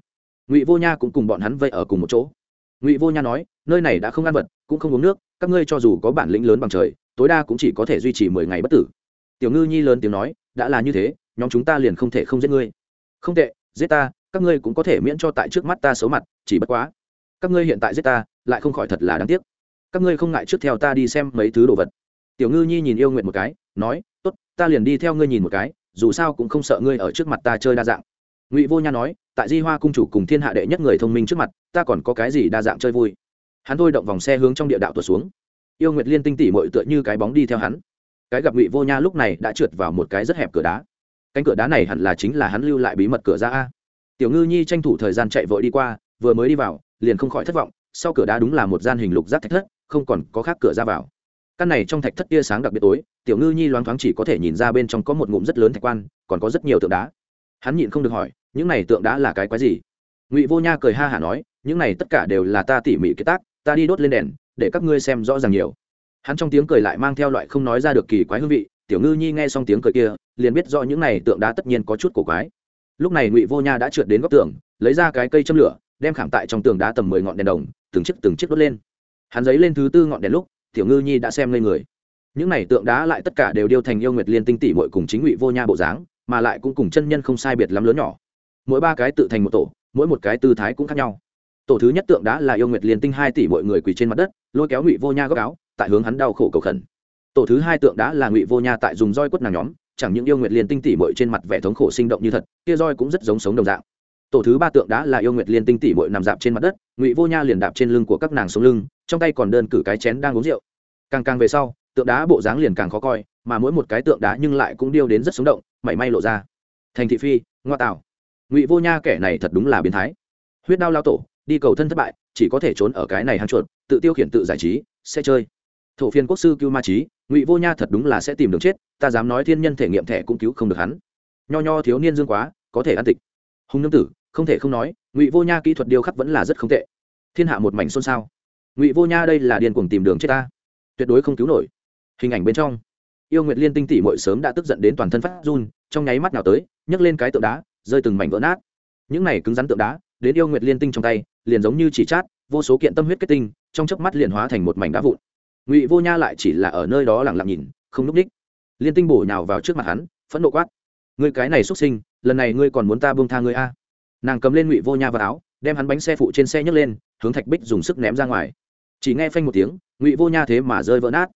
ngụy vô nha cũng cùng bọn hắn vây ở cùng một chỗ. Ngụy vô nha nói, nơi này đã không ăn vật, cũng không uống nước, các ngươi cho dù có bản lĩnh lớn bằng trời, tối đa cũng chỉ có thể duy trì mười ngày bất tử. Tiểu ngư nhi lớn tiếng nói, đã là như thế nhóm chúng ta liền không thể không giết ngươi. Không tệ, giết ta, các ngươi cũng có thể miễn cho tại trước mắt ta xấu mặt, chỉ bất quá, các ngươi hiện tại giết ta, lại không khỏi thật là đáng tiếc. Các ngươi không ngại trước theo ta đi xem mấy thứ đồ vật. Tiểu ngư nhi nhìn yêu nguyện một cái, nói, tốt, ta liền đi theo ngươi nhìn một cái, dù sao cũng không sợ ngươi ở trước mặt ta chơi đa dạng. Ngụy vô nha nói, tại di hoa cung chủ cùng thiên hạ đệ nhất người thông minh trước mặt, ta còn có cái gì đa dạng chơi vui? Hắn thôi động vòng xe hướng trong địa đạo tuột xuống. Yêu nguyệt liên tinh tỉ mội tựa như cái bóng đi theo hắn. Cái gặp ngụy vô nha lúc này đã trượt vào một cái rất hẹp cửa đá cánh cửa đá này hẳn là chính là hắn lưu lại bí mật cửa ra a. Tiểu ngư nhi tranh thủ thời gian chạy vội đi qua, vừa mới đi vào, liền không khỏi thất vọng, sau cửa đá đúng là một gian hình lục giác thạch thất, không còn có khác cửa ra vào. Căn này trong thạch thất tia sáng đặc biệt tối, tiểu ngư nhi loáng thoáng chỉ có thể nhìn ra bên trong có một ngụm rất lớn thạch quan, còn có rất nhiều tượng đá. Hắn nhịn không được hỏi, những này tượng đá là cái quái gì? Ngụy vô nha cười ha hả nói, những này tất cả đều là ta tỉ mỉ kế tác, ta đi đốt lên đèn, để các ngươi xem rõ ràng nhiều. Hắn trong tiếng cười lại mang theo loại không nói ra được kỳ quái hương vị tiểu ngư nhi nghe xong tiếng cười kia, liền biết rõ những này tượng đá tất nhiên có chút cổ quái. Lúc này ngụy vô nha đã trượt đến góc tường, lấy ra cái cây châm lửa, đem khảm tại trong tường đá tầm mười ngọn đèn đồng, từng chiếc từng chiếc đốt lên. Hắn giấy lên thứ tư ngọn đèn lúc, tiểu ngư nhi đã xem lên người. Những này tượng đá lại tất cả đều điêu thành yêu nguyệt liên tinh tỷ mội cùng chính ngụy vô nha bộ dáng, mà lại cũng cùng chân nhân không sai biệt lắm lớn nhỏ. Mỗi ba cái tự thành một tổ, mỗi một cái tư thái cũng khác nhau. Tổ thứ nhất tượng đá là yêu nguyệt liên tinh hai tỷ mọi người quỳ trên mặt đất, lôi kéo ngụy vô nha góc áo, tại hướng hắn đau khổ cầu khẩn tổ thứ hai tượng đá là ngụy vô nha tại dùng roi quất nàng nhóm, chẳng những yêu nguyệt liên tinh tỷ mội trên mặt vẻ thống khổ sinh động như thật, kia roi cũng rất giống sống đồng dạng. Tổ thứ ba tượng đá là yêu nguyệt liên tinh tỷ mội nằm dạp trên mặt đất, ngụy vô nha liền đạp trên lưng của các nàng xuống lưng, trong tay còn đơn cử cái chén đang uống rượu. Càng càng về sau, tượng đá bộ dáng liền càng khó coi, mà mỗi một cái tượng đá nhưng lại cũng điêu đến rất sống động, mảy may lộ ra. Thành thị phi, ngoa tạo. Ngụy vô nha kẻ này thật đúng là biến thái. Huyết đao lao tổ, đi cầu thân thất bại, chỉ có thể trốn ở cái này hang chuột, tự tiêu khiển tự giải trí, sẽ chơi. Thổ phiên quốc sư cưu ma trí ngụy vô nha thật đúng là sẽ tìm đường chết ta dám nói thiên nhân thể nghiệm thẻ cũng cứu không được hắn nho nho thiếu niên dương quá có thể ăn tịch hùng nương tử không thể không nói ngụy vô nha kỹ thuật điêu khắc vẫn là rất không tệ thiên hạ một mảnh xôn xao ngụy vô nha đây là điên cuồng tìm đường chết ta tuyệt đối không cứu nổi hình ảnh bên trong yêu nguyệt liên tinh tỉ mội sớm đã tức giận đến toàn thân phát run trong nháy mắt nào tới nhấc lên cái tượng đá rơi từng mảnh vỡ nát những này cứng rắn tượng đá đến yêu nguyệt liên tinh trong tay liền giống như chỉ chát vô số kiện tâm huyết kết tinh trong chớp mắt liền hóa thành một mảnh đá vụn ngụy vô nha lại chỉ là ở nơi đó lặng lặng nhìn, không núp ních. Liên tinh bổ nhào vào trước mặt hắn, phẫn nộ quát. Ngươi cái này xuất sinh, lần này ngươi còn muốn ta buông tha ngươi a? Nàng cầm lên ngụy vô nha vào áo, đem hắn bánh xe phụ trên xe nhấc lên, hướng thạch bích dùng sức ném ra ngoài. Chỉ nghe phanh một tiếng, ngụy vô nha thế mà rơi vỡ nát.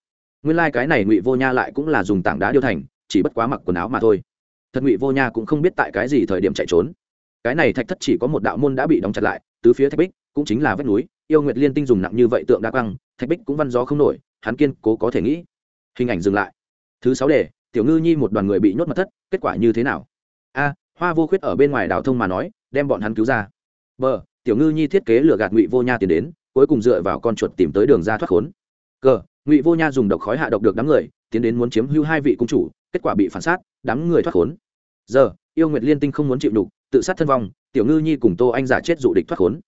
Nguyên lai、like、cái này ngụy vô nha lại cũng là dùng tảng đá điêu thành, chỉ bất quá mặc quần áo mà thôi. Thật ngụy vô nha cũng không biết tại cái gì thời điểm chạy trốn. Cái này thạch thất chỉ có một đạo môn đã bị đóng chặt lại, tứ phía thạch bích cũng chính là vách núi, yêu nguyệt liên tinh dùng nặng như vậy tượng đa quăng thạch bích cũng văn gió không nổi, hắn kiên cố có thể nghĩ. Hình ảnh dừng lại. Thứ sáu đề, tiểu ngư nhi một đoàn người bị nhốt mật thất, kết quả như thế nào? A, hoa vô khuyết ở bên ngoài đào thông mà nói, đem bọn hắn cứu ra. B, tiểu ngư nhi thiết kế lừa gạt ngụy vô nha tiến đến, cuối cùng dựa vào con chuột tìm tới đường ra thoát khốn. C ngụy vô nha dùng độc khói hạ độc được đám người, tiến đến muốn chiếm hưu hai vị cung chủ, kết quả bị phản sát, đám người thoát khốn. Giờ yêu nguyệt liên tinh không muốn chịu đục tự sát thân vong, tiểu ngư nhi cùng tô anh giả chết dụ địch thoát khốn.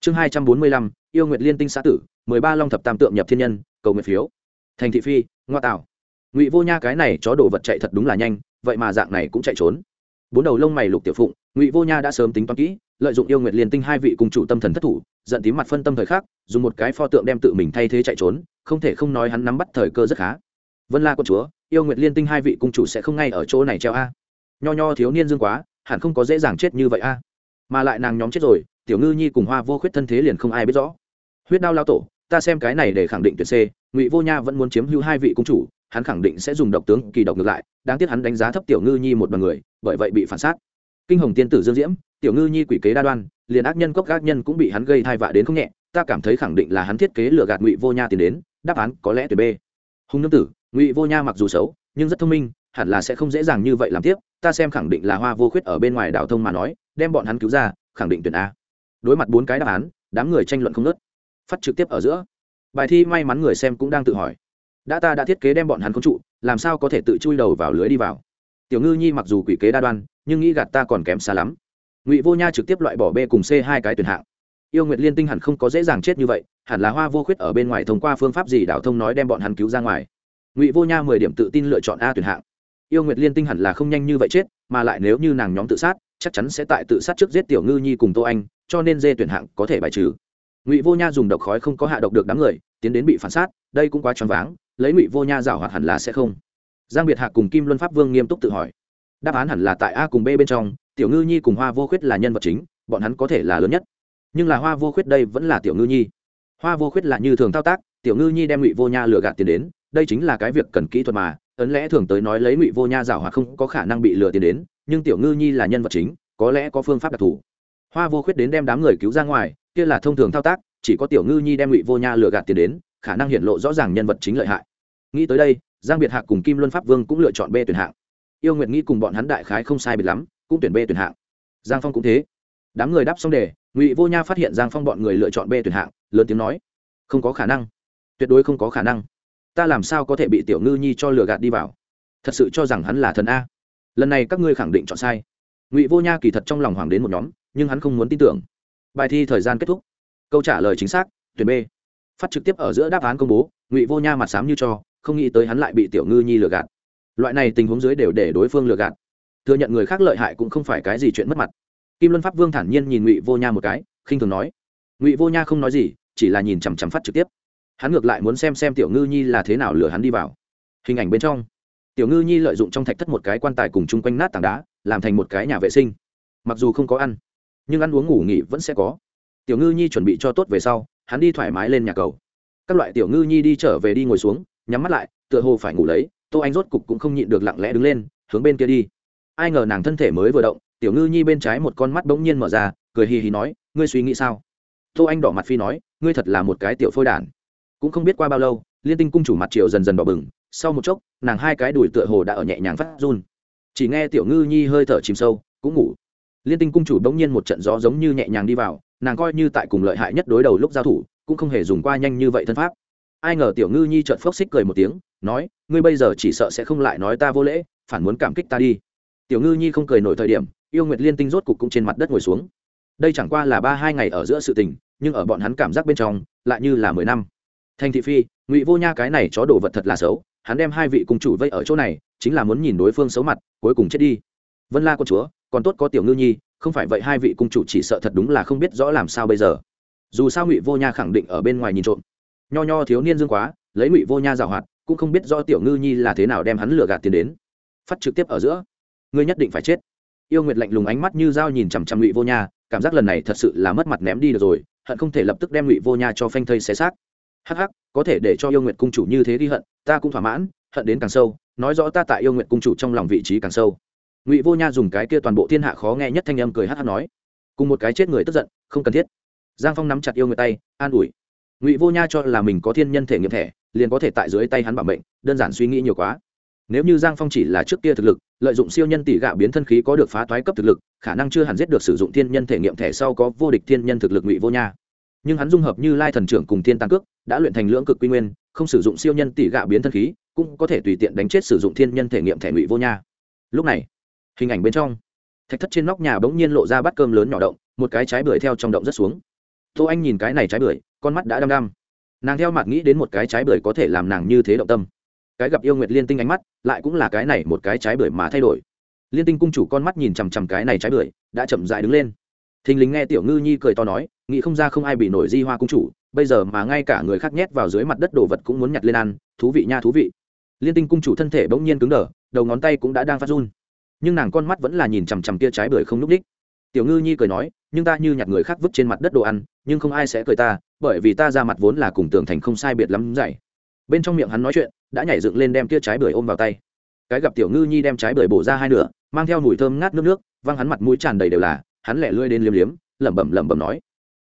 Chương hai trăm bốn mươi lăm, yêu nguyệt liên tinh xã tử mười ba long thập tam tượng nhập thiên nhân, cầu nguyện phiếu. Thành thị phi, ngoa tạo. Ngụy vô nha cái này chó đồ vật chạy thật đúng là nhanh, vậy mà dạng này cũng chạy trốn. Bốn đầu lông mày lục tiểu phụng, ngụy vô nha đã sớm tính toán kỹ, lợi dụng yêu nguyện liên tinh hai vị cùng chủ tâm thần thất thủ, giận tím mặt phân tâm thời khắc, dùng một cái pho tượng đem tự mình thay thế chạy trốn, không thể không nói hắn nắm bắt thời cơ rất khá. Vân la quân chúa, yêu nguyện liên tinh hai vị cung chủ sẽ không ngay ở chỗ này treo a. Nho nho thiếu niên dương quá, hẳn không có dễ dàng chết như vậy a. Mà lại nàng nhóm chết rồi, tiểu ngư nhi cùng hoa vô khuyết thân thế liền không ai biết rõ. Huyết đao lao tổ ta xem cái này để khẳng định tuyệt c, ngụy vô nha vẫn muốn chiếm hữu hai vị cung chủ, hắn khẳng định sẽ dùng độc tướng kỳ độc ngược lại, đáng tiếc hắn đánh giá thấp tiểu ngư nhi một đ n người, bởi vậy bị phản sát. Kinh hồng tiên tử dương diễm, tiểu ngư nhi quỷ kế đa đoan, liền ác nhân cốc ác nhân cũng bị hắn gây thai vạ đến không nhẹ, ta cảm thấy khẳng định là hắn thiết kế lừa gạt ngụy vô nha tiền đến, đáp án có lẽ tuyệt b. Hùng nương tử, ngụy vô nha mặc dù xấu, nhưng rất thông minh, hẳn là sẽ không dễ dàng như vậy làm tiếp, ta xem khẳng định là hoa vô khuyết ở bên ngoài đảo thông mà nói, đem bọn hắn cứu ra, khẳng định tuyển a. Đối mặt bốn cái đáp án, đám người tranh luận không nớt phát trực tiếp ở giữa. Bài thi may mắn người xem cũng đang tự hỏi. Đã ta đã thiết kế đem bọn hắn khống trụ, làm sao có thể tự chui đầu vào lưới đi vào? Tiểu ngư nhi mặc dù quỷ kế đa đoan, nhưng nghĩ gạt ta còn kém xa lắm. Ngụy vô nha trực tiếp loại bỏ b cùng c hai cái tuyển hạng. Yêu nguyệt liên tinh hẳn không có dễ dàng chết như vậy, hẳn là hoa vô khuyết ở bên ngoài thông qua phương pháp gì đảo thông nói đem bọn hắn cứu ra ngoài. Ngụy vô nha mười điểm tự tin lựa chọn a tuyển hạng. Yêu nguyệt liên tinh hẳn là không nhanh như vậy chết, mà lại nếu như nàng nhóm tự sát, chắc chắn sẽ tại tự sát trước giết tiểu ngư nhi cùng tô anh, cho nên dê tuyển hạng có thể bài trừ ngụy vô nha dùng độc khói không có hạ độc được đám người tiến đến bị phản sát đây cũng quá choáng váng, lấy ngụy vô nha rào hoạt hẳn là sẽ không. Giang biệt hạ cùng kim luân pháp vương nghiêm túc tự hỏi, đáp án hẳn là tại a cùng b bên trong, tiểu ngư nhi cùng hoa vô khuyết là nhân vật chính, bọn hắn có thể là lớn nhất. Nhưng là hoa vô khuyết đây vẫn là tiểu ngư nhi. Hoa vô khuyết là như thường thao tác, tiểu ngư nhi đem ngụy vô nha lừa gạt tiền đến, đây chính là cái việc cần kỹ thuật mà, ấn lẽ thường tới nói lấy ngụy vô nha giảo hoạt không có khả năng bị lừa tiền đến, nhưng tiểu ngư nhi là nhân vật chính, có lẽ có phương pháp đặc thù. Hoa vô khuyết đến đem đám người cứu ra ngoài kia là thông thường thao tác, chỉ có tiểu ngư nhi đem ngụy vô nha lừa gạt tiền đến, khả năng hiện lộ rõ ràng nhân vật chính lợi hại. Nghĩ tới đây, giang biệt hạc cùng kim luân pháp vương cũng lựa chọn b tuyển hạng. Yêu nguyệt nghĩ cùng bọn hắn đại khái không sai biệt lắm, cũng tuyển b tuyển hạng. Giang phong cũng thế. Đám người đáp xong đề, ngụy vô nha phát hiện giang phong bọn người lựa chọn b tuyển hạng, lớn tiếng nói, không có khả năng. Tuyệt đối không có khả năng. Ta làm sao có thể bị tiểu ngư nhi cho lừa gạt đi vào? Thật sự cho rằng hắn là thần a. Lần này các ngươi khẳng định chọn sai. Ngụy vô nha kỳ thật trong lòng hoàng đến một nhóm, nhưng hắn không muốn tin tưởng bài thi thời gian kết thúc. Câu trả lời chính xác, tuyển b. Phát trực tiếp ở giữa đáp án công bố, ngụy vô nha mặt sám như cho, không nghĩ tới hắn lại bị tiểu ngư nhi lừa gạt. Loại này tình huống dưới đều để đối phương lừa gạt. Thừa nhận người khác lợi hại cũng không phải cái gì chuyện mất mặt. Kim luân pháp vương thản nhiên nhìn ngụy vô nha một cái, khinh thường nói. Ngụy vô nha không nói gì, chỉ là nhìn chằm chằm phát trực tiếp. Hắn ngược lại muốn xem xem tiểu ngư nhi là thế nào lừa hắn đi vào. Hình ảnh bên trong, tiểu ngư nhi lợi dụng trong thạch thất một cái quan tài cùng chung quanh nát tảng đá, làm thành một cái nhà vệ sinh. Mặc dù không có ăn nhưng ăn uống ngủ nghỉ vẫn sẽ có. Tiểu ngư nhi chuẩn bị cho tốt về sau, hắn đi thoải mái lên nhà cầu. Các loại tiểu ngư nhi đi trở về đi ngồi xuống, nhắm mắt lại, tựa hồ phải ngủ lấy, tô anh rốt cục cũng không nhịn được lặng lẽ đứng lên, hướng bên kia đi. Ai ngờ nàng thân thể mới vừa động, tiểu ngư nhi bên trái một con mắt bỗng nhiên mở ra, cười hì hì nói, ngươi suy nghĩ sao? Tô anh đỏ mặt phi nói, ngươi thật là một cái tiểu phôi đản. Cũng không biết qua bao lâu, liên tinh cung chủ mặt triệu dần dần đỏ bừng, sau một chốc, nàng hai cái đùi tựa hồ đã ở nhẹ nhàng phát run. Chỉ nghe tiểu ngư nhi hơi thở chìm sâu, cũng ngủ liên tinh cung chủ đ n g nhiên một trận gió giống như nhẹ nhàng đi vào, nàng coi như tại cùng lợi hại nhất đối đầu lúc giao thủ, cũng không hề dùng qua nhanh như vậy thân pháp. Ai ngờ tiểu ngư nhi trợn phốc xích cười một tiếng, nói, ngươi bây giờ chỉ sợ sẽ không lại nói ta vô lễ, phản muốn cảm kích ta đi. Tiểu ngư nhi không cười nổi thời điểm, yêu nguyệt liên tinh rốt cục cũng trên mặt đất ngồi xuống. Đây chẳng qua là ba hai ngày ở giữa sự tình, nhưng ở bọn hắn cảm giác bên trong, lại như là mười năm. Thành thị phi, ngụy vô nha cái này chó đồ vật thật là xấu, hắn đem hai vị cung chủ vây ở chỗ này, chính là muốn nhìn đối phương xấu mặt, cuối cùng chết đi. Vân la con chúa còn tốt có tiểu ngư nhi, không phải vậy hai vị cung chủ chỉ sợ thật đúng là không biết rõ làm sao bây giờ. Dù sao ngụy vô nha khẳng định ở bên ngoài nhìn trộm. Nho nho thiếu niên dương quá, lấy ngụy vô nha giảo hoạt, cũng không biết rõ tiểu ngư nhi là thế nào đem hắn lừa gạt tiền đến. Phát trực tiếp ở giữa, ngươi nhất định phải chết. Yêu nguyệt lạnh lùng ánh mắt như dao nhìn chằm chằm ngụy vô nha, cảm giác lần này thật sự là mất mặt ném đi được rồi, hận không thể lập tức đem ngụy vô nha cho phanh thây xé xác. Hắc hắc, có thể để cho yêu nguyệt cung chủ như thế ghi hận, ta cũng thỏa mãn, hận đến càng sâu, nói rõ ta tại yêu nguyệt cung chủ trong lòng vị trí càng sâu ngụy vô nha dùng cái kia toàn bộ thiên hạ khó nghe nhất thanh âm cười hát hát nói cùng một cái chết người tức giận không cần thiết giang phong nắm chặt yêu người tay an ủi ngụy vô nha cho là mình có thiên nhân thể nghiệm thẻ liền có thể tại dưới tay hắn bảo mệnh đơn giản suy nghĩ nhiều quá nếu như giang phong chỉ là trước kia thực lực lợi dụng siêu nhân tỷ gạo biến thân khí có được phá toái cấp thực lực khả năng chưa hẳn giết được sử dụng thiên nhân thể nghiệm thẻ sau có vô địch thiên nhân thực lực ngụy vô nha nhưng hắn dung hợp như lai thần trưởng cùng thiên tăng cước đã luyện thành lưỡng cực quy nguyên không sử dụng siêu nhân tỷ gạo biến thân khí cũng có thể tùy tiện đánh chết sử dụng thiên nhân thể nghiệm thẻ ngụy vô nha lúc này hình ảnh bên trong, thạch thất trên nóc nhà bỗng nhiên lộ ra bát cơm lớn nhỏ động, một cái trái bưởi theo trong động rất xuống. Tô anh nhìn cái này trái bưởi, con mắt đã đăm đăm. Nàng theo mặt nghĩ đến một cái trái bưởi có thể làm nàng như thế động tâm. Cái gặp yêu nguyệt liên tinh ánh mắt, lại cũng là cái này một cái trái bưởi mà thay đổi. Liên tinh cung chủ con mắt nhìn chằm chằm cái này trái bưởi, đã chậm dại đứng lên. Thình lình nghe tiểu ngư nhi cười to nói, nghĩ không ra không ai bị nổi di hoa cung chủ, bây giờ mà ngay cả người khác nhét vào dưới mặt đất đồ vật cũng muốn nhặt lên ăn, thú vị nha thú vị. Liên tinh cung chủ thân thể bỗng nhiên cứng đờ, đầu ngón tay cũng đã đang phát run nhưng nàng con mắt vẫn là nhìn chằm chằm kia trái bưởi không n đích tiểu ngư nhi cười nói, nhưng ta như nhặt người khác vứt trên mặt đất đồ ăn, nhưng không ai sẽ cười ta, bởi vì ta ra mặt vốn là cùng tường thành không sai biệt lắm dạy. Bên trong miệng hắn nói chuyện, đã nhảy dựng lên đem kia trái bưởi ôm vào tay. Cái gặp tiểu ngư nhi đem trái bưởi bổ ra hai nửa, mang theo mùi thơm ngát nước nước, văng hắn mặt mũi tràn đầy đều là, hắn lẻ lươi đến liếm liếm, lẩm bẩm lẩm bẩm nói,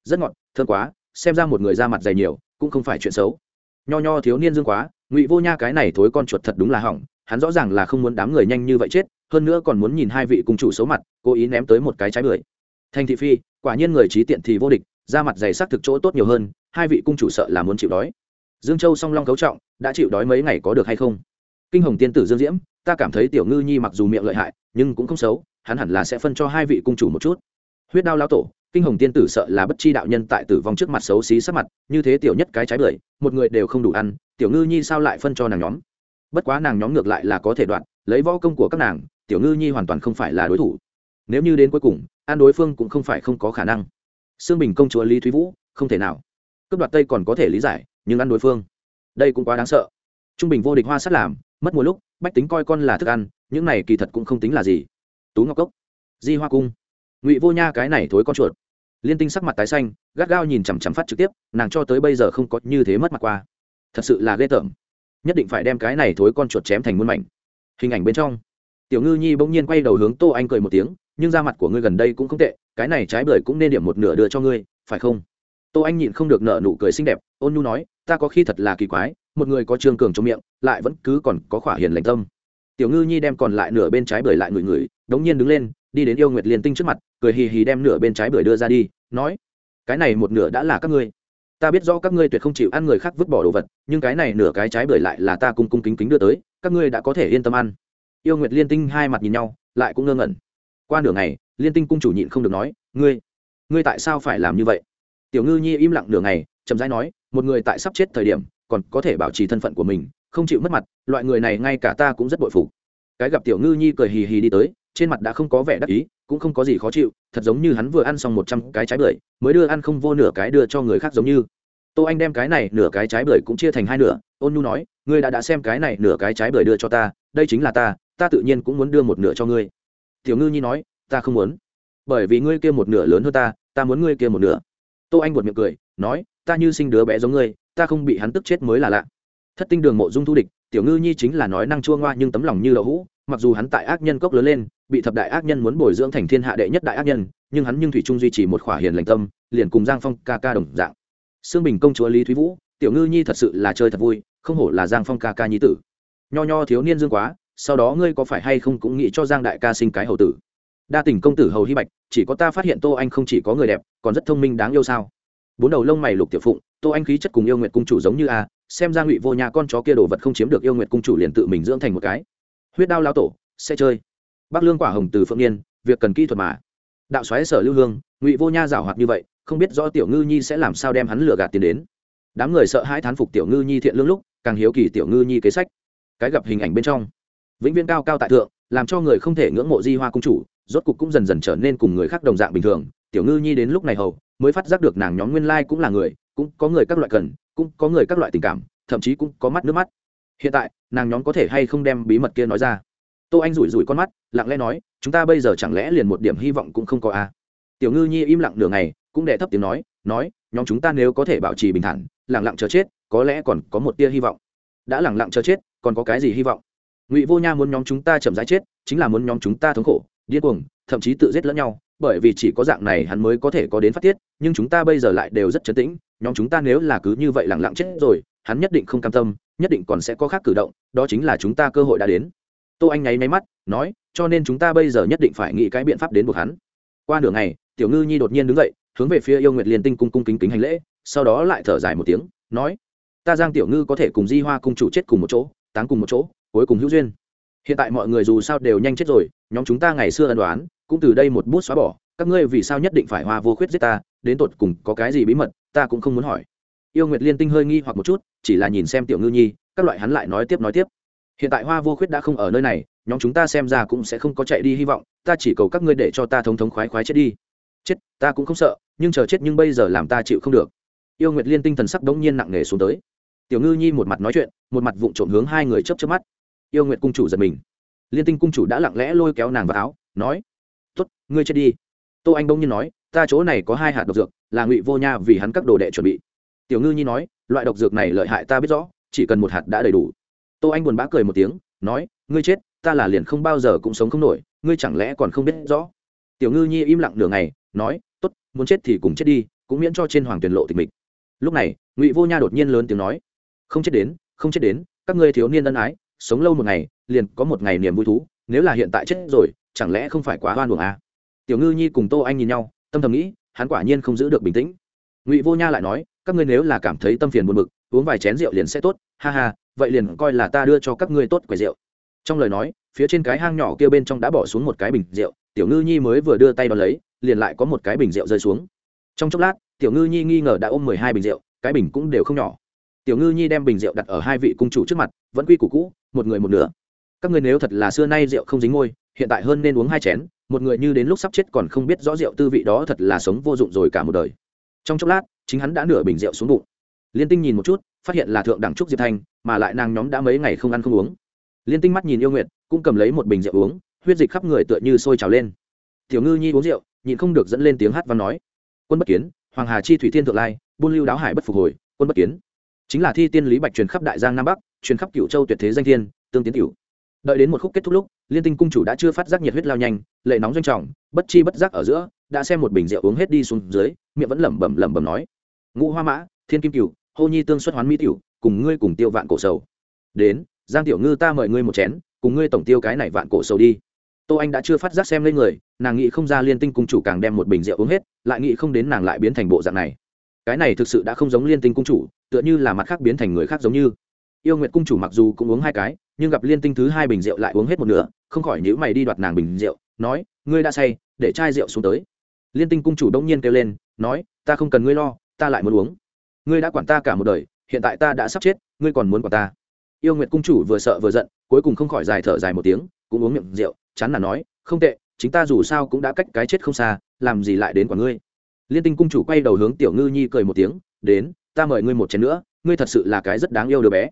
rất ngọt, thơm quá, xem ra một người ra mặt dày nhiều, cũng không phải chuyện xấu. Nho nho thiếu niên dương quá, ngụy vô nha cái này thối con chuột thật đúng là hỏng, hắn rõ ràng là không muốn đám người nhanh như vậy chết hơn nữa còn muốn nhìn hai vị cung chủ xấu mặt, cố ý ném tới một cái trái bưởi. Thành thị phi, quả nhiên người trí tiện thì vô địch ra mặt dày sắc thực chỗ tốt nhiều hơn, hai vị cung chủ sợ là muốn chịu đói. Dương châu song long cấu trọng, đã chịu đói mấy ngày có được hay không? Kinh hồng tiên tử dương diễm, ta cảm thấy tiểu ngư nhi mặc dù miệng lợi hại, nhưng cũng không xấu, hắn hẳn là sẽ phân cho hai vị cung chủ một chút. Huyết đao lão tổ, kinh hồng tiên tử sợ là bất chi đạo nhân tại tử vong trước mặt xấu xí sắc mặt, như thế tiểu nhất cái trái bưởi, một người đều không đủ ăn, tiểu ngư nhi sao lại phân cho nàng nhóm? Bất quá nàng nhóm ngược lại là có thể đoạn, lấy võ công của các nàng tiểu ngư nhi hoàn toàn không phải là đối thủ. Nếu như đến cuối cùng, an đối phương cũng không phải không có khả năng. Xương bình công chúa lý thúy vũ, không thể nào. Cướp đoạt tây còn có thể lý giải, nhưng ăn đối phương, đây cũng quá đáng sợ. Trung bình vô địch hoa sắt làm, mất một lúc, bách tính coi con là thức ăn, những này kỳ thật cũng không tính là gì. Tú ngọc cốc, di hoa cung. Ngụy vô nha cái này thối con chuột. Liên tinh sắc mặt tái xanh, gắt gao nhìn chằm chằm phát trực tiếp, nàng cho tới bây giờ không có như thế mất mặt qua. Thật sự là ghê tởm. Nhất định phải đem cái này thối con chuột chém thành muôn mảnh. Hình ảnh bên trong tiểu ngư nhi bỗng nhiên quay đầu hướng tô anh cười một tiếng, nhưng da mặt của ngươi gần đây cũng không tệ, cái này trái bưởi cũng nên điểm một nửa đưa cho ngươi, phải không? Tô anh nhịn không được nợ nụ cười xinh đẹp, ôn nhu nói, ta có khi thật là kỳ quái, một người có trương cường trong miệng, lại vẫn cứ còn có khỏa hiền lành tâm. Tiểu ngư nhi đem còn lại nửa bên trái bưởi lại ngửi ngửi, đống nhiên đứng lên, đi đến yêu nguyệt liên tinh trước mặt, cười hì hì đem nửa bên trái bưởi đưa ra đi, nói, cái này một nửa đã là các ngươi. Ta biết rõ các ngươi tuyệt không chịu ăn người khác vứt bỏ đồ vật, nhưng cái này nửa cái trái bưởi lại là ta cung cung kính kính đưa tới, các ngươi đã có thể yên tâm ăn yêu nguyệt liên tinh hai mặt nhìn nhau, lại cũng ngơ ngẩn. Qua nửa ngày, liên tinh cung chủ nhịn không được nói, ngươi ngươi tại sao phải làm như vậy? Tiểu ngư nhi im lặng nửa ngày, chậm rãi nói, một người tại sắp chết thời điểm, còn có thể bảo trì thân phận của mình, không chịu mất mặt, loại người này ngay cả ta cũng rất bội phục. Cái gặp tiểu ngư nhi cười hì hì đi tới, trên mặt đã không có vẻ đắc ý, cũng không có gì khó chịu, thật giống như hắn vừa ăn xong một trăm cái trái bưởi, mới đưa ăn không vô nửa cái đưa cho người khác giống như. Tô anh đem cái này nửa cái trái bưởi cũng chia thành hai nửa, ôn nhu nói, ngươi đã đã xem cái này nửa cái trái bưởi đưa cho ta, đây chính là ta ta tự nhiên cũng muốn đưa một nửa cho ngươi. Tiểu ngư nhi nói, ta không muốn. Bởi vì ngươi kia một nửa lớn hơn ta ta muốn ngươi kia một nửa. Tô anh buột miệng cười, nói, ta như sinh đứa bé giống ngươi, ta không bị hắn tức chết mới là lạ. Thất tinh đường mộ dung thu địch, tiểu ngư nhi chính là nói năng chua ngoa nhưng tấm lòng như đậu hũ, mặc dù hắn tại ác nhân cốc lớn lên, bị thập đại ác nhân muốn bồi dưỡng thành thiên hạ đệ nhất đại ác nhân, nhưng hắn nhưng thủy trung duy trì một khỏa hiền lành tâm, liền cùng giang phong ca ca đồng dạng. Xương bình công chúa lý thúy vũ, tiểu ngư nhi thật sự là chơi thật vui, không hổ là giang phong ca ca nhi tử. Nho nho thiếu niên dương quá sau đó ngươi có phải hay không cũng nghĩ cho giang đại ca sinh cái hầu tử? Đa tình công tử hầu hy bạch, chỉ có ta phát hiện tô anh không chỉ có người đẹp, còn rất thông minh đáng yêu sao? Bốn đầu lông mày lục tiểu phụng, tô anh khí chất cùng yêu nguyệt cung chủ giống như a, xem ra ngụy vô nhà con chó kia đồ vật không chiếm được yêu nguyệt cung chủ liền tự mình dưỡng thành một cái. Huyết đao lao tổ, sẽ chơi. Bắc lương quả hồng từ phượng niên, việc cần kỹ thuật mà. Đạo xoáy sở lưu hương, ngụy vô nha giảo hoạt như vậy, không biết rõ tiểu ngư nhi sẽ làm sao đem hắn lừa gạt tiền đến. Đám người sợ hãi thán phục tiểu ngư nhi thiện lương lúc, càng hiếu kỳ tiểu ngư nhi kế sách. Cái gặp hình ảnh bên trong vĩnh viên cao cao tại thượng, làm cho người không thể ngưỡng mộ di hoa cung chủ, rốt cục cũng dần dần trở nên cùng người khác đồng dạng bình thường. Tiểu ngư nhi đến lúc này hầu, mới phát giác được nàng nhóm nguyên lai cũng là người, cũng có người các loại cần, cũng có người các loại tình cảm, thậm chí cũng có mắt nước mắt. Hiện tại, nàng nhóm có thể hay không đem bí mật kia nói ra? Tô anh rủi rủi con mắt, lặng lẽ nói, chúng ta bây giờ chẳng lẽ liền một điểm hy vọng cũng không có à. tiểu ngư nhi im lặng nửa ngày, cũng đẻ thấp tiếng nói nói, nhóm chúng ta nếu có thể bảo trì bình thản lẳng lặng chờ chết, có lẽ còn có một tia hy vọng. Đã lẳng lặng chờ chết, còn có cái gì hy vọng? Ngụy vô nha muốn nhóm chúng ta chậm rãi chết chính là muốn nhóm chúng ta thống khổ điên cuồng thậm chí tự giết lẫn nhau bởi vì chỉ có dạng này hắn mới có thể có đến phát tiết nhưng chúng ta bây giờ lại đều rất chấn tĩnh nhóm chúng ta nếu là cứ như vậy lẳng lặng chết rồi hắn nhất định không cam tâm nhất định còn sẽ có khác cử động đó chính là chúng ta cơ hội đã đến tô anh nháy máy mắt nói cho nên chúng ta bây giờ nhất định phải nghĩ cái biện pháp đến buộc hắn qua nửa ngày tiểu ngư nhi đột nhiên đứng dậy hướng về phía yêu nguyệt liên tinh cung cung kính kính hành lễ sau đó lại thở dài một tiếng nói ta giang tiểu ngư có thể cùng di hoa cung chủ chết cùng một chỗ táng cùng một chỗ cuối cùng hữu duyên. Hiện tại mọi người dù sao đều nhanh chết rồi, nhóm chúng ta ngày xưa ân đoán, cũng từ đây một bút xóa bỏ, các ngươi vì sao nhất định phải hoa vô khuyết giết ta, đến tột cùng có cái gì bí mật, ta cũng không muốn hỏi. Yêu nguyệt liên tinh hơi nghi hoặc một chút, chỉ là nhìn xem tiểu ngư nhi, các loại hắn lại nói tiếp nói tiếp. Hiện tại hoa vô khuyết đã không ở nơi này, nhóm chúng ta xem ra cũng sẽ không có chạy đi hy vọng, ta chỉ cầu các ngươi để cho ta thống thống khoái khoái chết đi. Chết, ta cũng không sợ, nhưng chờ chết nhưng bây giờ làm ta chịu không được. Yêu nguyệt liên tinh thần sắc đống nhiên nặng nề xuống tới. Tiểu ngư nhi một mặt nói chuyện, một mặt vụng trộm hướng hai người chấp chấp mắt yêu nguyệt cung chủ giật mình. Liên tinh cung chủ đã lặng lẽ lôi kéo nàng vào áo, nói t ố t ngươi chết đi. Tô anh Đông nhiên nói, ta chỗ này có hai hạt độc dược, là ngụy vô nha vì hắn các đồ đệ chuẩn bị. Tiểu ngư nhi nói, loại độc dược này lợi hại ta biết rõ, chỉ cần một hạt đã đầy đủ. Tô anh buồn bã cười một tiếng, nói, ngươi chết, ta là liền không bao giờ cũng sống không nổi, ngươi chẳng lẽ còn không biết rõ? Tiểu ngư nhi im lặng nửa ngày, nói t ố t muốn chết thì cùng chết đi, cũng miễn cho trên hoàng tuyển lộ tịch mịch. Lúc này, ngụy vô nha đột nhiên lớn tiếng nói, không chết đến, không chết đến, các ngươi thiếu niên ân ái sống lâu một ngày, liền có một ngày niềm vui thú, nếu là hiện tại chết rồi, chẳng lẽ không phải quá hoan buồng à? tiểu ngư nhi cùng tô anh nhìn nhau, tâm thầm nghĩ, hắn quả nhiên không giữ được bình tĩnh. Ngụy vô nha lại nói, các ngươi nếu là cảm thấy tâm phiền buồn bực, uống vài chén rượu liền sẽ tốt, ha ha, vậy liền coi là ta đưa cho các ngươi tốt quầy rượu. Trong lời nói, phía trên cái hang nhỏ kia bên trong đã bỏ xuống một cái bình rượu, tiểu ngư nhi mới vừa đưa tay đ lấy, liền lại có một cái bình rượu rơi xuống. Trong chốc lát, tiểu ngư nhi nghi ngờ đã ôm mười hai bình rượu, cái bình cũng đều không nhỏ tiểu ngư nhi đem bình rượu đặt ở hai vị cung chủ trước mặt, vẫn quy củ cũ, một người một nửa. Các người nếu thật là xưa nay rượu không dính ngôi, hiện tại hơn nên uống hai chén, một người như đến lúc sắp chết còn không biết rõ rượu tư vị đó thật là sống vô dụng rồi cả một đời. Trong chốc lát, chính hắn đã nửa bình rượu xuống bụng. Liên tinh nhìn một chút, phát hiện là thượng đẳng trúc diệp thanh mà lại nàng nhóm đã mấy ngày không ăn không uống. Liên tinh mắt nhìn yêu nguyệt, cũng cầm lấy một bình rượu uống, huyết dịch khắp người tựa như sôi trào lên. Tiểu ngư nhi uống rượu, nhịn không được dẫn lên tiếng hát và nói. Quân bất kiến, hoàng hà chi thủy thiên thượng lai, buôn lưu đáo hải bất phục hồi, quân bất kiến chính là thi tiên lý bạch truyền khắp đại giang nam bắc, truyền khắp cựu châu tuyệt thế danh thiên, tương tiến cựu đợi đến một khúc kết thúc lúc, liên tinh cung chủ đã chưa phát giác nhiệt huyết lao nhanh, lệ nóng doanh trọng, bất chi bất giác ở giữa, đã xem một bình rượu uống hết đi xuống dưới, miệng vẫn lẩm bẩm lẩm bẩm nói, ngũ hoa mã, thiên kim cựu hô nhi tương xuất hoán mỹ tiểu cùng ngươi cùng tiêu vạn cổ sầu. Đến, giang tiểu ngư ta mời ngươi một chén, cùng ngươi tổng tiêu cái này vạn cổ sầu đi. Tô anh đã chưa phát giác xem lên người, nàng nghĩ không ra liên tinh cung chủ càng đem một bình rượu uống hết, lại nghĩ không đến nàng lại biến thành bộ dạng này. Cái này thực sự đã không giống liên tinh cung chủ tựa như là mặt khác biến thành người khác giống như. Yêu nguyệt cung chủ mặc dù cũng uống hai cái, nhưng gặp liên tinh thứ hai bình rượu lại uống hết một nửa, không khỏi nhữ mày đi đoạt nàng bình rượu, nói, ngươi đã say, để chai rượu xuống tới. Liên tinh cung chủ đông nhiên kêu lên, nói, ta không cần ngươi lo, ta lại muốn uống. Ngươi đã quản ta cả một đời, hiện tại ta đã sắp chết, ngươi còn muốn quản ta. Yêu nguyệt cung chủ vừa sợ vừa giận, cuối cùng không khỏi dài thở dài một tiếng, cũng uống miệng rượu, chán là nói, không tệ, chính ta dù sao cũng đã cách cái chết không xa, làm gì lại đến quản ngươi. Liên tinh cung chủ quay đầu hướng tiểu ngư nhi cười một tiếng, đến ta mời ngươi một chén nữa, ngươi thật sự là cái rất đáng yêu đứa bé.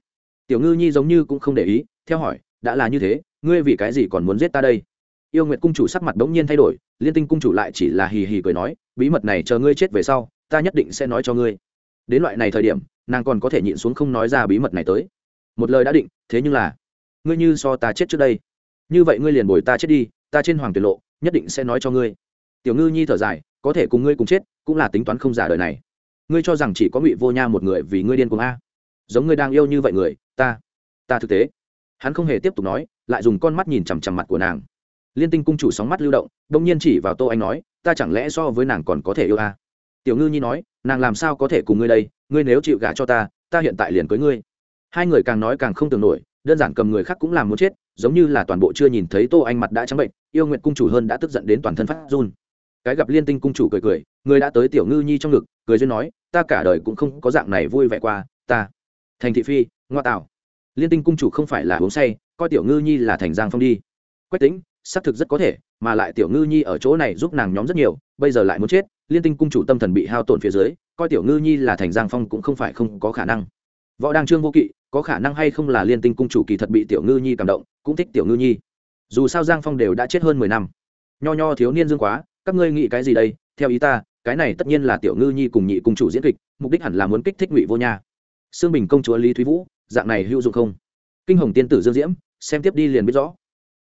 Tiểu ngư nhi giống như cũng không để ý, theo hỏi, đã là như thế, ngươi vì cái gì còn muốn giết ta đây? Yêu nguyệt cung chủ sắc mặt bỗng nhiên thay đổi, liên tinh cung chủ lại chỉ là hì hì cười nói, bí mật này chờ ngươi chết về sau, ta nhất định sẽ nói cho ngươi. Đến loại này thời điểm, nàng còn có thể nhịn xuống không nói ra bí mật này tới. Một lời đã định, thế nhưng là, ngươi như so ta chết trước đây. Như vậy ngươi liền bồi ta chết đi, ta trên hoàng tuyệt lộ, nhất định sẽ nói cho ngươi. Tiểu ngư nhi thở dài, có thể cùng ngươi cùng chết, cũng là tính toán không giả đời này ngươi cho rằng chỉ có ngụy vô nha một người vì ngươi điên cuồng a? Giống ngươi đang yêu như vậy người, ta ta thực tế. Hắn không hề tiếp tục nói, lại dùng con mắt nhìn chằm chằm mặt của nàng. Liên tinh cung chủ sóng mắt lưu động, đông nhiên chỉ vào tô anh nói, ta chẳng lẽ so với nàng còn có thể yêu a? Tiểu ngư nhi nói, nàng làm sao có thể cùng ngươi đây, ngươi nếu chịu gả cho ta ta hiện tại liền cưới ngươi. Hai người càng nói càng không tưởng nổi, đơn giản cầm người khác cũng làm muốn chết, giống như là toàn bộ chưa nhìn thấy tô anh mặt đã trắng bệnh, yêu nguyện cung chủ hơn đã tức giận đến toàn thân phát run. Cái gặp liên tinh cung chủ cười cười, người đã tới tiểu ngư nhi trong ngực cười duyên nói, ta cả đời cũng không có dạng này vui vẻ qua, ta. Thành thị phi, ngoa tạo. Liên tinh cung chủ không phải là uống say, coi tiểu ngư nhi là thành giang phong đi. Quách tính xác thực rất có thể, mà lại tiểu ngư nhi ở chỗ này giúp nàng nhóm rất nhiều, bây giờ lại muốn chết, liên tinh cung chủ tâm thần bị hao tổn phía dưới, coi tiểu ngư nhi là thành giang phong cũng không phải không có khả năng. Võ đăng trương vô kỵ, có khả năng hay không là liên tinh cung chủ kỳ thật bị tiểu ngư nhi cảm động, cũng thích tiểu ngư nhi. Dù sao giang phong đều đã chết hơn mười năm. Nho nho thiếu niên dương quá, các ngươi nghĩ cái gì đây? Theo ý ta cái này tất nhiên là tiểu ngư nhi cùng nhị cung chủ diễn kịch, mục đích hẳn là muốn kích thích ngụy vô nha. Xương bình công chúa lý thúy vũ, dạng này hữu dụng không? Kinh hồng tiên tử dương diễm, xem tiếp đi liền biết rõ.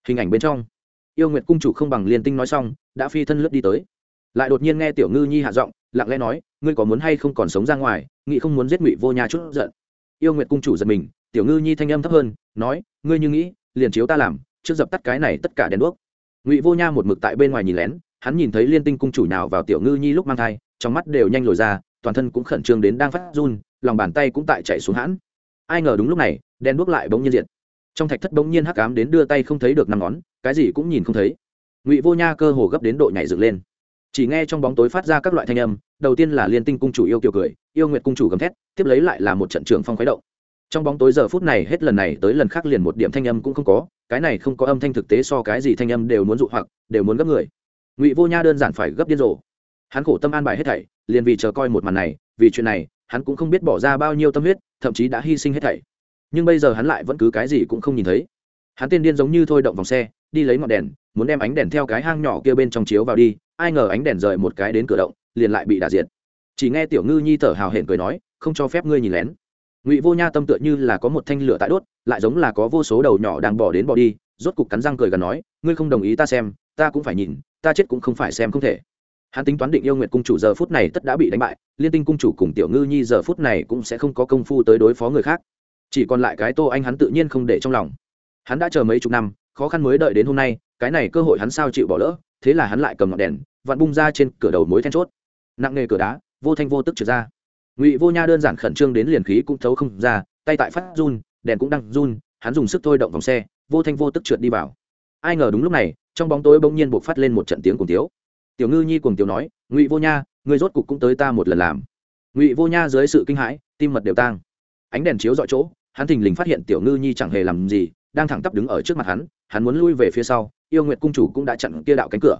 Hình ảnh bên trong, yêu nguyệt cung chủ không bằng liền tinh nói xong, đã phi thân lướt đi tới. Lại đột nhiên nghe tiểu ngư nhi hạ giọng, lặng lẽ nói, ngươi có muốn hay không còn sống ra ngoài nghị không muốn giết ngụy vô nha chút giận? Yêu nguyệt cung chủ giật mình, tiểu ngư nhi thanh âm thấp hơn, nói, ngươi như nghĩ, liền chiếu ta làm, trước dập tắt cái này tất cả đèn đuốc. Ngụy vô nha một mực tại bên ngoài nhìn lén hắn nhìn thấy liên tinh cung chủ nào vào tiểu ngư nhi lúc mang thai, trong mắt đều nhanh lồi ra, toàn thân cũng khẩn trương đến đang phát run, lòng bàn tay cũng tại chạy xuống hãn. Ai ngờ đúng lúc này đen đuốc lại bỗng nhiên diệt. Trong thạch thất bỗng nhiên hắc ám đến đưa tay không thấy được năm ngón, cái gì cũng nhìn không thấy. Ngụy vô nha cơ hồ gấp đến độ nhảy dựng lên. Chỉ nghe trong bóng tối phát ra các loại thanh âm, đầu tiên là liên tinh cung chủ yêu kiều cười, yêu nguyệt cung chủ gầm thét, tiếp lấy lại là một trận trường phong khuấy động. Trong bóng tối giờ phút này hết lần này tới lần khác liền một điểm thanh âm cũng không có, cái này không có âm thanh thực tế so cái gì thanh âm đều muốn dụ hoặc, đều muốn gấp người ngụy vô nha đơn giản phải gấp điên rồ. Hắn khổ tâm an bài hết thảy, liền vì chờ coi một màn này, vì chuyện này, hắn cũng không biết bỏ ra bao nhiêu tâm huyết, thậm chí đã hy sinh hết thảy. Nhưng bây giờ hắn lại vẫn cứ cái gì cũng không nhìn thấy. Hắn tên điên giống như thôi động vòng xe, đi lấy ngọn đèn, muốn đem ánh đèn theo cái hang nhỏ kia bên trong chiếu vào đi, ai ngờ ánh đèn rời một cái đến cửa động, liền lại bị đả diệt. Chỉ nghe tiểu ngư nhi thở hào hển cười nói, không cho phép ngươi nhìn lén. Ngụy vô nha tâm tựa như là có một thanh lửa tại đốt, lại giống là có vô số đầu nhỏ đang bỏ đến bỏ đi, rốt cục cắn răng cười gần nói, ngươi không đồng ý ta xem ta cũng phải nhìn, ta chết cũng không phải xem không thể. Hắn tính toán định yêu nguyệt cung chủ giờ phút này tất đã bị đánh bại, liên tinh cung chủ cùng tiểu ngư nhi giờ phút này cũng sẽ không có công phu tới đối phó người khác. Chỉ còn lại cái tô anh hắn tự nhiên không để trong lòng. Hắn đã chờ mấy chục năm, khó khăn mới đợi đến hôm nay, cái này cơ hội hắn sao chịu bỏ lỡ, thế là hắn lại cầm ngọn đèn, vặn bung ra trên cửa đầu mối then chốt. Nặng nghề cửa đá, vô thanh vô tức trượt ra. Ngụy vô nha đơn giản khẩn trương đến liền khí cũng thấu không ra, tay tại phát run, đèn cũng đang run, hắn dùng sức thôi động vòng xe, vô thanh vô tức trượt đi vào. Ai ngờ đúng lúc này trong bóng tối bỗng nhiên buộc phát lên một trận tiếng cùng tiếu. Tiểu ngư nhi cùng tiếu nói, ngụy vô nha người rốt cục cũng tới ta một lần làm. Ngụy vô nha dưới sự kinh hãi, tim mật đều tang. Ánh đèn chiếu dọi chỗ, hắn thình lình phát hiện tiểu ngư nhi chẳng hề làm gì, đang thẳng tắp đứng ở trước mặt hắn hắn muốn lui về phía sau, yêu nguyệt cung chủ cũng đã chặn kia đạo cánh cửa.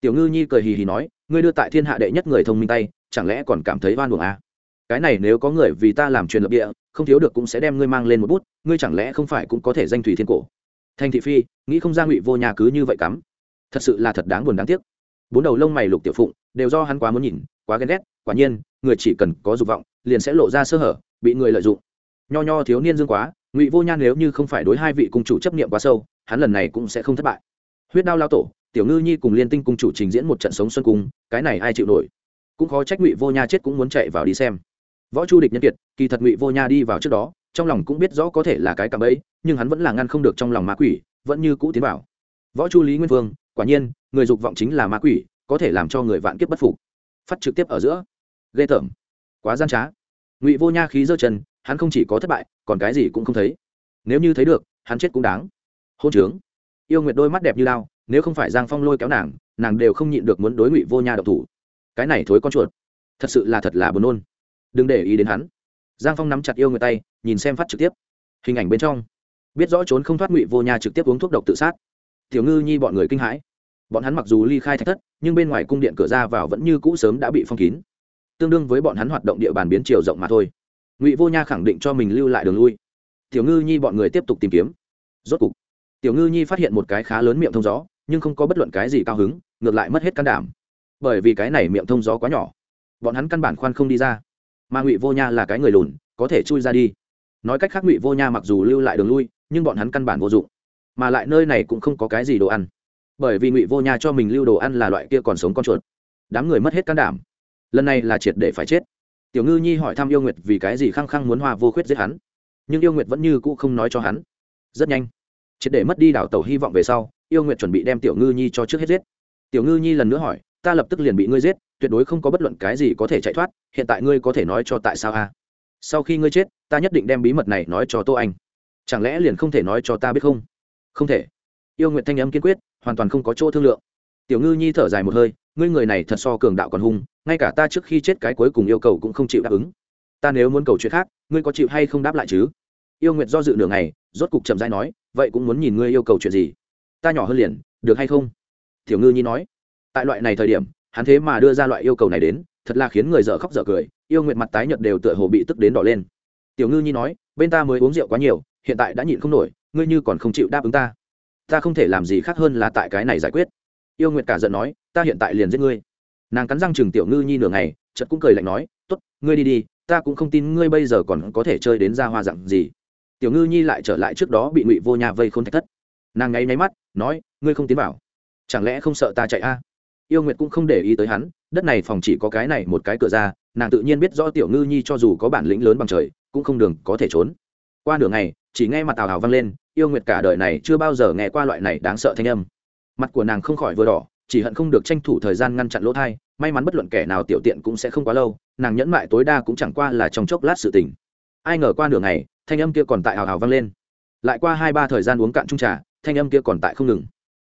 Tiểu ngư nhi cười hì hì nói, ngươi đưa tại thiên hạ đệ nhất người thông minh tay, chẳng lẽ còn cảm thấy oan buồng à? cái này nếu có người vì ta làm truyền lập địa, không thiếu được cũng sẽ đem ngươi mang lên một bút, ngươi chẳng lẽ không phải cũng có thể danh thủy thiên cổ? Thanh thị phi, nghĩ không ra ngụy vô nhà cứ như vậy cắm. Thật sự là thật đáng buồn đáng tiếc. Bốn đầu lông mày lục tiểu phụng đều do hắn quá muốn nhìn, quá ghen ghét, quả nhiên, người chỉ cần có dục vọng, liền sẽ lộ ra sơ hở, bị người lợi dụng. Nho nho thiếu niên dương quá, ngụy vô nhan nếu như không phải đối hai vị cung chủ chấp niệm quá sâu, hắn lần này cũng sẽ không thất bại. Huyết đao lao tổ, tiểu ngư nhi cùng liên tinh cung chủ trình diễn một trận sống xuân cung, cái này ai chịu nổi? Cũng khó trách ngụy vô nha chết cũng muốn chạy vào đi xem. Võ chu địch nhân kiệt, kỳ thật ngụy vô nha đi vào trước đó trong lòng cũng biết rõ có thể là cái cạm bẫy, nhưng hắn vẫn là ngăn không được trong lòng ma quỷ, vẫn như cũ tiến vào. Võ chu lý nguyên vương, quả nhiên, người dục vọng chính là ma quỷ, có thể làm cho người vạn kiếp bất phục. Phát trực tiếp ở giữa. Ghê tởm. Quá gian trá. Ngụy vô nha khí giơ chân, hắn không chỉ có thất bại, còn cái gì cũng không thấy. Nếu như thấy được, hắn chết cũng đáng. Hôn trướng. Yêu nguyệt đôi mắt đẹp như lao nếu không phải giang phong lôi kéo nàng nàng đều không nhịn được muốn đối ngụy vô nha độc thủ. Cái này thối con chuột. Thật sự là thật là buồn nôn. Đừng để ý đến hắn. Giang phong nắm chặt yêu người tay nhìn xem phát trực tiếp. Hình ảnh bên trong. Biết rõ trốn không thoát ngụy vô nha trực tiếp uống thuốc độc tự sát. Tiểu ngư nhi bọn người kinh hãi. Bọn hắn mặc dù ly khai thạch thất, nhưng bên ngoài cung điện cửa ra vào vẫn như cũ sớm đã bị phong kín. Tương đương với bọn hắn hoạt động địa bàn biến chiều rộng mà thôi. Ngụy vô nha khẳng định cho mình lưu lại đường lui. Tiểu ngư nhi bọn người tiếp tục tìm kiếm. Rốt cục, tiểu ngư nhi phát hiện một cái khá lớn miệng thông gió, nhưng không có bất luận cái gì cao hứng, ngược lại mất hết can đảm. Bởi vì cái này miệng thông gió quá nhỏ, bọn hắn căn bản khoan không đi ra. Mà ngụy vô nha là cái người lùn, có thể chui ra đi nói cách khác ngụy vô nha mặc dù lưu lại đường lui, nhưng bọn hắn căn bản vô dụng. Mà lại nơi này cũng không có cái gì đồ ăn. Bởi vì ngụy vô nha cho mình lưu đồ ăn là loại kia còn sống con chuột. Đám người mất hết can đảm. Lần này là triệt để phải chết. Tiểu ngư nhi hỏi thăm yêu nguyệt vì cái gì khăng khăng muốn hoa vô khuyết giết hắn. Nhưng yêu nguyệt vẫn như cũ không nói cho hắn. Rất nhanh. Triệt để mất đi đảo tàu hy vọng về sau, yêu nguyệt chuẩn bị đem tiểu ngư nhi cho trước hết giết. Tiểu ngư nhi lần nữa hỏi, ta lập tức liền bị ngươi giết, tuyệt đối không có bất luận cái gì có thể chạy thoát, hiện tại ngươi có thể nói cho tại sao a? à? Sau khi ngươi chết, ta nhất định đem bí mật này nói cho tô anh. Chẳng lẽ liền không thể nói cho ta biết không? Không thể. Yêu nguyện thanh âm kiên quyết, hoàn toàn không có chỗ thương lượng. Tiểu ngư nhi thở dài một hơi, ngươi người này thật so cường đạo còn hung, ngay cả ta trước khi chết cái cuối cùng yêu cầu cũng không chịu đáp ứng. Ta nếu muốn cầu chuyện khác, ngươi có chịu hay không đáp lại chứ? Yêu nguyệt do dự nửa ngày, rốt cục chậm dãi nói, vậy cũng muốn nhìn ngươi yêu cầu chuyện gì? Ta nhỏ hơn liền, được hay không? Tiểu ngư nhi nói. Tại loại này thời điểm, hắn thế mà đưa ra loại yêu cầu này đến thật là khiến người dở khóc dở cười, yêu nguyện mặt tái nhợt đều tựa hồ bị tức đến đỏ lên. Tiểu ngư nhi nói, bên ta mới uống rượu quá nhiều, hiện tại đã nhịn không nổi, ngươi như còn không chịu đáp ứng ta. Ta không thể làm gì khác hơn là tại cái này giải quyết. Yêu nguyện cả giận nói, ta hiện tại liền giết ngươi. Nàng cắn răng chừng tiểu ngư nhi nửa ngày, chợt cũng cười lạnh nói t ố t ngươi đi đi, ta cũng không tin ngươi bây giờ còn có thể chơi đến ra hoa dặn gì. Tiểu ngư nhi lại trở lại trước đó bị ngụy vô nhà vây k h ô n thạch thất. Nàng ngáy nháy mắt, nói, ngươi không tiến vào. Chẳng lẽ không sợ ta chạy a? Yêu nguyệt cũng không để ý tới hắn, đất này phòng chỉ có cái này một cái cửa ra, nàng tự nhiên biết rõ tiểu ngư nhi cho dù có bản lĩnh lớn bằng trời, cũng không đường có thể trốn. Qua đường này chỉ nghe mặt tào hào vang lên, yêu nguyệt cả đời này chưa bao giờ nghe qua loại này đáng sợ thanh âm. Mặt của nàng không khỏi vừa đỏ, chỉ hận không được tranh thủ thời gian ngăn chặn lỗ thai, may mắn bất luận kẻ nào tiểu tiện cũng sẽ không quá lâu, nàng nhẫn mại tối đa cũng chẳng qua là trong chốc lát sự tình. Ai ngờ qua đường này thanh âm kia còn tại hào hào vang lên. Lại qua hai ba thời gian uống cạn trung trà, thanh âm kia còn tại không ngừng.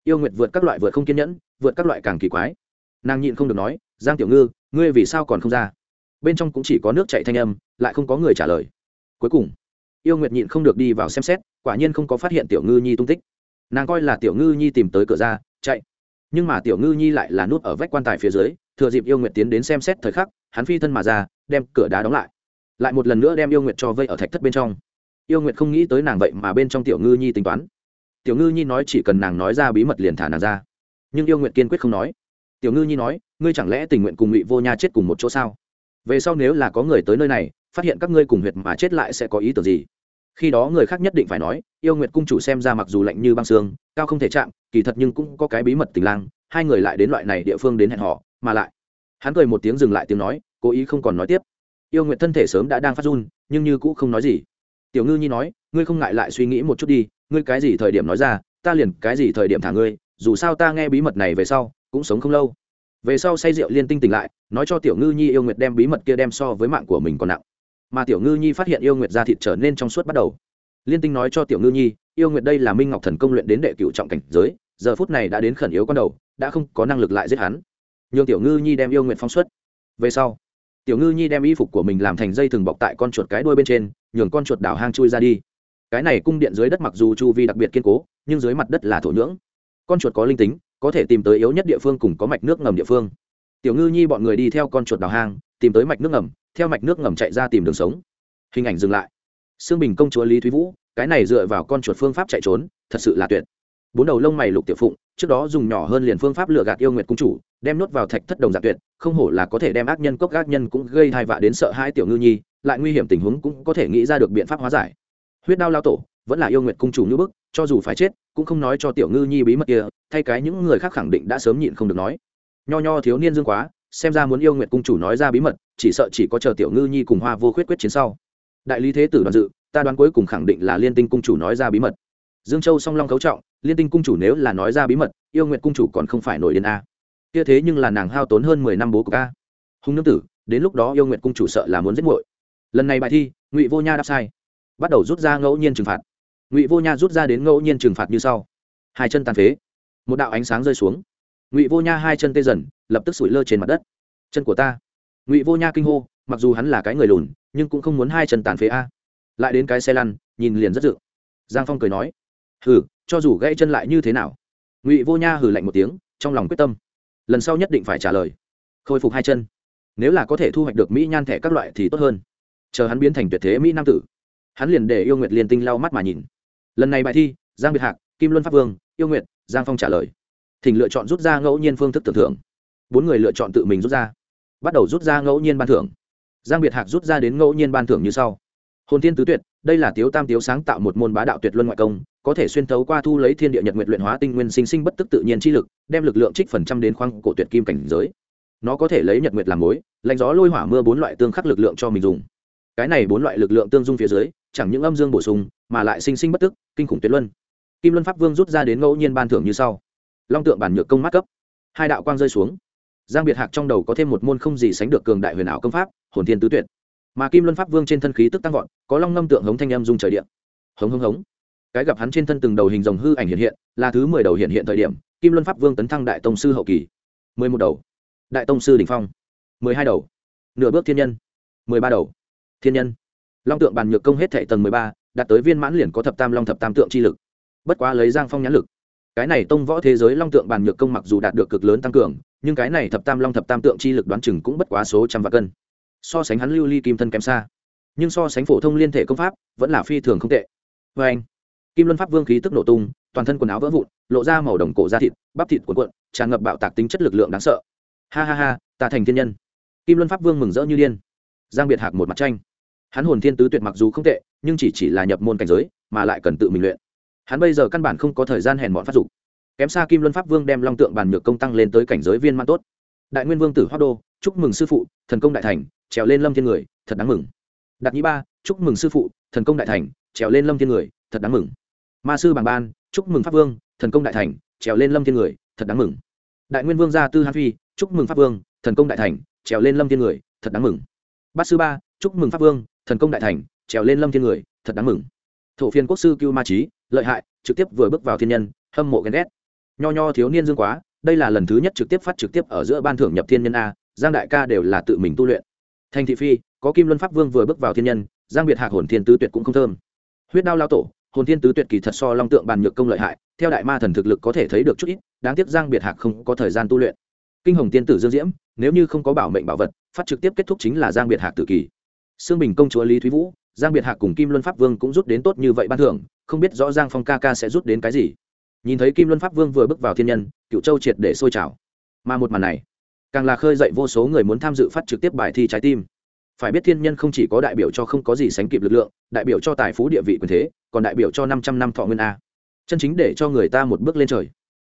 Yêu nguyệt vượt các loại vượt không kiên nhẫn vượt các loại càng kỳ quái. Nàng nhịn không được nói, giang tiểu ngư, ngươi vì sao còn không ra? Bên trong cũng chỉ có nước chạy thanh âm, lại không có người trả lời. Cuối cùng, yêu nguyệt nhịn không được đi vào xem xét, quả nhiên không có phát hiện tiểu ngư nhi tung tích. Nàng coi là tiểu ngư nhi tìm tới cửa ra, chạy. Nhưng mà tiểu ngư nhi lại là nút ở vách quan tài phía dưới, thừa dịp yêu nguyệt tiến đến xem xét thời khắc, hắn phi thân mà ra, đem cửa đá đóng lại. Lại một lần nữa đem yêu nguyệt cho vây ở thạch thất bên trong. Yêu nguyệt không nghĩ tới nàng vậy mà bên trong tiểu ngư nhi tính toán. Tiểu ngư nhi nói chỉ cần nàng nói ra bí mật liền thả nàng ra nhưng yêu nguyện kiên quyết không nói. Tiểu ngư nhi nói, ngươi chẳng lẽ tình nguyện cùng ngụy vô nha chết cùng một chỗ sao? Về sau nếu là có người tới nơi này, phát hiện các ngươi cùng huyệt mà chết lại sẽ có ý tưởng gì? Khi đó người khác nhất định phải nói, yêu nguyệt cung chủ xem ra mặc dù lạnh như băng xương, cao không thể chạm, kỳ thật nhưng cũng có cái bí mật tình lang, hai người lại đến loại này địa phương đến hẹn họ mà lại. Hắn cười một tiếng dừng lại tiếng nói, cố ý không còn nói tiếp. Yêu nguyệt thân thể sớm đã đang phát run, nhưng như cũ không nói gì. Tiểu ngư nhi nói, ngươi không ngại lại suy nghĩ một chút đi, ngươi cái gì thời điểm nói ra, ta liền cái gì thời điểm thả ngươi dù sao ta nghe bí mật này về sau, cũng sống không lâu. Về sau say rượu liên tinh tỉnh lại, nói cho tiểu ngư nhi yêu nguyệt đem bí mật kia đem so với mạng của mình còn nặng. Mà tiểu ngư nhi phát hiện yêu nguyệt da thịt trở nên trong suốt bắt đầu. Liên tinh nói cho tiểu ngư nhi, yêu nguyệt đây là minh ngọc thần công luyện đến đệ cựu trọng cảnh giới, giờ phút này đã đến khẩn yếu con đầu, đã không có năng lực lại giết hắn. Nhường tiểu ngư nhi đem yêu nguyệt phóng xuất. Về sau, tiểu ngư nhi đem y phục của mình làm thành dây thừng bọc tại con chuột cái đuôi bên trên, nhường con chuột đảo hang chui ra đi. Cái này cung điện dưới đất mặc dù chu vi đặc biệt kiên cố, nhưng dưới mặt đất là thổ nhưỡng con chuột có linh tính, có thể tìm tới yếu nhất địa phương cùng có mạch nước ngầm địa phương. Tiểu ngư nhi bọn người đi theo con chuột đào hang, tìm tới mạch nước ngầm, theo mạch nước ngầm chạy ra tìm đường sống. Hình ảnh dừng lại. Xương bình công chúa lý thúy vũ, cái này dựa vào con chuột phương pháp chạy trốn, thật sự là tuyệt. Bốn đầu lông mày lục tiểu phụng, trước đó dùng nhỏ hơn liền phương pháp lừa gạt yêu nguyệt cung chủ, đem nốt vào thạch thất đồng dạng tuyệt, không hổ là có thể đem ác nhân cốc ác nhân cũng gây hai vạ đến sợ hai tiểu ngư nhi, lại nguy hiểm tình huống cũng có thể nghĩ ra được biện pháp hóa giải. Huyết đao lao tổ, vẫn là yêu nguyệt cung chủ như bức cho dù phải chết, cũng không nói cho tiểu ngư nhi bí mật kia, thay cái những người khác khẳng định đã sớm nhịn không được nói. Nho nho thiếu niên dương quá, xem ra muốn yêu nguyệt cung chủ nói ra bí mật, chỉ sợ chỉ có chờ tiểu ngư nhi cùng hoa vô khuyết quyết chiến sau. Đại lý thế tử đoàn dự, ta đoán cuối cùng khẳng định là liên tinh cung chủ nói ra bí mật. Dương châu song long cấu trọng, liên tinh cung chủ nếu là nói ra bí mật, yêu nguyện cung chủ còn không phải nổi điên a. Kia thế nhưng là nàng hao tốn hơn mười năm bố của a. Hùng nương tử, đến lúc đó yêu nguyện cung chủ sợ là muốn giết muội. Lần này bài thi, ngụy vô nha đáp sai. Bắt đầu rút ra ngẫu nhiên trừng phạt ngụy vô nha rút ra đến ngẫu nhiên trừng phạt như sau. Hai chân tàn phế. Một đạo ánh sáng rơi xuống. Ngụy vô nha hai chân tê dần, lập tức sủi lơ trên mặt đất. Chân của ta. Ngụy vô nha kinh hô, mặc dù hắn là cái người lùn, nhưng cũng không muốn hai chân tàn phế a. Lại đến cái xe lăn, nhìn liền rất dự. Giang phong cười nói, hừ, cho dù gãy chân lại như thế nào? Ngụy vô nha hừ lạnh một tiếng, trong lòng quyết tâm. Lần sau nhất định phải trả lời. Khôi phục hai chân. Nếu là có thể thu hoạch được mỹ nhan thẻ các loại thì tốt hơn. Chờ hắn biến thành tuyệt thế mỹ nam tử. Hắn liền để yêu nguyệt liên tinh lau mắt mà nhìn lần này bài thi, giang biệt hạc, kim luân pháp vương, yêu nguyện giang phong trả lời. Thỉnh lựa chọn rút ra ngẫu nhiên phương thức tưởng thưởng. Bốn người lựa chọn tự mình rút ra. Bắt đầu rút ra ngẫu nhiên ban thưởng. Giang biệt hạc rút ra đến ngẫu nhiên ban thưởng như sau. Hồn thiên tứ tuyệt, đây là tiếu tam tiếu sáng tạo một môn bá đạo tuyệt luân ngoại công, có thể xuyên thấu qua thu lấy thiên địa nhật nguyện luyện hóa tinh nguyên sinh sinh bất tức tự nhiên chi lực, đem lực lượng trích phần trăm đến khoang cổ tuyệt kim cảnh giới. Nó có thể lấy nhật nguyệt làm mối, lạnh gió lôi hỏa mưa bốn loại tương khắc lực lượng cho mình dùng. Cái này bốn loại lực lượng tương dung phía dưới chẳng những âm dương bổ sung, mà lại sinh sinh bất tức, kinh khủng tuyệt luân. Kim luân pháp vương rút ra đến ngẫu nhiên ban thưởng như sau. Long tượng bản nhược công mát cấp. Hai đạo quang rơi xuống. Giang biệt hạc trong đầu có thêm một môn không gì sánh được cường đại huyền ảo công pháp, hồn thiên tứ tuyệt. Mà kim luân pháp vương trên thân khí tức tăng vọt, có long ngâm tượng hống thanh em dung trời điện. Hống hống hống. Cái gặp hắn trên thân từng đầu hình rồng hư ảnh hiện hiện, là thứ mười đầu hiện hiện thời điểm, kim luân pháp vương tấn thăng đại tông sư hậu kỳ. Mười một đầu. Đại tông sư đ ỉ n h phong. Mười hai đầu. Nửa bước thiên nhân. Mười ba đầu. Thiên nhân long tượng bàn nhược công hết thệ tầng mười ba, đạt tới viên mãn liền có thập tam long thập tam tượng chi lực. Bất quá lấy giang phong nhãn lực, cái này tông võ thế giới long tượng bàn nhược công mặc dù đạt được cực lớn tăng cường, nhưng cái này thập tam long thập tam tượng chi lực đoán chừng cũng bất quá số trăm vạn cân. So sánh hắn lưu ly kim thân kém xa, nhưng so sánh phổ thông liên thể công pháp, vẫn là phi thường không tệ. Vê anh, kim luân pháp vương khí tức nổ tung, toàn thân quần áo vỡ vụn, lộ ra màu đồng cổ da thịt, bắp thịt cuộn cuộn, tràn ngập bạo tạc tính chất lực lượng đáng sợ. Ha ha ha, ta thành thiên nhân. Kim luân pháp vương mừng rỡ như điên. Giang biệt hạc một mặt tranh hắn hồn thiên tứ tuyệt mặc dù không tệ, nhưng chỉ chỉ là nhập môn cảnh giới, mà lại cần tự mình luyện. Hắn bây giờ căn bản không có thời gian hèn bọn phát dục. Kém xa kim luân pháp vương đem long tượng bàn nhược công tăng lên tới cảnh giới viên mãn tốt. Đại nguyên vương tử hoa đô, chúc mừng sư phụ, thần công đại thành, trèo lên lâm thiên người, thật đáng mừng. Đạt nhĩ ba, chúc mừng sư phụ, thần công đại thành, trèo lên lâm thiên người, thật đáng mừng. Ma sư bàng ban, chúc mừng pháp vương, thần công đại thành, trèo lên lâm thiên người, thật đáng mừng. Đại nguyên vương gia tư hán phi, chúc mừng pháp vương, thần công đại thành, trèo lên lâm thiên người, thật đáng mừng. Bát sư ba, chúc mừng pháp vương thần công đại thành, trèo lên lâm thiên người, thật đáng mừng. Thổ phiên quốc sư cưu ma trí lợi hại, trực tiếp vừa bước vào thiên nhân, hâm mộ ghen ghét. Nho nho thiếu niên dương quá, đây là lần thứ nhất trực tiếp phát trực tiếp ở giữa ban thưởng nhập thiên nhân a, giang đại ca đều là tự mình tu luyện. Thành thị phi, có kim luân pháp vương vừa bước vào thiên nhân, giang biệt hạc hồn thiên tứ tuyệt cũng không thơm. Huyết đao lao tổ, hồn thiên tứ tuyệt kỳ thật so long tượng bàn nhược công lợi hại, theo đại ma thần thực lực có thể thấy được chút ít, đáng tiếc giang biệt hạc không có thời gian tu luyện. Kinh hồng tiên tử dương diễm, nếu như không có bảo mệnh bảo vật, phát trực tiếp kết thúc chính là giang biệt hạc tử kỳ xương bình công chúa lý thúy vũ, giang biệt hạc cùng kim luân pháp vương cũng rút đến tốt như vậy ban thưởng, không biết rõ giang phong ca ca sẽ rút đến cái gì. Nhìn thấy kim luân pháp vương vừa bước vào thiên nhân, cựu châu triệt để sôi trào. Mà một màn này, càng là khơi dậy vô số người muốn tham dự phát trực tiếp bài thi trái tim. Phải biết thiên nhân không chỉ có đại biểu cho không có gì sánh kịp lực lượng, đại biểu cho tài phú địa vị quyền thế, còn đại biểu cho năm trăm năm thọ nguyên a. Chân chính để cho người ta một bước lên trời.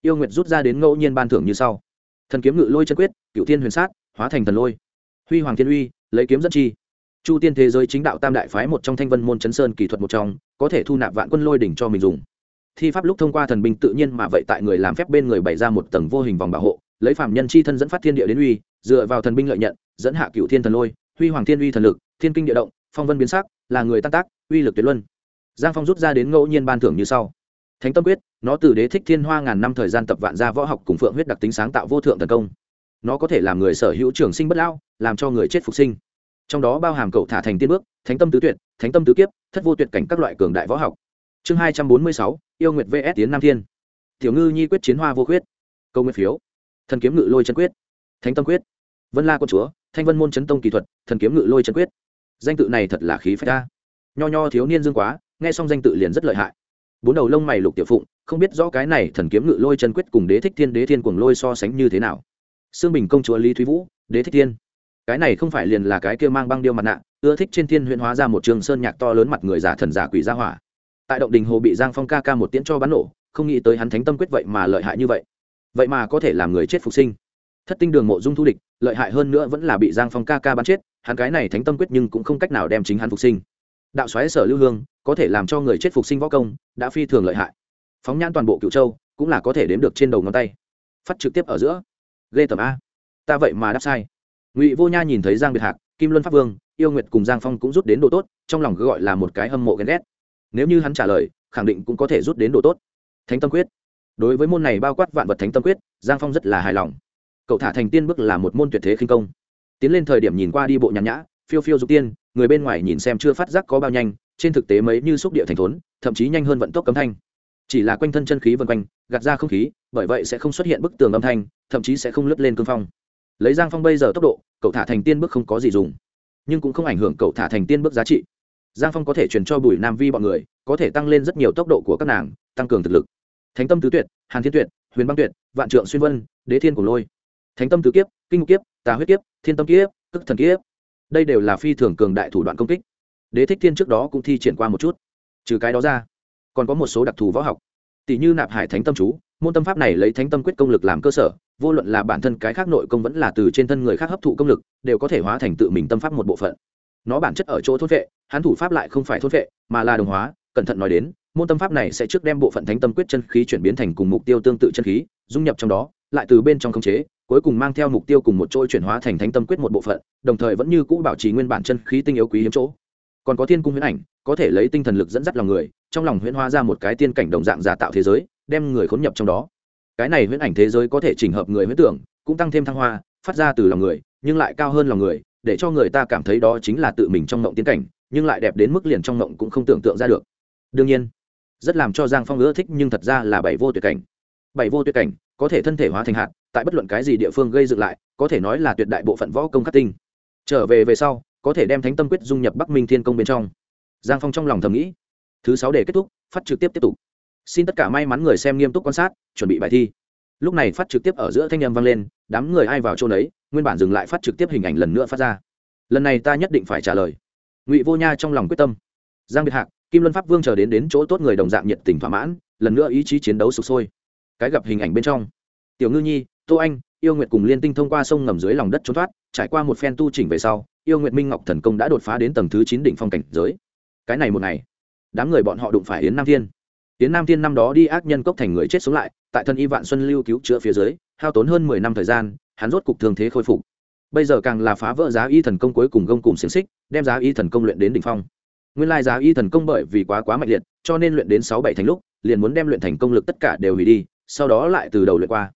Yêu nguyệt rút ra đến ngẫu nhiên ban thưởng như sau. Thần kiếm ngự lôi chân quyết cựu thiên huyền sát, hóa thành thần lôi. Huy hoàng thiên uy, lấy kiếm dẫn chi chu tiên thế giới chính đạo tam đại phái một trong thanh vân môn chấn sơn kỹ thuật một trong, có thể thu nạp vạn quân lôi đỉnh cho mình dùng. Thi pháp lúc thông qua thần binh tự nhiên mà vậy tại người làm phép bên người bày ra một tầng vô hình vòng bảo hộ, lấy phạm nhân chi thân dẫn phát thiên địa đến uy, dựa vào thần binh lợi nhận, dẫn hạ cựu thiên thần lôi, huy hoàng thiên uy thần lực, thiên kinh địa động, phong vân biến sắc, là người tan tác, uy lực tuyệt luân. Giang phong rút ra đến ngẫu nhiên ban thưởng như sau. Thánh tâm quyết, nó từ đế thích thiên hoa ngàn năm thời gian tập vạn gia võ học cùng phượng huyết đặc tính sáng tạo vô thượng thần công. Nó có thể làm người sở hữu trường sinh bất lão, làm cho người chết phục sinh trong đó bao hàm cậu thả thành tiên bước, thánh tâm tứ tuyệt, thánh tâm tứ kiếp, thất vô tuyệt cảnh các loại cường đại võ học. Chương hai trăm bốn mươi sáu, yêu nguyệt vs tiến nam thiên. Tiểu ngư nhi quyết chiến hoa vô khuyết. Câu nguyên phiếu. Thần kiếm ngự lôi chân quyết. Thánh tâm quyết. Vân la quân chúa, thanh vân môn chấn tông kỳ thuật, thần kiếm ngự lôi chân quyết. Danh tự này thật là khí phách ta. Nho nho thiếu niên dương quá, nghe xong danh tự liền rất lợi hại. Bốn đầu lông mày lục tiểu phụng, không biết rõ cái này thần kiếm ngự lôi chân quyết cùng đế thích thiên đế thiên cuồng lôi so sánh như thế nào. Xương bình công chúa lý thúy vũ, đế thích thiên cái này không phải liền là cái kia mang băng điêu mặt nạ, ưa thích trên thiên huyện hóa ra một trường sơn nhạc to lớn mặt người giả thần giả quỷ ra hỏa. Tại động đình hồ bị giang phong ca ca một tiễn cho bắn nổ, không nghĩ tới hắn thánh tâm quyết vậy mà lợi hại như vậy. Vậy mà có thể làm người chết phục sinh. Thất tinh đường mộ dung thu địch, lợi hại hơn nữa vẫn là bị giang phong ca ca bắn chết, hắn cái này thánh tâm quyết nhưng cũng không cách nào đem chính hắn phục sinh. Đạo xoáy sở lưu hương, có thể làm cho người chết phục sinh võ công, đã phi thường lợi hại. Phóng nhãn toàn bộ cựu châu, cũng là có thể đếm được trên đầu ngón tay. Phát trực tiếp ở giữa. Ghê tầm a. Ta vậy mà đáp sai ngụy vô nha nhìn thấy giang biệt hạc kim luân pháp vương yêu nguyệt cùng giang phong cũng rút đến độ tốt trong lòng gọi là một cái hâm mộ ghen ghét nếu như hắn trả lời khẳng định cũng có thể rút đến độ tốt thánh tâm quyết đối với môn này bao quát vạn vật thánh tâm quyết giang phong rất là hài lòng cậu thả thành tiên bước là một môn tuyệt thế khinh công tiến lên thời điểm nhìn qua đi bộ nhàn nhã phiêu phiêu dục tiên người bên ngoài nhìn xem chưa phát giác có bao nhanh trên thực tế mấy như xúc địa thành thốn thậm chí nhanh hơn vận tốc cấm thanh chỉ là quanh thân chân khí vân quanh gạt ra không khí bởi vậy sẽ không xuất hiện bức tường âm thanh thậm chí sẽ không lướt lên cương phong lấy giang phong bây giờ tốc độ, cậu thả thành tiên bước không có gì dùng. Nhưng cũng không ảnh hưởng cậu thả thành tiên bước giá trị. Giang phong có thể truyền cho bùi nam vi bọn người, có thể tăng lên rất nhiều tốc độ của các nàng, tăng cường thực lực. Thánh tâm tứ tuyệt, hàn thiên tuyệt, huyền băng tuyệt, vạn trượng xuyên vân, đế thiên cổ lôi. Thánh tâm tứ kiếp, kinh ngục kiếp, tà huyết kiếp, thiên tâm kiếp, tức thần kiếp. Đây đều là phi thường cường đại thủ đoạn công kích. Đế thích thiên trước đó cũng thi triển qua một chút. Trừ cái đó ra, còn có một số đặc thù võ học. Tỷ như nạp hải thánh tâm chú, môn tâm pháp này lấy thánh tâm quyết công lực làm cơ sở vô luận là bản thân cái khác nội công vẫn là từ trên thân người khác hấp thụ công lực, đều có thể hóa thành tự mình tâm pháp một bộ phận. Nó bản chất ở chỗ thốt vệ, hắn thủ pháp lại không phải thốt vệ, mà là đồng hóa, cẩn thận nói đến, môn tâm pháp này sẽ trước đem bộ phận thánh tâm quyết chân khí chuyển biến thành cùng mục tiêu tương tự chân khí, dung nhập trong đó, lại từ bên trong khống chế, cuối cùng mang theo mục tiêu cùng một chỗ chuyển hóa thành thánh tâm quyết một bộ phận, đồng thời vẫn như cũ bảo trì nguyên bản chân khí tinh yếu quý hiếm chỗ. Còn có thiên cung huyễn ảnh, có thể lấy tinh thần lực dẫn dắt lòng người, trong lòng huyễn hóa ra một cái tiên cảnh đồng dạng giả tạo thế giới, đem người khốn nhập trong đó cái này huyễn ảnh thế giới có thể chỉnh hợp người huyễn tưởng, cũng tăng thêm thăng hoa, phát ra từ lòng người, nhưng lại cao hơn lòng người, để cho người ta cảm thấy đó chính là tự mình trong mộng tiến cảnh, nhưng lại đẹp đến mức liền trong mộng cũng không tưởng tượng ra được. Đương nhiên, rất làm cho giang phong ưa thích, nhưng thật ra là bảy vô tuyệt cảnh. Bảy vô tuyệt cảnh, có thể thân thể hóa thành hạt, tại bất luận cái gì địa phương gây dựng lại, có thể nói là tuyệt đại bộ phận võ công khắc tinh. Trở về về sau, có thể đem thánh tâm quyết dung nhập bắc minh thiên công bên trong. Giang phong trong lòng thầm nghĩ, thứ sáu để kết thúc, phát trực tiếp tiếp tục xin tất cả may mắn người xem nghiêm túc quan sát, chuẩn bị bài thi. Lúc này phát trực tiếp ở giữa thanh â m vang lên, đám người ai vào chỗ đấy nguyên bản dừng lại phát trực tiếp hình ảnh lần nữa phát ra. Lần này ta nhất định phải trả lời. Ngụy vô nha trong lòng quyết tâm. Giang biệt hạc, kim luân pháp vương chờ đến đến chỗ tốt người đồng dạng nhiệt tình thỏa mãn, lần nữa ý chí chiến đấu sụp sôi. Cái gặp hình ảnh bên trong. Tiểu ngư nhi, tô anh, yêu nguyệt cùng liên tinh thông qua sông ngầm dưới lòng đất trốn thoát, trải qua một phen tu chỉnh về sau, yêu nguyệt minh ngọc thần công đã đột phá đến tầng thứ chín đỉnh phong cảnh giới. Cái này một ngày, đám người bọn họ đụng phải yến nam thiên yến nam thiên năm đó đi ác nhân cốc thành người chết sống lại, tại thân y vạn xuân lưu cứu chữa phía dưới, hao tốn hơn mười năm thời gian, hắn rốt cục thương thế khôi phục. Bây giờ càng là phá vỡ giá y thần công cuối cùng gông cùng xiềng xích, đem giá y thần công luyện đến đỉnh phong. Nguyên lai giá y thần công bởi vì quá quá mạnh liệt, cho nên luyện đến sáu bảy thành lúc, liền muốn đem luyện thành công lực tất cả đều hủy đi, sau đó lại từ đầu luyện qua.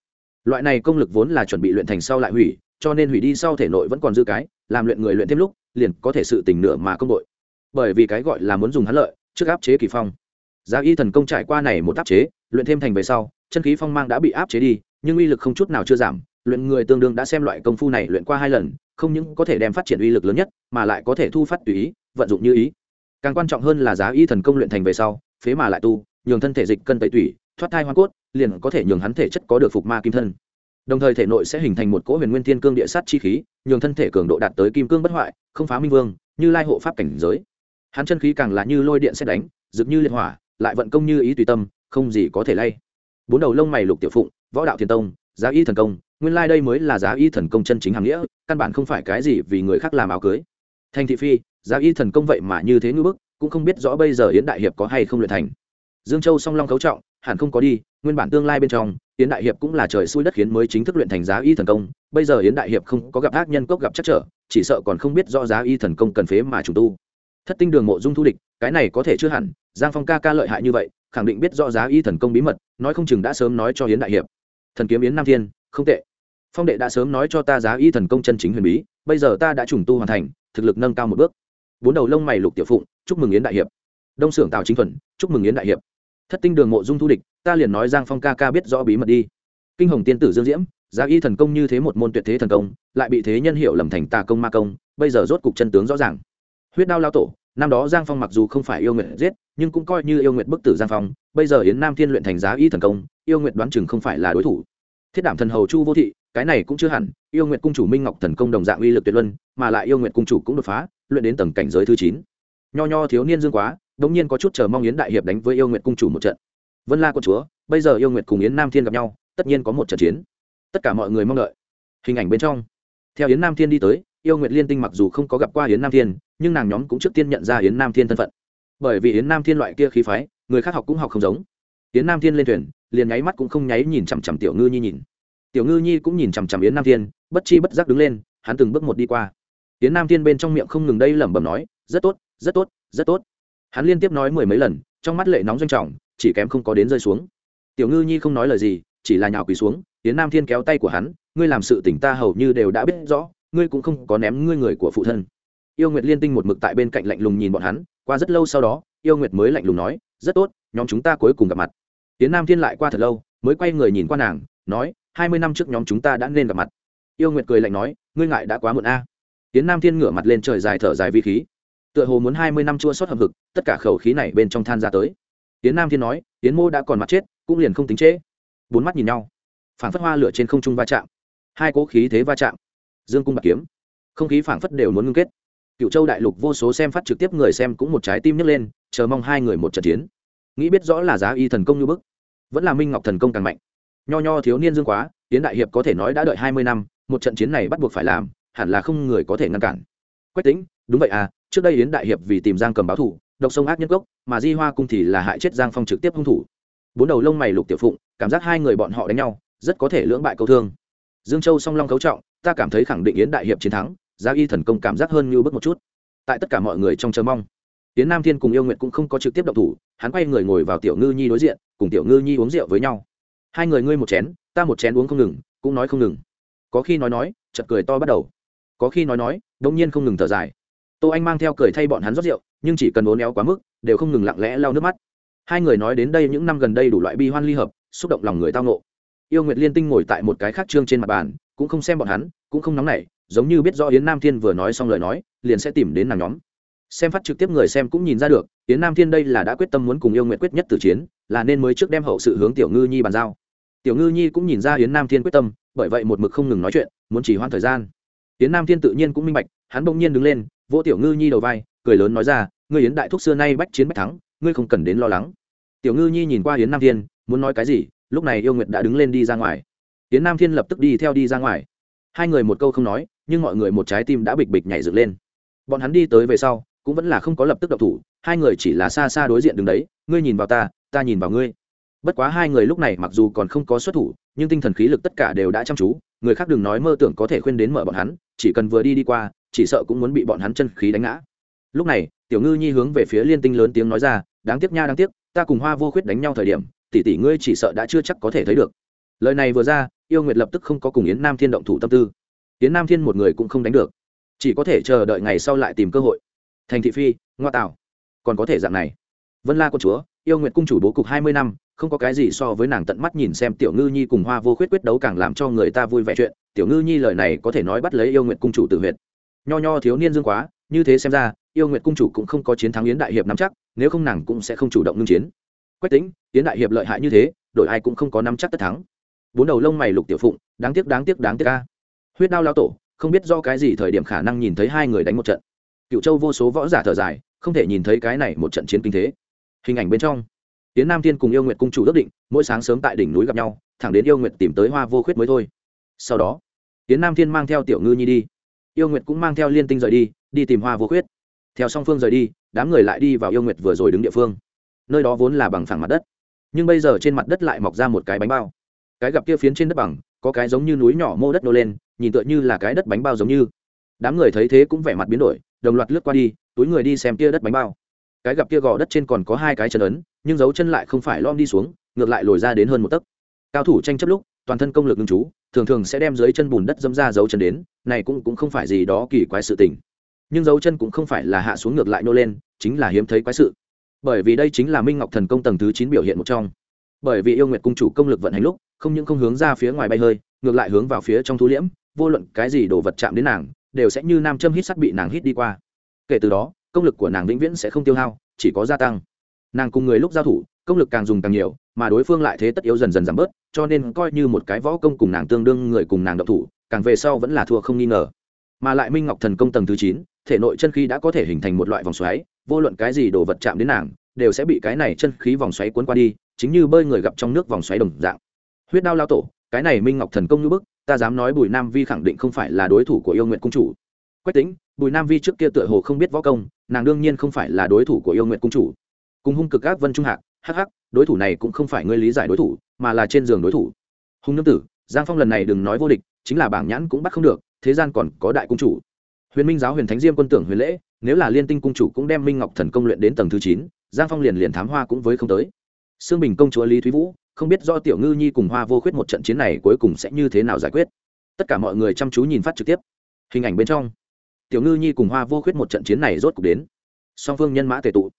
Loại này công lực vốn là chuẩn bị luyện thành sau lại hủy, cho nên hủy đi sau thể nội vẫn còn dư cái, làm luyện người luyện thêm lúc, liền có thể sự tỉnh nửa mà công đội bởi vì cái gọi là muốn dùng hắn lợi, trước áp chế kỳ phong giá y thần công trải qua này một áp chế, luyện thêm thành về sau, chân khí phong mang đã bị áp chế đi, nhưng uy lực không chút nào chưa giảm. Luyện người tương đương đã xem loại công phu này luyện qua hai lần, không những có thể đem phát triển uy lực lớn nhất, mà lại có thể thu phát tùy ý, vận dụng như ý. Càng quan trọng hơn là giá y thần công luyện thành về sau, phế mà lại tu, nhường thân thể dịch cân tẩy tủy, thoát thai hoa cốt, liền có thể nhường hắn thể chất có được phục ma kim thân. Đồng thời thể nội sẽ hình thành một cỗ huyền nguyên thiên cương địa sát chi khí, nhường thân thể cường độ đạt tới kim cương bất hoại, không phá minh vương, như lai hộ pháp cảnh giới. Hắn chân khí càng là như lôi điện xét đánh, rực như liệt hỏa lại vận công như ý tùy tâm, không gì có thể lay. Bốn đầu lông mày lục tiểu phụng, võ đạo thiên tông, giá y thần công, nguyên lai、like、đây mới là giá y thần công chân chính hàng nghĩa, căn bản không phải cái gì vì người khác làm áo cưới. Thành thị phi, giá y thần công vậy mà như thế ngưỡng bức, cũng không biết rõ bây giờ yến đại hiệp có hay không luyện thành. Dương châu song long cấu trọng, hẳn không có đi, nguyên bản tương lai bên trong, yến đại hiệp cũng là trời xui đất khiến mới chính thức luyện thành giá y thần công, bây giờ yến đại hiệp không có gặp ác nhân cốc gặp chắc trở, chỉ sợ còn không biết rõ giá y thần công cần phế mà trùng tu. Thất tinh đường mộ dung thu địch cái này có thể chưa hẳn, giang phong ca ca lợi hại như vậy, khẳng định biết rõ giá y thần công bí mật, nói không chừng đã sớm nói cho yến đại hiệp. Thần kiếm yến nam thiên, không tệ. Phong đệ đã sớm nói cho ta giá y thần công chân chính huyền bí, bây giờ ta đã trùng tu hoàn thành, thực lực nâng cao một bước. Bốn đầu lông mày lục tiểu phụng, chúc mừng yến đại hiệp. Đông xưởng tào chính thuần, chúc mừng yến đại hiệp. Thất tinh đường mộ dung thu địch, ta liền nói giang phong ca ca biết rõ bí mật đi. Kinh hồng tiên tử dương diễm, giá y thần công như thế một môn tuyệt thế thần công, lại bị thế nhân hiệu lầm thành tà công ma công, bây giờ rốt cục chân tướng rõ ràng. Huyết đao lao tổ năm đó giang phong mặc dù không phải yêu nguyện giết, nhưng cũng coi như yêu nguyện bức tử giang phong, bây giờ yến nam thiên luyện thành giá y thần công, yêu nguyện đoán chừng không phải là đối thủ. Thiết đảm thần hầu chu vô thị, cái này cũng chưa hẳn, yêu nguyện cung chủ minh ngọc thần công đồng dạng uy lực tuyệt luân, mà lại yêu nguyện cung chủ cũng đột phá, luyện đến tầng cảnh giới thứ chín. Nho nho thiếu niên dương quá, đống nhiên có chút chờ mong yến đại hiệp đánh với yêu nguyện cung chủ một trận. Vân la quân chúa, bây giờ yêu nguyện cùng yến nam thiên gặp nhau, tất nhiên có một trận chiến. Tất cả mọi người mong đợi. Hình ảnh bên trong. Theo yến nam thiên đi tới yêu Nguyệt liên tinh mặc dù không có gặp qua yến nam thiên, nhưng nàng nhóm cũng trước tiên nhận ra yến nam thiên thân phận. Bởi vì yến nam thiên loại kia khí phái, người khác học cũng học không giống. Yến nam thiên lên thuyền, liền nháy mắt cũng không nháy nhìn chằm chằm tiểu ngư nhi nhìn. Tiểu ngư nhi cũng nhìn chằm chằm yến nam thiên, bất chi bất giác đứng lên, hắn từng bước một đi qua. Yến nam thiên bên trong miệng không ngừng đây lẩm bẩm nói, rất tốt rất tốt rất tốt. Hắn liên tiếp nói mười mấy lần, trong mắt lệ nóng doanh trọng, chỉ kém không có đến rơi xuống. Tiểu ngư nhi không nói lời gì, chỉ là nhào quỳ xuống, yến nam thiên kéo tay của hắn, ngươi làm sự tỉnh ta hầu như đều đã biết rõ ngươi cũng không có ném ngươi người của phụ thân. Yêu nguyệt liên tinh một mực tại bên cạnh lạnh lùng nhìn bọn hắn, qua rất lâu sau đó, yêu nguyệt mới lạnh lùng nói, rất tốt, nhóm chúng ta cuối cùng gặp mặt. Tiến nam thiên lại qua thật lâu, mới quay người nhìn qua nàng, nói, hai mươi năm trước nhóm chúng ta đã nên gặp mặt. Yêu nguyệt cười lạnh nói, ngươi ngại đã quá muộn a. Tiến nam thiên ngửa mặt lên trời dài thở dài vi khí. Tựa hồ muốn hai mươi năm chua sót hầm hực, tất cả khẩu khí này bên trong than ra tới. Tiến nam thiên nói, tiến mô đã còn mặt chết, cũng liền không tính trễ. Bốn mắt nhìn nhau. Phản phất hoa lửa trên không trung va chạm. Hai cỗ khí thế va chạm dương cung bạc kiếm. Không khí phảng phất đều muốn ngưng kết. Cựu châu đại lục vô số xem phát trực tiếp người xem cũng một trái tim nhấc lên, chờ mong hai người một trận chiến. Nghĩ biết rõ là giá y thần công như bức, vẫn là minh ngọc thần công càng mạnh. Nho nho thiếu niên dương quá, tiến đại hiệp có thể nói đã đợi hai mươi năm, một trận chiến này bắt buộc phải làm, hẳn là không người có thể ngăn cản. Quách tính đúng vậy à trước đây yến đại hiệp vì tìm giang cầm báo thủ, độc sông ác nhất gốc, mà di hoa cung thì là hại chết giang phong trực tiếp hung thủ. Bốn đầu lông mày lục tiểu phụng, cảm giác hai người bọn họ đánh nhau, rất có thể lưỡng bại câu thương. Dương châu song long cấu trọng ta cảm thấy khẳng định yến đại hiệp chiến thắng giá y thần công cảm giác hơn như bước một chút. Tại tất cả mọi người trong chờ mong, yến nam thiên cùng yêu nguyện cũng không có trực tiếp động thủ, hắn quay người ngồi vào tiểu ngư nhi đối diện, cùng tiểu ngư nhi uống rượu với nhau. Hai người ngươi một chén, ta một chén uống không ngừng, cũng nói không ngừng. Có khi nói nói chật cười to bắt đầu. Có khi nói nói đông nhiên không ngừng thở dài. Tô anh mang theo cười thay bọn hắn rót rượu, nhưng chỉ cần uốn éo quá mức, đều không ngừng lặng lẽ lau nước mắt. Hai người nói đến đây những năm gần đây đủ loại bi hoan ly hợp, xúc động lòng người tao nộ yêu nguyệt liên tinh ngồi tại một cái khác trương trên mặt bàn cũng không xem bọn hắn, cũng không nóng nảy, giống như biết rõ yến nam thiên vừa nói xong lời nói, liền sẽ tìm đến nàng nhóm. Xem phát trực tiếp người xem cũng nhìn ra được, yến nam thiên đây là đã quyết tâm muốn cùng yêu nguyệt quyết nhất từ chiến, là nên mới trước đem hậu sự hướng tiểu ngư nhi bàn giao. Tiểu ngư nhi cũng nhìn ra yến nam thiên quyết tâm, bởi vậy một mực không ngừng nói chuyện, muốn chỉ hoãn thời gian. Yến nam thiên tự nhiên cũng minh bạch, hắn bỗng nhiên đứng lên, vỗ tiểu ngư nhi đầu vai, cười lớn nói ra, ngươi yến đại thúc xưa nay bách chiến bách thắng, ngươi không cần đến lo lắng. Tiểu ngư nhi nhìn qua yến nam thiên, muốn nói cái gì, lúc này yêu nguyệt đã đứng lên đi ra ngoài tiến nam thiên lập tức đi theo đi ra ngoài. Hai người một câu không nói, nhưng mọi người một trái tim đã bịch bịch nhảy dựng lên. Bọn hắn đi tới về sau, cũng vẫn là không có lập tức độc thủ, hai người chỉ là xa xa đối diện đứng đấy, ngươi nhìn vào ta ta nhìn vào ngươi. Bất quá hai người lúc này mặc dù còn không có xuất thủ, nhưng tinh thần khí lực tất cả đều đã chăm chú, người khác đừng nói mơ tưởng có thể khuyên đến mở bọn hắn, chỉ cần vừa đi đi qua, chỉ sợ cũng muốn bị bọn hắn chân khí đánh ngã. Lúc này, tiểu ngư nhi hướng về phía liên tinh lớn tiếng nói ra, đáng tiếc nha, đáng tiếc, ta cùng hoa vô khuyết đánh nhau thời điểm, tỷ tỷ ngươi chỉ sợ đã chưa chắc có thể thấy được. Lời này vừa ra yêu nguyệt lập tức không có cùng yến nam thiên động thủ tâm tư. Yến nam thiên một người cũng không đánh được. Chỉ có thể chờ đợi ngày sau lại tìm cơ hội. Thành thị phi, ngoa tạo. Còn có thể dạng này. Vân la con chúa, yêu nguyệt cung chủ bố cục hai mươi năm, không có cái gì so với nàng tận mắt nhìn xem tiểu ngư nhi cùng hoa vô khuyết quyết đấu càng làm cho người ta vui vẻ chuyện. Tiểu ngư nhi lời này có thể nói bắt lấy yêu nguyệt cung chủ tự huyệt. Nho nho thiếu niên dương quá, như thế xem ra, yêu nguyệt cung chủ cũng không có chiến thắng yến đại hiệp nắm chắc, nếu không nàng cũng sẽ không chủ động ngưng chiến. Quách tính, Yến đại hiệp lợi hại như thế đội ai cũng không có nắm chắc tất thắng bốn đầu lông mày lục tiểu phụng, đáng tiếc đáng tiếc đáng tiếc ca huyết đao lao tổ, không biết do cái gì thời điểm khả năng nhìn thấy hai người đánh một trận. Cựu châu vô số võ giả thở dài, không thể nhìn thấy cái này một trận chiến kinh thế. Hình ảnh bên trong tiến nam thiên cùng yêu nguyệt cung chủ ước định, mỗi sáng sớm tại đỉnh núi gặp nhau, thẳng đến yêu nguyệt tìm tới hoa vô khuyết mới thôi. Sau đó tiến nam thiên mang theo tiểu ngư nhi đi. Yêu nguyệt cũng mang theo liên tinh rời đi đi tìm hoa vô khuyết. Theo song phương rời đi, đám người lại đi vào yêu nguyệt vừa rồi đứng địa phương. Nơi đó vốn là bằng phẳng mặt đất. Nhưng bây giờ trên mặt đất lại mọc ra một cái bánh bao cái gặp kia phiến trên đất bằng, có cái giống như núi nhỏ mô đất nô lên, nhìn tựa như là cái đất bánh bao giống như. Đám người thấy thế cũng vẻ mặt biến đổi, đồng loạt lướt qua đi, túi người đi xem kia đất bánh bao. Cái gặp kia gò đất trên còn có hai cái chân ấn, nhưng dấu chân lại không phải lom đi xuống, ngược lại lồi ra đến hơn một tấc. Cao thủ tranh chấp lúc, toàn thân công lực ngưng chú thường thường sẽ đem dưới chân bùn đất dâm ra dấu chân đến, này cũng cũng không phải gì đó kỳ quái sự tình. Nhưng dấu chân cũng không phải là hạ xuống ngược lại nô lên, chính là hiếm thấy quái sự. Bởi vì đây chính là minh ngọc thần công tầng thứ chín biểu hiện một trong. Bởi vì yêu nguyệt cung chủ công lực vận hành lúc không những không hướng ra phía ngoài bay hơi, ngược lại hướng vào phía trong thú liễm, vô luận cái gì đồ vật chạm đến nàng, đều sẽ như nam châm hít sắt bị nàng hít đi qua. Kể từ đó, công lực của nàng vĩnh viễn sẽ không tiêu hao, chỉ có gia tăng. Nàng cùng người lúc giao thủ, công lực càng dùng càng nhiều, mà đối phương lại thế tất yếu dần dần giảm bớt, cho nên coi như một cái võ công cùng nàng tương đương người cùng nàng độc thủ, càng về sau vẫn là thua không nghi ngờ. Mà lại minh ngọc thần công tầng thứ chín, thể nội chân khí đã có thể hình thành một loại vòng xoáy, vô luận cái gì đồ vật chạm đến nàng, đều sẽ bị cái này chân khí vòng xoáy cuốn qua đi, chính như bơi người gặp trong nước vòng xoáy đồng dạng huyết đao lao tổ, cái này minh ngọc thần công như bức, ta dám nói bùi nam vi khẳng định không phải là đối thủ của yêu nguyện cung chủ. Quách tính bùi nam vi trước kia tựa hồ không biết võ công, nàng đương nhiên không phải là đối thủ của yêu nguyện cung chủ. Cùng hung cực các vân trung hạc, hắc hắc, đối thủ này cũng không phải ngươi lý giải đối thủ, mà là trên giường đối thủ. Hung nương tử, giang phong lần này đừng nói vô địch, chính là bảng nhãn cũng bắt không được, thế gian còn có đại cung chủ. Huyền minh giáo huyền thánh diêm quân tưởng huyền lễ, nếu là liên tinh cung chủ cũng đem minh ngọc thần công luyện đến tầng thứ chín, giang phong liền liền thám hoa cũng với không tới. Sương bình công chúa lý thúy vũ không biết do tiểu ngư nhi cùng hoa vô khuyết một trận chiến này cuối cùng sẽ như thế nào giải quyết. Tất cả mọi người chăm chú nhìn phát trực tiếp. Hình ảnh bên trong, tiểu ngư nhi cùng hoa vô khuyết một trận chiến này rốt cục đến. Song phương nhân mã tề tụ.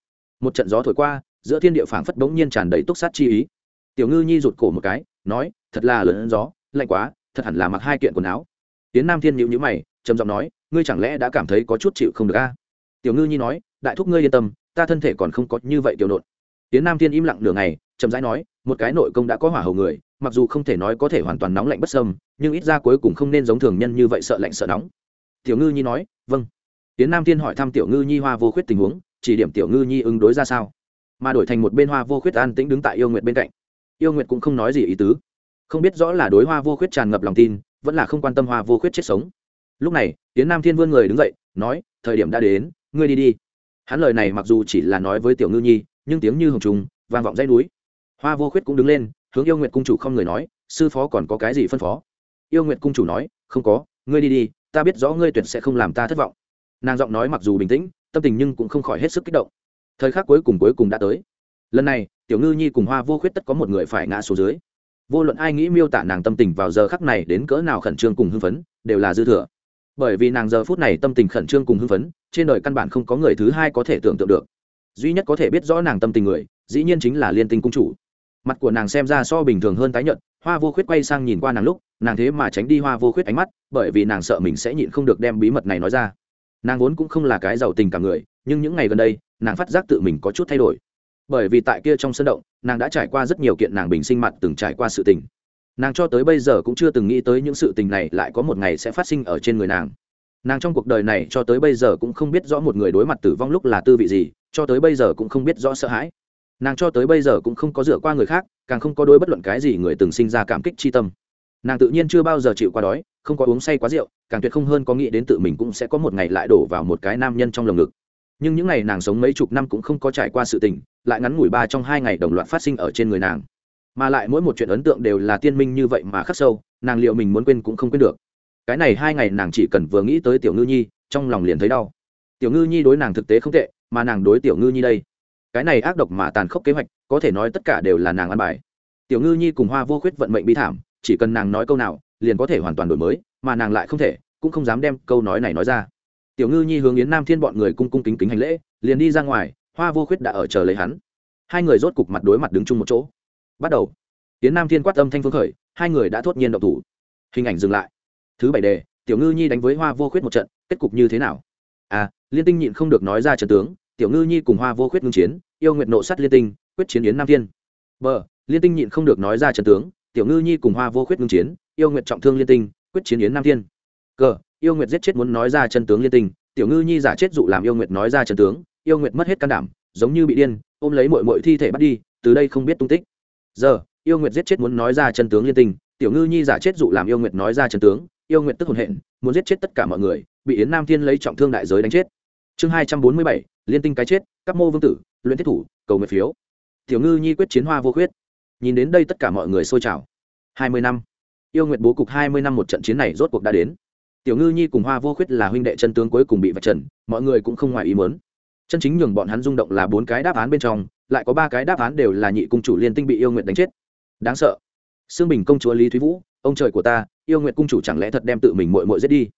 Một trận gió thổi qua, giữa thiên địa phảng phất bỗng nhiên tràn đầy túc sát chi ý. Tiểu ngư nhi rụt cổ một cái, nói, thật là lớn gió, lạnh quá, thật hẳn là mặc hai kiện quần áo. Tiến nam thiên nhịu nhữ mày, trầm giọng nói, ngươi chẳng lẽ đã cảm thấy có chút chịu không được a? Tiểu ngư nhi nói, đại thúc ngươi yên tâm, ta thân thể còn không có như vậy tiểu nộn tiến nam thiên im lặng nửa ngày, chậm rãi nói, một cái nội công đã có hỏa hầu người, mặc dù không thể nói có thể hoàn toàn nóng lạnh bất sâm nhưng ít ra cuối cùng không nên giống thường nhân như vậy sợ lạnh sợ nóng. Tiểu ngư nhi nói vâng. Tiến nam thiên hỏi thăm tiểu ngư nhi hoa vô khuyết tình huống, chỉ điểm tiểu ngư nhi ứng đối ra sao. Mà đổi thành một bên hoa vô khuyết an tĩnh đứng tại yêu nguyệt bên cạnh. Yêu nguyệt cũng không nói gì ý tứ. Không biết rõ là đối hoa vô khuyết tràn ngập lòng tin, vẫn là không quan tâm hoa vô khuyết chết sống. Lúc này, tiến nam thiên vươn người đứng dậy, nói, thời điểm đã đến, ngươi đi đi. Hắn lời này mặc dù chỉ là nói với tiểu ngư nhi nhưng tiếng như hồng trùng, vang vọng dãy núi. Hoa vô khuyết cũng đứng lên, hướng yêu nguyệt cung chủ không người nói, sư phó còn có cái gì phân phó? Yêu nguyệt cung chủ nói, không có, ngươi đi đi, ta biết rõ ngươi tuyệt sẽ không làm ta thất vọng. Nàng giọng nói mặc dù bình tĩnh, tâm tình nhưng cũng không khỏi hết sức kích động. Thời khắc cuối cùng cuối cùng đã tới. Lần này, tiểu ngư nhi cùng hoa vô khuyết tất có một người phải ngã xuống dưới. Vô luận ai nghĩ miêu tả nàng tâm tình vào giờ khắc này đến cỡ nào khẩn trương cùng hưng phấn, đều là dư thừa. Bởi vì nàng giờ phút này tâm tình khẩn trương cùng hưng phấn, trên đời căn bản không có người thứ hai có thể tưởng tượng được duy nhất có thể biết rõ nàng tâm tình người, dĩ nhiên chính là liên tinh cung chủ. Mặt của nàng xem ra so bình thường hơn tái nhợt, hoa vô khuyết quay sang nhìn qua nàng lúc, nàng thế mà tránh đi hoa vô khuyết ánh mắt, bởi vì nàng sợ mình sẽ nhịn không được đem bí mật này nói ra. Nàng vốn cũng không là cái giàu tình cảm người, nhưng những ngày gần đây, nàng phát giác tự mình có chút thay đổi. Bởi vì tại kia trong sân động, nàng đã trải qua rất nhiều kiện nàng bình sinh mặt từng trải qua sự tình. Nàng cho tới bây giờ cũng chưa từng nghĩ tới những sự tình này lại có một ngày sẽ phát sinh ở trên người nàng. Nàng trong cuộc đời này cho tới bây giờ cũng không biết rõ một người đối mặt tử vong lúc là tư vị gì cho tới bây giờ cũng không biết rõ sợ hãi. Nàng cho tới bây giờ cũng không có dựa qua người khác, càng không có đôi bất luận cái gì người từng sinh ra cảm kích chi tâm. Nàng tự nhiên chưa bao giờ chịu qua đói, không có uống say quá rượu, càng tuyệt không hơn có nghĩ đến tự mình cũng sẽ có một ngày lại đổ vào một cái nam nhân trong lồng ngực. Nhưng những ngày nàng sống mấy chục năm cũng không có trải qua sự tình, lại ngắn ngủi ba trong hai ngày đồng loạt phát sinh ở trên người nàng. Mà lại mỗi một chuyện ấn tượng đều là tiên minh như vậy mà khắc sâu, nàng liệu mình muốn quên cũng không quên được. Cái này hai ngày nàng chỉ cần vừa nghĩ tới tiểu ngư nhi, trong lòng liền thấy đau. Tiểu ngư nhi đối nàng thực tế không tệ mà nàng đối tiểu ngư nhi đây. Cái này ác độc mà tàn khốc kế hoạch, có thể nói tất cả đều là nàng ăn bài. Tiểu ngư nhi cùng hoa vô khuyết vận mệnh bi thảm, chỉ cần nàng nói câu nào, liền có thể hoàn toàn đổi mới, mà nàng lại không thể, cũng không dám đem câu nói này nói ra. Tiểu ngư nhi hướng yến nam thiên bọn người cung cung kính kính hành lễ, liền đi ra ngoài, hoa vô khuyết đã ở chờ lấy hắn. Hai người rốt cục mặt đối mặt đứng chung một chỗ. Bắt đầu. Yến nam thiên quát âm thanh phương khởi, hai người đã thốt nhiên động thủ. Hình ảnh dừng lại. Thứ bảy đề, tiểu ngư nhi đánh với hoa vô khuyết một trận, kết cục như thế nào? À liên tinh nhịn không được nói ra trận tướng tiểu ngư nhi cùng hoa vô khuyết ngưng chiến, yêu nguyện nộ sắt liên tinh, quyết chiến yến nam thiên. B. Liên tinh nhịn không được nói ra trần tướng, tiểu ngư nhi cùng hoa vô khuyết ngưng chiến, yêu nguyện trọng thương liên tinh, quyết chiến yến nam thiên. C yêu nguyệt giết chết muốn nói ra chân tướng liên tinh, tiểu ngư nhi giả chết dụ làm yêu nguyệt nói ra chân tướng, yêu nguyệt mất hết can đảm, giống như bị điên, ôm lấy mọi mọi thi thể bắt đi, từ đây không biết tung tích. Giờ yêu nguyệt giết chết muốn nói ra chân tướng liên tinh, tiểu ngư nhi giả chết dụ làm yêu nguyệt nói ra chân tướng, yêu nguyệt tức hồn hện, muốn giết chết tất cả mọi người, bị yến nam thiên lấy trọng thương đại giới đánh chết chương hai trăm bốn mươi bảy, liên tinh cái chết, các mô vương tử, luyện thiết thủ, cầu nguyện phiếu. Tiểu ngư nhi quyết chiến hoa vô khuyết. Nhìn đến đây tất cả mọi người xôi trào. hai mươi năm. Yêu nguyện bố cục hai mươi năm một trận chiến này rốt cuộc đã đến. Tiểu ngư nhi cùng hoa vô khuyết là huynh đệ chân tướng cuối cùng bị vạch trần, mọi người cũng không ngoài ý muốn. Chân chính nhường bọn hắn rung động là bốn cái đáp án bên trong, lại có ba cái đáp án đều là nhị cung chủ liên tinh bị yêu nguyện đánh chết. Đáng sợ. Xương bình công chúa lý thúy vũ, ông trời của ta, yêu nguyện cung chủ chẳng lẽ thật đem tự mình mội mội giết đi?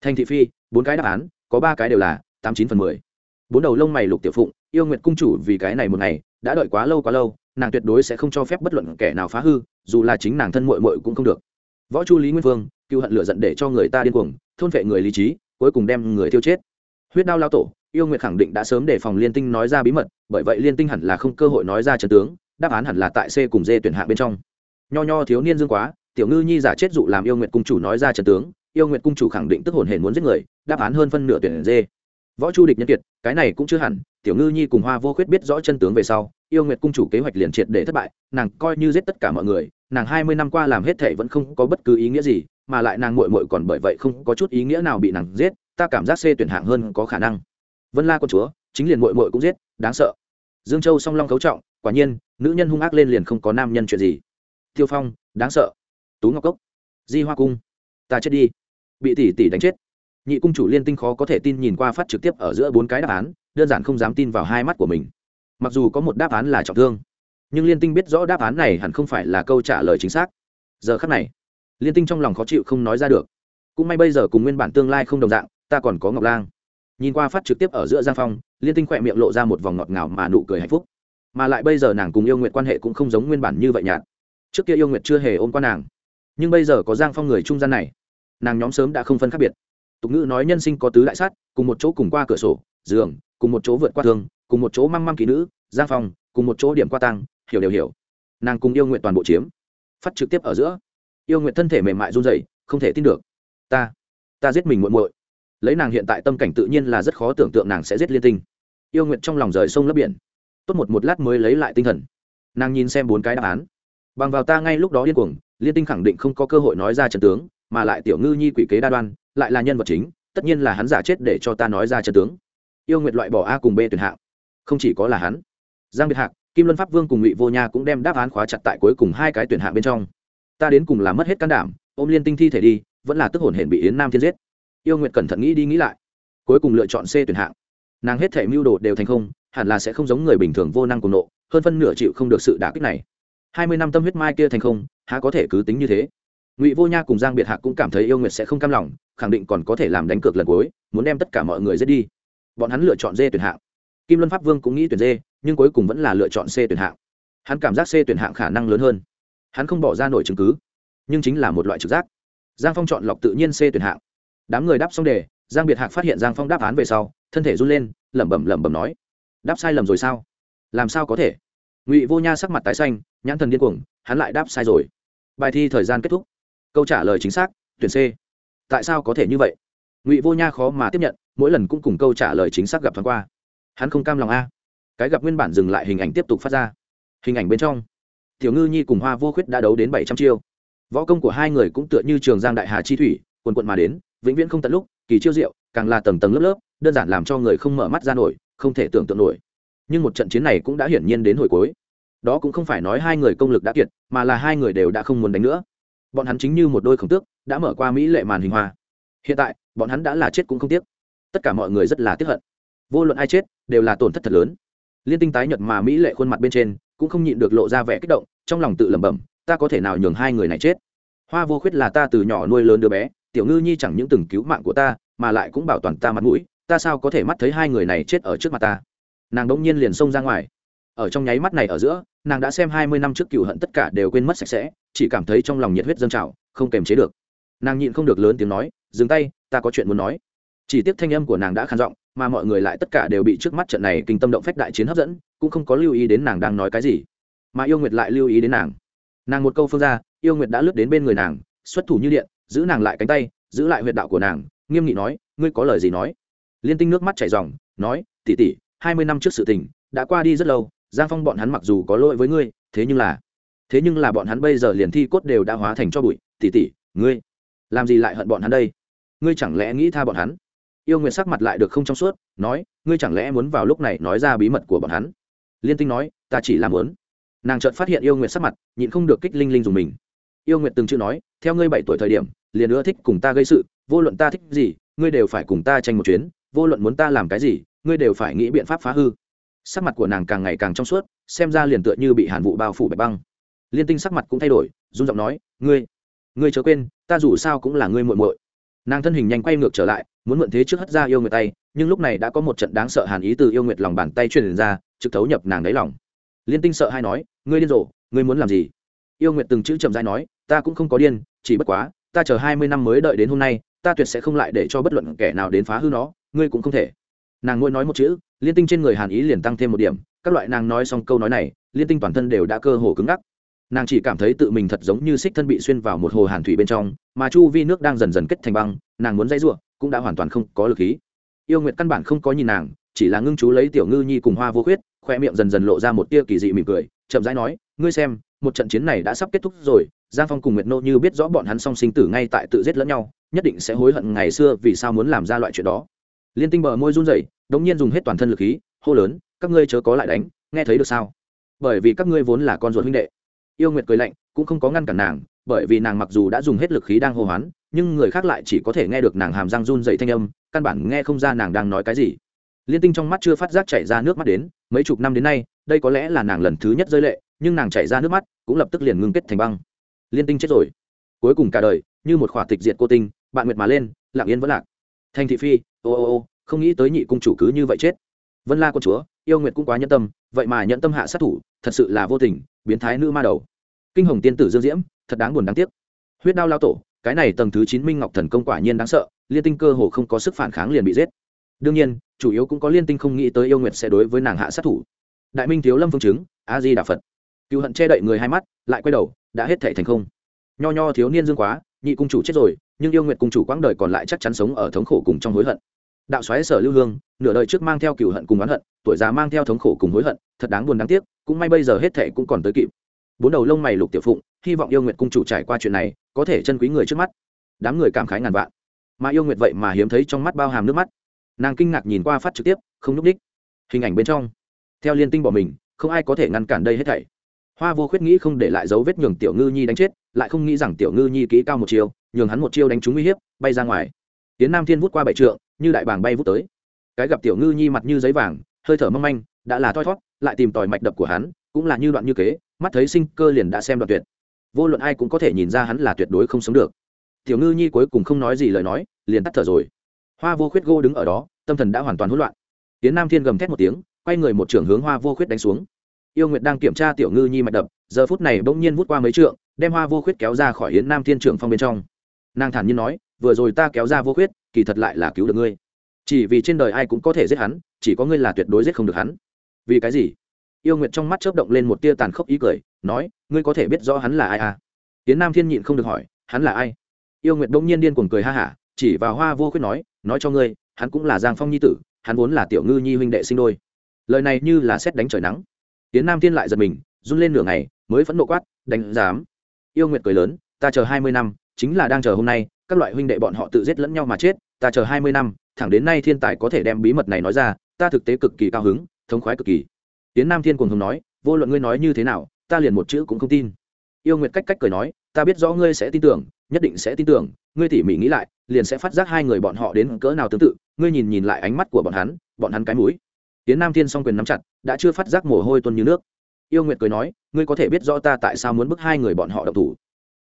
Thành thị phi, bốn cái đáp án, có ba cái đều là tám chín phần mười. Bốn đầu lông mày lục tiểu phụng, yêu nguyệt cung chủ vì cái này một ngày, đã đợi quá lâu quá lâu, nàng tuyệt đối sẽ không cho phép bất luận kẻ nào phá hư, dù là chính nàng thân mội mội cũng không được. Võ chu lý nguyên vương, cựu hận lựa giận để cho người ta điên cuồng, thôn vệ người lý trí, cuối cùng đem người tiêu chết. Huyết đao lao tổ, yêu nguyệt khẳng định đã sớm đề phòng liên tinh nói ra bí mật, bởi vậy liên tinh hẳn là không cơ hội nói ra trận tướng, đáp án hẳn là tại c cùng d tuyển hạ bên trong. Nho nho thiếu niên dương quá, tiểu ngư nhi giả chết dụ làm yêu nguyệt cung chủ nói ra trận tướng, yêu nguyệt cung chủ khẳng định tức hồn hển muốn giết người, đáp án hơn phân nửa tuyển d võ chu địch nhân kiệt, cái này cũng chưa hẳn, tiểu ngư nhi cùng hoa vô khuyết biết rõ chân tướng về sau, yêu nguyệt cung chủ kế hoạch liền triệt để thất bại, nàng coi như giết tất cả mọi người, nàng hai mươi năm qua làm hết thể vẫn không có bất cứ ý nghĩa gì, mà lại nàng muội muội còn bởi vậy không có chút ý nghĩa nào bị nàng giết, ta cảm giác xê tuyển hạng hơn có khả năng. Vân la con chúa, chính liền muội muội cũng giết, đáng sợ. Dương châu song long cấu trọng, quả nhiên, nữ nhân hung ác lên liền không có nam nhân chuyện gì. Tiêu phong, đáng sợ. Tú ngọc cốc. Di hoa cung. Ta chết đi. Bị tỷ tỷ đánh chết nhị cung chủ liên tinh khó có thể tin nhìn qua phát trực tiếp ở giữa bốn cái đáp án, đơn giản không dám tin vào hai mắt của mình. Mặc dù có một đáp án là trọng thương, nhưng liên tinh biết rõ đáp án này hẳn không phải là câu trả lời chính xác. Giờ khắc này, liên tinh trong lòng khó chịu không nói ra được. Cũng may bây giờ cùng nguyên bản tương lai không đồng dạng, ta còn có ngọc lang. Nhìn qua phát trực tiếp ở giữa giang phong, liên tinh khỏe miệng lộ ra một vòng ngọt ngào mà nụ cười hạnh phúc. Mà lại bây giờ nàng cùng yêu nguyện quan hệ cũng không giống nguyên bản như vậy nhạt. Trước kia yêu nguyện chưa hề ôm qua nàng, nhưng bây giờ có giang phong người trung gian này, nàng nhóm sớm đã không phân khác biệt tục ngữ nói nhân sinh có tứ đại sát cùng một chỗ cùng qua cửa sổ giường cùng một chỗ vượt qua thương cùng một chỗ măng măng kỹ nữ giang phòng, cùng một chỗ điểm qua tăng hiểu đều hiểu. Nàng cùng yêu nguyện toàn bộ chiếm phát trực tiếp ở giữa. Yêu nguyện thân thể mềm mại run rẩy không thể tin được. Ta ta giết mình muộn muội. Lấy nàng hiện tại tâm cảnh tự nhiên là rất khó tưởng tượng nàng sẽ giết liên tinh. Yêu nguyện trong lòng rời sông lấp biển. Tốt một một lát mới lấy lại tinh thần. Nàng nhìn xem bốn cái đáp án. Bằng vào ta ngay lúc đó điên cuồng liên tinh khẳng định không có cơ hội nói ra trận tướng mà lại tiểu ngư nhi quỷ kế đa đoan lại là nhân vật chính, tất nhiên là hắn giả chết để cho ta nói ra trận tướng. Yêu nguyệt loại bỏ a cùng b tuyển hạng. Không chỉ có là hắn, giang biệt hạc, kim luân pháp vương cùng ngụy vô nha cũng đem đáp án khóa chặt tại cuối cùng hai cái tuyển hạng bên trong. Ta đến cùng là mất hết can đảm, ôm liên tinh thi thể đi, vẫn là tức hồn hển bị yến nam thiên giết. Yêu nguyệt cẩn thận nghĩ đi nghĩ lại. Cuối cùng lựa chọn c tuyển hạng. Nàng hết thể mưu đồ đều thành không, hẳn là sẽ không giống người bình thường vô năng cùng nộ, hơn phân nửa chịu không được sự đả kích này. Hai mươi năm tâm huyết mai kia thành không, há có thể cứ tính như thế? Ngụy vô nha cùng giang biệt hạc cũng cảm thấy yêu nguyệt sẽ không cam lòng khẳng định còn có thể làm đánh cược lần cuối muốn đem tất cả mọi người giết đi. Bọn hắn lựa chọn dê tuyển hạng. Kim luân pháp vương cũng nghĩ tuyển dê, nhưng cuối cùng vẫn là lựa chọn c tuyển hạng. Hắn cảm giác c tuyển hạng khả năng lớn hơn. Hắn không bỏ ra nổi chứng cứ nhưng chính là một loại trực giác. Giang phong chọn lọc tự nhiên c tuyển hạng. Đám người đáp xong đề giang biệt hạc phát hiện giang phong đáp án về sau thân thể run lên lẩm bẩm lẩm bẩm nói đáp sai lầm rồi sao? Làm sao có thể? Ngụy vô nha sắc mặt tái xanh nhãn thần điên cuồng hắn lại đáp sai rồi. Bài thi thời gian kết thúc câu trả lời chính xác, tuyển c. Tại sao có thể như vậy? Ngụy vô nha khó mà tiếp nhận, mỗi lần cũng cùng câu trả lời chính xác gặp thoáng qua. Hắn không cam lòng a. Cái gặp nguyên bản dừng lại hình ảnh tiếp tục phát ra. Hình ảnh bên trong, tiểu ngư nhi cùng hoa vô khuyết đã đấu đến bảy trăm chiêu. Võ công của hai người cũng tựa như trường giang đại hà chi thủy, quần quận mà đến, vĩnh viễn không tận lúc, kỳ chiêu diệu, càng là tầng tầng lớp lớp, đơn giản làm cho người không mở mắt ra nổi, không thể tưởng tượng nổi. Nhưng một trận chiến này cũng đã hiển nhiên đến hồi cuối. Đó cũng không phải nói hai người công lực đã kiệt, mà là hai người đều đã không muốn đánh nữa bọn hắn chính như một đôi khổng tước, đã mở qua mỹ lệ màn hình hoa. Hiện tại, bọn hắn đã là chết cũng không tiếc. Tất cả mọi người rất là tiếc hận. Vô luận ai chết, đều là tổn thất thật lớn. Liên tinh tái nhật mà mỹ lệ khuôn mặt bên trên, cũng không nhịn được lộ ra vẻ kích động, trong lòng tự lẩm bẩm, ta có thể nào nhường hai người này chết? Hoa vô khuyết là ta từ nhỏ nuôi lớn đứa bé, tiểu ngư nhi chẳng những từng cứu mạng của ta, mà lại cũng bảo toàn ta mặt mũi, ta sao có thể mắt thấy hai người này chết ở trước mặt ta? Nàng đ ỗ n g nhiên liền xông ra ngoài. Ở trong nháy mắt này ở giữa nàng đã xem hai mươi năm trước cựu hận tất cả đều quên mất sạch sẽ, chỉ cảm thấy trong lòng nhiệt huyết dâng trào, không kềm chế được. Nàng nhịn không được lớn tiếng nói, dừng tay, ta có chuyện muốn nói. Chỉ tiếc thanh âm của nàng đã khàn giọng, mà mọi người lại tất cả đều bị trước mắt trận này kinh tâm động phách đại chiến hấp dẫn, cũng không có lưu ý đến nàng đang nói cái gì. Mà yêu nguyệt lại lưu ý đến nàng. Nàng một câu phương ra, yêu nguyệt đã lướt đến bên người nàng, xuất thủ như điện, giữ nàng lại cánh tay, giữ lại huyệt đạo của nàng, nghiêm nghị nói, ngươi có lời gì nói? Liên tinh nước mắt chảy ròng, nói tỉ tỉ hai mươi năm trước sự tình, đã qua đi rất lâu giang phong bọn hắn mặc dù có lỗi với ngươi, thế nhưng là, thế nhưng là bọn hắn bây giờ liền thi cốt đều đã hóa thành cho bụi. Tỉ tỉ ngươi, làm gì lại hận bọn hắn đây? Ngươi chẳng lẽ nghĩ tha bọn hắn? Yêu nguyện sắc mặt lại được không trong suốt, nói, ngươi chẳng lẽ muốn vào lúc này nói ra bí mật của bọn hắn? Liên tinh nói, ta chỉ làm muốn. Nàng chợt phát hiện yêu nguyện sắc mặt, nhịn không được kích linh linh dùng mình. Yêu nguyện từng chữ nói, theo ngươi bảy tuổi thời điểm, liền ưa thích cùng ta gây sự, vô luận ta thích gì, ngươi đều phải cùng ta tranh một chuyến, vô luận muốn ta làm cái gì, ngươi đều phải nghĩ biện pháp phá hư sắc mặt của nàng càng ngày càng trong suốt, xem ra liền tựa như bị hàn vụ bao phủ bạch băng. Liên tinh sắc mặt cũng thay đổi, run giọng nói, ngươi ngươi chớ quên, ta dù sao cũng là ngươi muội muội. Nàng thân hình nhanh quay ngược trở lại, muốn mượn thế trước hất ra yêu người tay, nhưng lúc này đã có một trận đáng sợ hàn ý từ yêu nguyệt lòng bàn tay truyền ra, trực thấu nhập nàng đáy lòng. Liên tinh sợ hay nói, ngươi điên rồ, ngươi muốn làm gì? Yêu nguyệt từng chữ chậm rãi nói, ta cũng không có điên, chỉ bất quá, ta chờ hai mươi năm mới đợi đến hôm nay, ta tuyệt sẽ không lại để cho bất luận kẻ nào đến phá hư nó, ngươi cũng không thể. Nàng ngôi nói một chữ liên tinh trên người hàn ý liền tăng thêm một điểm, các loại nàng nói xong câu nói này, liên tinh toàn thân đều đã cơ hồ cứng ngắc. Nàng chỉ cảm thấy tự mình thật giống như xích thân bị xuyên vào một hồ hàn thủy bên trong, mà chu vi nước đang dần dần kết thành băng, nàng muốn dãy r u ộ cũng đã hoàn toàn không có lực khí. Yêu nguyệt căn bản không có nhìn nàng, chỉ là ngưng chú lấy tiểu ngư nhi cùng hoa vô khuyết, khoe miệng dần dần lộ ra một tia kỳ dị mỉm cười, chậm rãi nói, ngươi xem, một trận chiến này đã sắp kết thúc rồi, giang phong cùng nguyệt nô như biết rõ bọn hắn song sinh tử ngay tại tự giết lẫn nhau, nhất định sẽ hối hận ngày xưa vì sao muốn làm ra loại chuyện đó liên tinh bờ môi run rẩy, đống nhiên dùng hết toàn thân lực khí, hô lớn, các ngươi chớ có lại đánh, nghe thấy được sao? Bởi vì các ngươi vốn là con ruột huynh đệ. Yêu nguyệt cười lạnh, cũng không có ngăn cản nàng, bởi vì nàng mặc dù đã dùng hết lực khí đang hô hoán, nhưng người khác lại chỉ có thể nghe được nàng hàm răng run dậy thanh âm, căn bản nghe không ra nàng đang nói cái gì. Liên tinh trong mắt chưa phát giác chảy ra nước mắt đến, mấy chục năm đến nay, đây có lẽ là nàng lần thứ nhất rơi lệ, nhưng nàng chảy ra nước mắt, cũng lập tức liền ngưng kết thành băng. Liên tinh chết rồi. Cuối cùng cả đời, như một khỏa tịch diệt cô tinh, bạn nguyệt mà lên, lặng yên vẫn lạc thanh thị phi, ô ô ô, không nghĩ tới nhị cung chủ cứ như vậy chết. Vân la con chúa, yêu nguyệt cũng quá nhân tâm, vậy mà nhận tâm hạ sát thủ, thật sự là vô tình, biến thái nữ ma đầu. Kinh hồng tiên tử dương diễm, thật đáng buồn đáng tiếc. Huyết đao lao tổ, cái này tầng thứ chín minh ngọc thần công quả nhiên đáng sợ, liên tinh cơ hồ không có sức phản kháng liền bị giết. Đương nhiên, chủ yếu cũng có liên tinh không nghĩ tới yêu nguyệt sẽ đối với nàng hạ sát thủ. Đại minh thiếu lâm phương chứng, a di đà phật. Cựu hận che đậy người hai mắt, lại quay đầu, đã hết thể thành không. Nho nho thiếu niên dương quá, nhị cung chủ chết rồi nhưng yêu nguyệt cung chủ quãng đời còn lại chắc chắn sống ở thống khổ cùng trong hối hận. Đạo xoáy sở lưu hương, nửa đời trước mang theo cựu hận cùng oán hận, tuổi già mang theo thống khổ cùng hối hận, thật đáng buồn đáng tiếc, cũng may bây giờ hết thệ cũng còn tới kịp. Bốn đầu lông mày lục tiểu phụng, hy vọng yêu nguyệt cung chủ trải qua chuyện này, có thể chân quý người trước mắt. Đám người cảm khái ngàn vạn. Mà yêu nguyệt vậy mà hiếm thấy trong mắt bao hàm nước mắt. Nàng kinh ngạc nhìn qua phát trực tiếp, không nhúc đích hình ảnh bên trong, theo liên tinh bỏ mình, không ai có thể ngăn cản đây hết thảy hoa vô khuyết nghĩ không để lại dấu vết nhường tiểu ngư nhi đánh chết, lại không nghĩ rằng tiểu ngư nhi kỹ cao một chiều nhường hắn một chiêu đánh trúng uy hiếp, bay ra ngoài. Tiến nam thiên vút qua bảy trượng, như đại bàng bay vút tới. Cái gặp tiểu ngư nhi mặt như giấy vàng, hơi thở mong manh, đã là thoi thót, lại tìm tòi mạch đập của hắn, cũng là như đoạn như kế, mắt thấy sinh cơ liền đã xem đoạn tuyệt. Vô luận ai cũng có thể nhìn ra hắn là tuyệt đối không sống được. Tiểu ngư nhi cuối cùng không nói gì lời nói, liền tắt thở rồi. Hoa vô khuyết gô đứng ở đó, tâm thần đã hoàn toàn hỗn loạn. Tiến nam thiên gầm thét một tiếng, quay người một trưởng hướng hoa vô khuyết đánh xuống yêu nguyệt đang kiểm tra tiểu ngư nhi mạch đập, giờ phút này bỗng nhiên vút qua mấy trượng, đem hoa vô khuyết kéo ra khỏi yến nam thiên trưởng phong bên trong. Nàng thản nhiên nói, vừa rồi ta kéo ra vô khuyết, kỳ thật lại là cứu được ngươi. Chỉ vì trên đời ai cũng có thể giết hắn, chỉ có ngươi là tuyệt đối giết không được hắn. Vì cái gì? Yêu nguyệt trong mắt chớp động lên một tia tàn khốc ý cười, nói, ngươi có thể biết rõ hắn là ai à? Hiến nam thiên nhịn không được hỏi, hắn là ai? Yêu nguyệt bỗng nhiên điên cuồng cười ha hả, chỉ vào hoa vô khuyết nói nói cho ngươi, hắn cũng là giang phong nhi tử, hắn vốn là tiểu ngư nhi huynh đệ sinh đôi. Lời này như là xét đánh trời nắng tiến nam thiên lại giật mình, run lên nửa ngày, mới phẫn nộ quát, đánh dám yêu nguyệt cười lớn, ta chờ hai mươi năm, chính là đang chờ hôm nay, các loại huynh đệ bọn họ tự giết lẫn nhau mà chết, ta chờ hai mươi năm, thẳng đến nay thiên tài có thể đem bí mật này nói ra, ta thực tế cực kỳ cao hứng, thống khoái cực kỳ. Tiến nam thiên cùng hùng nói, vô luận ngươi nói như thế nào, ta liền một chữ cũng không tin. Yêu nguyệt cách cách cười nói, ta biết rõ ngươi sẽ tin tưởng, nhất định sẽ tin tưởng, ngươi tỉ mỉ nghĩ lại, liền sẽ phát giác hai người bọn họ đến cỡ nào tương tự, ngươi nhìn nhìn lại ánh mắt của bọn hắn bọn hắn cái mũi tiến nam thiên song quyền nắm chặt, đã chưa phát giác mồ hôi tuôn như nước. Yêu nguyệt cười nói, ngươi có thể biết rõ ta tại sao muốn bức hai người bọn họ độc thủ?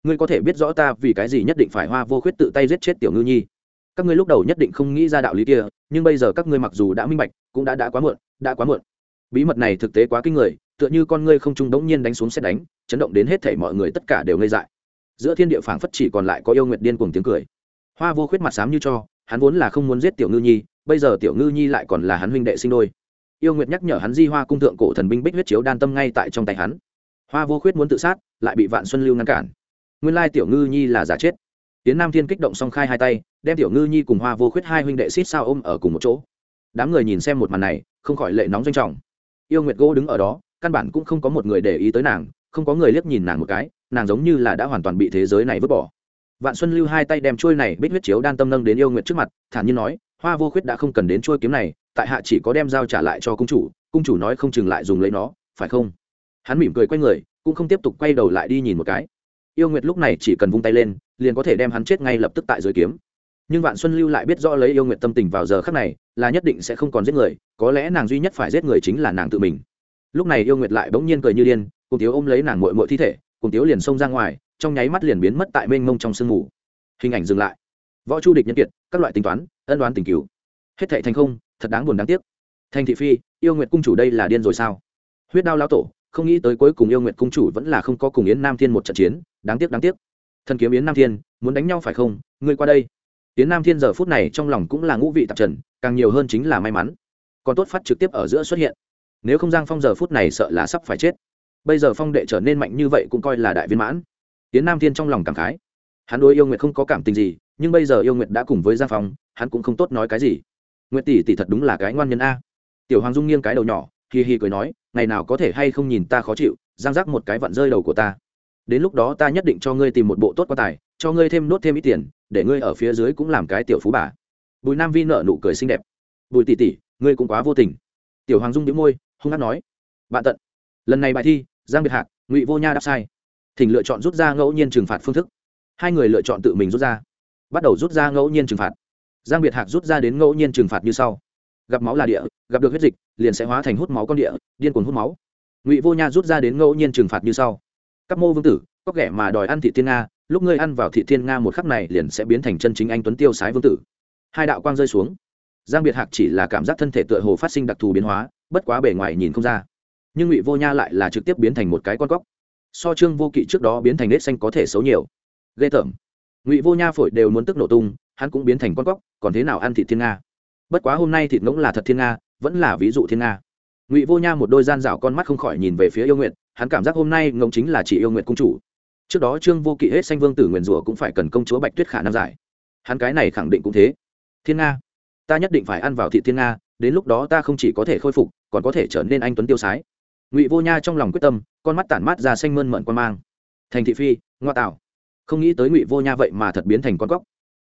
Ngươi có thể biết rõ ta vì cái gì nhất định phải hoa vô khuyết tự tay giết chết tiểu ngư nhi? Các ngươi lúc đầu nhất định không nghĩ ra đạo lý kia, nhưng bây giờ các ngươi mặc dù đã minh bạch, cũng đã đã quá muộn, đã quá muộn. Bí mật này thực tế quá kinh người, tựa như con ngươi không trung đống nhiên đánh xuống xét đánh, chấn động đến hết thảy mọi người tất cả đều ngây dại. Giữa thiên địa phảng phất chỉ còn lại có yêu nguyệt điên cùng tiếng cười. Hoa vô khuyết mặt sám như cho, hắn vốn là không muốn giết tiểu ngư nhi, bây giờ tiểu ngư nhi lại còn là hắn huynh đệ sinh đôi yêu nguyệt nhắc nhở hắn di hoa cung thượng cổ thần binh bích huyết chiếu đan tâm ngay tại trong tay hắn. Hoa vô khuyết muốn tự sát, lại bị vạn xuân lưu ngăn cản. Nguyên lai tiểu ngư nhi là giả chết. Tiến nam thiên kích động song khai hai tay, đem tiểu ngư nhi cùng hoa vô khuyết hai huynh đệ xít sao ôm ở cùng một chỗ. Đám người nhìn xem một màn này, không khỏi lệ nóng danh trọng. Yêu nguyệt gỗ đứng ở đó, căn bản cũng không có một người để ý tới nàng, không có người liếc nhìn nàng một cái, nàng giống như là đã hoàn toàn bị thế giới này vứt bỏ. Vạn xuân lưu hai tay đem trôi này bích huyết chiếu đan tâm nâng đến yêu nguyệt trước mặt, thản nhiên nói hoa vô khuyết đã không cần đến trôi kiếm này, tại hạ chỉ có đem dao trả lại cho cung chủ cung chủ nói không chừng lại dùng lấy nó, phải không? Hắn mỉm cười quay người, cũng không tiếp tục quay đầu lại đi nhìn một cái. Yêu nguyệt lúc này chỉ cần vung tay lên, liền có thể đem hắn chết ngay lập tức tại dưới kiếm. Nhưng vạn xuân lưu lại biết rõ lấy yêu nguyệt tâm tình vào giờ khắc này, là nhất định sẽ không còn giết người, có lẽ nàng duy nhất phải giết người chính là nàng tự mình. Lúc này yêu nguyệt lại bỗng nhiên cười như điên, cùng tiếu ôm lấy nàng mội mội thi thể, cùng tiếu liền xông ra ngoài, trong nháy mắt liền biến mất tại mênh mông trong sương mù. Hình ảnh dừng lại. Võ chu địch nhân kiệt, các loại tính toán ân đoán tình cứu. Hết thệ thành không, thật đáng buồn đáng tiếc. Thành thị phi, yêu nguyệt cung chủ đây là điên rồi sao? Huyết đao lao tổ, không nghĩ tới cuối cùng yêu nguyệt cung chủ vẫn là không có cùng yến nam thiên một trận chiến, đáng tiếc đáng tiếc. Thần kiếm yến nam thiên, muốn đánh nhau phải không? Ngươi qua đây. Yến nam thiên giờ phút này trong lòng cũng là ngũ vị tạp trần, càng nhiều hơn chính là may mắn. Còn tốt phát trực tiếp ở giữa xuất hiện. Nếu không giang phong giờ phút này sợ là sắp phải chết. Bây giờ phong đệ trở nên mạnh như vậy cũng coi là đại viên mãn. Yến nam thiên trong lòng cảm khái. Hắn đối yêu nguyệt không có cảm tình gì nhưng bây giờ yêu nguyệt đã cùng với giang phong, hắn cũng không tốt nói cái gì. Nguyệt tỷ tỷ thật đúng là cái ngoan nhân a. Tiểu hoàng dung nghiêng cái đầu nhỏ hì hì cười nói, ngày nào có thể hay không nhìn ta khó chịu, giang giác một cái vặn rơi đầu của ta. Đến lúc đó ta nhất định cho ngươi tìm một bộ tốt quan tài, cho ngươi thêm nốt thêm ít tiền, để ngươi ở phía dưới cũng làm cái tiểu phú bà. Bùi nam vi nợ nụ cười xinh đẹp. Bùi tỷ tỷ, ngươi cũng quá vô tình. Tiểu hoàng dung đĩu môi, hung hát nói, bạn tận, lần này bài thi, giang biệt hạc, ngụy vô nha đáp sai. Thỉnh lựa chọn rút ra ngẫu nhiên trừng phạt phương thức. Hai người lựa chọn tự mình rút ra bắt đầu rút ra ngẫu nhiên trừng phạt. Giang biệt hạc rút ra đến ngẫu nhiên trừng phạt như sau. Gặp máu là địa, gặp được huyết dịch, liền sẽ hóa thành hút máu con địa, điên cuồng hút máu. Ngụy vô nha rút ra đến ngẫu nhiên trừng phạt như sau. Các mô vương tử, có ghẻ mà đòi ăn thị thiên nga, lúc ngươi ăn vào thị thiên nga một khắc này liền sẽ biến thành chân chính anh tuấn tiêu sái vương tử. Hai đạo quang rơi xuống. Giang biệt hạc chỉ là cảm giác thân thể tựa hồ phát sinh đặc thù biến hóa, bất quá bề ngoài nhìn không ra. Nhưng ngụy vô nha lại là trực tiếp biến thành một cái con cóc. So trương vô kỵ trước đó biến thành nết xanh có thể xấu nhiều. Ghê tởm ngụy vô nha phổi đều muốn tức nổ tung hắn cũng biến thành con cóc còn thế nào ăn thịt thiên nga bất quá hôm nay thịt ngỗng là thật thiên nga vẫn là ví dụ thiên nga ngụy vô nha một đôi gian rào con mắt không khỏi nhìn về phía yêu nguyện hắn cảm giác hôm nay ngỗng chính là chị yêu nguyện cung chủ trước đó trương vô kỵ hết sanh vương tử nguyền rủa cũng phải cần công chúa bạch tuyết khả năng giải hắn cái này khẳng định cũng thế thiên nga ta nhất định phải ăn vào thị thiên nga đến lúc đó ta không chỉ có thể khôi phục còn có thể trở nên anh tuấn tiêu sái ngụy vô nha trong lòng quyết tâm con mắt tản mát ra xanh mơn mận quan mang thành thị phi ngoa tạo không nghĩ tới ngụy vô nha vậy mà thật biến thành con cóc.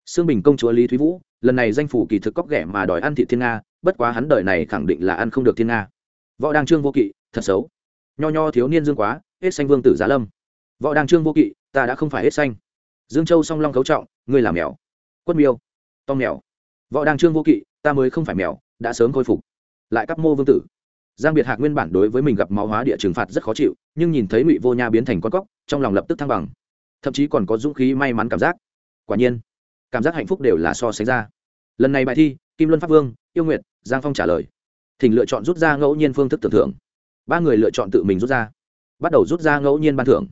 Xương bình công chúa lý thúy vũ, lần này danh phủ kỳ thực cóc ghẻ mà đòi ăn thị thiên nga, bất quá hắn đời này khẳng định là ăn không được thiên nga. Võ đăng trương vô kỵ, thật xấu. Nho nho thiếu niên dương quá, hết xanh vương tử giá lâm. Võ đăng trương vô kỵ, ta đã không phải hết xanh. Dương châu song long cấu trọng, ngươi làm mèo. Quất miêu, tông mèo. Võ đăng trương vô kỵ, ta mới không phải mèo, đã sớm khôi phục. Lại cắp mô vương tử. Giang biệt hạc nguyên bản đối với mình gặp máu hóa địa trừng phạt rất khó chịu, nhưng nhìn thấy ngụy vô nha biến thành con cóc, trong lòng lập tức thăng bằng thậm chí còn có dũng khí may mắn cảm giác. Quả nhiên, cảm giác hạnh phúc đều là so sánh ra. Lần này bài thi, kim luân pháp vương, yêu nguyệt, giang phong trả lời. Thỉnh lựa chọn rút ra ngẫu nhiên phương thức tưởng thưởng. Ba người lựa chọn tự mình rút ra. Bắt đầu rút ra ngẫu nhiên ban thưởng.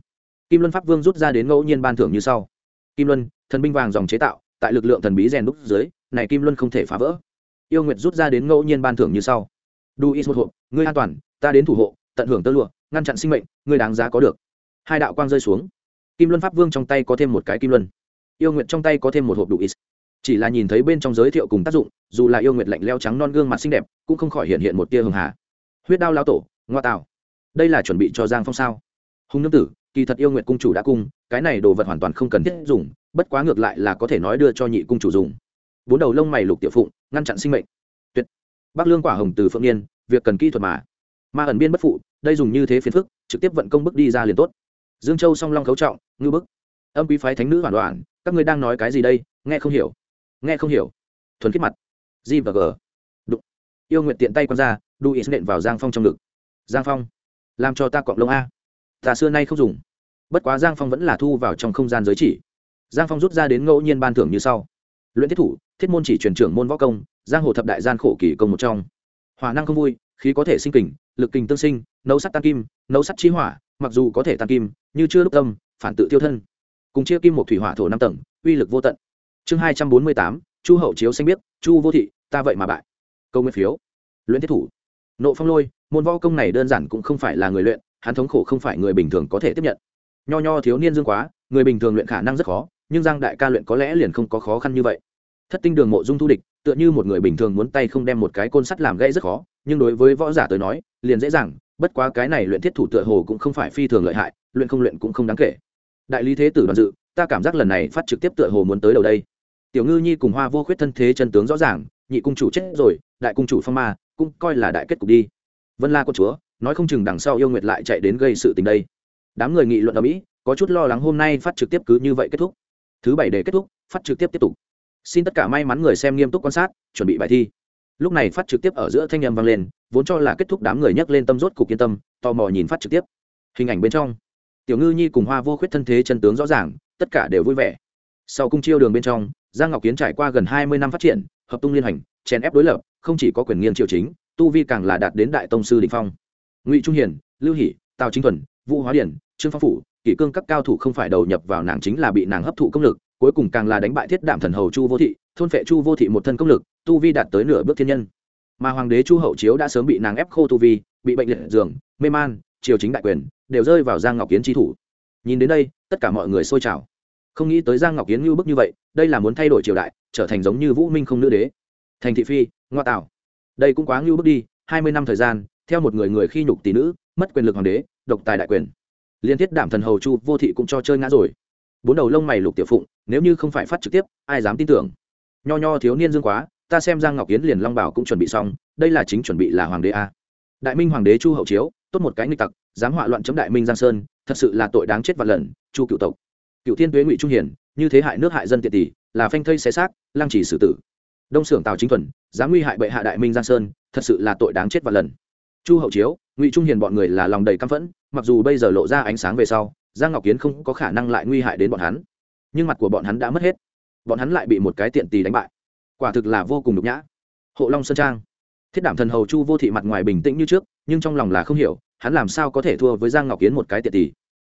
Kim luân pháp vương rút ra đến ngẫu nhiên ban thưởng như sau. Kim luân, thần binh vàng dòng chế tạo, tại lực lượng thần bí rèn đúc dưới, này kim luân không thể phá vỡ. Yêu nguyệt rút ra đến ngẫu nhiên ban thưởng như sau. Đu is một hộ, ngươi an toàn, ta đến thủ hộ, tận hưởng tơ lụa, ngăn chặn sinh mệnh, ngươi đáng giá có được. Hai đạo quang rơi xuống kim luân pháp vương trong tay có thêm một cái kim luân. Yêu nguyệt trong tay có thêm một hộp đủ is. Chỉ là nhìn thấy bên trong giới thiệu cùng tác dụng, dù là yêu nguyệt lạnh leo trắng non gương mặt xinh đẹp, cũng không khỏi hiện hiện một tia hường hà. Huyết đao lao tổ, ngoa tạo đây là chuẩn bị cho giang phong sao? Hùng nương tử, kỳ thật yêu nguyệt cung chủ đã cung, cái này đồ vật hoàn toàn không cần thiết dùng, bất quá ngược lại là có thể nói đưa cho nhị cung chủ dùng. Bốn đầu lông mày lục tiểu phụng, ngăn chặn sinh mệnh. Tuyệt. Bắc lương quả hồng từ phượng niên, việc cần kỹ thuật mà. Ma ẩn biên bất phụ, đây dùng như thế phiền phức, trực tiếp vận công bước đi ra liền tốt dương châu song long cấu trọng ngư bức. Âm quý phái thánh nữ hoàn toàn các ngươi đang nói cái gì đây? Nghe không hiểu. Nghe không hiểu. Thuần khiết mặt. G và g. Đụng. Yêu nguyện tiện tay con ra, đu ý nện vào giang phong trong ngực. Giang phong, làm cho ta cọng lông a. Ta xưa nay không dùng. Bất quá giang phong vẫn là thu vào trong không gian giới chỉ. Giang phong rút ra đến ngẫu nhiên ban thưởng như sau. Luyện thiết thủ, thiết môn chỉ truyền trưởng môn võ công, giang hồ thập đại gian khổ kỳ công một trong. Hòa năng không vui, khí có thể sinh kình, lực kình tương sinh, nấu sắt tan kim, nấu sắt chi hỏa mặc dù có thể tan kim, như chưa lúc tâm, phản tự tiêu thân. Cùng chia kim một thủy hỏa thổ năm tầng, uy lực vô tận. Chương hai trăm bốn mươi tám, chu hậu chiếu xanh biết chu vô thị, ta vậy mà bại. Câu nguyên phiếu. Luyện thiết thủ. Nộ phong lôi, môn võ công này đơn giản cũng không phải là người luyện, hắn thống khổ không phải người bình thường có thể tiếp nhận. Nho nho thiếu niên dương quá, người bình thường luyện khả năng rất khó, nhưng giang đại ca luyện có lẽ liền không có khó khăn như vậy. Thất tinh đường mộ dung thu địch, tựa như một người bình thường muốn tay không đem một cái côn sắt làm gãy rất khó, nhưng đối với võ giả tới nói, liền dễ dàng bất quá cái này luyện thiết thủ tựa hồ cũng không phải phi thường lợi hại, luyện không luyện cũng không đáng kể. Đại lý thế tử đoàn dự, ta cảm giác lần này phát trực tiếp tựa hồ muốn tới đầu đây. Tiểu ngư nhi cùng hoa vô khuyết thân thế chân tướng rõ ràng, nhị cung chủ chết rồi, đại cung chủ phong ma, cũng coi là đại kết cục đi. Vân la con chúa, nói không chừng đằng sau yêu nguyệt lại chạy đến gây sự tình đây. Đám người nghị luận ở mỹ, có chút lo lắng hôm nay phát trực tiếp cứ như vậy kết thúc. Thứ bảy để kết thúc, phát trực tiếp tiếp tục. Xin tất cả may mắn người xem nghiêm túc quan sát, chuẩn bị bài thi. Lúc này phát trực tiếp ở giữa thanh âm vang lên vốn cho là kết thúc đám người nhấc lên tâm rốt cục yên tâm, tò mò nhìn phát trực tiếp. Hình ảnh bên trong, tiểu ngư nhi cùng hoa vô khuyết thân thế chân tướng rõ ràng, tất cả đều vui vẻ. Sau cung chiêu đường bên trong, giang ngọc kiến trải qua gần hai mươi năm phát triển, hợp tung liên hành, chèn ép đối lập, không chỉ có quyền nghiêng triều chính, tu vi càng là đạt đến đại tông sư đình phong. Ngụy trung hiền lưu hỷ, tào chính thuần, vũ hóa điển, trương phong phủ, kỷ cương các cao thủ không phải đầu nhập vào nàng chính là bị nàng hấp thụ công lực, cuối cùng càng là đánh bại thiết đảm thần hầu chu vô thị, thôn phệ chu vô thị một thân công lực, tu vi đạt tới nửa bước thiên nhân mà hoàng đế chu hậu chiếu đã sớm bị nàng ép khô tu vi, bị bệnh liệt giường, mê man, triều chính đại quyền, đều rơi vào giang ngọc kiến tri thủ. Nhìn đến đây, tất cả mọi người xôi trào. Không nghĩ tới giang ngọc kiến như bức như vậy, đây là muốn thay đổi triều đại, trở thành giống như vũ minh không nữ đế. Thành thị phi, ngoa tạo. Đây cũng quá ngưu bức đi, hai mươi năm thời gian, theo một người người khi nhục tỷ nữ, mất quyền lực hoàng đế, độc tài đại quyền. Liên thiết đảm thần hầu chu vô thị cũng cho chơi ngã rồi. Bốn đầu lông mày lục tiểu phụng, nếu như không phải phát trực tiếp, ai dám tin tưởng? Nho nho thiếu niên dương quá ta xem giang ngọc kiến liền long bảo cũng chuẩn bị xong, đây là chính chuẩn bị là hoàng đế a. Đại minh hoàng đế chu hậu chiếu, tốt một cái nghịch tặc, dám họa loạn chấm đại minh giang sơn, thật sự là tội đáng chết vạn lần, chu cựu tộc. Cựu thiên tuế ngụy trung hiển, như thế hại nước hại dân tiện tỷ, là phanh thây xé xác, lăng trì xử tử. Đông xưởng tào chính thuần, dám nguy hại bệ hạ đại minh giang sơn, thật sự là tội đáng chết vạn lần. Chu hậu chiếu, ngụy trung hiền bọn người là lòng đầy căm phẫn, mặc dù bây giờ lộ ra ánh sáng về sau, giang ngọc kiến không có khả năng lại nguy hại đến bọn hắn. Nhưng mặt của bọn hắn đã mất hết. Bọn hắn lại bị một cái tiện tì đánh bại quả thực là vô cùng nhục nhã. Hộ long sơn trang. Thiết đảm thần hầu chu vô thị mặt ngoài bình tĩnh như trước, nhưng trong lòng là không hiểu, hắn làm sao có thể thua với giang ngọc kiến một cái tiện tỷ?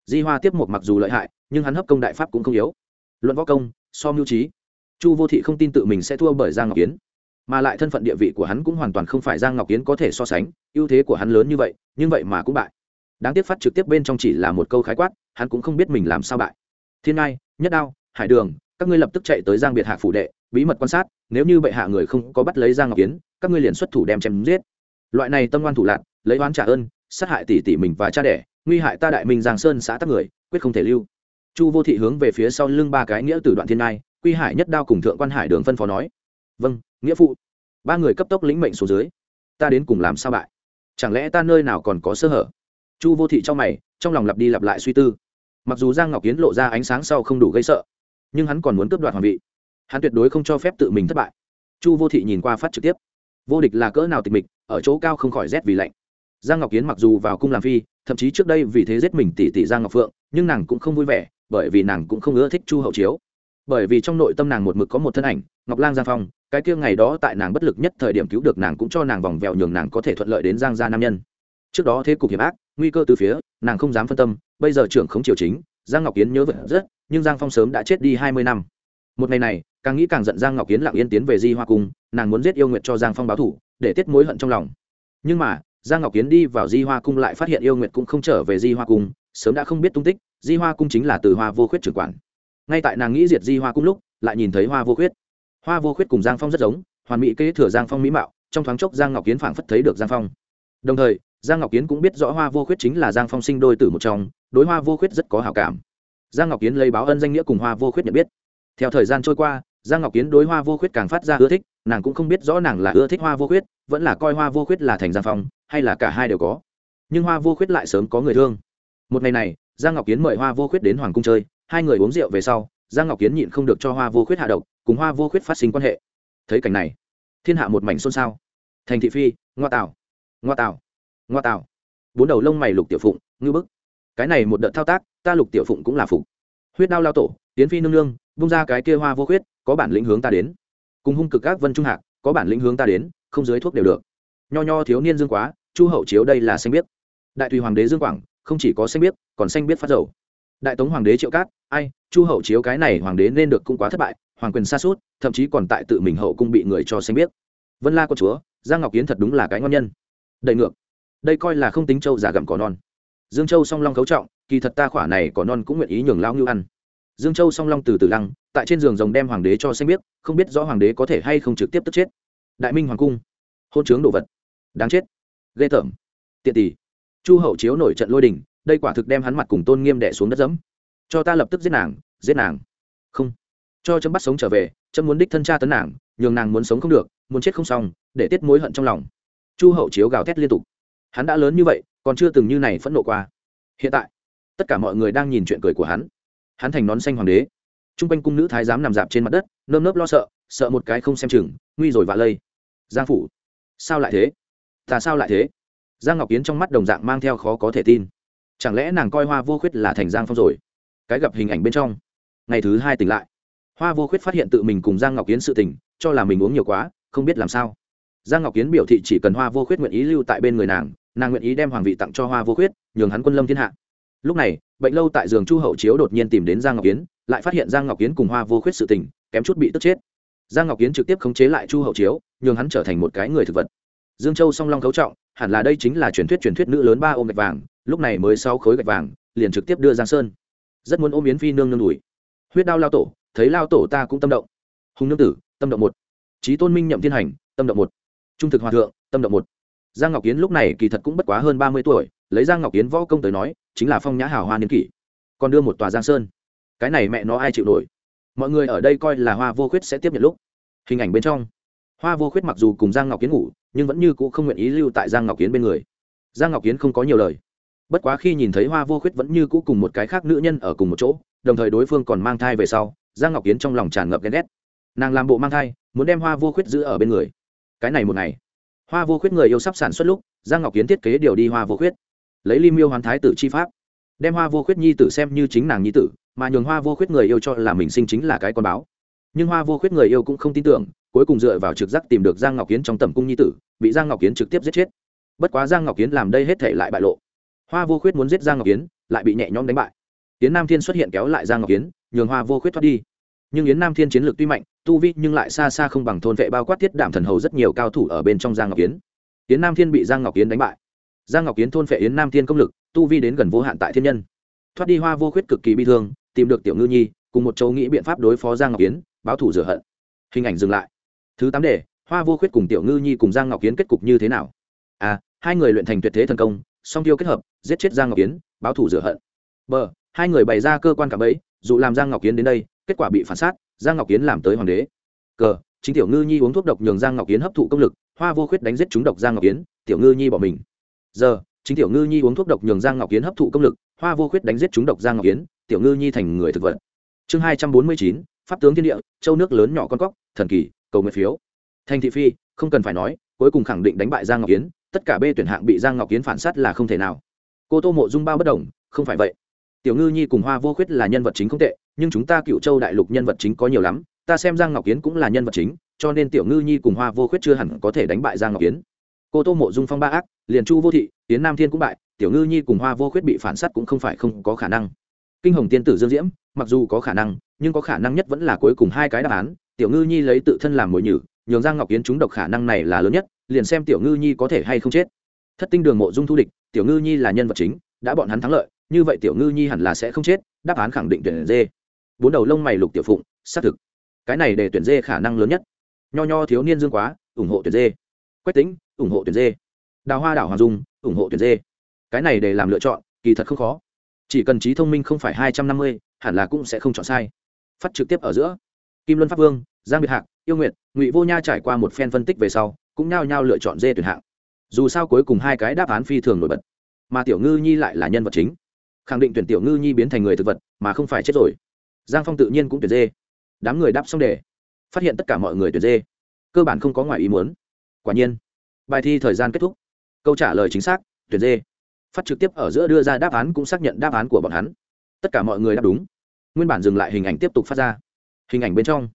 di hoa tiếp một mặc dù lợi hại, nhưng hắn hấp công đại pháp cũng không yếu. Luận võ công, so mưu trí. Chu vô thị không tin tự mình sẽ thua bởi giang ngọc kiến. Mà lại thân phận địa vị của hắn cũng hoàn toàn không phải giang ngọc kiến có thể so sánh, ưu thế của hắn lớn như vậy, nhưng vậy mà cũng bại. Đáng tiếc phát trực tiếp bên trong chỉ là một câu khái quát, hắn cũng không biết mình làm sao bại. Thiên ngai, nhất đao, hải đường, các ngươi lập tức chạy tới giang biệt hạ phủ đệ bí mật quan sát, nếu như bệ hạ người không có bắt lấy giang ngọc kiến các ngươi liền xuất thủ đem chém giết. Loại này tâm ngoan thủ lạc, lấy oán trả ơn, sát hại tỷ tỷ mình và cha đẻ, nguy hại ta đại minh giang sơn xã tắc người, quyết không thể lưu. Chu vô thị hướng về phía sau lưng ba cái nghĩa từ đoạn thiên nai quy hải nhất đao cùng thượng quan hải đường phân phó nói. Vâng nghĩa phụ. Ba người cấp tốc lĩnh mệnh xuống dưới. Ta đến cùng làm sao bại? Chẳng lẽ ta nơi nào còn có sơ hở? Chu vô thị trong mày, trong lòng lặp đi lặp lại suy tư. Mặc dù giang ngọc kiến lộ ra ánh sáng sau không đủ gây sợ, nhưng hắn còn muốn cướp đoạt hoàng vị hắn tuyệt đối không cho phép tự mình thất bại. Chu vô thị nhìn qua phát trực tiếp. Vô địch là cỡ nào tịch mịch, ở chỗ cao không khỏi rét vì lạnh. Giang ngọc kiến mặc dù vào cung làm phi, thậm chí trước đây vì thế giết mình tỷ tỷ giang ngọc phượng, nhưng nàng cũng không vui vẻ, bởi vì nàng cũng không ưa thích chu hậu chiếu. Bởi vì trong nội tâm nàng một mực có một thân ảnh, ngọc lang giang phong, cái kia ngày đó tại nàng bất lực nhất thời điểm cứu được nàng cũng cho nàng vòng vèo nhường nàng có thể thuận lợi đến giang gia nam nhân. Trước đó thế cục hiểm ác, nguy cơ từ phía, nàng không dám phân tâm, bây giờ trưởng không triều chính, giang ngọc kiến nhớ vật rất, nhưng giang phong sớm đã chết đi hai mươi năm. Một ngày này càng nghĩ càng giận giang ngọc kiến lặng yên tiến về di hoa cung, nàng muốn giết yêu nguyệt cho giang phong báo thủ, để tiết mối hận trong lòng. Nhưng mà, giang ngọc kiến đi vào di hoa cung lại phát hiện yêu nguyệt cũng không trở về di hoa cung, sớm đã không biết tung tích, di hoa cung chính là từ hoa vô khuyết trưởng quản. Ngay tại nàng nghĩ diệt di hoa cung lúc, lại nhìn thấy hoa vô khuyết. Hoa vô khuyết cùng giang phong rất giống, hoàn mỹ kế thừa giang phong mỹ mạo, trong thoáng chốc giang ngọc kiến phảng phất thấy được giang phong. Đồng thời, giang ngọc kiến cũng biết rõ hoa vô khuyết chính là giang phong sinh đôi tử một trong, đối hoa vô khuyết rất có hào cảm. Giang ngọc kiến lấy báo ân danh nghĩa cùng hoa vô khuyết nhận biết. Theo thời gian trôi qua giang ngọc kiến đối hoa vô khuyết càng phát ra ưa thích nàng cũng không biết rõ nàng là ưa thích hoa vô khuyết vẫn là coi hoa vô khuyết là thành giang phong hay là cả hai đều có. Nhưng hoa vô khuyết lại sớm có người thương. Một ngày này giang ngọc kiến mời hoa vô khuyết đến hoàng cung chơi hai người uống rượu về sau giang ngọc kiến nhịn không được cho hoa vô khuyết hạ độc cùng hoa vô khuyết phát sinh quan hệ. Thấy cảnh này thiên hạ một mảnh xôn xao. Thành thị phi ngoa Tào, ngoa Tào, ngoa Tào, bốn đầu lông mày lục tiểu phụng ngư bức. Cái này một đợt thao tác ta lục tiểu phụng cũng là phụng huyết đao lao tổ tiến phi nương nương bung ra cái kia hoa vô khuyết, có bản lĩnh hướng ta đến. Cùng hung cực các vân trung hạc, có bản lĩnh hướng ta đến, không dưới thuốc đều được. Nho nho thiếu niên dương quá, chu hậu chiếu đây là xanh biết đại tùy hoàng đế dương quảng, không chỉ có xanh biết còn xanh biết phát dầu. Đại tống hoàng đế triệu cát, ai, chu hậu chiếu cái này hoàng đế nên được cũng quá thất bại, hoàng quyền xa suốt, thậm chí còn tại tự mình hậu cung bị người cho xanh biết vân la có chúa, giang ngọc kiến thật đúng là cái ngon nhân. Đầy ngược. Đây coi là không tính châu giả gặm cỏ non. Dương châu song long cấu trọng, kỳ thật ta khỏa này cỏ non cũng nguyện ý nhường lao ngưu ăn dương châu song long từ từ lăng, tại trên giường rồng đem hoàng đế cho xanh biết, không biết rõ hoàng đế có thể hay không trực tiếp tức chết. Đại minh hoàng cung, hôn chướng đồ vật. Đáng chết. Ghê tởm. Tiện tỷ. Chu hậu chiếu nổi trận lôi đình, đây quả thực đem hắn mặt cùng tôn nghiêm đẻ xuống đất dẫm. Cho ta lập tức giết nàng giết nàng. Không. Cho chấm bắt sống trở về, chấm muốn đích thân cha tấn nàng, nhường nàng muốn sống không được, muốn chết không xong, để tiết mối hận trong lòng. Chu hậu chiếu gào thét liên tục. Hắn đã lớn như vậy, còn chưa từng như này phẫn nộ qua. Hiện tại, tất cả mọi người đang nhìn chuyện cười của hắn hắn thành nón xanh hoàng đế. T r u n g quanh cung nữ thái giám nằm dạp trên mặt đất, nơm nớp lo sợ sợ một cái không xem chừng, nguy rồi vạ lây. Giang phủ. Sao lại thế? Ta sao lại thế? Giang ngọc kiến trong mắt đồng dạng mang theo khó có thể tin. Chẳng lẽ nàng coi hoa vô khuyết là thành giang phong rồi? Cái gặp hình ảnh bên trong. Ngày thứ hai tỉnh lại. Hoa vô khuyết phát hiện tự mình cùng giang ngọc kiến sự tình, cho là mình uống nhiều quá, không biết làm sao. Giang ngọc kiến biểu thị chỉ cần hoa vô khuyết nguyện ý lưu tại bên người nàng nàng nguyện ý đem hoàng vị tặng cho hoa vô khuyết, nhường hắn quân lâm thiên hạ. Lúc này bệnh lâu tại giường chu hậu chiếu đột nhiên tìm đến giang ngọc kiến lại phát hiện giang ngọc kiến cùng hoa vô khuyết sự tình, kém chút bị tức chết. Giang ngọc kiến trực tiếp khống chế lại chu hậu chiếu, nhường hắn trở thành một cái người thực vật. Dương châu song long cấu trọng, hẳn là đây chính là truyền thuyết truyền thuyết nữ lớn ba ôm gạch vàng, lúc này mới sáu khối gạch vàng, liền trực tiếp đưa giang sơn. Rất muốn ôm yến phi nương nương đùi huyết đao lao tổ, thấy lao tổ ta cũng tâm động. Hùng nương tử, tâm động một. Trí tôn minh nhậm thiên hành, tâm động một. Trung thực hòa thượng, tâm động một. Giang ngọc kiến lúc này kỳ thật cũng bất quá hơn ba mươi tuổi, lấy giang ngọc kiến võ công tới nói chính là phong nhã hào hoa niên kỷ. Còn đưa một tòa giang sơn. Cái này mẹ nó ai chịu nổi? Mọi người ở đây coi là hoa vô khuyết sẽ tiếp nhận lúc. Hình ảnh bên trong. Hoa vô khuyết mặc dù cùng giang ngọc kiến ngủ, nhưng vẫn như c ũ không nguyện ý lưu tại giang ngọc kiến bên người. Giang ngọc kiến không có nhiều lời. Bất quá khi nhìn thấy hoa vô khuyết vẫn như cũ cùng một cái khác nữ nhân ở cùng một chỗ, đồng thời đối phương còn mang thai về sau, giang ngọc kiến trong lòng tràn ngập ghen ghét. Nàng làm bộ mang thai, muốn đem hoa vô khuyết giữ ở bên người. Cái này một ngày, hoa vô khuyết người yêu sắp sản xuất lúc, giang ngọc kiến thiết kế điều đi hoa vô khuyết lấy ly miêu hoàn thái tử chi pháp, đem hoa vô khuyết nhi tử xem như chính nàng nhi tử, mà nhường hoa vô khuyết người yêu cho là mình sinh chính là cái con báo. Nhưng hoa vô khuyết người yêu cũng không tin tưởng, cuối cùng dựa vào trực giác tìm được giang ngọc kiến trong tầm cung nhi tử, bị giang ngọc kiến trực tiếp giết chết. Bất quá giang ngọc kiến làm đây hết thể lại bại lộ. Hoa vô khuyết muốn giết giang ngọc kiến, lại bị nhẹ nhõm đánh bại. Yến nam thiên xuất hiện kéo lại giang ngọc kiến, nhường hoa vô khuyết thoát đi. Nhưng yến nam thiên chiến lược tuy mạnh, tu vi nhưng lại xa xa không bằng thôn vệ bao quát thiết đảm thần hầu rất nhiều cao thủ ở bên trong giang ngọc kiến. Yến nam thiên bị giang ngọc kiến đánh bại giang ngọc kiến thôn phệ yến nam thiên công lực, tu vi đến gần vô hạn tại thiên nhân. Thoát đi hoa vô khuyết cực kỳ bi thương, tìm được tiểu ngư nhi, cùng một châu nghĩ biện pháp đối phó giang ngọc kiến báo thủ rửa hận. Hình ảnh dừng lại. Thứ tám đề, hoa vô khuyết cùng tiểu ngư nhi cùng giang ngọc kiến kết cục như thế nào? A hai người luyện thành tuyệt thế thần công, song tiêu kết hợp, giết chết giang ngọc kiến báo thủ rửa hận. B, hai người bày ra cơ quan cả ấy dù làm giang ngọc kiến đến đây, kết quả bị phản sát, giang ngọc kiến làm tới hoàng đế. Cờ chính tiểu ngư nhi uống thuốc độc nhường giang ngọc kiến hấp thụ công lực, hoa vô khuyết đánh giết chúng độc giang ngọc kiến tiểu ngư nhi bỏ mình giờ, chính tiểu ngư nhi uống thuốc độc nhường giang ngọc kiến hấp thụ công lực, hoa vô khuyết đánh giết chúng độc giang ngọc kiến tiểu ngư nhi thành người thực vật. Chương hai trăm bốn mươi chín, pháp tướng thiên địa, châu nước lớn nhỏ con cóc, thần kỳ, cầu nguyện phiếu. Thành thị phi, không cần phải nói, cuối cùng khẳng định đánh bại giang ngọc kiến tất cả b tuyển hạng bị giang ngọc kiến phản s á t là không thể nào. Cô tô mộ dung bao bất đồng, không phải vậy. Tiểu ngư nhi cùng hoa vô khuyết là nhân vật chính không tệ, nhưng chúng ta cựu châu đại lục nhân vật chính có nhiều lắm, ta xem giang ngọc kiến cũng là nhân vật chính, cho nên tiểu ngư nhi cùng hoa vô khuyết chưa hẳn có thể đánh bại giang ngọc kiến cô tô mộ dung phong ba ác, liền chu vô thị tiến nam thiên cũng bại, tiểu ngư nhi cùng hoa vô khuyết bị phản s á t cũng không phải không có khả năng. Kinh hồng tiên tử dương diễm, mặc dù có khả năng, nhưng có khả năng nhất vẫn là cuối cùng hai cái đáp án, tiểu ngư nhi lấy tự thân làm mồi nhử, nhường giang ngọc yến trúng độc khả năng này là lớn nhất, liền xem tiểu ngư nhi có thể hay không chết. Thất tinh đường mộ dung thu địch, tiểu ngư nhi là nhân vật chính, đã bọn hắn thắng lợi, như vậy tiểu ngư nhi hẳn là sẽ không chết, đáp án khẳng định tuyển dê. Bốn đầu lông mày lục tiểu phụng, xác thực. Cái này để tuyển dê khả năng lớn nhất. Nho nho thiếu niên dương quá, ủng hộ tuyển dê quách tính ủng hộ tuyển dê. Đào hoa đảo hoàng dung, ủng hộ tuyển dê. Cái này để làm lựa chọn, kỳ thật không khó. Chỉ cần trí thông minh không phải hai trăm năm mươi, hẳn là cũng sẽ không chọn sai. Phát trực tiếp ở giữa. Kim luân pháp vương, giang biệt hạc, yêu nguyện ngụy vô nha trải qua một phen phân tích về sau, cũng nhao nhao lựa chọn dê tuyển hạng. Dù sao cuối cùng hai cái đáp án phi thường nổi bật. Mà tiểu ngư nhi lại là nhân vật chính. Khẳng định tuyển tiểu ngư nhi biến thành người thực vật, mà không phải chết rồi. Giang phong tự nhiên cũng tuyển dê. Đám người đáp xong đề. Phát hiện tất cả mọi người tuyển dê. Cơ bản không có ngoài ý muốn quả nhiên, bài thi thời gian kết thúc. Câu trả lời chính xác, tuyển dê phát trực tiếp ở giữa đưa ra đáp án cũng xác nhận đáp án của bọn hắn. Tất cả mọi người đáp đúng. Nguyên bản dừng lại hình ảnh tiếp tục phát ra. Hình ảnh bên trong.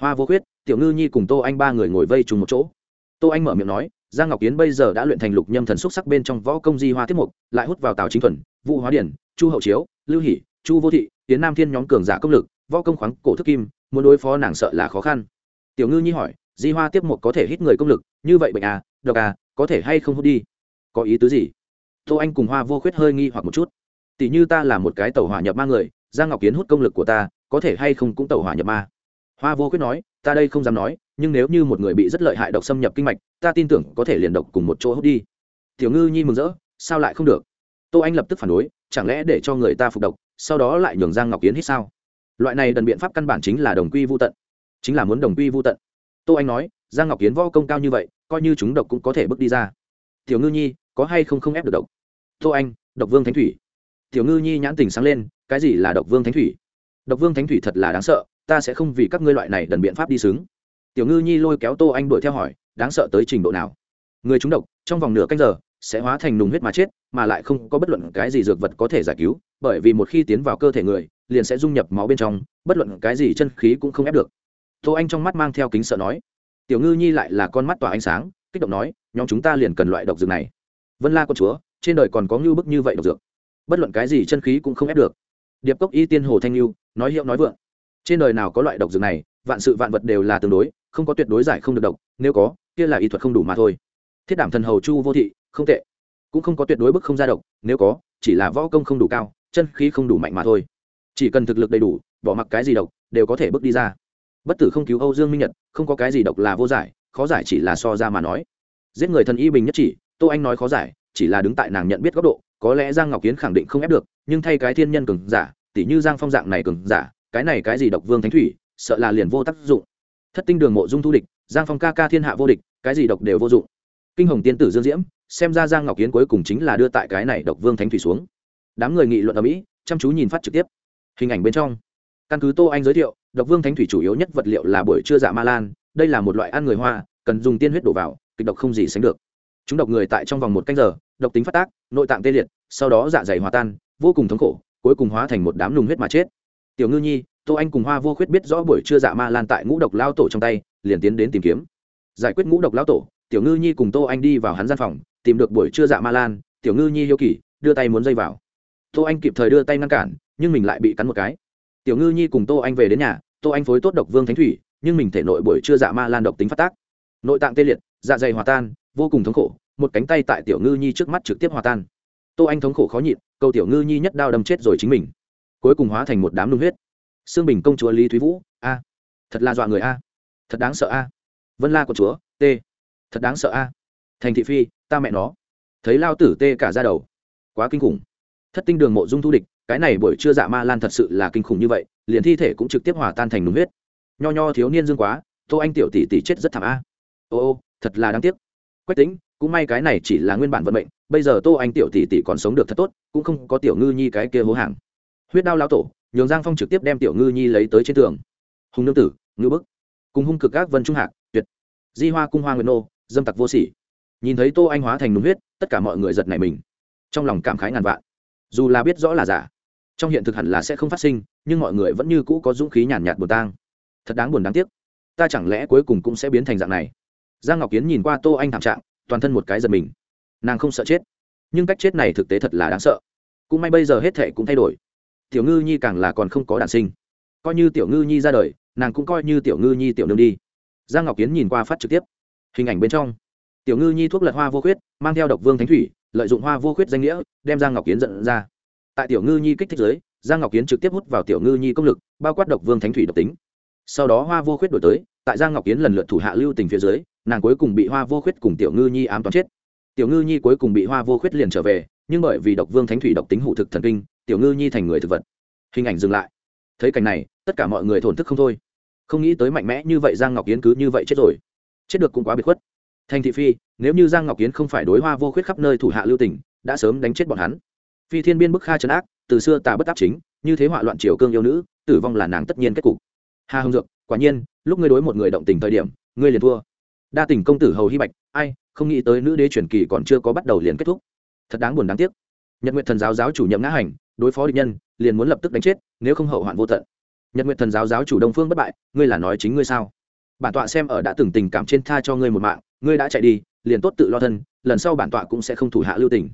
Hoa vô khuyết, tiểu ngư nhi cùng tô anh ba người ngồi vây trùng một chỗ. Tô anh mở miệng nói, giang ngọc kiến bây giờ đã luyện thành lục nhâm thần xúc sắc bên trong võ công di hoa tiết mục, lại hút vào tào chính thuần, vũ hóa điển, chu hậu chiếu, lưu hỷ, chu vô thị tiến nam thiên nhóm cường giả công lực, võ công khoáng cổ thức kim, muốn đối phó nàng sợ là khó khăn. Tiểu ngư nhi hỏi di hoa tiếp một có thể hít người công lực, như vậy bệnh à độc à có thể hay không hút đi? Có ý tứ gì? Tô anh cùng hoa vô khuyết hơi nghi hoặc một chút. Tỷ như ta là một cái tàu hỏa nhập ma người, giang ngọc kiến hút công lực của ta, có thể hay không cũng tàu hỏa nhập ma? Hoa vô khuyết nói, ta đây không dám nói, nhưng nếu như một người bị rất lợi hại độc xâm nhập kinh mạch, ta tin tưởng có thể liền độc cùng một chỗ hút đi. Tiểu ngư nhi mừng rỡ, sao lại không được? Tô anh lập tức phản đối, chẳng lẽ để cho người ta phục độc, sau đó lại nhường giang ngọc kiến hít sao? Loại này đần biện pháp căn bản chính là đồng quy vô tận. Chính là muốn đồng quy vô tận tô anh nói, giang ngọc kiến võ công cao như vậy, coi như chúng độc cũng có thể bước đi ra. Tiểu ngư nhi, có hay không không ép được độc? Tô anh, độc vương thánh thủy. Tiểu ngư nhi nhãn tình sáng lên, cái gì là độc vương thánh thủy? Độc vương thánh thủy thật là đáng sợ, ta sẽ không vì các ngươi loại này đần biện pháp đi xứng. Tiểu ngư nhi lôi kéo tô anh đuổi theo hỏi, đáng sợ tới trình độ nào? Người chúng độc, trong vòng nửa canh giờ, sẽ hóa thành nùng huyết mà chết, mà lại không có bất luận cái gì dược vật có thể giải cứu, bởi vì một khi tiến vào cơ thể người, liền sẽ dung nhập máu bên trong, bất luận cái gì chân khí cũng không ép được tô anh trong mắt mang theo kính sợ nói, tiểu ngư nhi lại là con mắt tỏa ánh sáng, kích động nói, nhóm chúng ta liền cần loại độc dược này. Vân la con chúa, trên đời còn có ngưu bức như vậy độc dược. Bất luận cái gì chân khí cũng không ép được. Điệp cốc y tiên hồ thanh lưu nói hiệu nói vượng, trên đời nào có loại độc dược này, vạn sự vạn vật đều là tương đối, không có tuyệt đối giải không được độc, nếu có, kia là y thuật không đủ mà thôi. Thiết đảm thần hầu chu vô thị, không tệ, cũng không có tuyệt đối bức không ra độc, nếu có, chỉ là võ công không đủ cao, chân khí không đủ mạnh mà thôi. Chỉ cần thực lực đầy đủ, bỏ mặc cái gì độc, đều có thể bước đi ra bất tử không cứu âu dương minh nhật, không có cái gì độc là vô giải, khó giải chỉ là so ra mà nói. Giết người thần y bình nhất chỉ, tô anh nói khó giải, chỉ là đứng tại nàng nhận biết góc độ, có lẽ giang ngọc kiến khẳng định không ép được, nhưng thay cái thiên nhân cường giả, tỉ như giang phong dạng này cường giả, cái này cái gì độc vương thánh thủy, sợ là liền vô tác dụng. Thất tinh đường mộ dung thu địch, giang phong ca ca thiên hạ vô địch, cái gì độc đều vô dụng. Kinh hồng tiên tử dương diễm, xem ra giang ngọc kiến cuối cùng chính là đưa tại cái này độc vương thánh thủy xuống. Đám người nghị luận ở mỹ, chăm chú nhìn phát trực tiếp. Hình ảnh bên trong. Căn cứ tô anh giới thiệu độc vương thánh thủy chủ yếu nhất vật liệu là buổi trưa dạ ma lan, đây là một loại ăn người hoa, cần dùng tiên huyết đổ vào, kịch độc không gì sánh được. Chúng độc người tại trong vòng một canh giờ, độc tính phát tác, nội tạng tê liệt, sau đó dạ dày hòa tan, vô cùng thống khổ, cuối cùng hóa thành một đám lùng huyết mà chết. Tiểu ngư nhi, tô anh cùng hoa vô khuyết biết rõ buổi trưa dạ ma lan tại ngũ độc lao tổ trong tay, liền tiến đến tìm kiếm. Giải quyết ngũ độc lao tổ, tiểu ngư nhi cùng tô anh đi vào hắn gian phòng, tìm được buổi trưa dạ ma lan, tiểu ngư nhi hiếu kỳ, đưa tay muốn dây vào. Tô anh kịp thời đưa tay ngăn cản, nhưng mình lại bị cắn một cái tiểu ngư nhi cùng tô anh về đến nhà, tô anh phối tốt độc vương thánh thủy, nhưng mình thể nội buổi chưa dạ ma lan độc tính phát tác. Nội tạng tê liệt dạ dày hòa tan, vô cùng thống khổ, một cánh tay tại tiểu ngư nhi trước mắt trực tiếp hòa tan. Tô anh thống khổ khó nhịn câu tiểu ngư nhi nhất đao đâm chết rồi chính mình. Cuối cùng hóa thành một đám nung huyết. Xương bình công chúa lý thúy vũ, a, thật là dọa người a, thật đáng sợ a. Vân la của chúa, t, thật đáng sợ a. Thành thị phi, ta mẹ nó. Thấy lao tử tê cả ra đầu. Quá kinh khủng. Thất tinh đường mộ dung thu địch cái này buổi trưa dạ ma lan thật sự là kinh khủng như vậy, liền thi thể cũng trực tiếp hòa tan thành đúng huyết. Nho nho thiếu niên dương quá, tô anh tiểu tỷ tỷ chết rất thảm a. Ô ô, thật là đáng tiếc. Quách tính cũng may cái này chỉ là nguyên bản vận mệnh, bây giờ tô anh tiểu tỷ tỷ còn sống được thật tốt, cũng không có tiểu ngư nhi cái kia hố hàng. Huyết đao lao tổ, nhường giang phong trực tiếp đem tiểu ngư nhi lấy tới trên tường. Hùng nương tử, ngư bức. Cùng hung cực các vân trung hạc, tuyệt. Di hoa cung hoa nguyệt nô, dâm tặc vô sỉ. Nhìn thấy tô anh hóa thành đúng huyết, tất cả mọi người giật này mình. Trong lòng cảm khái ngàn vạn. Dù là biết rõ là giả trong hiện thực hẳn là sẽ không phát sinh, nhưng mọi người vẫn như cũ có dũng khí nhàn nhạt buồn tang. Thật đáng buồn đáng tiếc. Ta chẳng lẽ cuối cùng cũng sẽ biến thành dạng này? Giang ngọc kiến nhìn qua tô anh thảm trạng, toàn thân một cái giật mình. Nàng không sợ chết, nhưng cách chết này thực tế thật là đáng sợ. Cũng may bây giờ hết thệ cũng thay đổi. Tiểu ngư nhi càng là còn không có đản sinh. Coi như tiểu ngư nhi ra đời, nàng cũng coi như tiểu ngư nhi tiểu nương đi. Giang ngọc kiến nhìn qua phát trực tiếp. Hình ảnh bên trong, tiểu ngư nhi thuốc lật hoa vô khuyết, mang theo độc vương thánh thủy, lợi dụng hoa vô khuyết danh nghĩa, đem giang ngọc kiến dẫn ra tại tiểu ngư nhi kích thích giới, giang ngọc kiến trực tiếp hút vào tiểu ngư nhi công lực, bao quát độc vương thánh thủy độc tính. Sau đó hoa vô khuyết đổi tới, tại giang ngọc kiến lần lượt thủ hạ lưu tình phía dưới, nàng cuối cùng bị hoa vô khuyết cùng tiểu ngư nhi ám toán chết. Tiểu ngư nhi cuối cùng bị hoa vô khuyết liền trở về, nhưng bởi vì độc vương thánh thủy độc tính hủ thực thần kinh, tiểu ngư nhi thành người thực vật. Hình ảnh dừng lại. Thấy cảnh này, tất cả mọi người thổn thức không thôi. Không nghĩ tới mạnh mẽ như vậy giang ngọc kiến cứ như vậy chết rồi. Chết được cũng quá biệt khuất. Thành thị phi, nếu như giang ngọc kiến không phải đối hoa vô khuyết khắp nơi thủ hạ lưu tỉnh đã sớm đánh chết bọn hắn phi thiên biên bức kha trấn ác, từ xưa tà bất áp chính, như thế họa loạn triều cương yêu nữ, tử vong là nàng tất nhiên kết cục. Hà hồng dược, quả nhiên, lúc ngươi đối một người động tình thời điểm, ngươi liền thua. Đa tình công tử hầu hy bạch, ai, không nghĩ tới nữ đế truyền kỳ còn chưa có bắt đầu liền kết thúc. Thật đáng buồn đáng tiếc. Nhật nguyện thần giáo giáo chủ nhậm ngã hành, đối phó địch nhân, liền muốn lập tức đánh chết, nếu không hậu hoạn vô tận. Nhật nguyện thần giáo giáo chủ đông phương bất bại, ngươi là nói chính ngươi sao? Bản tọa xem ở đã từng tình cảm trên tha cho ngươi một mạng, ngươi đã chạy đi, liền tốt tự lo thân, lần sau bản tọa cũng sẽ không thủ hạ lưu tình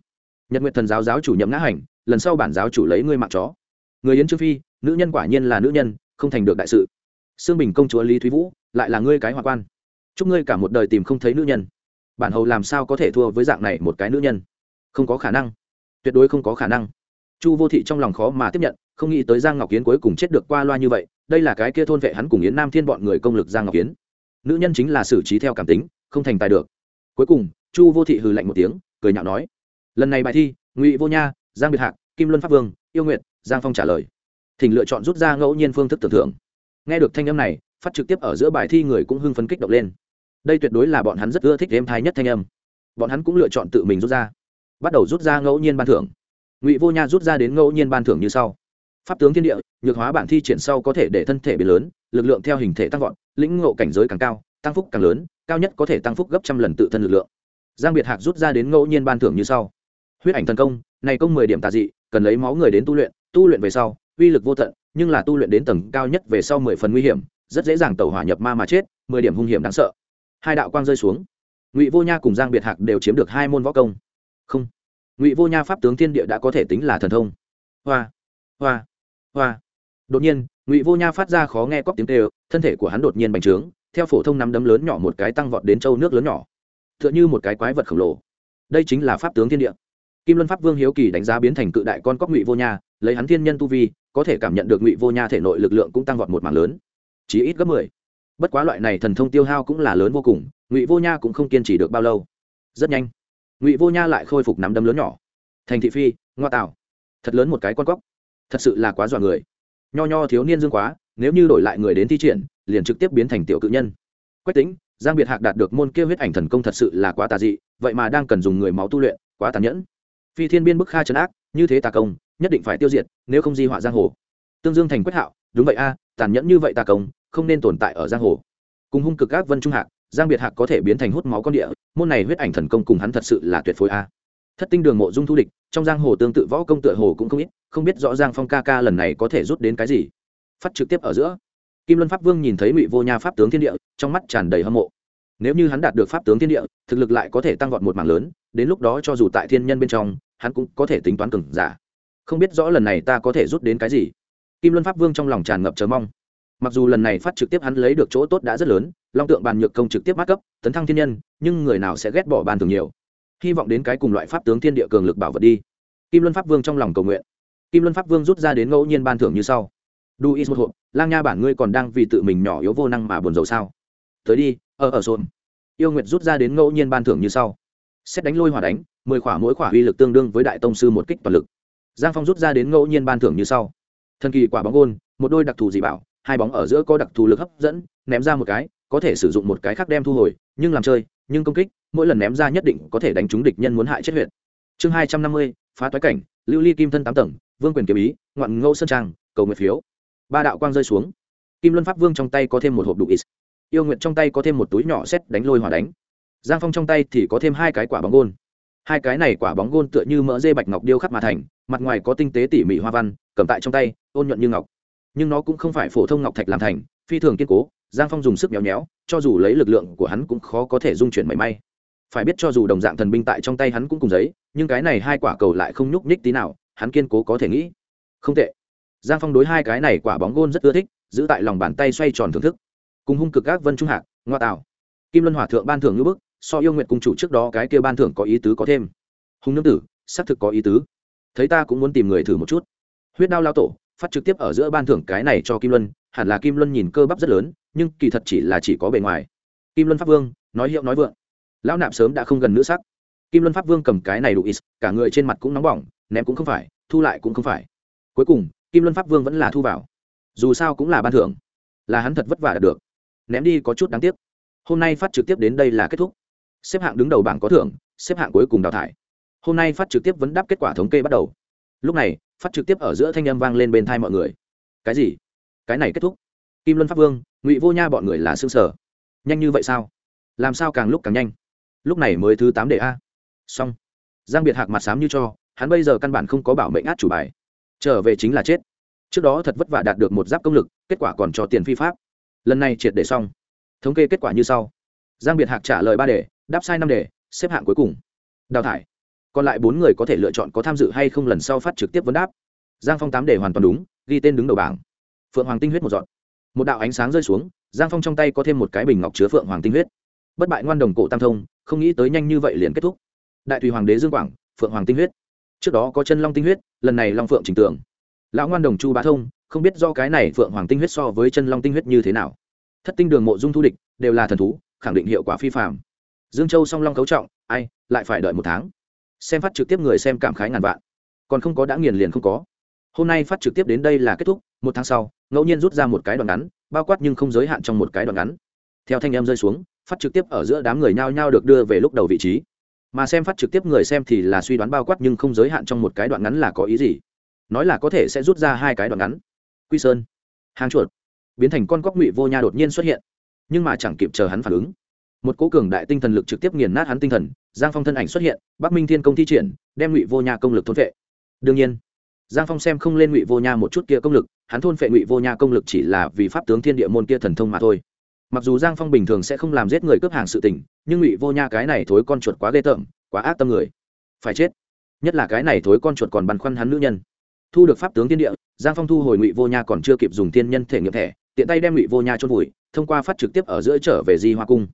nhật nguyện thần giáo giáo chủ nhậm ngã hành, lần sau bản giáo chủ lấy ngươi mạng chó. Người yến trương phi, nữ nhân quả nhiên là nữ nhân, không thành được đại sự. Sương bình công chúa lý thúy vũ, lại là ngươi cái hòa quan. Chúc ngươi cả một đời tìm không thấy nữ nhân. Bản hầu làm sao có thể thua với dạng này một cái nữ nhân? Không có khả năng. Tuyệt đối không có khả năng. Chu vô thị trong lòng khó mà tiếp nhận, không nghĩ tới giang ngọc kiến cuối cùng chết được qua loa như vậy, đây là cái kia thôn vệ hắn cùng yến nam thiên bọn người công lực giang ngọc kiến. Nữ nhân chính là xử trí theo cảm tính, không thành tài được. Cuối cùng, chu vô thị hừ lạnh một tiếng, cười nhạo nói lần này bài thi, ngụy vô nha, giang biệt hạc, kim luân pháp vương, yêu nguyện giang phong trả lời. Thỉnh lựa chọn rút ra ngẫu nhiên phương thức tưởng thưởng nghe được thanh âm này, phát trực tiếp ở giữa bài thi người cũng hưng phấn kích động lên. Đây tuyệt đối là bọn hắn rất ưa thích êm thái nhất thanh âm. Bọn hắn cũng lựa chọn tự mình rút ra. Bắt đầu rút ra ngẫu nhiên ban thưởng. Ngụy vô nha rút ra đến ngẫu nhiên ban thưởng như sau. Pháp tướng thiên địa, nhược hóa bản thi triển sau có thể để thân thể biến lớn, lực lượng theo hình thể tăng vọt, lĩnh ngộ cảnh giới càng cao, tăng phúc càng lớn, cao nhất có thể tăng phúc gấp trăm lần tự thân lực lượng. Giang biệt hạc rút ra đến ngẫu nhiên ban thưởng như sau huyết ảnh thần công, này công mười điểm tà dị, cần lấy máu người đến tu luyện tu luyện về sau, uy lực vô tận, nhưng là tu luyện đến tầng cao nhất về sau mười phần nguy hiểm, rất dễ dàng tẩu hỏa nhập ma mà chết, mười điểm hung hiểm đáng sợ. Hai đạo quang rơi xuống. Ngụy vô nha cùng giang biệt hạc đều chiếm được hai môn võ công. Không. Ngụy vô nha pháp tướng thiên địa đã có thể tính là thần thông. Hoa. Hoa. Hoa. Đột nhiên, ngụy vô nha phát ra khó nghe cóc tiếng tê thân thể của hắn đột nhiên bành trướng, theo phổ thông nắm đấm lớn nhỏ một cái tăng vọt đến châu nước lớn nhỏ. T h ư ợ n h ư một cái quái vật khổng lồ. Đây chính là pháp tướng thiên địa kim luân pháp vương hiếu kỳ đánh giá biến thành cự đại con cóc ngụy vô nha, lấy hắn thiên nhân tu vi, có thể cảm nhận được ngụy vô nha thể nội lực lượng cũng tăng vọt một mảng lớn. Chỉ ít gấp mười. Bất quá loại này thần thông tiêu hao cũng là lớn vô cùng, ngụy vô nha cũng không kiên trì được bao lâu. Rất nhanh, ngụy vô nha lại khôi phục nắm đấm lớn nhỏ. Thành thị phi, ngoa tạo. Thật lớn một cái con cóc. Thật sự là quá dọa người. Nho nho thiếu niên dương quá, nếu như đổi lại người đến thi triển, liền trực tiếp biến thành tiểu cự nhân. Quách tính giang biệt hạc đạt được môn kia huyết ảnh thần công thật sự là quá tà dị, vậy mà đang cần dùng người máu tu luyện, quá tàn nhẫn phi thiên biên bức kha trấn ác, như thế tà công, nhất định phải tiêu diệt, nếu không di họa giang hồ. Tương dương thành Quyết hạo, đúng vậy a, tàn nhẫn như vậy tà công, không nên tồn tại ở giang hồ. Cùng hung cực ác vân trung hạc, giang biệt hạc có thể biến thành hút máu con địa, môn này huyết ảnh thần công cùng hắn thật sự là tuyệt phối a. Thất tinh đường mộ dung thu địch, trong giang hồ tương tự võ công tựa hồ cũng không ít, không biết rõ giang phong ca ca lần này có thể rút đến cái gì. Phát trực tiếp ở giữa, kim luân pháp vương nhìn thấy ngụy vô nha pháp tướng thiên địa, trong mắt tràn đầy hâm mộ. Nếu như hắn đạt được pháp tướng thiên địa, thực lực lại có thể tăng vọt một mảng lớn, đến lúc đó cho dù tại thiên nhân bên trong hắn cũng có thể tính toán cường giả. Không biết rõ lần này ta có thể rút đến cái gì. Kim luân pháp vương trong lòng tràn ngập chờ mong. Mặc dù lần này phát trực tiếp hắn lấy được chỗ tốt đã rất lớn, long tượng bàn nhược công trực tiếp mát cấp, tấn thăng thiên nhân, nhưng người nào sẽ ghét bỏ bàn thường nhiều. Hy vọng đến cái cùng loại pháp tướng thiên địa cường lực bảo vật đi. Kim luân pháp vương trong lòng cầu nguyện. Kim luân pháp vương rút ra đến ngẫu nhiên ban thưởng như sau. Đu is một hộp, lang nha bản ngươi còn đang vì tự mình nhỏ yếu vô năng mà buồn rầu sao? Tới đi, ở ở xôn yêu nguyệt rút ra đến ngẫu nhiên ban thưởng như sau xét đánh lôi hỏa đánh, mười khỏa mỗi khỏa uy lực tương đương với đại tông sư một kích toàn lực. Giang phong rút ra đến ngẫu nhiên ban thưởng như sau. Thần kỳ quả bóng gôn, một đôi đặc thù dị bảo, hai bóng ở giữa có đặc thù lực hấp dẫn, ném ra một cái, có thể sử dụng một cái khác đem thu hồi, nhưng làm chơi, nhưng công kích, mỗi lần ném ra nhất định có thể đánh trúng địch nhân muốn hại chết huyện chương hai trăm năm mươi, phá toái cảnh, lưu ly kim thân tám tầng, vương quyền kiếm ý, ngoạn ngẫu sơn trang, cầu nguyện phiếu. Ba đạo quang rơi xuống. Kim luân pháp vương trong tay có thêm một hộp đủ ít. Yêu nguyện trong tay có thêm một túi nhỏ xét đánh lôi hỏa đánh giang phong trong tay thì có thêm hai cái quả bóng gôn. Hai cái này quả bóng gôn tựa như mỡ dê bạch ngọc điêu khắc mà thành, mặt ngoài có tinh tế tỉ mỉ hoa văn, cầm tại trong tay, ôn nhuận như ngọc. Nhưng nó cũng không phải phổ thông ngọc thạch làm thành, phi thường kiên cố, giang phong dùng sức nhéo nhéo cho dù lấy lực lượng của hắn cũng khó có thể dung chuyển mảy may. Phải biết cho dù đồng dạng thần binh tại trong tay hắn cũng cùng giấy, nhưng cái này hai quả cầu lại không nhúc nhích tí nào, hắn kiên cố có thể nghĩ. Không tệ. Giang phong đối hai cái này quả bóng gôn rất ưa thích, giữ tại lòng bàn tay xoay tròn thưởng thức. Cùng hung cực các vân trung hạc, ngoa tạo kim luân hòa thượng ban thưởng ngữ bức so yêu nguyện cung chủ trước đó cái kia ban thưởng có ý tứ có thêm. Hùng nương tử, xác thực có ý tứ. Thấy ta cũng muốn tìm người thử một chút. Huyết đao lao tổ, phát trực tiếp ở giữa ban thưởng cái này cho kim luân, hẳn là kim luân nhìn cơ bắp rất lớn, nhưng kỳ thật chỉ là chỉ có bề ngoài. Kim luân pháp vương, nói hiệu nói vượng. Lão nạp sớm đã không gần nữ sắc. Kim luân pháp vương cầm cái này đủ ít, cả người trên mặt cũng nóng bỏng, ném cũng không phải, thu lại cũng không phải. Cuối cùng, kim luân pháp vương vẫn là thu vào. Dù sao cũng là ban thưởng. Là hắn thật vất vả đạt được. Ném đi có chút đáng tiếc. Hôm nay phát trực tiếp đến đây là kết thúc xếp hạng đứng đầu bảng có thưởng, xếp hạng cuối cùng đào thải. Hôm nay phát trực tiếp vẫn đáp kết quả thống kê bắt đầu. Lúc này, phát trực tiếp ở giữa thanh âm vang lên bên thai mọi người. Cái gì? Cái này kết thúc. Kim luân pháp vương, ngụy vô nha bọn người là xương sở. Nhanh như vậy sao? Làm sao càng lúc càng nhanh? Lúc này mới thứ tám đề a. Xong. Giang biệt hạc mặt sám như cho, hắn bây giờ căn bản không có bảo mệnh át chủ bài. Trở về chính là chết. Trước đó thật vất vả đạt được một giáp công lực, kết quả còn cho tiền phi pháp. Lần này triệt để xong. Thống kê kết quả như sau. Giang biệt hạc trả lời ba đề đáp sai năm đề, xếp hạng cuối cùng. Đào thải. Còn lại bốn người có thể lựa chọn có tham dự hay không lần sau phát trực tiếp vấn đáp. Giang phong tám đề hoàn toàn đúng, ghi tên đứng đầu bảng. Phượng hoàng tinh huyết một dọn một đạo ánh sáng rơi xuống, giang phong trong tay có thêm một cái bình ngọc chứa phượng hoàng tinh huyết. Bất bại ngoan đồng cổ tam thông, không nghĩ tới nhanh như vậy liền kết thúc. Đại tùy hoàng đế dương quảng, phượng hoàng tinh huyết. Trước đó có chân long tinh huyết, lần này long phượng trình tưởng lão ngoan đồng chu bá thông, không biết do cái này phượng hoàng tinh huyết so với chân long tinh huyết như thế nào. Thất tinh đường mộ dung thu địch, đều là thần thú, khẳng định hiệu quả phi phạm dương châu song long cấu trọng, ai, lại phải đợi một tháng. Xem phát trực tiếp người xem cảm khái ngàn vạn. Còn không có đã nghiền liền không có. Hôm nay phát trực tiếp đến đây là kết thúc, một tháng sau, ngẫu nhiên rút ra một cái đoạn ngắn, bao quát nhưng không giới hạn trong một cái đoạn ngắn. Theo thanh em rơi xuống, phát trực tiếp ở giữa đám người nhao nhao được đưa về lúc đầu vị trí. Mà xem phát trực tiếp người xem thì là suy đoán bao quát nhưng không giới hạn trong một cái đoạn ngắn là có ý gì. Nói là có thể sẽ rút ra hai cái đoạn ngắn. Quy sơn. Hàng chuột. Biến thành con cóc ngụy vô nha đột nhiên xuất hiện. Nhưng mà chẳng kịp chờ hắn phản ứng một cố cường đại tinh thần lực trực tiếp nghiền nát hắn tinh thần, giang phong thân ảnh xuất hiện, bắc minh thiên công thi triển, đem ngụy vô nha công lực thôn vệ đương nhiên, giang phong xem không lên ngụy vô nha một chút kia công lực, hắn thôn vệ ngụy vô nha công lực chỉ là vì pháp tướng thiên địa môn kia thần thông mà thôi. Mặc dù giang phong bình thường sẽ không làm giết người cướp hàng sự tình, nhưng ngụy vô nha cái này thối con chuột quá ghê tởm, quá ác tâm người. Phải chết. Nhất là cái này thối con chuột còn băn khoăn hắn nữ nhân. Thu được pháp tướng thiên địa, giang phong thu hồi ngụy vô nha còn chưa kịp dùng thiên nhân thể nghiệm thẻ, tiện tay đem ngụy vô nha chôn vùi, thông qua phát trực tiếp ở giữa trở về di hoa cung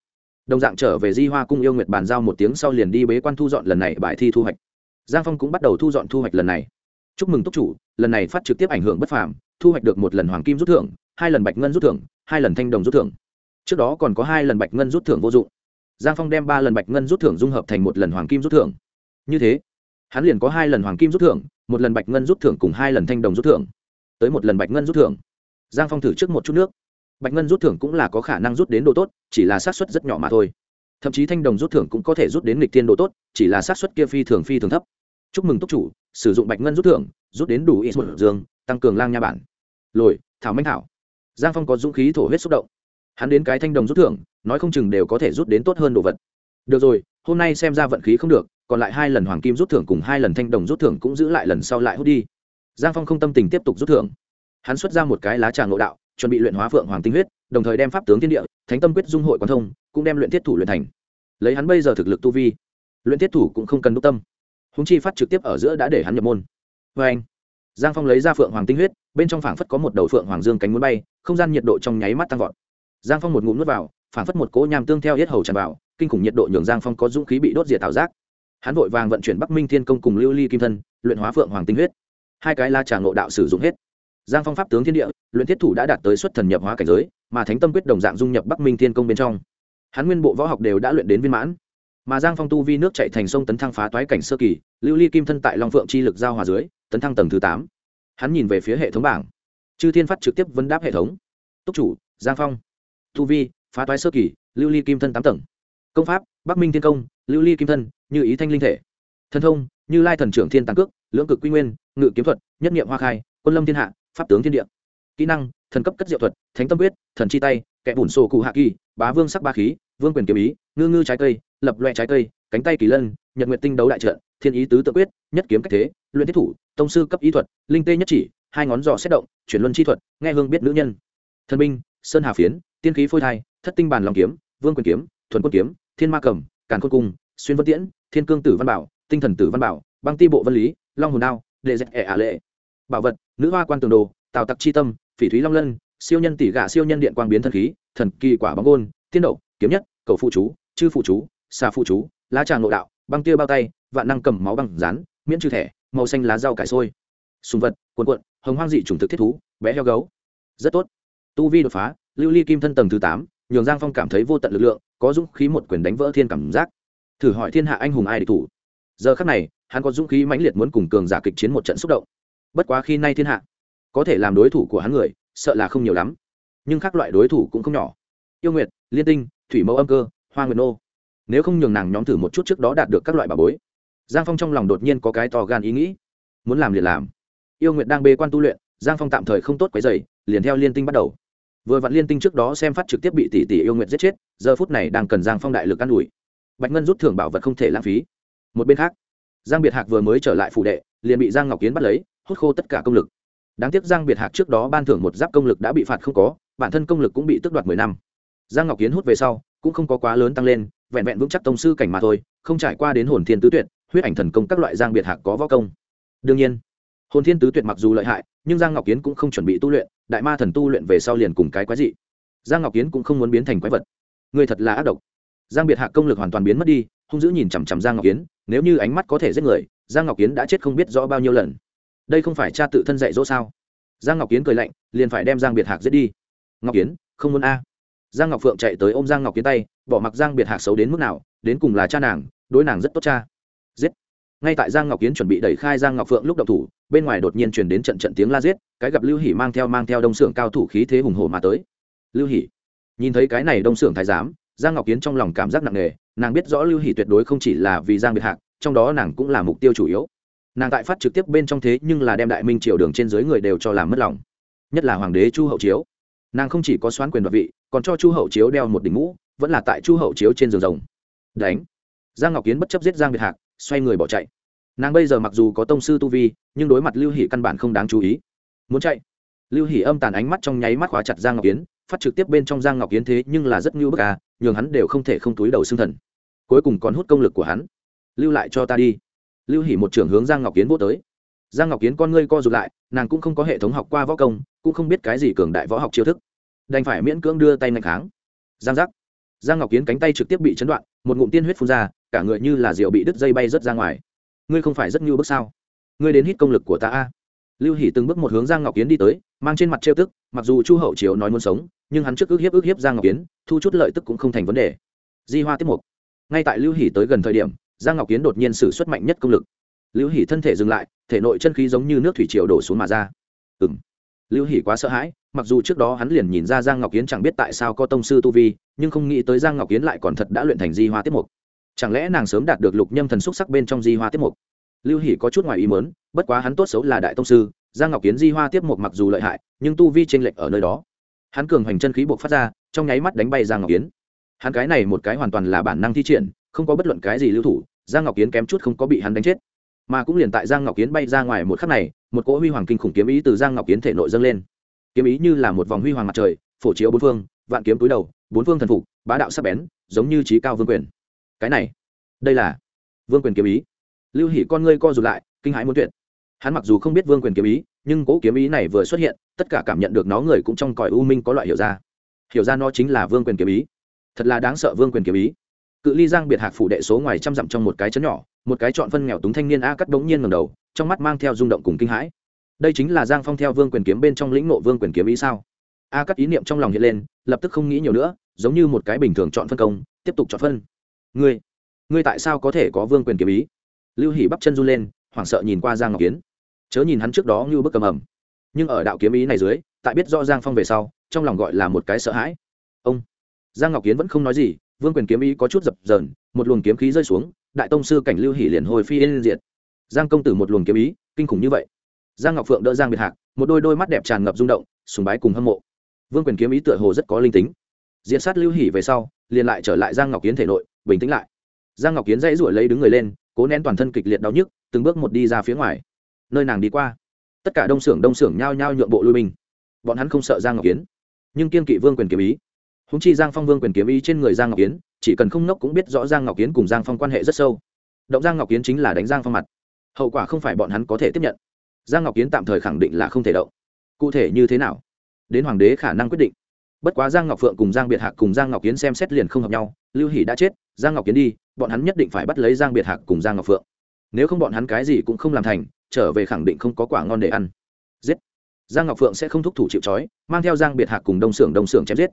đồng dạng trở về di hoa cung yêu nguyệt bàn giao một tiếng sau liền đi bế quan thu dọn lần này bài thi thu hoạch. Giang phong cũng bắt đầu thu dọn thu hoạch lần này. Chúc mừng túc chủ, lần này phát trực tiếp ảnh hưởng bất phàm, thu hoạch được một lần hoàng kim rút thưởng, hai lần bạch ngân rút thưởng, hai lần thanh đồng rút thưởng. Trước đó còn có hai lần bạch ngân rút thưởng vô dụng. Giang phong đem ba lần bạch ngân rút thưởng dung hợp thành một lần hoàng kim rút thưởng. Như thế, hắn liền có hai lần hoàng kim rút thưởng, một lần bạch ngân rút thưởng cùng hai lần thanh đồng rút thưởng. Tới một lần bạch ngân rút thưởng. Giang phong thử trước một chút nước bạch ngân rút thưởng cũng là có khả năng rút đến đồ tốt, chỉ là xác suất rất nhỏ mà thôi. Thậm chí thanh đồng rút thưởng cũng có thể rút đến lịch thiên đồ tốt, chỉ là xác suất kia phi thường phi thường thấp. Chúc mừng túc chủ, sử dụng bạch ngân rút thưởng, rút đến đủ ít một dương tăng cường lang nha bản. Lồi, thảo minh thảo. Giang phong có dũng khí thổ huyết xúc động. Hắn đến cái thanh đồng rút thưởng, nói không chừng đều có thể rút đến tốt hơn đồ vật. Được rồi, hôm nay xem ra vận khí không được, còn lại hai lần hoàng kim rút thưởng cùng hai lần thanh đồng rút thưởng cũng giữ lại lần sau lại hút đi. Giang phong không tâm tình tiếp tục rút thưởng. Hắn xuất ra một cái lá trà ngộ đạo chuẩn bị luyện hóa phượng hoàng tinh huyết, đồng thời đem pháp tướng thiên địa, thánh tâm quyết dung hội quan thông, cũng đem luyện thiết thủ luyện thành. Lấy hắn bây giờ thực lực tu vi, luyện thiết thủ cũng không cần đúc tâm. Húng chi phát trực tiếp ở giữa đã để hắn nhập môn. Vê anh, giang phong lấy ra phượng hoàng tinh huyết, bên trong phảng phất có một đầu phượng hoàng dương cánh muốn bay, không gian nhiệt độ trong nháy mắt tăng vọt. Giang phong một ngụm nuốt vào, phảng phất một cỗ nham tương theo hết hầu tràn vào, kinh khủng nhiệt độ nhường giang phong có dũng khí bị đốt diệt tạo giác. Hắn vội vàng vận chuyển bắc minh thiên công cùng lưu ly kim thân, luyện hóa phượng hoàng tinh huyết. Hai cái la trà ngộ đạo sử dụng hết giang phong pháp tướng thiên địa, luyện thiết thủ đã đạt tới xuất thần nhập hóa cảnh giới, mà thánh tâm quyết đồng dạng dung nhập bắc minh thiên công bên trong. Hắn nguyên bộ võ học đều đã luyện đến viên mãn. Mà giang phong tu vi nước chạy thành sông tấn thăng phá toái cảnh sơ kỳ, lưu ly kim thân tại long phượng chi lực giao hòa dưới, tấn thăng tầng thứ tám. Hắn nhìn về phía hệ thống bảng. Chư thiên phát trực tiếp vấn đáp hệ thống. Túc chủ, giang phong. Tu vi, phá toái sơ kỳ, lưu ly kim thân tám tầng. Công pháp, bắc minh thiên công, lưu ly kim thân, như ý thanh linh thể. Thân thông, như lai thần trưởng thiên tàng cước, lưỡng cực quy nguyên, ngự kiếm thuật, nhất nghiệm hoa khai, quân lâm thiên hạ pháp tướng thiên địa. Kỹ năng, thần cấp cất diệu thuật, thánh tâm quyết, thần chi tay, kẻ bùn sổ cụ hạ kỳ, bá vương sắc ba khí, vương quyền kiếm ý, ngư ngư trái cây, lập loe trái cây, cánh tay kỳ lân, nhật nguyện tinh đấu đại trận, thiên ý tứ tự quyết, nhất kiếm cách thế, luyện thiết thủ, tông sư cấp ý thuật, linh tê nhất chỉ, hai ngón giò xét động, chuyển luân chi thuật, nghe hương biết nữ nhân. Thân binh, sơn hà phiến, tiên khí phôi thai, thất tinh bàn lòng kiếm, vương quyền kiếm, thuần quân kiếm, thiên ma cầm, càn khôn cung, xuyên vân tiễn, thiên cương tử văn bảo, tinh thần tử văn bảo, băng ti bộ văn lý, long hồn đao, đệ dẹp ẻ ả lệ. Bảo vật nữ hoa quan tường đồ, tào tặc chi tâm, phỉ thúy long lân, siêu nhân tỷ gạ siêu nhân điện quang biến thần khí, thần kỳ quả bóng gôn, tiên đậu, kiếm nhất, cầu phụ chú, chư phụ chú, xà phụ chú, lá trà nội đạo, băng tia bao tay, vạn năng cầm máu bằng rán, miễn trừ thẻ, màu xanh lá rau cải sôi sùng vật, cuộn cuộn, hồng hoang dị chủng thực thiết thú, bé heo gấu. Rất tốt. Tu vi đột phá, lưu ly kim thân tầng thứ tám, nhường giang phong cảm thấy vô tận lực lượng, có dũng khí một quyền đánh vỡ thiên cảm giác. Thử hỏi thiên hạ anh hùng ai địch thủ? Giờ khắc này, hắn có dũng khí mãnh liệt muốn cùng cường giả kịch chiến một trận xúc động bất quá khi nay thiên hạ, có thể làm đối thủ của hắn người, sợ là không nhiều lắm. Nhưng các loại đối thủ cũng không nhỏ. Yêu nguyệt, liên tinh, thủy mẫu âm cơ, hoa nguyệt nô. Nếu không nhường nàng nhóm thử một chút trước đó đạt được các loại bà bối. Giang phong trong lòng đột nhiên có cái to gan ý nghĩ. Muốn làm liền làm. Yêu nguyệt đang bê quan tu luyện, giang phong tạm thời không tốt quấy dày liền theo liên tinh bắt đầu. Vừa vặn liên tinh trước đó xem phát trực tiếp bị tỷ tỷ yêu nguyệt giết chết, giờ phút này đang cần giang phong đại lực ă n ủi. Bạch ngân rút thưởng bảo vật không thể lãng phí. Một bên khác, giang biệt hạc vừa mới trở lại phủ đệ, liền bị giang ngọc kiến bắt lấy hút khô tất cả công lực. Đáng tiếc giang biệt hạc trước đó ban thưởng một giáp công lực đã bị phạt không có, bản thân công lực cũng bị tước đoạt mười năm. Giang ngọc kiến hút về sau, cũng không có quá lớn tăng lên, vẹn vẹn vững chắc tông sư cảnh mà thôi, không trải qua đến hồn thiên tứ tuyệt, huyết ảnh thần công các loại giang biệt hạc có võ công. Đương nhiên, hồn thiên tứ tuyệt mặc dù lợi hại, nhưng giang ngọc kiến cũng không chuẩn bị tu luyện, đại ma thần tu luyện về sau liền cùng cái quái dị. Giang ngọc kiến cũng không muốn biến thành quái vật. Người thật là ác độc. Giang biệt hạ công lực hoàn toàn biến mất đi, hung dữ nhìn chằm chằm giang ngọc kiến, nếu như ánh mắt có thể giết người, giang ngọc kiến đã chết không biết rõ bao nhiêu lần đây không phải cha tự thân dạy dỗ sao? Giang ngọc kiến cười lạnh, liền phải đem giang biệt hạc giết đi. Ngọc kiến, không muốn a. Giang ngọc phượng chạy tới ô m giang ngọc kiến tay, bỏ mặc giang biệt hạc xấu đến mức nào, đến cùng là cha nàng, đối nàng rất tốt cha. Giết. Ngay tại giang ngọc kiến chuẩn bị đẩy khai giang ngọc phượng lúc đậu thủ, bên ngoài đột nhiên chuyển đến trận trận tiếng la giết, cái gặp lưu hỉ mang theo mang theo đông xưởng cao thủ khí thế hùng hồ mà tới. Lưu hỉ nhìn thấy cái này đông xưởng thái giám, giang ngọc kiến trong lòng cảm giác nặng nề, nàng biết rõ lưu hỉ tuyệt đối không chỉ là vì giang biệt hạc, trong đó nàng cũng là mục tiêu chủ yếu nàng tại phát trực tiếp bên trong thế nhưng là đem đại minh triều đường trên dưới người đều cho làm mất lòng. Nhất là hoàng đế chu hậu chiếu. Nàng không chỉ có xoán quyền đoạt vị, còn cho chu hậu chiếu đeo một đỉnh mũ, vẫn là tại chu hậu chiếu trên giường rồng. Đánh. Giang ngọc kiến bất chấp giết giang biệt hạc, xoay người bỏ chạy. Nàng bây giờ mặc dù có tông sư tu vi, nhưng đối mặt lưu hỷ căn bản không đáng chú ý. Muốn chạy. Lưu hỷ âm tàn ánh mắt trong nháy mắt khóa chặt giang ngọc kiến, phát trực tiếp bên trong giang ngọc kiến thế nhưng là rất ngưu bức à nhường hắn đều không thể không túi đầu xương thần. Cuối cùng còn hút công lực của hắn. Lưu lại cho ta đi lưu hỉ một trưởng hướng giang ngọc kiến vô tới. Giang ngọc kiến con ngươi co rụt lại, nàng cũng không có hệ thống học qua võ công, cũng không biết cái gì cường đại võ học chiêu thức. Đành phải miễn cưỡng đưa tay ngạch kháng. Giang giác. Giang ngọc kiến cánh tay trực tiếp bị chấn đoạn, một ngụm tiên huyết phun ra, cả người như là rượu bị đứt dây bay rớt ra ngoài. Ngươi không phải rất như bước sao? Ngươi đến hít công lực của ta a. Lưu hỉ từng bước một hướng giang ngọc kiến đi tới, mang trên mặt trêu tức, mặc dù chu hậu chiếu nói muốn sống, nhưng hắn trước ước hiếp ước hiếp giang ngọc kiến, thu chút lợi tức cũng không thành vấn đề. Di hoa tiếp mục. Ngay tại lưu hỉ tới gần thời điểm giang ngọc kiến đột nhiên sử xuất mạnh nhất công lực. Lưu hỉ thân thể dừng lại, thể nội chân khí giống như nước thủy triều đổ xuống mà ra. Ừ m lưu hỉ quá sợ hãi, mặc dù trước đó hắn liền nhìn ra giang ngọc kiến chẳng biết tại sao có tông sư tu vi, nhưng không nghĩ tới giang ngọc kiến lại còn thật đã luyện thành di hoa Tiết mục. Chẳng lẽ nàng sớm đạt được lục nhâm thần xúc sắc bên trong di hoa Tiết mục? Lưu hỉ có chút ngoài ý mớn bất quá hắn tốt xấu là đại tông sư, giang ngọc kiến di hoa tiếp mục mặc dù lợi hại, nhưng tu vi t r ê n lệch ở nơi đó. Hắn cường hoành chân khí buộc phát ra, trong nháy mắt đánh bay giang ngọc kiến. Hắn cái này một cái hoàn toàn là bản năng thi triển, không có bất luận cái gì lưu thủ giang ngọc kiến kém chút không có bị hắn đánh chết, mà cũng liền tại giang ngọc kiến bay ra ngoài một khắc này, một cỗ huy hoàng kinh khủng kiếm ý từ giang ngọc kiến thể nội dâng lên. Kiếm ý như là một vòng huy hoàng mặt trời, phổ chiếu bốn phương, vạn kiếm túi đầu, bốn phương thần phục, bá đạo sắc bén, giống như trí cao vương quyền. Cái này, đây là vương quyền kiếm ý. Lưu hỷ con ngươi co rụt lại, kinh hãi muốn tuyệt. Hắn mặc dù không biết vương quyền kiếm ý, nhưng cỗ kiếm ý này vừa xuất hiện, tất cả cảm nhận được nó người cũng trong cõi u minh có loại hiểu ra. Hiểu ra nó chính là vương quyền kiếm ý. Thật là đáng sợ vương quyền kiếm ý cự ly giang biệt hạc phủ đệ số ngoài trăm dặm trong một cái chấn nhỏ, một cái chọn phân nghèo túng thanh niên a cắt đống nhiên ngầm đầu, trong mắt mang theo rung động cùng kinh hãi. Đây chính là giang phong theo vương quyền kiếm bên trong lĩnh nộ vương quyền kiếm ý sao? A cắt ý niệm trong lòng hiện lên, lập tức không nghĩ nhiều nữa, giống như một cái bình thường chọn phân công, tiếp tục chọn phân. Ngươi ngươi tại sao có thể có vương quyền kiếm ý? Lưu hỉ bắp chân run lên, hoảng sợ nhìn qua giang ngọc kiến. Chớ nhìn hắn trước đó như bức cầm ẩm. Nhưng ở đạo kiếm ý này dưới, tại biết rõ giang phong về sau, trong lòng gọi là một cái sợ hãi. Ông, giang ngọc kiến vẫn không nói gì vương quyền kiếm ý có chút dập dờn, một luồng kiếm khí rơi xuống, đại tông sư cảnh lưu hỉ liền hồi phi yên diệt. Giang công tử một luồng kiếm ý, kinh khủng như vậy. Giang ngọc phượng đỡ giang biệt hạc, một đôi đôi mắt đẹp tràn ngập rung động, sùng bái cùng hâm mộ. Vương quyền kiếm ý tựa hồ rất có linh tính. Diện sát lưu hỉ về sau, liền lại trở lại giang ngọc kiến thể nội, bình tĩnh lại. Giang ngọc kiến dãy ruổi lấy đứng người lên, cố nén toàn thân kịch liệt đau nhức, từng bước một đi ra phía ngoài. Nơi nàng đi qua, tất cả đông xưởng đông xưởng nhao nhao nhượng bộ lui binh. Bọn hắn không sợ giang ngọc kiến, nhưng kiên kỵ vương quyền kiếm ý húng chi giang phong vương quyền kiếm ý trên người giang ngọc kiến chỉ cần không nốc cũng biết rõ giang ngọc kiến cùng giang phong quan hệ rất sâu. Động giang ngọc kiến chính là đánh giang phong mặt. Hậu quả không phải bọn hắn có thể tiếp nhận. Giang ngọc kiến tạm thời khẳng định là không thể động. Cụ thể như thế nào? Đến hoàng đế khả năng quyết định. Bất quá giang ngọc phượng cùng giang biệt hạc cùng giang ngọc kiến xem xét liền không hợp nhau. Lưu hỷ đã chết, giang ngọc kiến đi, bọn hắn nhất định phải bắt lấy giang biệt hạc cùng giang ngọc phượng. Nếu không bọn hắn cái gì cũng không làm thành, trở về khẳng định không có quả ngon để ăn. Giết! Giang ngọc phượng sẽ không thúc thủ chịu trói, mang theo giang biệt hạc cùng đông xưởng đông xưởng chém giết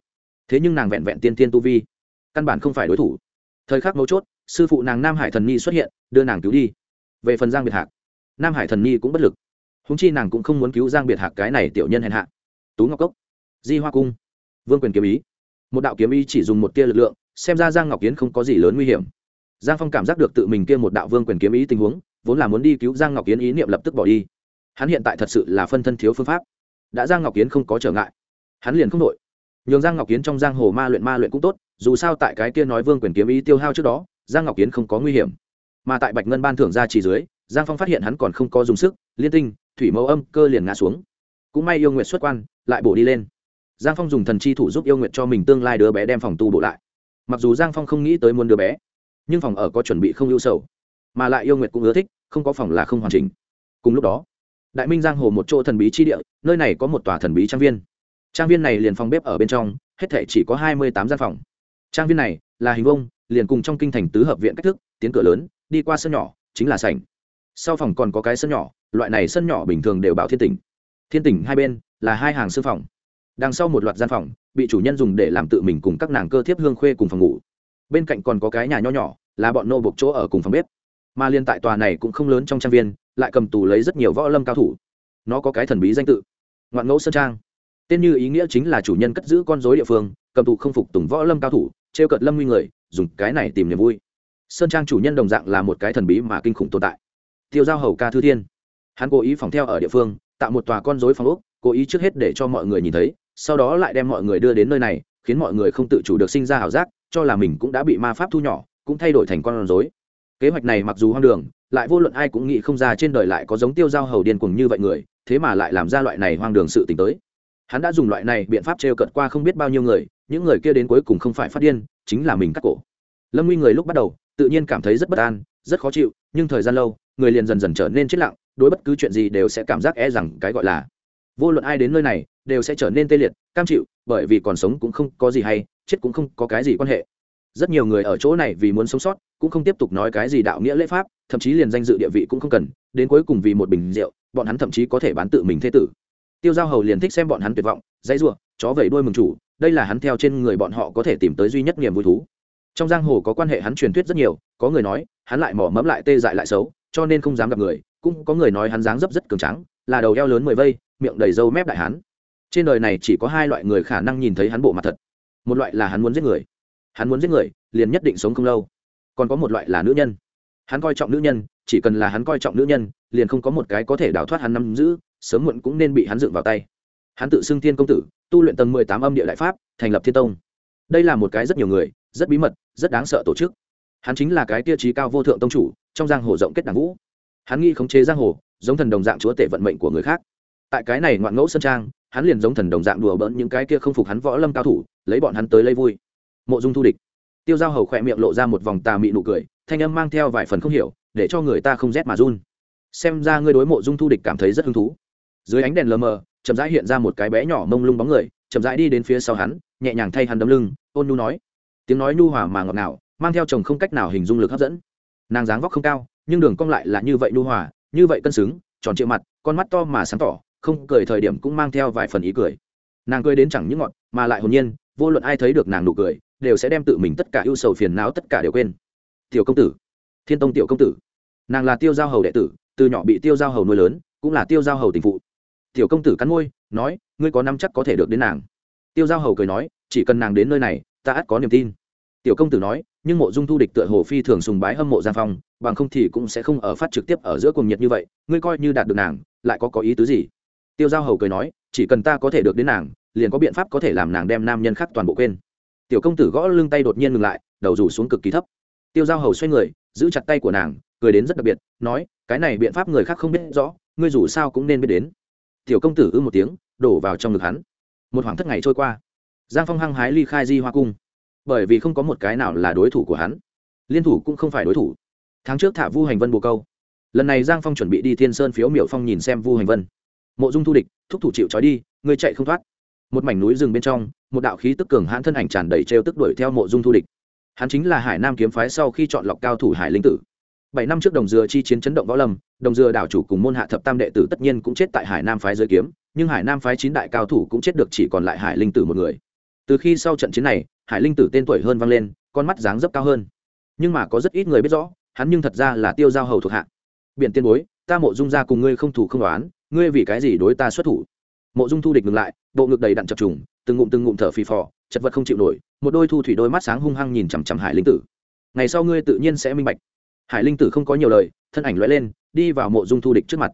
thế nhưng nàng vẹn vẹn tiên tiên tu vi, căn bản không phải đối thủ. Thời khắc mấu chốt, sư phụ nàng nam hải thần nhi xuất hiện, đưa nàng cứu đi. Về phần giang biệt hạc, nam hải thần nhi cũng bất lực. Húng chi nàng cũng không muốn cứu giang biệt hạc cái này tiểu nhân hèn hạ. Tú ngọc cốc, di hoa cung, vương quyền kiếm ý. Một đạo kiếm ý chỉ dùng một tia lực lượng, xem ra giang ngọc kiến không có gì lớn nguy hiểm. Giang phong cảm giác được tự mình kia một đạo vương quyền kiếm ý tình huống, vốn là muốn đi cứu giang ngọc kiến ý niệm lập tức bỏ đi. Hắn hiện tại thật sự là phân thân thiếu phương pháp. Đã giang ngọc kiến không có trở ngại, hắn liền không đội nhường giang ngọc kiến trong giang hồ ma luyện ma luyện cũng tốt, dù sao tại cái kia nói vương quyền kiếm ý tiêu hao trước đó, giang ngọc kiến không có nguy hiểm. Mà tại bạch ngân ban thưởng ra chỉ dưới, giang phong phát hiện hắn còn không có dùng sức, liên tinh, thủy mẫu âm, cơ liền ngã xuống. Cũng may yêu nguyện xuất quan, lại bổ đi lên. Giang phong dùng thần chi thủ giúp yêu nguyện cho mình tương lai đứa bé đem phòng tu bổ lại. Mặc dù giang phong không nghĩ tới muốn đứa bé, nhưng phòng ở có chuẩn bị không ưu sầu. Mà lại yêu nguyện cũng ưa thích, không có phòng là không hoàn chỉnh. Cùng lúc đó, đại minh giang hồ một chỗ thần bí chi địa, nơi này có một tòa thần bí trang viên trang viên này liền phòng bếp ở bên trong, hết thể chỉ có hai mươi tám gian phòng. Trang viên này là hình vông liền cùng trong kinh thành tứ hợp viện cách thức, tiến cửa lớn, đi qua sân nhỏ, chính là sảnh. Sau phòng còn có cái sân nhỏ, loại này sân nhỏ bình thường đều bảo thiên tỉnh. Thiên tỉnh hai bên là hai hàng sư phòng. Đằng sau một loạt gian phòng, bị chủ nhân dùng để làm tự mình cùng các nàng cơ thiếp hương khuê cùng phòng ngủ. Bên cạnh còn có cái nhà nho nhỏ, là bọn nô buộc chỗ ở cùng phòng bếp. Mà liên tại tòa này cũng không lớn trong trang viên, lại cầm tù lấy rất nhiều võ lâm cao thủ. Nó có cái thần bí danh tự, ngoạn ngẫu sơn trang tên như ý nghĩa chính là chủ nhân cất giữ con dối địa phương, cầm tù không phục tùng võ lâm cao thủ t r e o cợt lâm nguy người, dùng cái này tìm niềm vui. Sơn trang chủ nhân đồng dạng là một cái thần bí mà kinh khủng tồn tại. Tiêu giao hầu ca thư thiên. Hắn cố ý phòng theo ở địa phương, tạo một tòa con dối phòng úc cố ý trước hết để cho mọi người nhìn thấy, sau đó lại đem mọi người đưa đến nơi này, khiến mọi người không tự chủ được sinh ra ảo giác, cho là mình cũng đã bị ma pháp thu nhỏ, cũng thay đổi thành con rối. Kế hoạch này mặc dù hoang đường, lại vô luận ai cũng nghĩ không ra trên đời lại có giống tiêu giao hầu điên cuồng như vậy người, thế mà lại làm ra loại này hoang đường sự t tới hắn đã dùng loại này biện pháp trêu cợt cận qua không biết bao nhiêu người, những người kia đến cuối cùng không phải phát điên, chính là mình cắt cổ. Lâm nguy người lúc bắt đầu, tự nhiên cảm thấy rất bất an, rất khó chịu, nhưng thời gian lâu, người liền dần dần trở nên chết lặng, đối bất cứ chuyện gì đều sẽ cảm giác e rằng cái gọi là vô luận ai đến nơi này, đều sẽ trở nên tê liệt, cam chịu, bởi vì còn sống cũng không có gì hay, chết cũng không có cái gì quan hệ. Rất nhiều người ở chỗ này vì muốn sống sót, cũng không tiếp tục nói cái gì đạo nghĩa lễ pháp, thậm chí liền danh dự địa vị cũng không cần, đến cuối cùng vì một bình rượu, bọn hắn thậm chí có thể bán tự mình thế tử tiêu giao hầu liền thích xem bọn hắn tuyệt vọng, dãy r u ộ chó vẩy đuôi mừng chủ, đây là hắn theo trên người bọn họ có thể tìm tới duy nhất niềm vui thú. Trong giang hồ có quan hệ hắn truyền thuyết rất nhiều, có người nói, hắn lại mỏ mẫm lại tê dại lại xấu, cho nên không dám gặp người. Cũng có người nói hắn dáng dấp rất cường trắng là đầu eo lớn mười vây, miệng đầy râu mép đại hắn trên đời này chỉ có hai loại người khả năng nhìn thấy hắn bộ mặt thật. Một loại là hắn muốn giết người. Hắn muốn giết người, liền nhất định sống không lâu. Còn có một loại là nữ nhân. Hắn coi trọng nữ nhân, chỉ cần là hắn coi trọng nữ nhân, liền không có một cái có thể đào thoát hắn nắm giữ sớm muộn cũng nên bị hắn dựng vào tay. Hắn tự xưng thiên công tử, tu luyện tầng mười tám âm địa đại pháp, thành lập thiên tông. Đây là một cái rất nhiều người, rất bí mật, rất đáng sợ tổ chức. Hắn chính là cái tiêu chí cao vô thượng tông chủ, trong giang hồ rộng kết đảng vũ hắn nghĩ khống chế giang hồ, giống thần đồng dạng chúa tể vận mệnh của người khác. Tại cái này ngoạn ngẫu sân trang, hắn liền giống thần đồng dạng đùa bỡn những cái kia không phục hắn võ lâm cao thủ, lấy bọn hắn tới lấy vui. Mộ dung thu địch. Tiêu giao hầu khỏe miệng lộ ra một vòng tà mị nụ cười, thanh âm mang theo vài phần không hiểu, để cho người ta không rét mà run. Xem ra ngươi đối mộ dung thu địch cảm thấy rất hứng thú dưới ánh đèn lờ mờ, chậm rãi hiện ra một cái bé nhỏ mông lung bóng người, chậm rãi đi đến phía sau hắn, nhẹ nhàng thay hắn đấm lưng, ôn nhu nói. Tiếng nói nhu hòa mà ngọt ngào, mang theo chồng không cách nào hình dung lực hấp dẫn. Nàng dáng vóc không cao, nhưng đường cong lại là như vậy nhu hòa, như vậy cân xứng, tròn trịa mặt, con mắt to mà sáng tỏ, không cười thời điểm cũng mang theo vài phần ý cười. Nàng cười đến chẳng những ngọt, mà lại hồn nhiên, vô luận ai thấy được nàng nụ cười, đều sẽ đem tự mình tất cả ưu sầu phiền não tất cả đều quên. Tiểu công tử, thiên tông tiểu công tử. Nàng là tiêu giao hầu đệ tử, từ nhỏ bị tiêu giao hầu nuôi lớn, cũng là tiêu giao hầu tình phụ tiểu công tử cắn môi, nói, ngươi có năm chắc có thể được đến nàng? Tiêu giao hầu cười nói, chỉ cần nàng đến nơi này, ta ắt có niềm tin. Tiểu công tử nói, nhưng mộ dung thu địch tựa hồ phi thường sùng bái hâm mộ giang phong, bằng không thì cũng sẽ không ở phát trực tiếp ở giữa cùng nhiệt như vậy, ngươi coi như đạt được nàng, lại có có ý tứ gì? Tiêu giao hầu cười nói, chỉ cần ta có thể được đến nàng, liền có biện pháp có thể làm nàng đem nam nhân khác toàn bộ quên. Tiểu công tử gõ lưng tay đột nhiên ngừng lại, đầu rủ xuống cực kỳ thấp. Tiêu giao hầu xoay người, giữ chặt tay của nàng, cười đến rất đặc biệt, nói, cái này biện pháp người khác không biết rõ, ngươi dù sao cũng nên biết đến tiểu công tử ư một tiếng, đổ vào trong ngực hắn. Một khoảng thất ngày trôi qua, giang phong hăng hái ly khai di hoa cung. Bởi vì không có một cái nào là đối thủ của hắn, liên thủ cũng không phải đối thủ. Tháng trước thả vu hành vân bồ câu. Lần này giang phong chuẩn bị đi thiên sơn phiếu miểu phong nhìn xem vu hành vân. Mộ dung thu địch, thúc thủ chịu trói đi, ngươi chạy không thoát. Một mảnh núi rừng bên trong, một đạo khí tức cường hãn thân ảnh tràn đầy trêu tức đuổi theo mộ dung thu địch. Hắn chính là hải nam kiếm phái sau khi chọn lọc cao thủ hải linh tử bảy năm trước đồng dừa chi chiến chấn động võ lâm, đồng dừa đảo chủ cùng môn hạ thập tam đệ tử tất nhiên cũng chết tại hải nam phái giới kiếm, nhưng hải nam phái chín đại cao thủ cũng chết được chỉ còn lại hải linh tử một người. Từ khi sau trận chiến này, hải linh tử tên tuổi hơn vang lên, con mắt dáng dấp cao hơn. Nhưng mà có rất ít người biết rõ, hắn nhưng thật ra là tiêu giao hầu thuộc hạ. Biển tiên bối, ta mộ dung ra cùng ngươi không thủ không đoán ngươi vì cái gì đối ta xuất thủ? Mộ dung thu địch ngừng lại, bộ ngực đầy đặn chập trùng, từng ngụm từng ngụm thở phì phò, chật vật không chịu nổi, một đôi thu thủy đôi mắt sáng hung hăng nhìn chằm chằm hải linh tử. Ngày sau ngươi tự nhiên sẽ minh bạch hải linh tử không có nhiều lời, thân ảnh lóe lên, đi vào mộ dung thu địch trước mặt.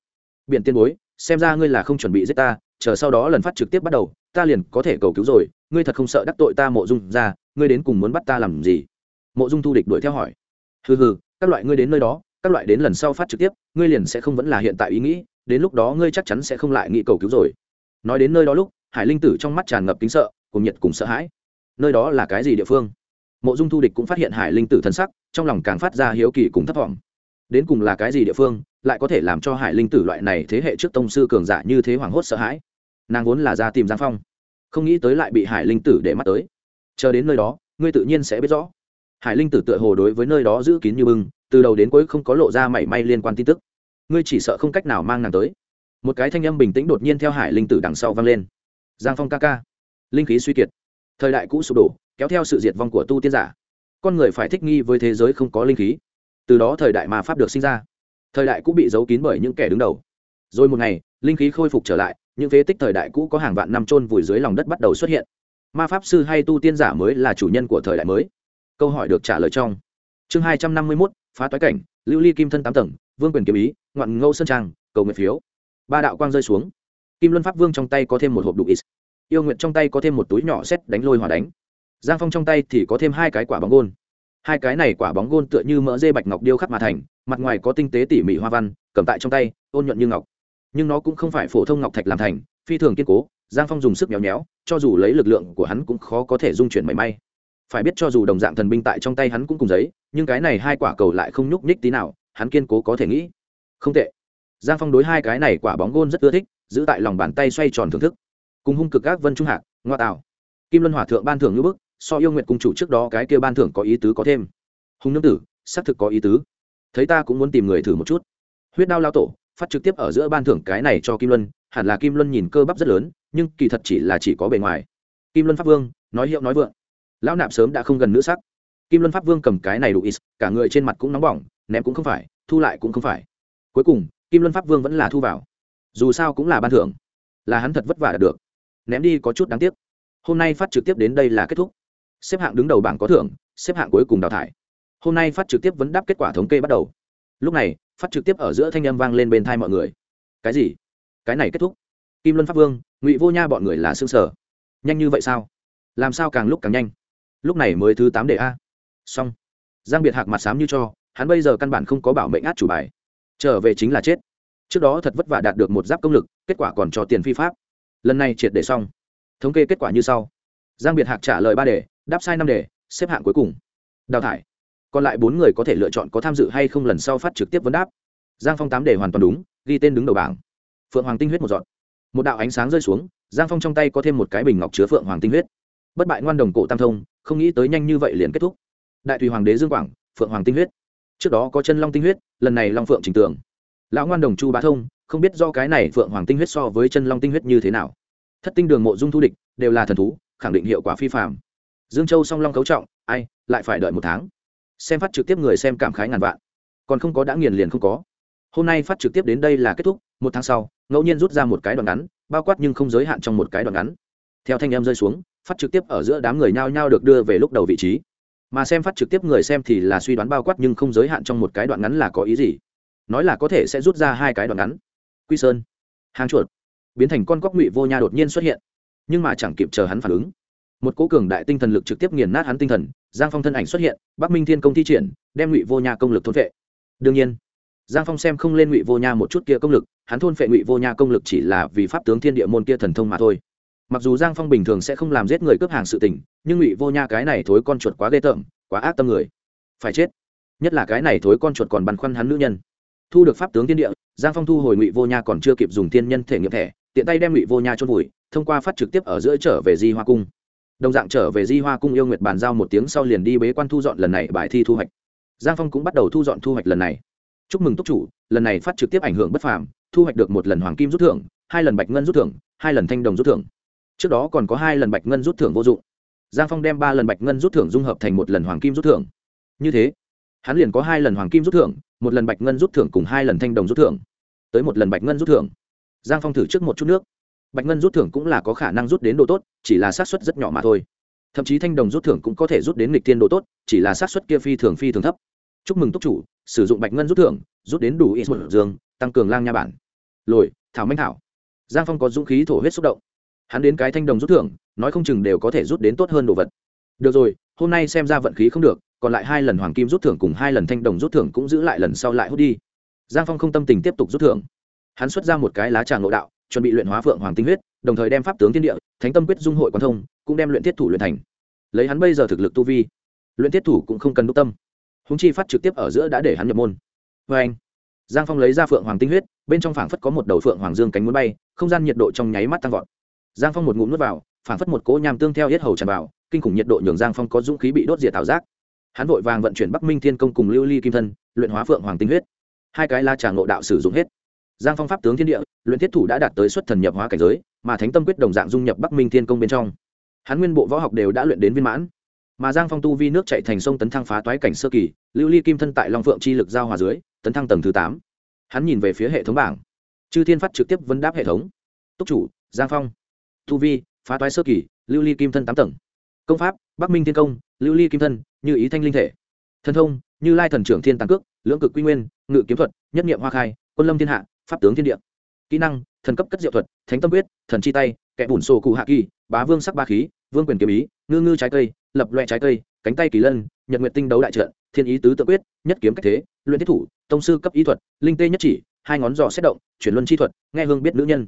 Biện tiên bối, xem ra ngươi là không chuẩn bị giết ta, chờ sau đó lần phát trực tiếp bắt đầu, ta liền có thể cầu cứu rồi, ngươi thật không sợ đắc tội ta mộ dung ra, ngươi đến cùng muốn bắt ta làm gì? Mộ dung thu địch đuổi theo hỏi. Hừ hừ, các loại ngươi đến nơi đó, các loại đến lần sau phát trực tiếp, ngươi liền sẽ không vẫn là hiện tại ý nghĩ, đến lúc đó ngươi chắc chắn sẽ không lại nghĩ cầu cứu rồi. Nói đến nơi đó lúc, hải linh tử trong mắt tràn ngập kính sợ cùng nhiệt cùng sợ hãi. Nơi đó là cái gì địa phương? Mộ dung thu địch cũng phát hiện hải linh tử thân sắc, trong lòng càng phát ra hiếu kỳ cùng thất vọng. Đến cùng là cái gì địa phương, lại có thể làm cho hải linh tử loại này thế hệ trước tông sư cường giả như thế hoảng hốt sợ hãi? Nàng vốn là ra tìm giang phong, không nghĩ tới lại bị hải linh tử để mắt tới. Chờ đến nơi đó, ngươi tự nhiên sẽ biết rõ. Hải linh tử tựa hồ đối với nơi đó giữ kín như bưng, từ đầu đến cuối không có lộ ra mảy may liên quan tin tức. Ngươi chỉ sợ không cách nào mang nàng tới. Một cái thanh âm bình tĩnh đột nhiên theo hải linh tử đằng sau vang lên. Giang phong ca ca, linh khí suy kiệt. Thời đại cũ sụp đổ kéo theo sự diệt vong của tu tiên giả. Con người phải thích nghi với thế giới không có linh khí. Từ đó thời đại ma pháp được sinh ra. Thời đại cũ bị giấu kín bởi những kẻ đứng đầu. Rồi một ngày, linh khí khôi phục trở lại, những phế tích thời đại cũ có hàng vạn năm trôn vùi dưới lòng đất bắt đầu xuất hiện. Ma pháp sư hay tu tiên giả mới là chủ nhân của thời đại mới. Câu hỏi được trả lời trong chương hai trăm năm mươi mốt, phá toái cảnh, lưu ly kim thân tám tầng, vương quyền kiếm ý, ngoạn ngâu sơn trang, cầu nguyện phiếu. Ba đạo quang rơi xuống. Kim luân pháp vương trong tay có thêm một hộp đục ít yêu nguyện trong tay có thêm một túi nhỏ xét đánh lôi hòa đánh giang phong trong tay thì có thêm hai cái quả bóng gôn. Hai cái này quả bóng gôn tựa như mỡ dê bạch ngọc điêu khắc mà thành, mặt ngoài có tinh tế tỉ mỉ hoa văn, cầm tại trong tay, ôn nhuận như ngọc. Nhưng nó cũng không phải phổ thông ngọc thạch làm thành, phi thường kiên cố, giang phong dùng sức nhéo nhéo, cho dù lấy lực lượng của hắn cũng khó có thể dung chuyển mảy may. Phải biết cho dù đồng dạng thần binh tại trong tay hắn cũng cùng giấy, nhưng cái này hai quả cầu lại không nhúc nhích tí nào, hắn kiên cố có thể nghĩ. Không tệ. Giang phong đối hai cái này quả bóng gôn rất ưa thích, giữ tại lòng bàn tay xoay tròn thưởng thức. Cùng hung cực các vân trung hạc, ngoa tạo. Kim luân hòa thượng ban thưởng như bức so yêu nguyện cung chủ trước đó cái kia ban thưởng có ý tứ có thêm. Hùng nương tử, xác thực có ý tứ. Thấy ta cũng muốn tìm người thử một chút. Huyết đao lao tổ, phát trực tiếp ở giữa ban thưởng cái này cho kim luân, hẳn là kim luân nhìn cơ bắp rất lớn, nhưng kỳ thật chỉ là chỉ có bề ngoài. Kim luân pháp vương, nói hiệu nói vượng. Lão nạp sớm đã không gần nữ sắc. Kim luân pháp vương cầm cái này đủ ít, cả người trên mặt cũng nóng bỏng, ném cũng không phải, thu lại cũng không phải. Cuối cùng, kim luân pháp vương vẫn là thu vào. Dù sao cũng là ban thưởng. Là hắn thật vất vả đạt được. Ném đi có chút đáng tiếc. Hôm nay phát trực tiếp đến đây là kết thúc xếp hạng đứng đầu bảng có thưởng, xếp hạng cuối cùng đào thải. Hôm nay phát trực tiếp vấn đáp kết quả thống kê bắt đầu. Lúc này, phát trực tiếp ở giữa thanh âm vang lên bên thai mọi người. Cái gì? Cái này kết thúc. Kim luân pháp vương, ngụy vô nha bọn người là xương sở. Nhanh như vậy sao? Làm sao càng lúc càng nhanh? Lúc này mới thứ tám đề a. Xong. Giang biệt hạc mặt xám như cho, hắn bây giờ căn bản không có bảo mệnh át chủ bài. Trở về chính là chết. Trước đó thật vất vả đạt được một giáp công lực, kết quả còn cho tiền phi pháp. Lần này triệt để xong. Thống kê kết quả như sau. Giang biệt hạc trả lời ba đề đáp sai năm đề, xếp hạng cuối cùng. Đào thải. Còn lại bốn người có thể lựa chọn có tham dự hay không lần sau phát trực tiếp vấn đáp. Giang phong tám đề hoàn toàn đúng, ghi tên đứng đầu bảng. Phượng hoàng tinh huyết một dọn một đạo ánh sáng rơi xuống, giang phong trong tay có thêm một cái bình ngọc chứa phượng hoàng tinh huyết. Bất bại ngoan đồng cổ tam thông, không nghĩ tới nhanh như vậy liền kết thúc. Đại tùy hoàng đế dương quảng, phượng hoàng tinh huyết. Trước đó có chân long tinh huyết, lần này long phượng trình tường. Lão ngoan đồng chu bá thông, không biết do cái này phượng hoàng tinh huyết so với chân long tinh huyết như thế nào. Thất tinh đường mộ dung thu địch, đều là thần thú, khẳng định hiệu quả phi phạm dương châu song long cấu trọng, ai, lại phải đợi một tháng. Xem phát trực tiếp người xem cảm khái ngàn vạn. Còn không có đã nghiền liền không có. Hôm nay phát trực tiếp đến đây là kết thúc, một tháng sau, ngẫu nhiên rút ra một cái đoạn ngắn, bao quát nhưng không giới hạn trong một cái đoạn ngắn. Theo thanh em rơi xuống, phát trực tiếp ở giữa đám người nhao nhao được đưa về lúc đầu vị trí. Mà xem phát trực tiếp người xem thì là suy đoán bao quát nhưng không giới hạn trong một cái đoạn ngắn là có ý gì. Nói là có thể sẽ rút ra hai cái đoạn ngắn. Quy sơn. Hàng chuột. Biến thành con cóc ngụy vô nha đột nhiên xuất hiện. Nhưng mà chẳng kịp chờ hắn phản ứng một cố cường đại tinh thần lực trực tiếp nghiền nát hắn tinh thần, giang phong thân ảnh xuất hiện, bắc minh thiên công thi triển, đem ngụy vô nha công lực thôn vệ đương nhiên, giang phong xem không lên ngụy vô nha một chút kia công lực, hắn thôn vệ ngụy vô nha công lực chỉ là vì pháp tướng thiên địa môn kia thần thông mà thôi. Mặc dù giang phong bình thường sẽ không làm giết người cướp hàng sự tình, nhưng ngụy vô nha cái này thối con chuột quá ghê tởm, quá ác tâm người. Phải chết. Nhất là cái này thối con chuột còn băn khoăn hắn nữ nhân. Thu được pháp tướng thiên địa, giang phong thu hồi ngụy vô nha còn chưa kịp dùng thiên nhân thể nghiệm thẻ, tiện tay đem ngụy vô nha chôn vùi, thông qua phát trực tiếp ở giữa trở về di hoa cung đồng dạng trở về di hoa cung yêu nguyệt bàn giao một tiếng sau liền đi bế quan thu dọn lần này bài thi thu hoạch. Giang phong cũng bắt đầu thu dọn thu hoạch lần này. Chúc mừng túc chủ, lần này phát trực tiếp ảnh hưởng bất phàm, thu hoạch được một lần hoàng kim rút thưởng, hai lần bạch ngân rút thưởng, hai lần thanh đồng rút thưởng. Trước đó còn có hai lần bạch ngân rút thưởng vô dụng. Giang phong đem ba lần bạch ngân rút thưởng dung hợp thành một lần hoàng kim rút thưởng. Như thế, hắn liền có hai lần hoàng kim rút thưởng, một lần bạch ngân rút thưởng cùng hai lần thanh đồng rút thưởng. Tới một lần bạch ngân rút thưởng. Giang phong thử trước một chút nước bạch ngân rút thưởng cũng là có khả năng rút đến độ tốt, chỉ là xác suất rất nhỏ mà thôi. Thậm chí thanh đồng rút thưởng cũng có thể rút đến lịch tiên độ tốt, chỉ là xác suất kia phi thường phi thường thấp. Chúc mừng túc chủ, sử dụng bạch ngân rút thưởng, rút đến đủ ít một dương tăng cường lang nha bản. Lồi, thảo minh thảo. Giang phong có dũng khí thổ huyết xúc động. Hắn đến cái thanh đồng rút thưởng, nói không chừng đều có thể rút đến tốt hơn đồ vật. Được rồi, hôm nay xem ra vận khí không được, còn lại hai lần hoàng kim rút thưởng cùng hai lần thanh đồng rút thưởng cũng giữ lại lần sau lại hút đi. Giang phong không tâm tình tiếp tục rút thưởng. Hắn xuất ra một cái lá trà ngộ đạo chuẩn bị luyện hóa phượng hoàng tinh huyết, đồng thời đem pháp tướng thiên địa, thánh tâm quyết dung hội quan thông, cũng đem luyện thiết thủ luyện thành. Lấy hắn bây giờ thực lực tu vi, luyện thiết thủ cũng không cần đúc tâm. Húng chi phát trực tiếp ở giữa đã để hắn nhập môn. Vê anh, giang phong lấy ra phượng hoàng tinh huyết, bên trong phảng phất có một đầu phượng hoàng dương cánh muốn bay, không gian nhiệt độ trong nháy mắt tăng vọt. Giang phong một ngụm nuốt vào, phảng phất một cỗ nham tương theo hết hầu tràn vào, kinh khủng nhiệt độ nhường giang phong có dũng khí bị đốt diệt tạo giác. Hắn vội vàng vận chuyển bắc minh thiên công cùng lưu ly kim thân, luyện hóa phượng hoàng tinh huyết. Hai cái la trà ngộ đạo sử dụng hết giang phong pháp tướng thiên địa, luyện thiết thủ đã đạt tới xuất thần nhập hóa cảnh giới, mà thánh tâm quyết đồng dạng dung nhập bắc minh thiên công bên trong. Hắn nguyên bộ võ học đều đã luyện đến viên mãn. Mà giang phong tu vi nước chạy thành sông tấn thăng phá toái cảnh sơ kỳ, lưu ly kim thân tại long phượng chi lực giao hòa dưới, tấn thăng tầng thứ tám. Hắn nhìn về phía hệ thống bảng. Chư thiên phát trực tiếp vấn đáp hệ thống. Túc chủ, giang phong. Tu vi, phá toái sơ kỳ, lưu ly kim thân tám tầng. Công pháp, bắc minh thiên công, lưu ly kim thân, như ý thanh linh thể. Thân thông, như lai thần trưởng thiên tàng cước, lưỡng cực quy nguyên, ngự kiếm thuật, nhất nghiệm hoa khai, quân lâm thiên hạ pháp tướng thiên địa. Kỹ năng, thần cấp cất diệu thuật, thánh tâm quyết, thần chi tay, kẻ bùn sổ cụ hạ kỳ, bá vương sắc ba khí, vương quyền kiếm ý, ngư ngư trái cây, lập loe trái cây, cánh tay kỳ lân, nhật nguyệt tinh đấu đại trận, thiên ý tứ tự quyết, nhất kiếm cách thế, luyện thiết thủ, tông sư cấp ý thuật, linh tê nhất chỉ, hai ngón giò xét động, chuyển luân chi thuật, nghe hương biết nữ nhân.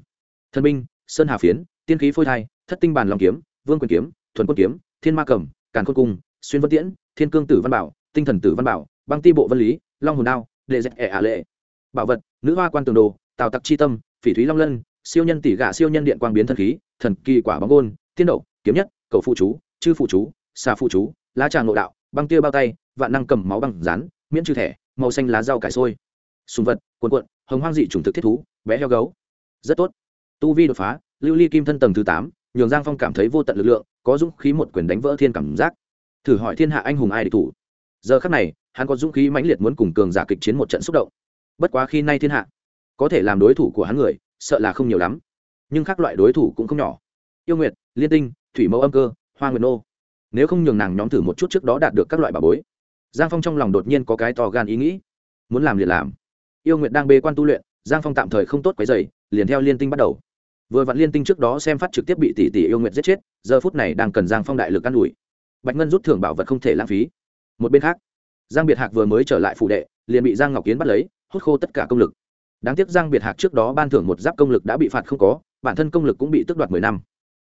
Thần binh, sơn hà phiến, tiên khí phôi thai, thất tinh bàn long kiếm, vương quyền kiếm, thuần quân kiếm, thiên ma cầm, càn khôn cung, xuyên vân tiễn, thiên cương tử văn bảo, tinh thần tử văn bảo, băng ti bộ vân lý, long hồn đao lệ dẹp ẻ ả lệ bảo vật, nữ hoa quan tường đồ, tào tặc chi tâm, phỉ thúy long lân, siêu nhân tỷ gạ siêu nhân điện quang biến thần khí, thần kỳ quả bóng gôn, tiên đậu, kiếm nhất, cầu phụ chú, chư phụ chú, xà phụ chú, lá trà ngộ đạo, băng tia bao tay, vạn năng cầm máu băng rán, miễn trừ thẻ, màu xanh lá rau cải sôi sùng vật, cuộn cuộn, hồng hoang dị chủng thực thiết thú, bé heo gấu. Rất tốt. Tu vi đột phá, lưu ly kim thân tầng thứ tám, nhường giang phong cảm thấy vô tận lực lượng, có dũng khí một quyền đánh vỡ thiên cảm giác. Thử hỏi thiên hạ anh hùng ai địch thủ? Giờ khắc này, hắn có dũng khí mãnh liệt muốn cùng cường giả kịch chiến một trận xúc động bất quá khi nay thiên hạ, có thể làm đối thủ của hắn người, sợ là không nhiều lắm. Nhưng các loại đối thủ cũng không nhỏ. Yêu nguyệt, liên tinh, thủy mẫu âm cơ, hoa nguyệt nô. Nếu không nhường nàng nhóm thử một chút trước đó đạt được các loại bà bối. Giang phong trong lòng đột nhiên có cái to gan ý nghĩ. Muốn làm liền làm. Yêu nguyệt đang bê quan tu luyện, giang phong tạm thời không tốt quấy dày liền theo liên tinh bắt đầu. Vừa vặn liên tinh trước đó xem phát trực tiếp bị tỷ tỷ yêu nguyệt giết chết, giờ phút này đang cần giang phong đại lực ă n ủi. Bạch ngân rút thưởng bảo vật không thể lãng phí. Một bên khác, giang biệt hạc vừa mới trở lại phủ đệ, liền bị giang ngọc kiến bắt lấy hút khô tất cả công lực. Đáng tiếc giang biệt hạc trước đó ban thưởng một giáp công lực đã bị phạt không có, bản thân công lực cũng bị tước đoạt mười năm.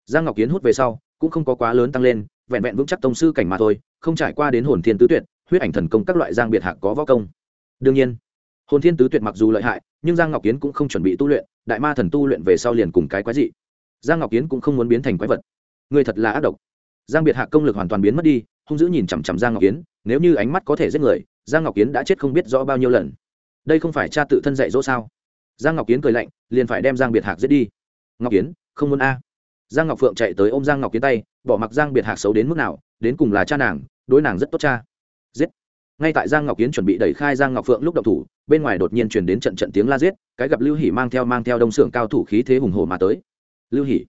Giang ngọc kiến hút về sau, cũng không có quá lớn tăng lên, vẹn vẹn vững chắc tông sư cảnh mà thôi, không trải qua đến hồn thiên tứ tuyệt, huyết ảnh thần công các loại giang biệt hạc có võ công. Đương nhiên, hồn thiên tứ tuyệt mặc dù lợi hại, nhưng giang ngọc kiến cũng không chuẩn bị tu luyện, đại ma thần tu luyện về sau liền cùng cái quái dị. Giang ngọc kiến cũng không muốn biến thành quái vật. Người thật là ác độc. Giang biệt hạ công lực hoàn toàn biến mất đi, hung dữ nhìn chằm chằm giang ngọc kiến, nếu như ánh mắt có thể giết người, giang ngọc kiến đã chết không biết rõ bao nhiêu lần đây không phải cha tự thân dạy dỗ sao? Giang ngọc kiến cười lạnh, liền phải đem giang biệt hạc giết đi. Ngọc kiến, không muốn a. Giang ngọc phượng chạy tới ôm giang ngọc kiến tay, bỏ mặc giang biệt hạc xấu đến mức nào, đến cùng là cha nàng, đối nàng rất tốt cha. Giết. Ngay tại giang ngọc kiến chuẩn bị đẩy khai giang ngọc phượng lúc đậu thủ, bên ngoài đột nhiên chuyển đến trận trận tiếng la giết, cái gặp lưu hỉ mang theo mang theo đông xưởng cao thủ khí thế hùng hồ mà tới. Lưu hỉ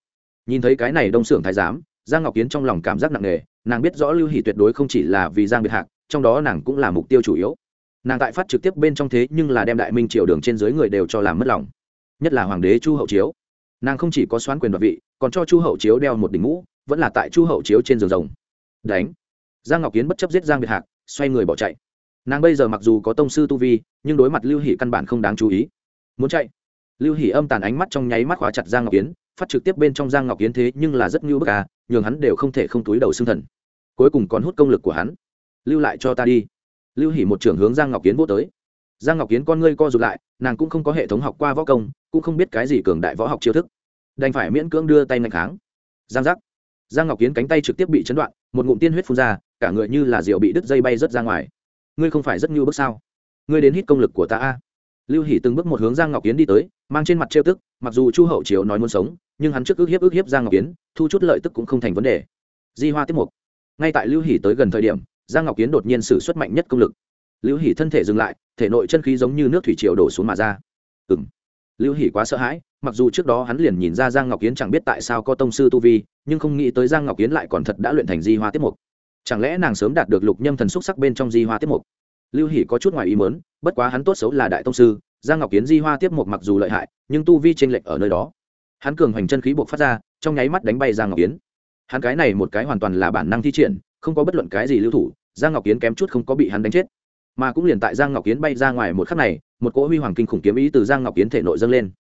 nhìn thấy cái này đông xưởng thái giám, giang ngọc kiến trong lòng cảm giác nặng nề, nàng biết rõ lưu hỉ tuyệt đối không chỉ là vì giang biệt hạc, trong đó nàng cũng là mục tiêu chủ yếu nàng tại phát trực tiếp bên trong thế nhưng là đem đại minh triều đường trên dưới người đều cho làm mất lòng nhất là hoàng đế chu hậu chiếu nàng không chỉ có xoán quyền đoạt vị còn cho chu hậu chiếu đeo một đỉnh mũ vẫn là tại chu hậu chiếu trên giường rồng đánh giang ngọc kiến bất chấp giết giang việt hạc xoay người bỏ chạy nàng bây giờ mặc dù có tông sư tu vi nhưng đối mặt lưu hỷ căn bản không đáng chú ý muốn chạy lưu hỷ âm tàn ánh mắt trong nháy mắt khóa chặt giang ngọc kiến phát trực tiếp bên trong giang ngọc kiến thế nhưng là rất như bức à nhường hắn đều không thể không túi đầu xương thần. Cuối cùng còn hút công lực của hắn. Lưu lại cho ta đi lưu hỷ một trưởng hướng giang ngọc kiến vô tới. Giang ngọc kiến con ngươi co rụt lại, nàng cũng không có hệ thống học qua võ công, cũng không biết cái gì cường đại võ học chiêu thức. Đành phải miễn cưỡng đưa tay ngạch kháng. Giang giác. Giang ngọc kiến cánh tay trực tiếp bị chấn đoạn, một ngụm tiên huyết phun ra, cả người như là rượu bị đứt dây bay rớt ra ngoài. Ngươi không phải rất như bước sao? Ngươi đến hít công lực của ta a. Lưu hỷ từng bước một hướng giang ngọc kiến đi tới, mang trên mặt trêu tức, mặc dù chu hậu chiếu nói muốn sống, nhưng hắn trước ước hiếp ước hiếp giang ngọc kiến, thu chút lợi tức cũng không thành vấn đề. Di hoa tiếp mục. Ngay tại lưu hỷ tới gần thời điểm giang ngọc kiến đột nhiên sử xuất mạnh nhất công lực. Lưu hỷ thân thể dừng lại, thể nội chân khí giống như nước thủy triều đổ xuống mà ra. Ừ m lưu hỷ quá sợ hãi, mặc dù trước đó hắn liền nhìn ra giang ngọc kiến chẳng biết tại sao có tông sư tu vi, nhưng không nghĩ tới giang ngọc kiến lại còn thật đã luyện thành di hoa Tiết mục. Chẳng lẽ nàng sớm đạt được lục nhâm thần xúc sắc bên trong di hoa Tiết mục? Lưu hỷ có chút ngoài ý mớn bất quá hắn tốt xấu là đại tông sư, giang ngọc kiến di hoa tiếp mục mặc dù lợi hại, nhưng tu vi t r ê n lệch ở nơi đó. Hắn cường hoành chân khí buộc phát ra, trong nháy mắt đánh bay giang ngọc kiến. Hắn cái này một cái hoàn toàn là bản năng thi triển, không có bất luận cái gì lưu thủ giang ngọc kiến kém chút không có bị hắn đánh chết, mà cũng liền tại giang ngọc kiến bay ra ngoài một khắc này, một cỗ huy hoàng kinh khủng kiếm ý từ giang ngọc kiến thể nội dâng lên.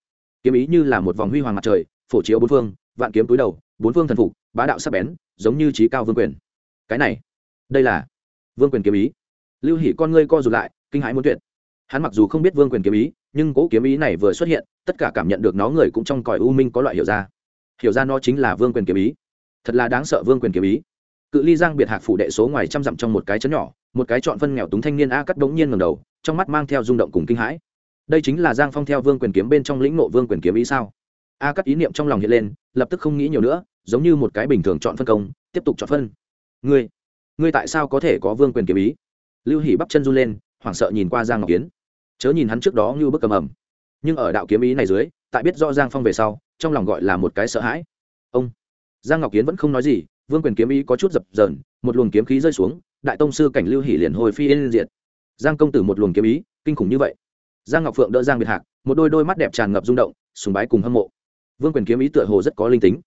Kiếm ý như là một vòng huy hoàng mặt trời, phổ chiếu bốn phương, vạn kiếm túi đầu, bốn phương thần phục, bá đạo sắc bén, giống như trí cao vương quyền. Cái này, đây là vương quyền kiếm ý. Lưu hỷ con ngươi co rụt lại, kinh hãi muốn tuyệt. Hắn mặc dù không biết vương quyền kiếm ý, nhưng cỗ kiếm ý này vừa xuất hiện, tất cả cảm nhận được nó người cũng trong cõi u minh có loại hiểu ra. Hiểu ra nó chính là vương quyền kiếm ý. Thật là đáng sợ vương quyền kiếm ý cự ly giang biệt hạc phủ đệ số ngoài trăm dặm trong một cái chấn nhỏ, một cái chọn phân nghèo túng thanh niên a cắt đống nhiên ngầm đầu, trong mắt mang theo rung động cùng kinh hãi. Đây chính là giang phong theo vương quyền kiếm bên trong lĩnh nộ vương quyền kiếm ý sao? A cắt ý niệm trong lòng hiện lên, lập tức không nghĩ nhiều nữa, giống như một cái bình thường chọn phân công, tiếp tục chọn phân. Ngươi ngươi tại sao có thể có vương quyền kiếm ý? Lưu hỷ bắp chân run lên, hoảng sợ nhìn qua giang ngọc kiến. Chớ nhìn hắn trước đó như bức cầm ẩm. Nhưng ở đạo kiếm ý này dưới, tại biết rõ giang phong về sau, trong lòng gọi là một cái sợ hãi. Ông, giang ngọc kiến vẫn không nói gì vương quyền kiếm ý có chút dập dờn, một luồng kiếm khí rơi xuống, đại tông sư cảnh lưu hỉ liền hồi phi liên diệt. Giang công tử một luồng kiếm ý, kinh khủng như vậy. Giang ngọc phượng đỡ giang biệt hạc, một đôi đôi mắt đẹp tràn ngập rung động, sùng bái cùng hâm mộ. Vương quyền kiếm ý tựa hồ rất có linh tính.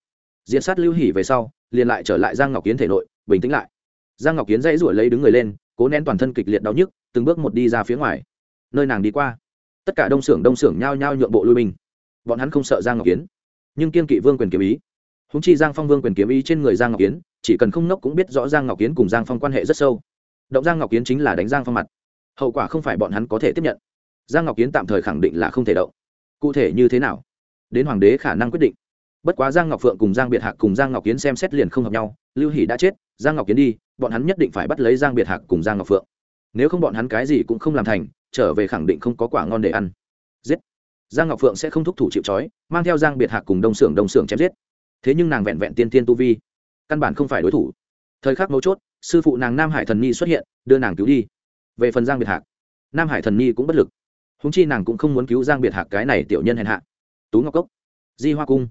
Diện sát lưu hỉ về sau, liền lại trở lại giang ngọc kiến thể nội, bình tĩnh lại. Giang ngọc kiến dãy ruổi lấy đứng người lên, cố nén toàn thân kịch liệt đau nhức, từng bước một đi ra phía ngoài. Nơi nàng đi qua, tất cả đông xưởng đông xưởng nhao nhao nhượng bộ lui mình. bọn hắn không sợ giang ngọc kiến, nhưng kiên kỵ vương quyền kiếm ý húng chi giang phong vương quyền kiếm ý trên người giang ngọc kiến chỉ cần không nốc cũng biết rõ giang ngọc kiến cùng giang phong quan hệ rất sâu. Động giang ngọc kiến chính là đánh giang phong mặt. Hậu quả không phải bọn hắn có thể tiếp nhận. Giang ngọc kiến tạm thời khẳng định là không thể động. Cụ thể như thế nào? Đến hoàng đế khả năng quyết định. Bất quá giang ngọc phượng cùng giang biệt hạc cùng giang ngọc kiến xem xét liền không hợp nhau, lưu hỷ đã chết, giang ngọc kiến đi, bọn hắn nhất định phải bắt lấy giang biệt hạc cùng giang ngọc phượng. Nếu không bọn hắn cái gì cũng không làm thành, trở về khẳng định không có quả ngon để ăn. Giết! Giang ngọc phượng sẽ không thúc thủ chịu trói, mang theo giang biệt hạc cùng đông xưởng đông xưởng chém giết thế nhưng nàng vẹn vẹn tiên tiên tu vi, căn bản không phải đối thủ. Thời khắc mấu chốt, sư phụ nàng nam hải thần nhi xuất hiện, đưa nàng cứu đi. Về phần giang biệt hạc, nam hải thần nhi cũng bất lực. Húng chi nàng cũng không muốn cứu giang biệt hạc cái này tiểu nhân hèn hạ. Tú ngọc cốc, di hoa cung,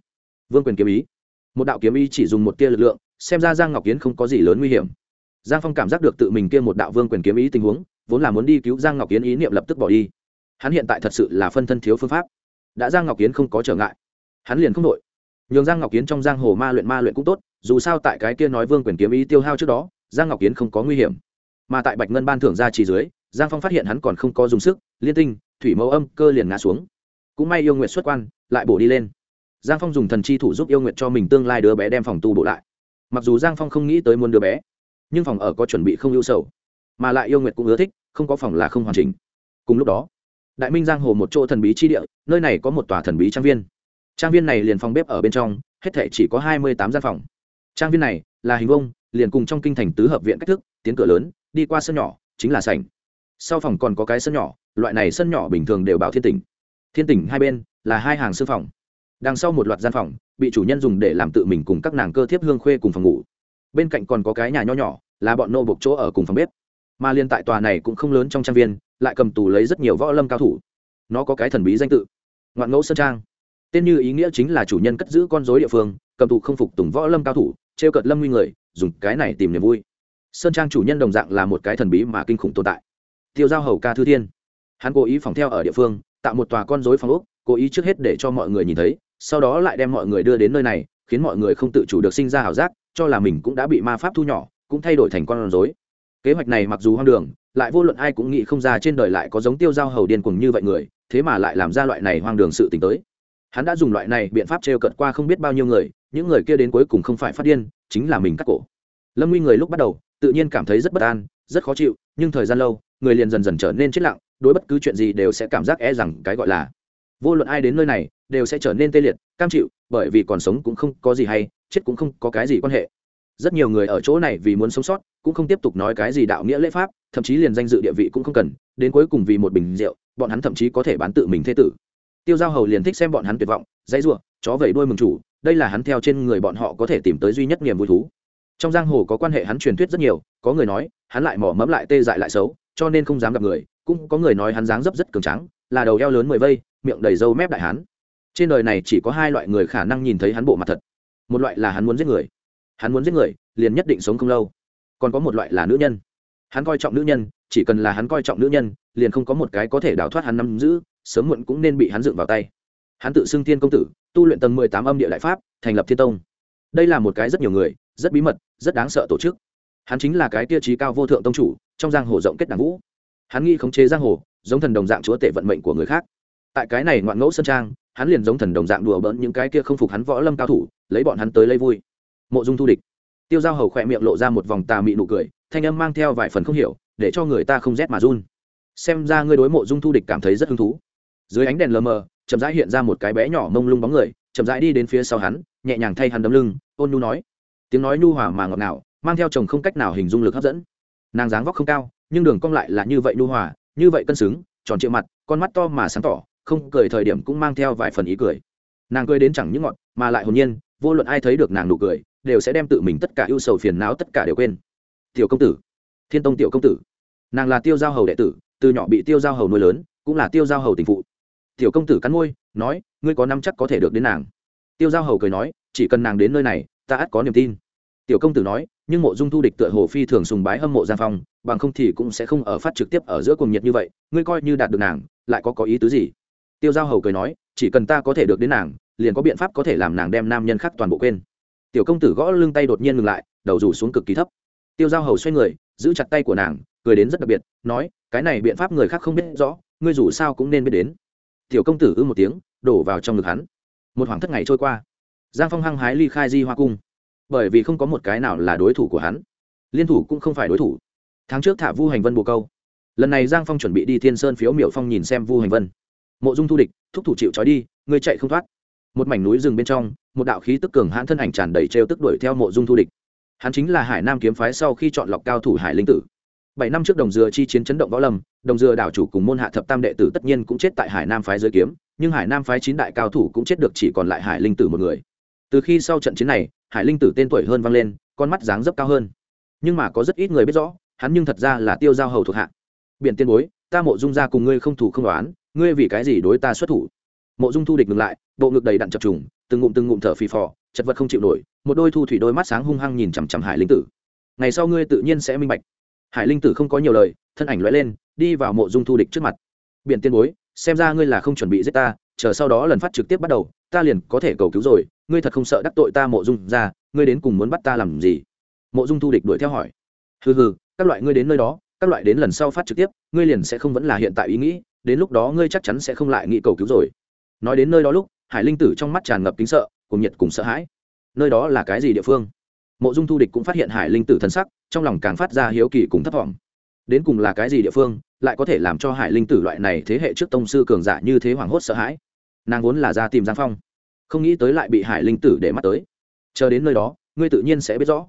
vương quyền kiếm ý. Một đạo kiếm ý chỉ dùng một tia lực lượng, xem ra giang ngọc kiến không có gì lớn nguy hiểm. Giang phong cảm giác được tự mình kia một đạo vương quyền kiếm ý tình huống, vốn là muốn đi cứu giang ngọc kiến ý niệm lập tức bỏ đi. Hắn hiện tại thật sự là phân thân thiếu phương pháp. Đã giang ngọc kiến không có trở ngại, hắn liền không đội nhường giang ngọc kiến trong giang hồ ma luyện ma luyện cũng tốt, dù sao tại cái kia nói vương quyền kiếm ý tiêu hao trước đó, giang ngọc kiến không có nguy hiểm. Mà tại bạch ngân ban thưởng ra chỉ dưới, giang phong phát hiện hắn còn không có dùng sức, liên tinh, thủy mẫu âm, cơ liền ngã xuống. Cũng may yêu nguyện xuất quan, lại bổ đi lên. Giang phong dùng thần chi thủ giúp yêu nguyện cho mình tương lai đứa bé đem phòng tu bổ lại. Mặc dù giang phong không nghĩ tới muốn đứa bé, nhưng phòng ở có chuẩn bị không ưu sầu. Mà lại yêu nguyện cũng ưa thích, không có phòng là không hoàn chỉnh. Cùng lúc đó, đại minh giang hồ một chỗ thần bí chi địa, nơi này có một tòa thần bí trang viên trang viên này liền phòng bếp ở bên trong, hết thể chỉ có hai mươi tám gian phòng. Trang viên này là hình vông liền cùng trong kinh thành tứ hợp viện cách thức, tiến cửa lớn, đi qua sân nhỏ, chính là sảnh. Sau phòng còn có cái sân nhỏ, loại này sân nhỏ bình thường đều bảo thiên tỉnh. Thiên tỉnh hai bên là hai hàng sư phòng. Đằng sau một loạt gian phòng, bị chủ nhân dùng để làm tự mình cùng các nàng cơ thiếp hương khuê cùng phòng ngủ. Bên cạnh còn có cái nhà nho nhỏ, là bọn nô bộc chỗ ở cùng phòng bếp. Mà liên tại tòa này cũng không lớn trong trang viên, lại cầm tù lấy rất nhiều võ lâm cao thủ. Nó có cái thần bí danh tự, ngoạn ngẫu sơn trang tên như ý nghĩa chính là chủ nhân cất giữ con dối địa phương, cầm tù không phục tùng võ lâm cao thủ t r e o cợt lâm nguy người, dùng cái này tìm niềm vui. Sơn trang chủ nhân đồng dạng là một cái thần bí mà kinh khủng tồn tại. Tiêu giao hầu ca thư thiên. Hắn cố ý phòng theo ở địa phương, tạo một tòa con dối phòng úc cố ý trước hết để cho mọi người nhìn thấy, sau đó lại đem mọi người đưa đến nơi này, khiến mọi người không tự chủ được sinh ra ảo giác, cho là mình cũng đã bị ma pháp thu nhỏ, cũng thay đổi thành con rối. Kế hoạch này mặc dù hoang đường, lại vô luận ai cũng nghĩ không ra trên đời lại có giống tiêu giao hầu điên cuồng như vậy người, thế mà lại làm ra loại này hoang đường sự t tới hắn đã dùng loại này biện pháp trêu cận qua không biết bao nhiêu người, những người kia đến cuối cùng không phải phát điên, chính là mình cắt cổ. Lâm nguy người lúc bắt đầu, tự nhiên cảm thấy rất bất an, rất khó chịu, nhưng thời gian lâu, người liền dần dần trở nên chết lặng, đối bất cứ chuyện gì đều sẽ cảm giác e rằng cái gọi là vô luận ai đến nơi này, đều sẽ trở nên tê liệt, cam chịu, bởi vì còn sống cũng không có gì hay, chết cũng không có cái gì quan hệ. Rất nhiều người ở chỗ này vì muốn sống sót, cũng không tiếp tục nói cái gì đạo nghĩa lễ pháp, thậm chí liền danh dự địa vị cũng không cần, đến cuối cùng vì một bình rượu, bọn hắn thậm chí có thể bán tự mình thế tử tiêu giao hầu liền thích xem bọn hắn tuyệt vọng, dãy r u ộ chó vẩy đuôi mừng chủ, đây là hắn theo trên người bọn họ có thể tìm tới duy nhất niềm vui thú. Trong giang hồ có quan hệ hắn truyền thuyết rất nhiều, có người nói, hắn lại mỏ mẫm lại tê dại lại xấu, cho nên không dám gặp người. Cũng có người nói hắn dáng dấp rất cường trắng là đầu eo lớn mười vây, miệng đầy râu mép đại hắn trên đời này chỉ có hai loại người khả năng nhìn thấy hắn bộ mặt thật. Một loại là hắn muốn giết người. Hắn muốn giết người, liền nhất định sống không lâu. Còn có một loại là nữ nhân. Hắn coi trọng nữ nhân, chỉ cần là hắn coi trọng nữ nhân, liền không có một cái có thể đào thoát hắn nắm giữ sớm muộn cũng nên bị hắn dựng vào tay. Hắn tự xưng thiên công tử, tu luyện tầng mười tám âm địa đại pháp, thành lập thiên tông. Đây là một cái rất nhiều người, rất bí mật, rất đáng sợ tổ chức. Hắn chính là cái tiêu chí cao vô thượng tông chủ, trong giang hồ rộng kết đảng vũ. Hắn nghĩ khống chế giang hồ, giống thần đồng dạng chúa tể vận mệnh của người khác. Tại cái này ngoạn ngẫu sân trang, hắn liền giống thần đồng dạng đùa bỡn những cái kia không phục hắn võ lâm cao thủ, lấy bọn hắn tới lấy vui. Mộ dung thu địch. Tiêu giao hầu khỏe miệng lộ ra một vòng tà mị nụ cười, thanh âm mang theo vài phần không hiểu, để cho người ta không rét mà run. Xem ra ngươi đối mộ dung thu địch cảm thấy rất hứng thú dưới ánh đèn lờ mờ, chậm rãi hiện ra một cái bé nhỏ mông lung bóng người, chậm rãi đi đến phía sau hắn, nhẹ nhàng thay hắn đấm lưng, ôn nhu nói. Tiếng nói nhu hòa mà ngọt ngào, mang theo chồng không cách nào hình dung lực hấp dẫn. Nàng dáng vóc không cao, nhưng đường cong lại là như vậy nhu hòa, như vậy cân xứng, tròn trịa mặt, con mắt to mà sáng tỏ, không cười thời điểm cũng mang theo vài phần ý cười. Nàng cười đến chẳng những ngọt, mà lại hồn nhiên, vô luận ai thấy được nàng nụ cười, đều sẽ đem tự mình tất cả ưu sầu phiền não tất cả đều quên. Tiểu công tử, thiên tông tiểu công tử. Nàng là tiêu giao hầu đệ tử, từ nhỏ bị tiêu giao hầu nuôi lớn, cũng là tiêu giao hầu tình phụ tiểu công tử cắn môi, nói, ngươi có năm chắc có thể được đến nàng? Tiêu giao hầu cười nói, chỉ cần nàng đến nơi này, ta ắt có niềm tin. Tiểu công tử nói, nhưng mộ dung thu địch tựa hồ phi thường sùng bái hâm mộ giang phong, bằng không thì cũng sẽ không ở phát trực tiếp ở giữa cùng nhiệt như vậy, ngươi coi như đạt được nàng, lại có có ý tứ gì? Tiêu giao hầu cười nói, chỉ cần ta có thể được đến nàng, liền có biện pháp có thể làm nàng đem nam nhân khác toàn bộ quên. Tiểu công tử gõ lưng tay đột nhiên ngừng lại, đầu rủ xuống cực kỳ thấp. Tiêu giao hầu xoay người, giữ chặt tay của nàng, cười đến rất đặc biệt, nói, cái này biện pháp người khác không biết rõ, ngươi dù sao cũng nên biết đến tiểu công tử ư một tiếng, đổ vào trong ngực hắn. Một khoảng thất ngày trôi qua, giang phong hăng hái ly khai di hoa cung. Bởi vì không có một cái nào là đối thủ của hắn, liên thủ cũng không phải đối thủ. Tháng trước thả vu hành vân bồ câu. Lần này giang phong chuẩn bị đi thiên sơn phiếu miểu phong nhìn xem vu hành vân. Mộ dung thu địch, thúc thủ chịu trói đi, ngươi chạy không thoát. Một mảnh núi rừng bên trong, một đạo khí tức cường hãn thân ảnh tràn đầy trêu tức đuổi theo mộ dung thu địch. Hắn chính là hải nam kiếm phái sau khi chọn lọc cao thủ hải linh tử bảy năm trước đồng dừa chi chiến chấn động võ lâm, đồng dừa đảo chủ cùng môn hạ thập tam đệ tử tất nhiên cũng chết tại hải nam phái giới kiếm, nhưng hải nam phái chín đại cao thủ cũng chết được chỉ còn lại hải linh tử một người. Từ khi sau trận chiến này, hải linh tử tên tuổi hơn vang lên, con mắt dáng dấp cao hơn. Nhưng mà có rất ít người biết rõ, hắn nhưng thật ra là tiêu giao hầu thuộc hạ. Biển tiên bối, ta mộ dung ra cùng ngươi không thủ không đoán ngươi vì cái gì đối ta xuất thủ? Mộ dung thu địch ngừng lại, bộ ngực đầy đặn chập trùng, từng ngụm từng ngụm thở phì phò, chật vật không chịu nổi, một đôi thu thủy đôi mắt sáng hung hăng nhìn chằm chằm hải linh tử. Ngày sau ngươi tự nhiên sẽ minh bạch hải linh tử không có nhiều lời, thân ảnh lóe lên, đi vào mộ dung thu địch trước mặt. Biện tiên bối, xem ra ngươi là không chuẩn bị giết ta, chờ sau đó lần phát trực tiếp bắt đầu, ta liền có thể cầu cứu rồi, ngươi thật không sợ đắc tội ta mộ dung ra, ngươi đến cùng muốn bắt ta làm gì? Mộ dung thu địch đuổi theo hỏi. Hừ hừ, các loại ngươi đến nơi đó, các loại đến lần sau phát trực tiếp, ngươi liền sẽ không vẫn là hiện tại ý nghĩ, đến lúc đó ngươi chắc chắn sẽ không lại nghĩ cầu cứu rồi. Nói đến nơi đó lúc, hải linh tử trong mắt tràn ngập kính sợ cùng nhiệt cùng sợ hãi. Nơi đó là cái gì địa phương? Mộ dung thu địch cũng phát hiện hải linh tử thân sắc, trong lòng càng phát ra hiếu kỳ cùng thất vọng. Đến cùng là cái gì địa phương, lại có thể làm cho hải linh tử loại này thế hệ trước tông sư cường giả như thế hoảng hốt sợ hãi? Nàng vốn là ra tìm giang phong, không nghĩ tới lại bị hải linh tử để mắt tới. Chờ đến nơi đó, ngươi tự nhiên sẽ biết rõ.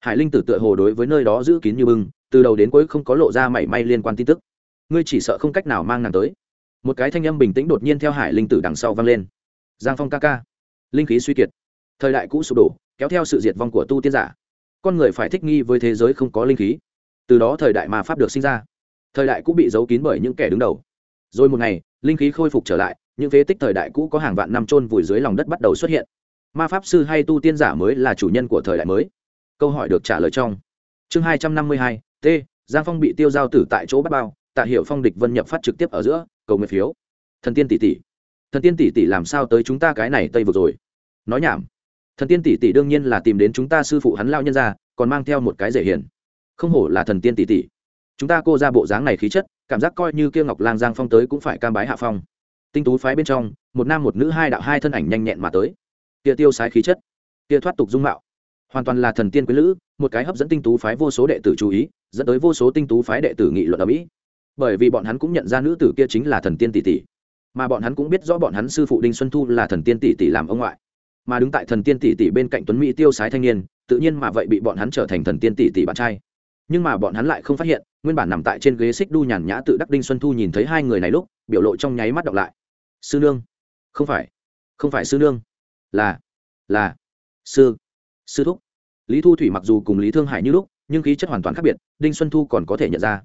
Hải linh tử tựa hồ đối với nơi đó giữ kín như bưng, từ đầu đến cuối không có lộ ra mảy may liên quan tin tức. Ngươi chỉ sợ không cách nào mang nàng tới. Một cái thanh âm bình tĩnh đột nhiên theo hải linh tử đằng sau vang lên. Giang phong ca ca, linh khí suy kiệt thời đại cũ sụp đổ, kéo theo sự diệt vong của tu tiên giả. Con người phải thích nghi với thế giới không có linh khí. Từ đó thời đại mà pháp được sinh ra. Thời đại cũ bị giấu kín bởi những kẻ đứng đầu. Rồi một ngày, linh khí khôi phục trở lại, những phế tích thời đại cũ có hàng vạn năm trôn vùi dưới lòng đất bắt đầu xuất hiện. Ma pháp sư hay tu tiên giả mới là chủ nhân của thời đại mới. Câu hỏi được trả lời trong chương hai trăm năm mươi hai, t, giang phong bị tiêu giao tử tại chỗ bắt bao, tạ hiệu phong địch vân nhập phát trực tiếp ở giữa, cầu nguyện phiếu. Thần tiên tỷ tỷ. Thần tiên tỷ tỷ làm sao tới chúng ta cái này tây vực rồi? Nói nhảm thần tiên tỷ tỷ đương nhiên là tìm đến chúng ta sư phụ hắn lao nhân ra còn mang theo một cái rể hiền. Không hổ là thần tiên tỷ tỷ. Chúng ta cô ra bộ dáng này khí chất, cảm giác coi như kia ngọc lang giang phong tới cũng phải cam bái hạ phong. Tinh tú phái bên trong, một nam một nữ hai đạo hai thân ảnh nhanh nhẹn mà tới. Kia tiêu sái khí chất, kia thoát tục dung mạo. Hoàn toàn là thần tiên quý lữ, một cái hấp dẫn tinh tú phái vô số đệ tử chú ý, dẫn tới vô số tinh tú phái đệ tử nghị luận ở mỹ. Bởi vì bọn hắn cũng nhận ra nữ tử kia chính là thần tiên tỷ tỷ. Mà bọn hắn cũng biết rõ bọn hắn sư phụ đinh xuân thu là thần tiên tỷ tỷ làm ông ngoại mà đứng tại thần tiên tỷ tỷ bên cạnh tuấn mỹ tiêu sái thanh niên, tự nhiên mà vậy bị bọn hắn trở thành thần tiên tỷ tỷ bạn trai. Nhưng mà bọn hắn lại không phát hiện, nguyên bản nằm tại trên ghế xích đu nhàn nhã tự đắc đinh xuân thu nhìn thấy hai người này lúc, biểu lộ trong nháy mắt đọc lại. Sư nương. Không phải. Không phải sư nương. Là. Là. Sư. Sư thúc. Lý thu thủy mặc dù cùng lý thương hải như lúc, nhưng khí chất hoàn toàn khác biệt, đinh xuân thu còn có thể nhận ra.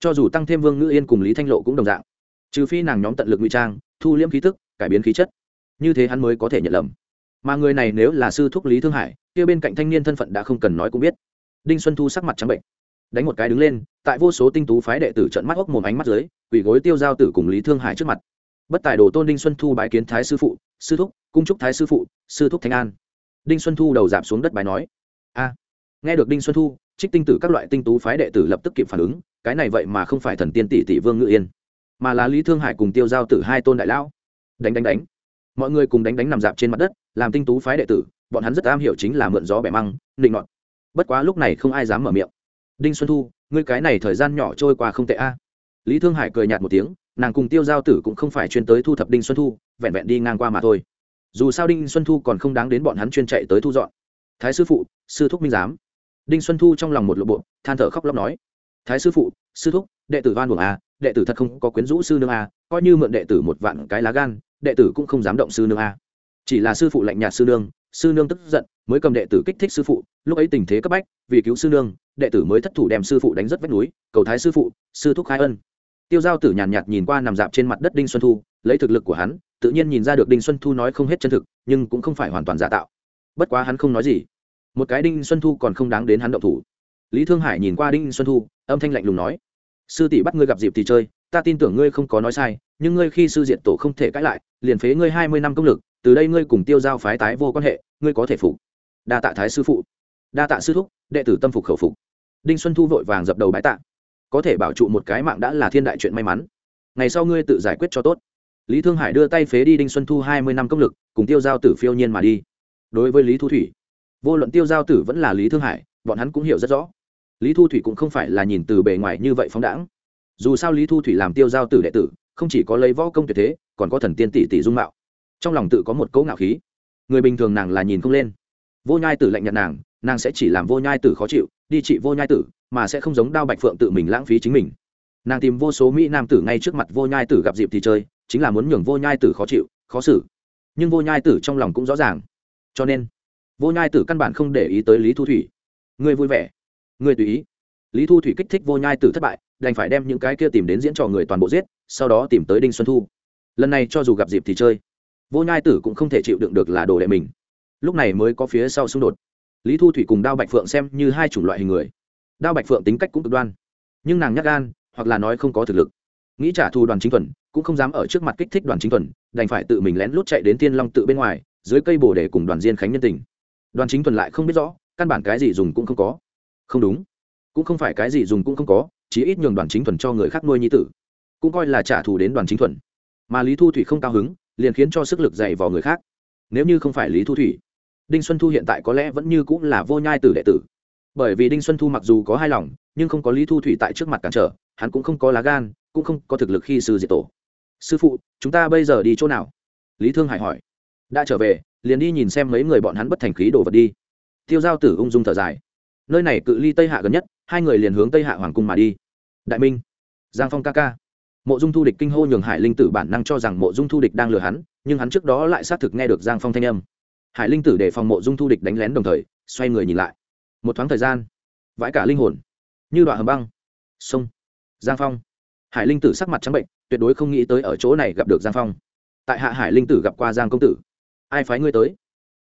Cho dù tăng thêm vương ngữ yên cùng lý thanh lộ cũng đồng dạng. Trừ phi nàng nhóm tận lực ngụy trang, thu liễm khí tức, cải biến khí chất. Như thế hắn mới có thể nhận lầm mà người này nếu là sư thúc lý thương hải, kia bên cạnh thanh niên thân phận đã không cần nói cũng biết. Đinh xuân thu sắc mặt trắng bệnh, đánh một cái đứng lên, tại vô số tinh tú phái đệ tử trận mắt hốc mồm ánh mắt dưới quỷ gối tiêu giao tử cùng lý thương hải trước mặt. Bất tài đồ tôn đinh xuân thu bái kiến thái sư phụ, sư thúc, cung trúc thái sư phụ, sư thúc thanh an. Đinh xuân thu đầu giảm xuống đất bài nói, a. Nghe được đinh xuân thu, trích tinh tử các loại tinh tú phái đệ tử lập tức kịp phản ứng, cái này vậy mà không phải thần tiên tỷ tỷ vương ngự yên, mà là lý thương hải cùng tiêu giao tử hai tôn đại lão. Đánh đánh đánh mọi người cùng đánh đánh nằm dạp trên mặt đất, làm tinh tú phái đệ tử, bọn hắn rất am hiểu chính là mượn gió bẻ măng, nịnh nọt. Bất quá lúc này không ai dám mở miệng. Đinh xuân thu, ngươi cái này thời gian nhỏ trôi qua không tệ a. Lý thương hải cười nhạt một tiếng, nàng cùng tiêu giao tử cũng không phải chuyên tới thu thập đinh xuân thu, vẹn vẹn đi ngang qua mà thôi. Dù sao đinh xuân thu còn không đáng đến bọn hắn chuyên chạy tới thu dọn. Thái sư phụ, sư thúc minh giám. Đinh xuân thu trong lòng một lộ bộ, than thở khóc lóc nói. Thái sư phụ, sư thúc, đệ tử van buồng a, đệ tử thật không có quyến rũ sư nương a, coi như mượn đệ tử một vạn cái lá gan đệ tử cũng không dám động sư nương a. Chỉ là sư phụ lạnh nhạt sư nương sư nương tức giận mới cầm đệ tử kích thích sư phụ lúc ấy tình thế cấp bách vì cứu sư nương đệ tử mới thất thủ đem sư phụ đánh rất vách núi cầu thái sư phụ sư thúc khai ân. Tiêu giao tử nhàn nhạt, nhạt nhìn qua nằm dạp trên mặt đất đinh xuân thu lấy thực lực của hắn tự nhiên nhìn ra được đinh xuân thu nói không hết chân thực nhưng cũng không phải hoàn toàn giả tạo. Bất quá hắn không nói gì. Một cái đinh xuân thu còn không đáng đến hắn động thủ. Lý thương hải nhìn qua đinh xuân thu âm thanh lạnh lùng nói sư tỷ bắt ngươi gặp dịp thì chơi ta tin tưởng ngươi không có nói sai, nhưng ngươi khi sư diện tổ không thể cãi lại, liền phế ngươi hai mươi năm công lực, từ đây ngươi cùng tiêu giao phái tái vô quan hệ, ngươi có thể phục. Đa tạ thái sư phụ. Đa tạ sư thúc, đệ tử tâm phục khẩu phục. Đinh xuân thu vội vàng dập đầu bái tạ. Có thể bảo trụ một cái mạng đã là thiên đại chuyện may mắn. Ngày sau ngươi tự giải quyết cho tốt. Lý thương hải đưa tay phế đi đinh xuân thu hai mươi năm công lực, cùng tiêu giao tử phiêu nhiên mà đi. Đối với lý thu thủy, vô luận tiêu giao tử vẫn là lý thương hải, bọn hắn cũng hiểu rất rõ. Lý thu thủy cũng không phải là nhìn từ bề ngoài như vậy phóng đãng dù sao lý thu thủy làm tiêu giao tử đệ tử, không chỉ có lấy võ công tuyệt thế, còn có thần tiên tỷ tỷ dung mạo. Trong lòng tự có một cấu ngạo khí. Người bình thường nàng là nhìn không lên. Vô nhai tử lạnh nhạt nàng nàng sẽ chỉ làm vô nhai tử khó chịu, đi trị vô nhai tử, mà sẽ không giống đao bạch phượng tự mình lãng phí chính mình. Nàng tìm vô số mỹ nam tử ngay trước mặt vô nhai tử gặp dịp thì chơi, chính là muốn nhường vô nhai tử khó chịu, khó xử. Nhưng vô nhai tử trong lòng cũng rõ ràng. Cho nên, vô nhai tử căn bản không để ý tới lý thu thủy. Ngươi vui vẻ. Ngươi tùy ý. Lý thu thủy kích thích vô nhai tử thất bại đành phải đem những cái kia tìm đến diễn trò người toàn bộ giết, sau đó tìm tới đinh xuân thu. Lần này cho dù gặp dịp thì chơi, vô nhai tử cũng không thể chịu đựng được là đồ đệ mình. Lúc này mới có phía sau xung đột. Lý thu thủy cùng đao bạch phượng xem như hai chủng loại hình người. Đao bạch phượng tính cách cũng cực đoan, nhưng nàng nhắc gan, hoặc là nói không có thực lực. Nghĩ trả thù đoàn chính thuần, cũng không dám ở trước mặt kích thích đoàn chính thuần, đành phải tự mình lén lút chạy đến tiên long tự bên ngoài, dưới cây bồ để cùng đoàn diên khánh nhân tình. Đoàn chính thuần lại không biết rõ, căn bản cái gì dùng cũng không có. Không đúng. Cũng không phải cái gì dùng cũng không có chỉ ít nhường đoàn chính thuần cho người khác nuôi nhi tử, cũng coi là trả thù đến đoàn chính thuần. Mà lý thu thủy không cao hứng, liền khiến cho sức lực dày vào người khác. Nếu như không phải lý thu thủy, đinh xuân thu hiện tại có lẽ vẫn như cũng là vô nhai tử đệ tử. Bởi vì đinh xuân thu mặc dù có hai lòng, nhưng không có lý thu thủy tại trước mặt cản trở, hắn cũng không có lá gan, cũng không có thực lực khi sư diệt tổ. Sư phụ, chúng ta bây giờ đi chỗ nào? Lý thương hải hỏi. Đã trở về, liền đi nhìn xem mấy người bọn hắn bất thành khí đổ vật đi. Tiêu giao tử ung dung thở dài. Nơi này cự ly tây hạ gần nhất, hai người liền hướng tây hạ hoàng cung mà đi đại minh, giang phong ca ca. Mộ dung thu địch kinh hô nhường hải linh tử bản năng cho rằng mộ dung thu địch đang lừa hắn, nhưng hắn trước đó lại xác thực nghe được giang phong thanh âm. Hải linh tử để phòng mộ dung thu địch đánh lén đồng thời, xoay người nhìn lại. Một thoáng thời gian, vãi cả linh hồn. Như đoạn hầm băng. Sông. Giang phong. Hải linh tử sắc mặt trắng bệnh, tuyệt đối không nghĩ tới ở chỗ này gặp được giang phong. Tại hạ hải linh tử gặp qua giang công tử. Ai phái ngươi tới?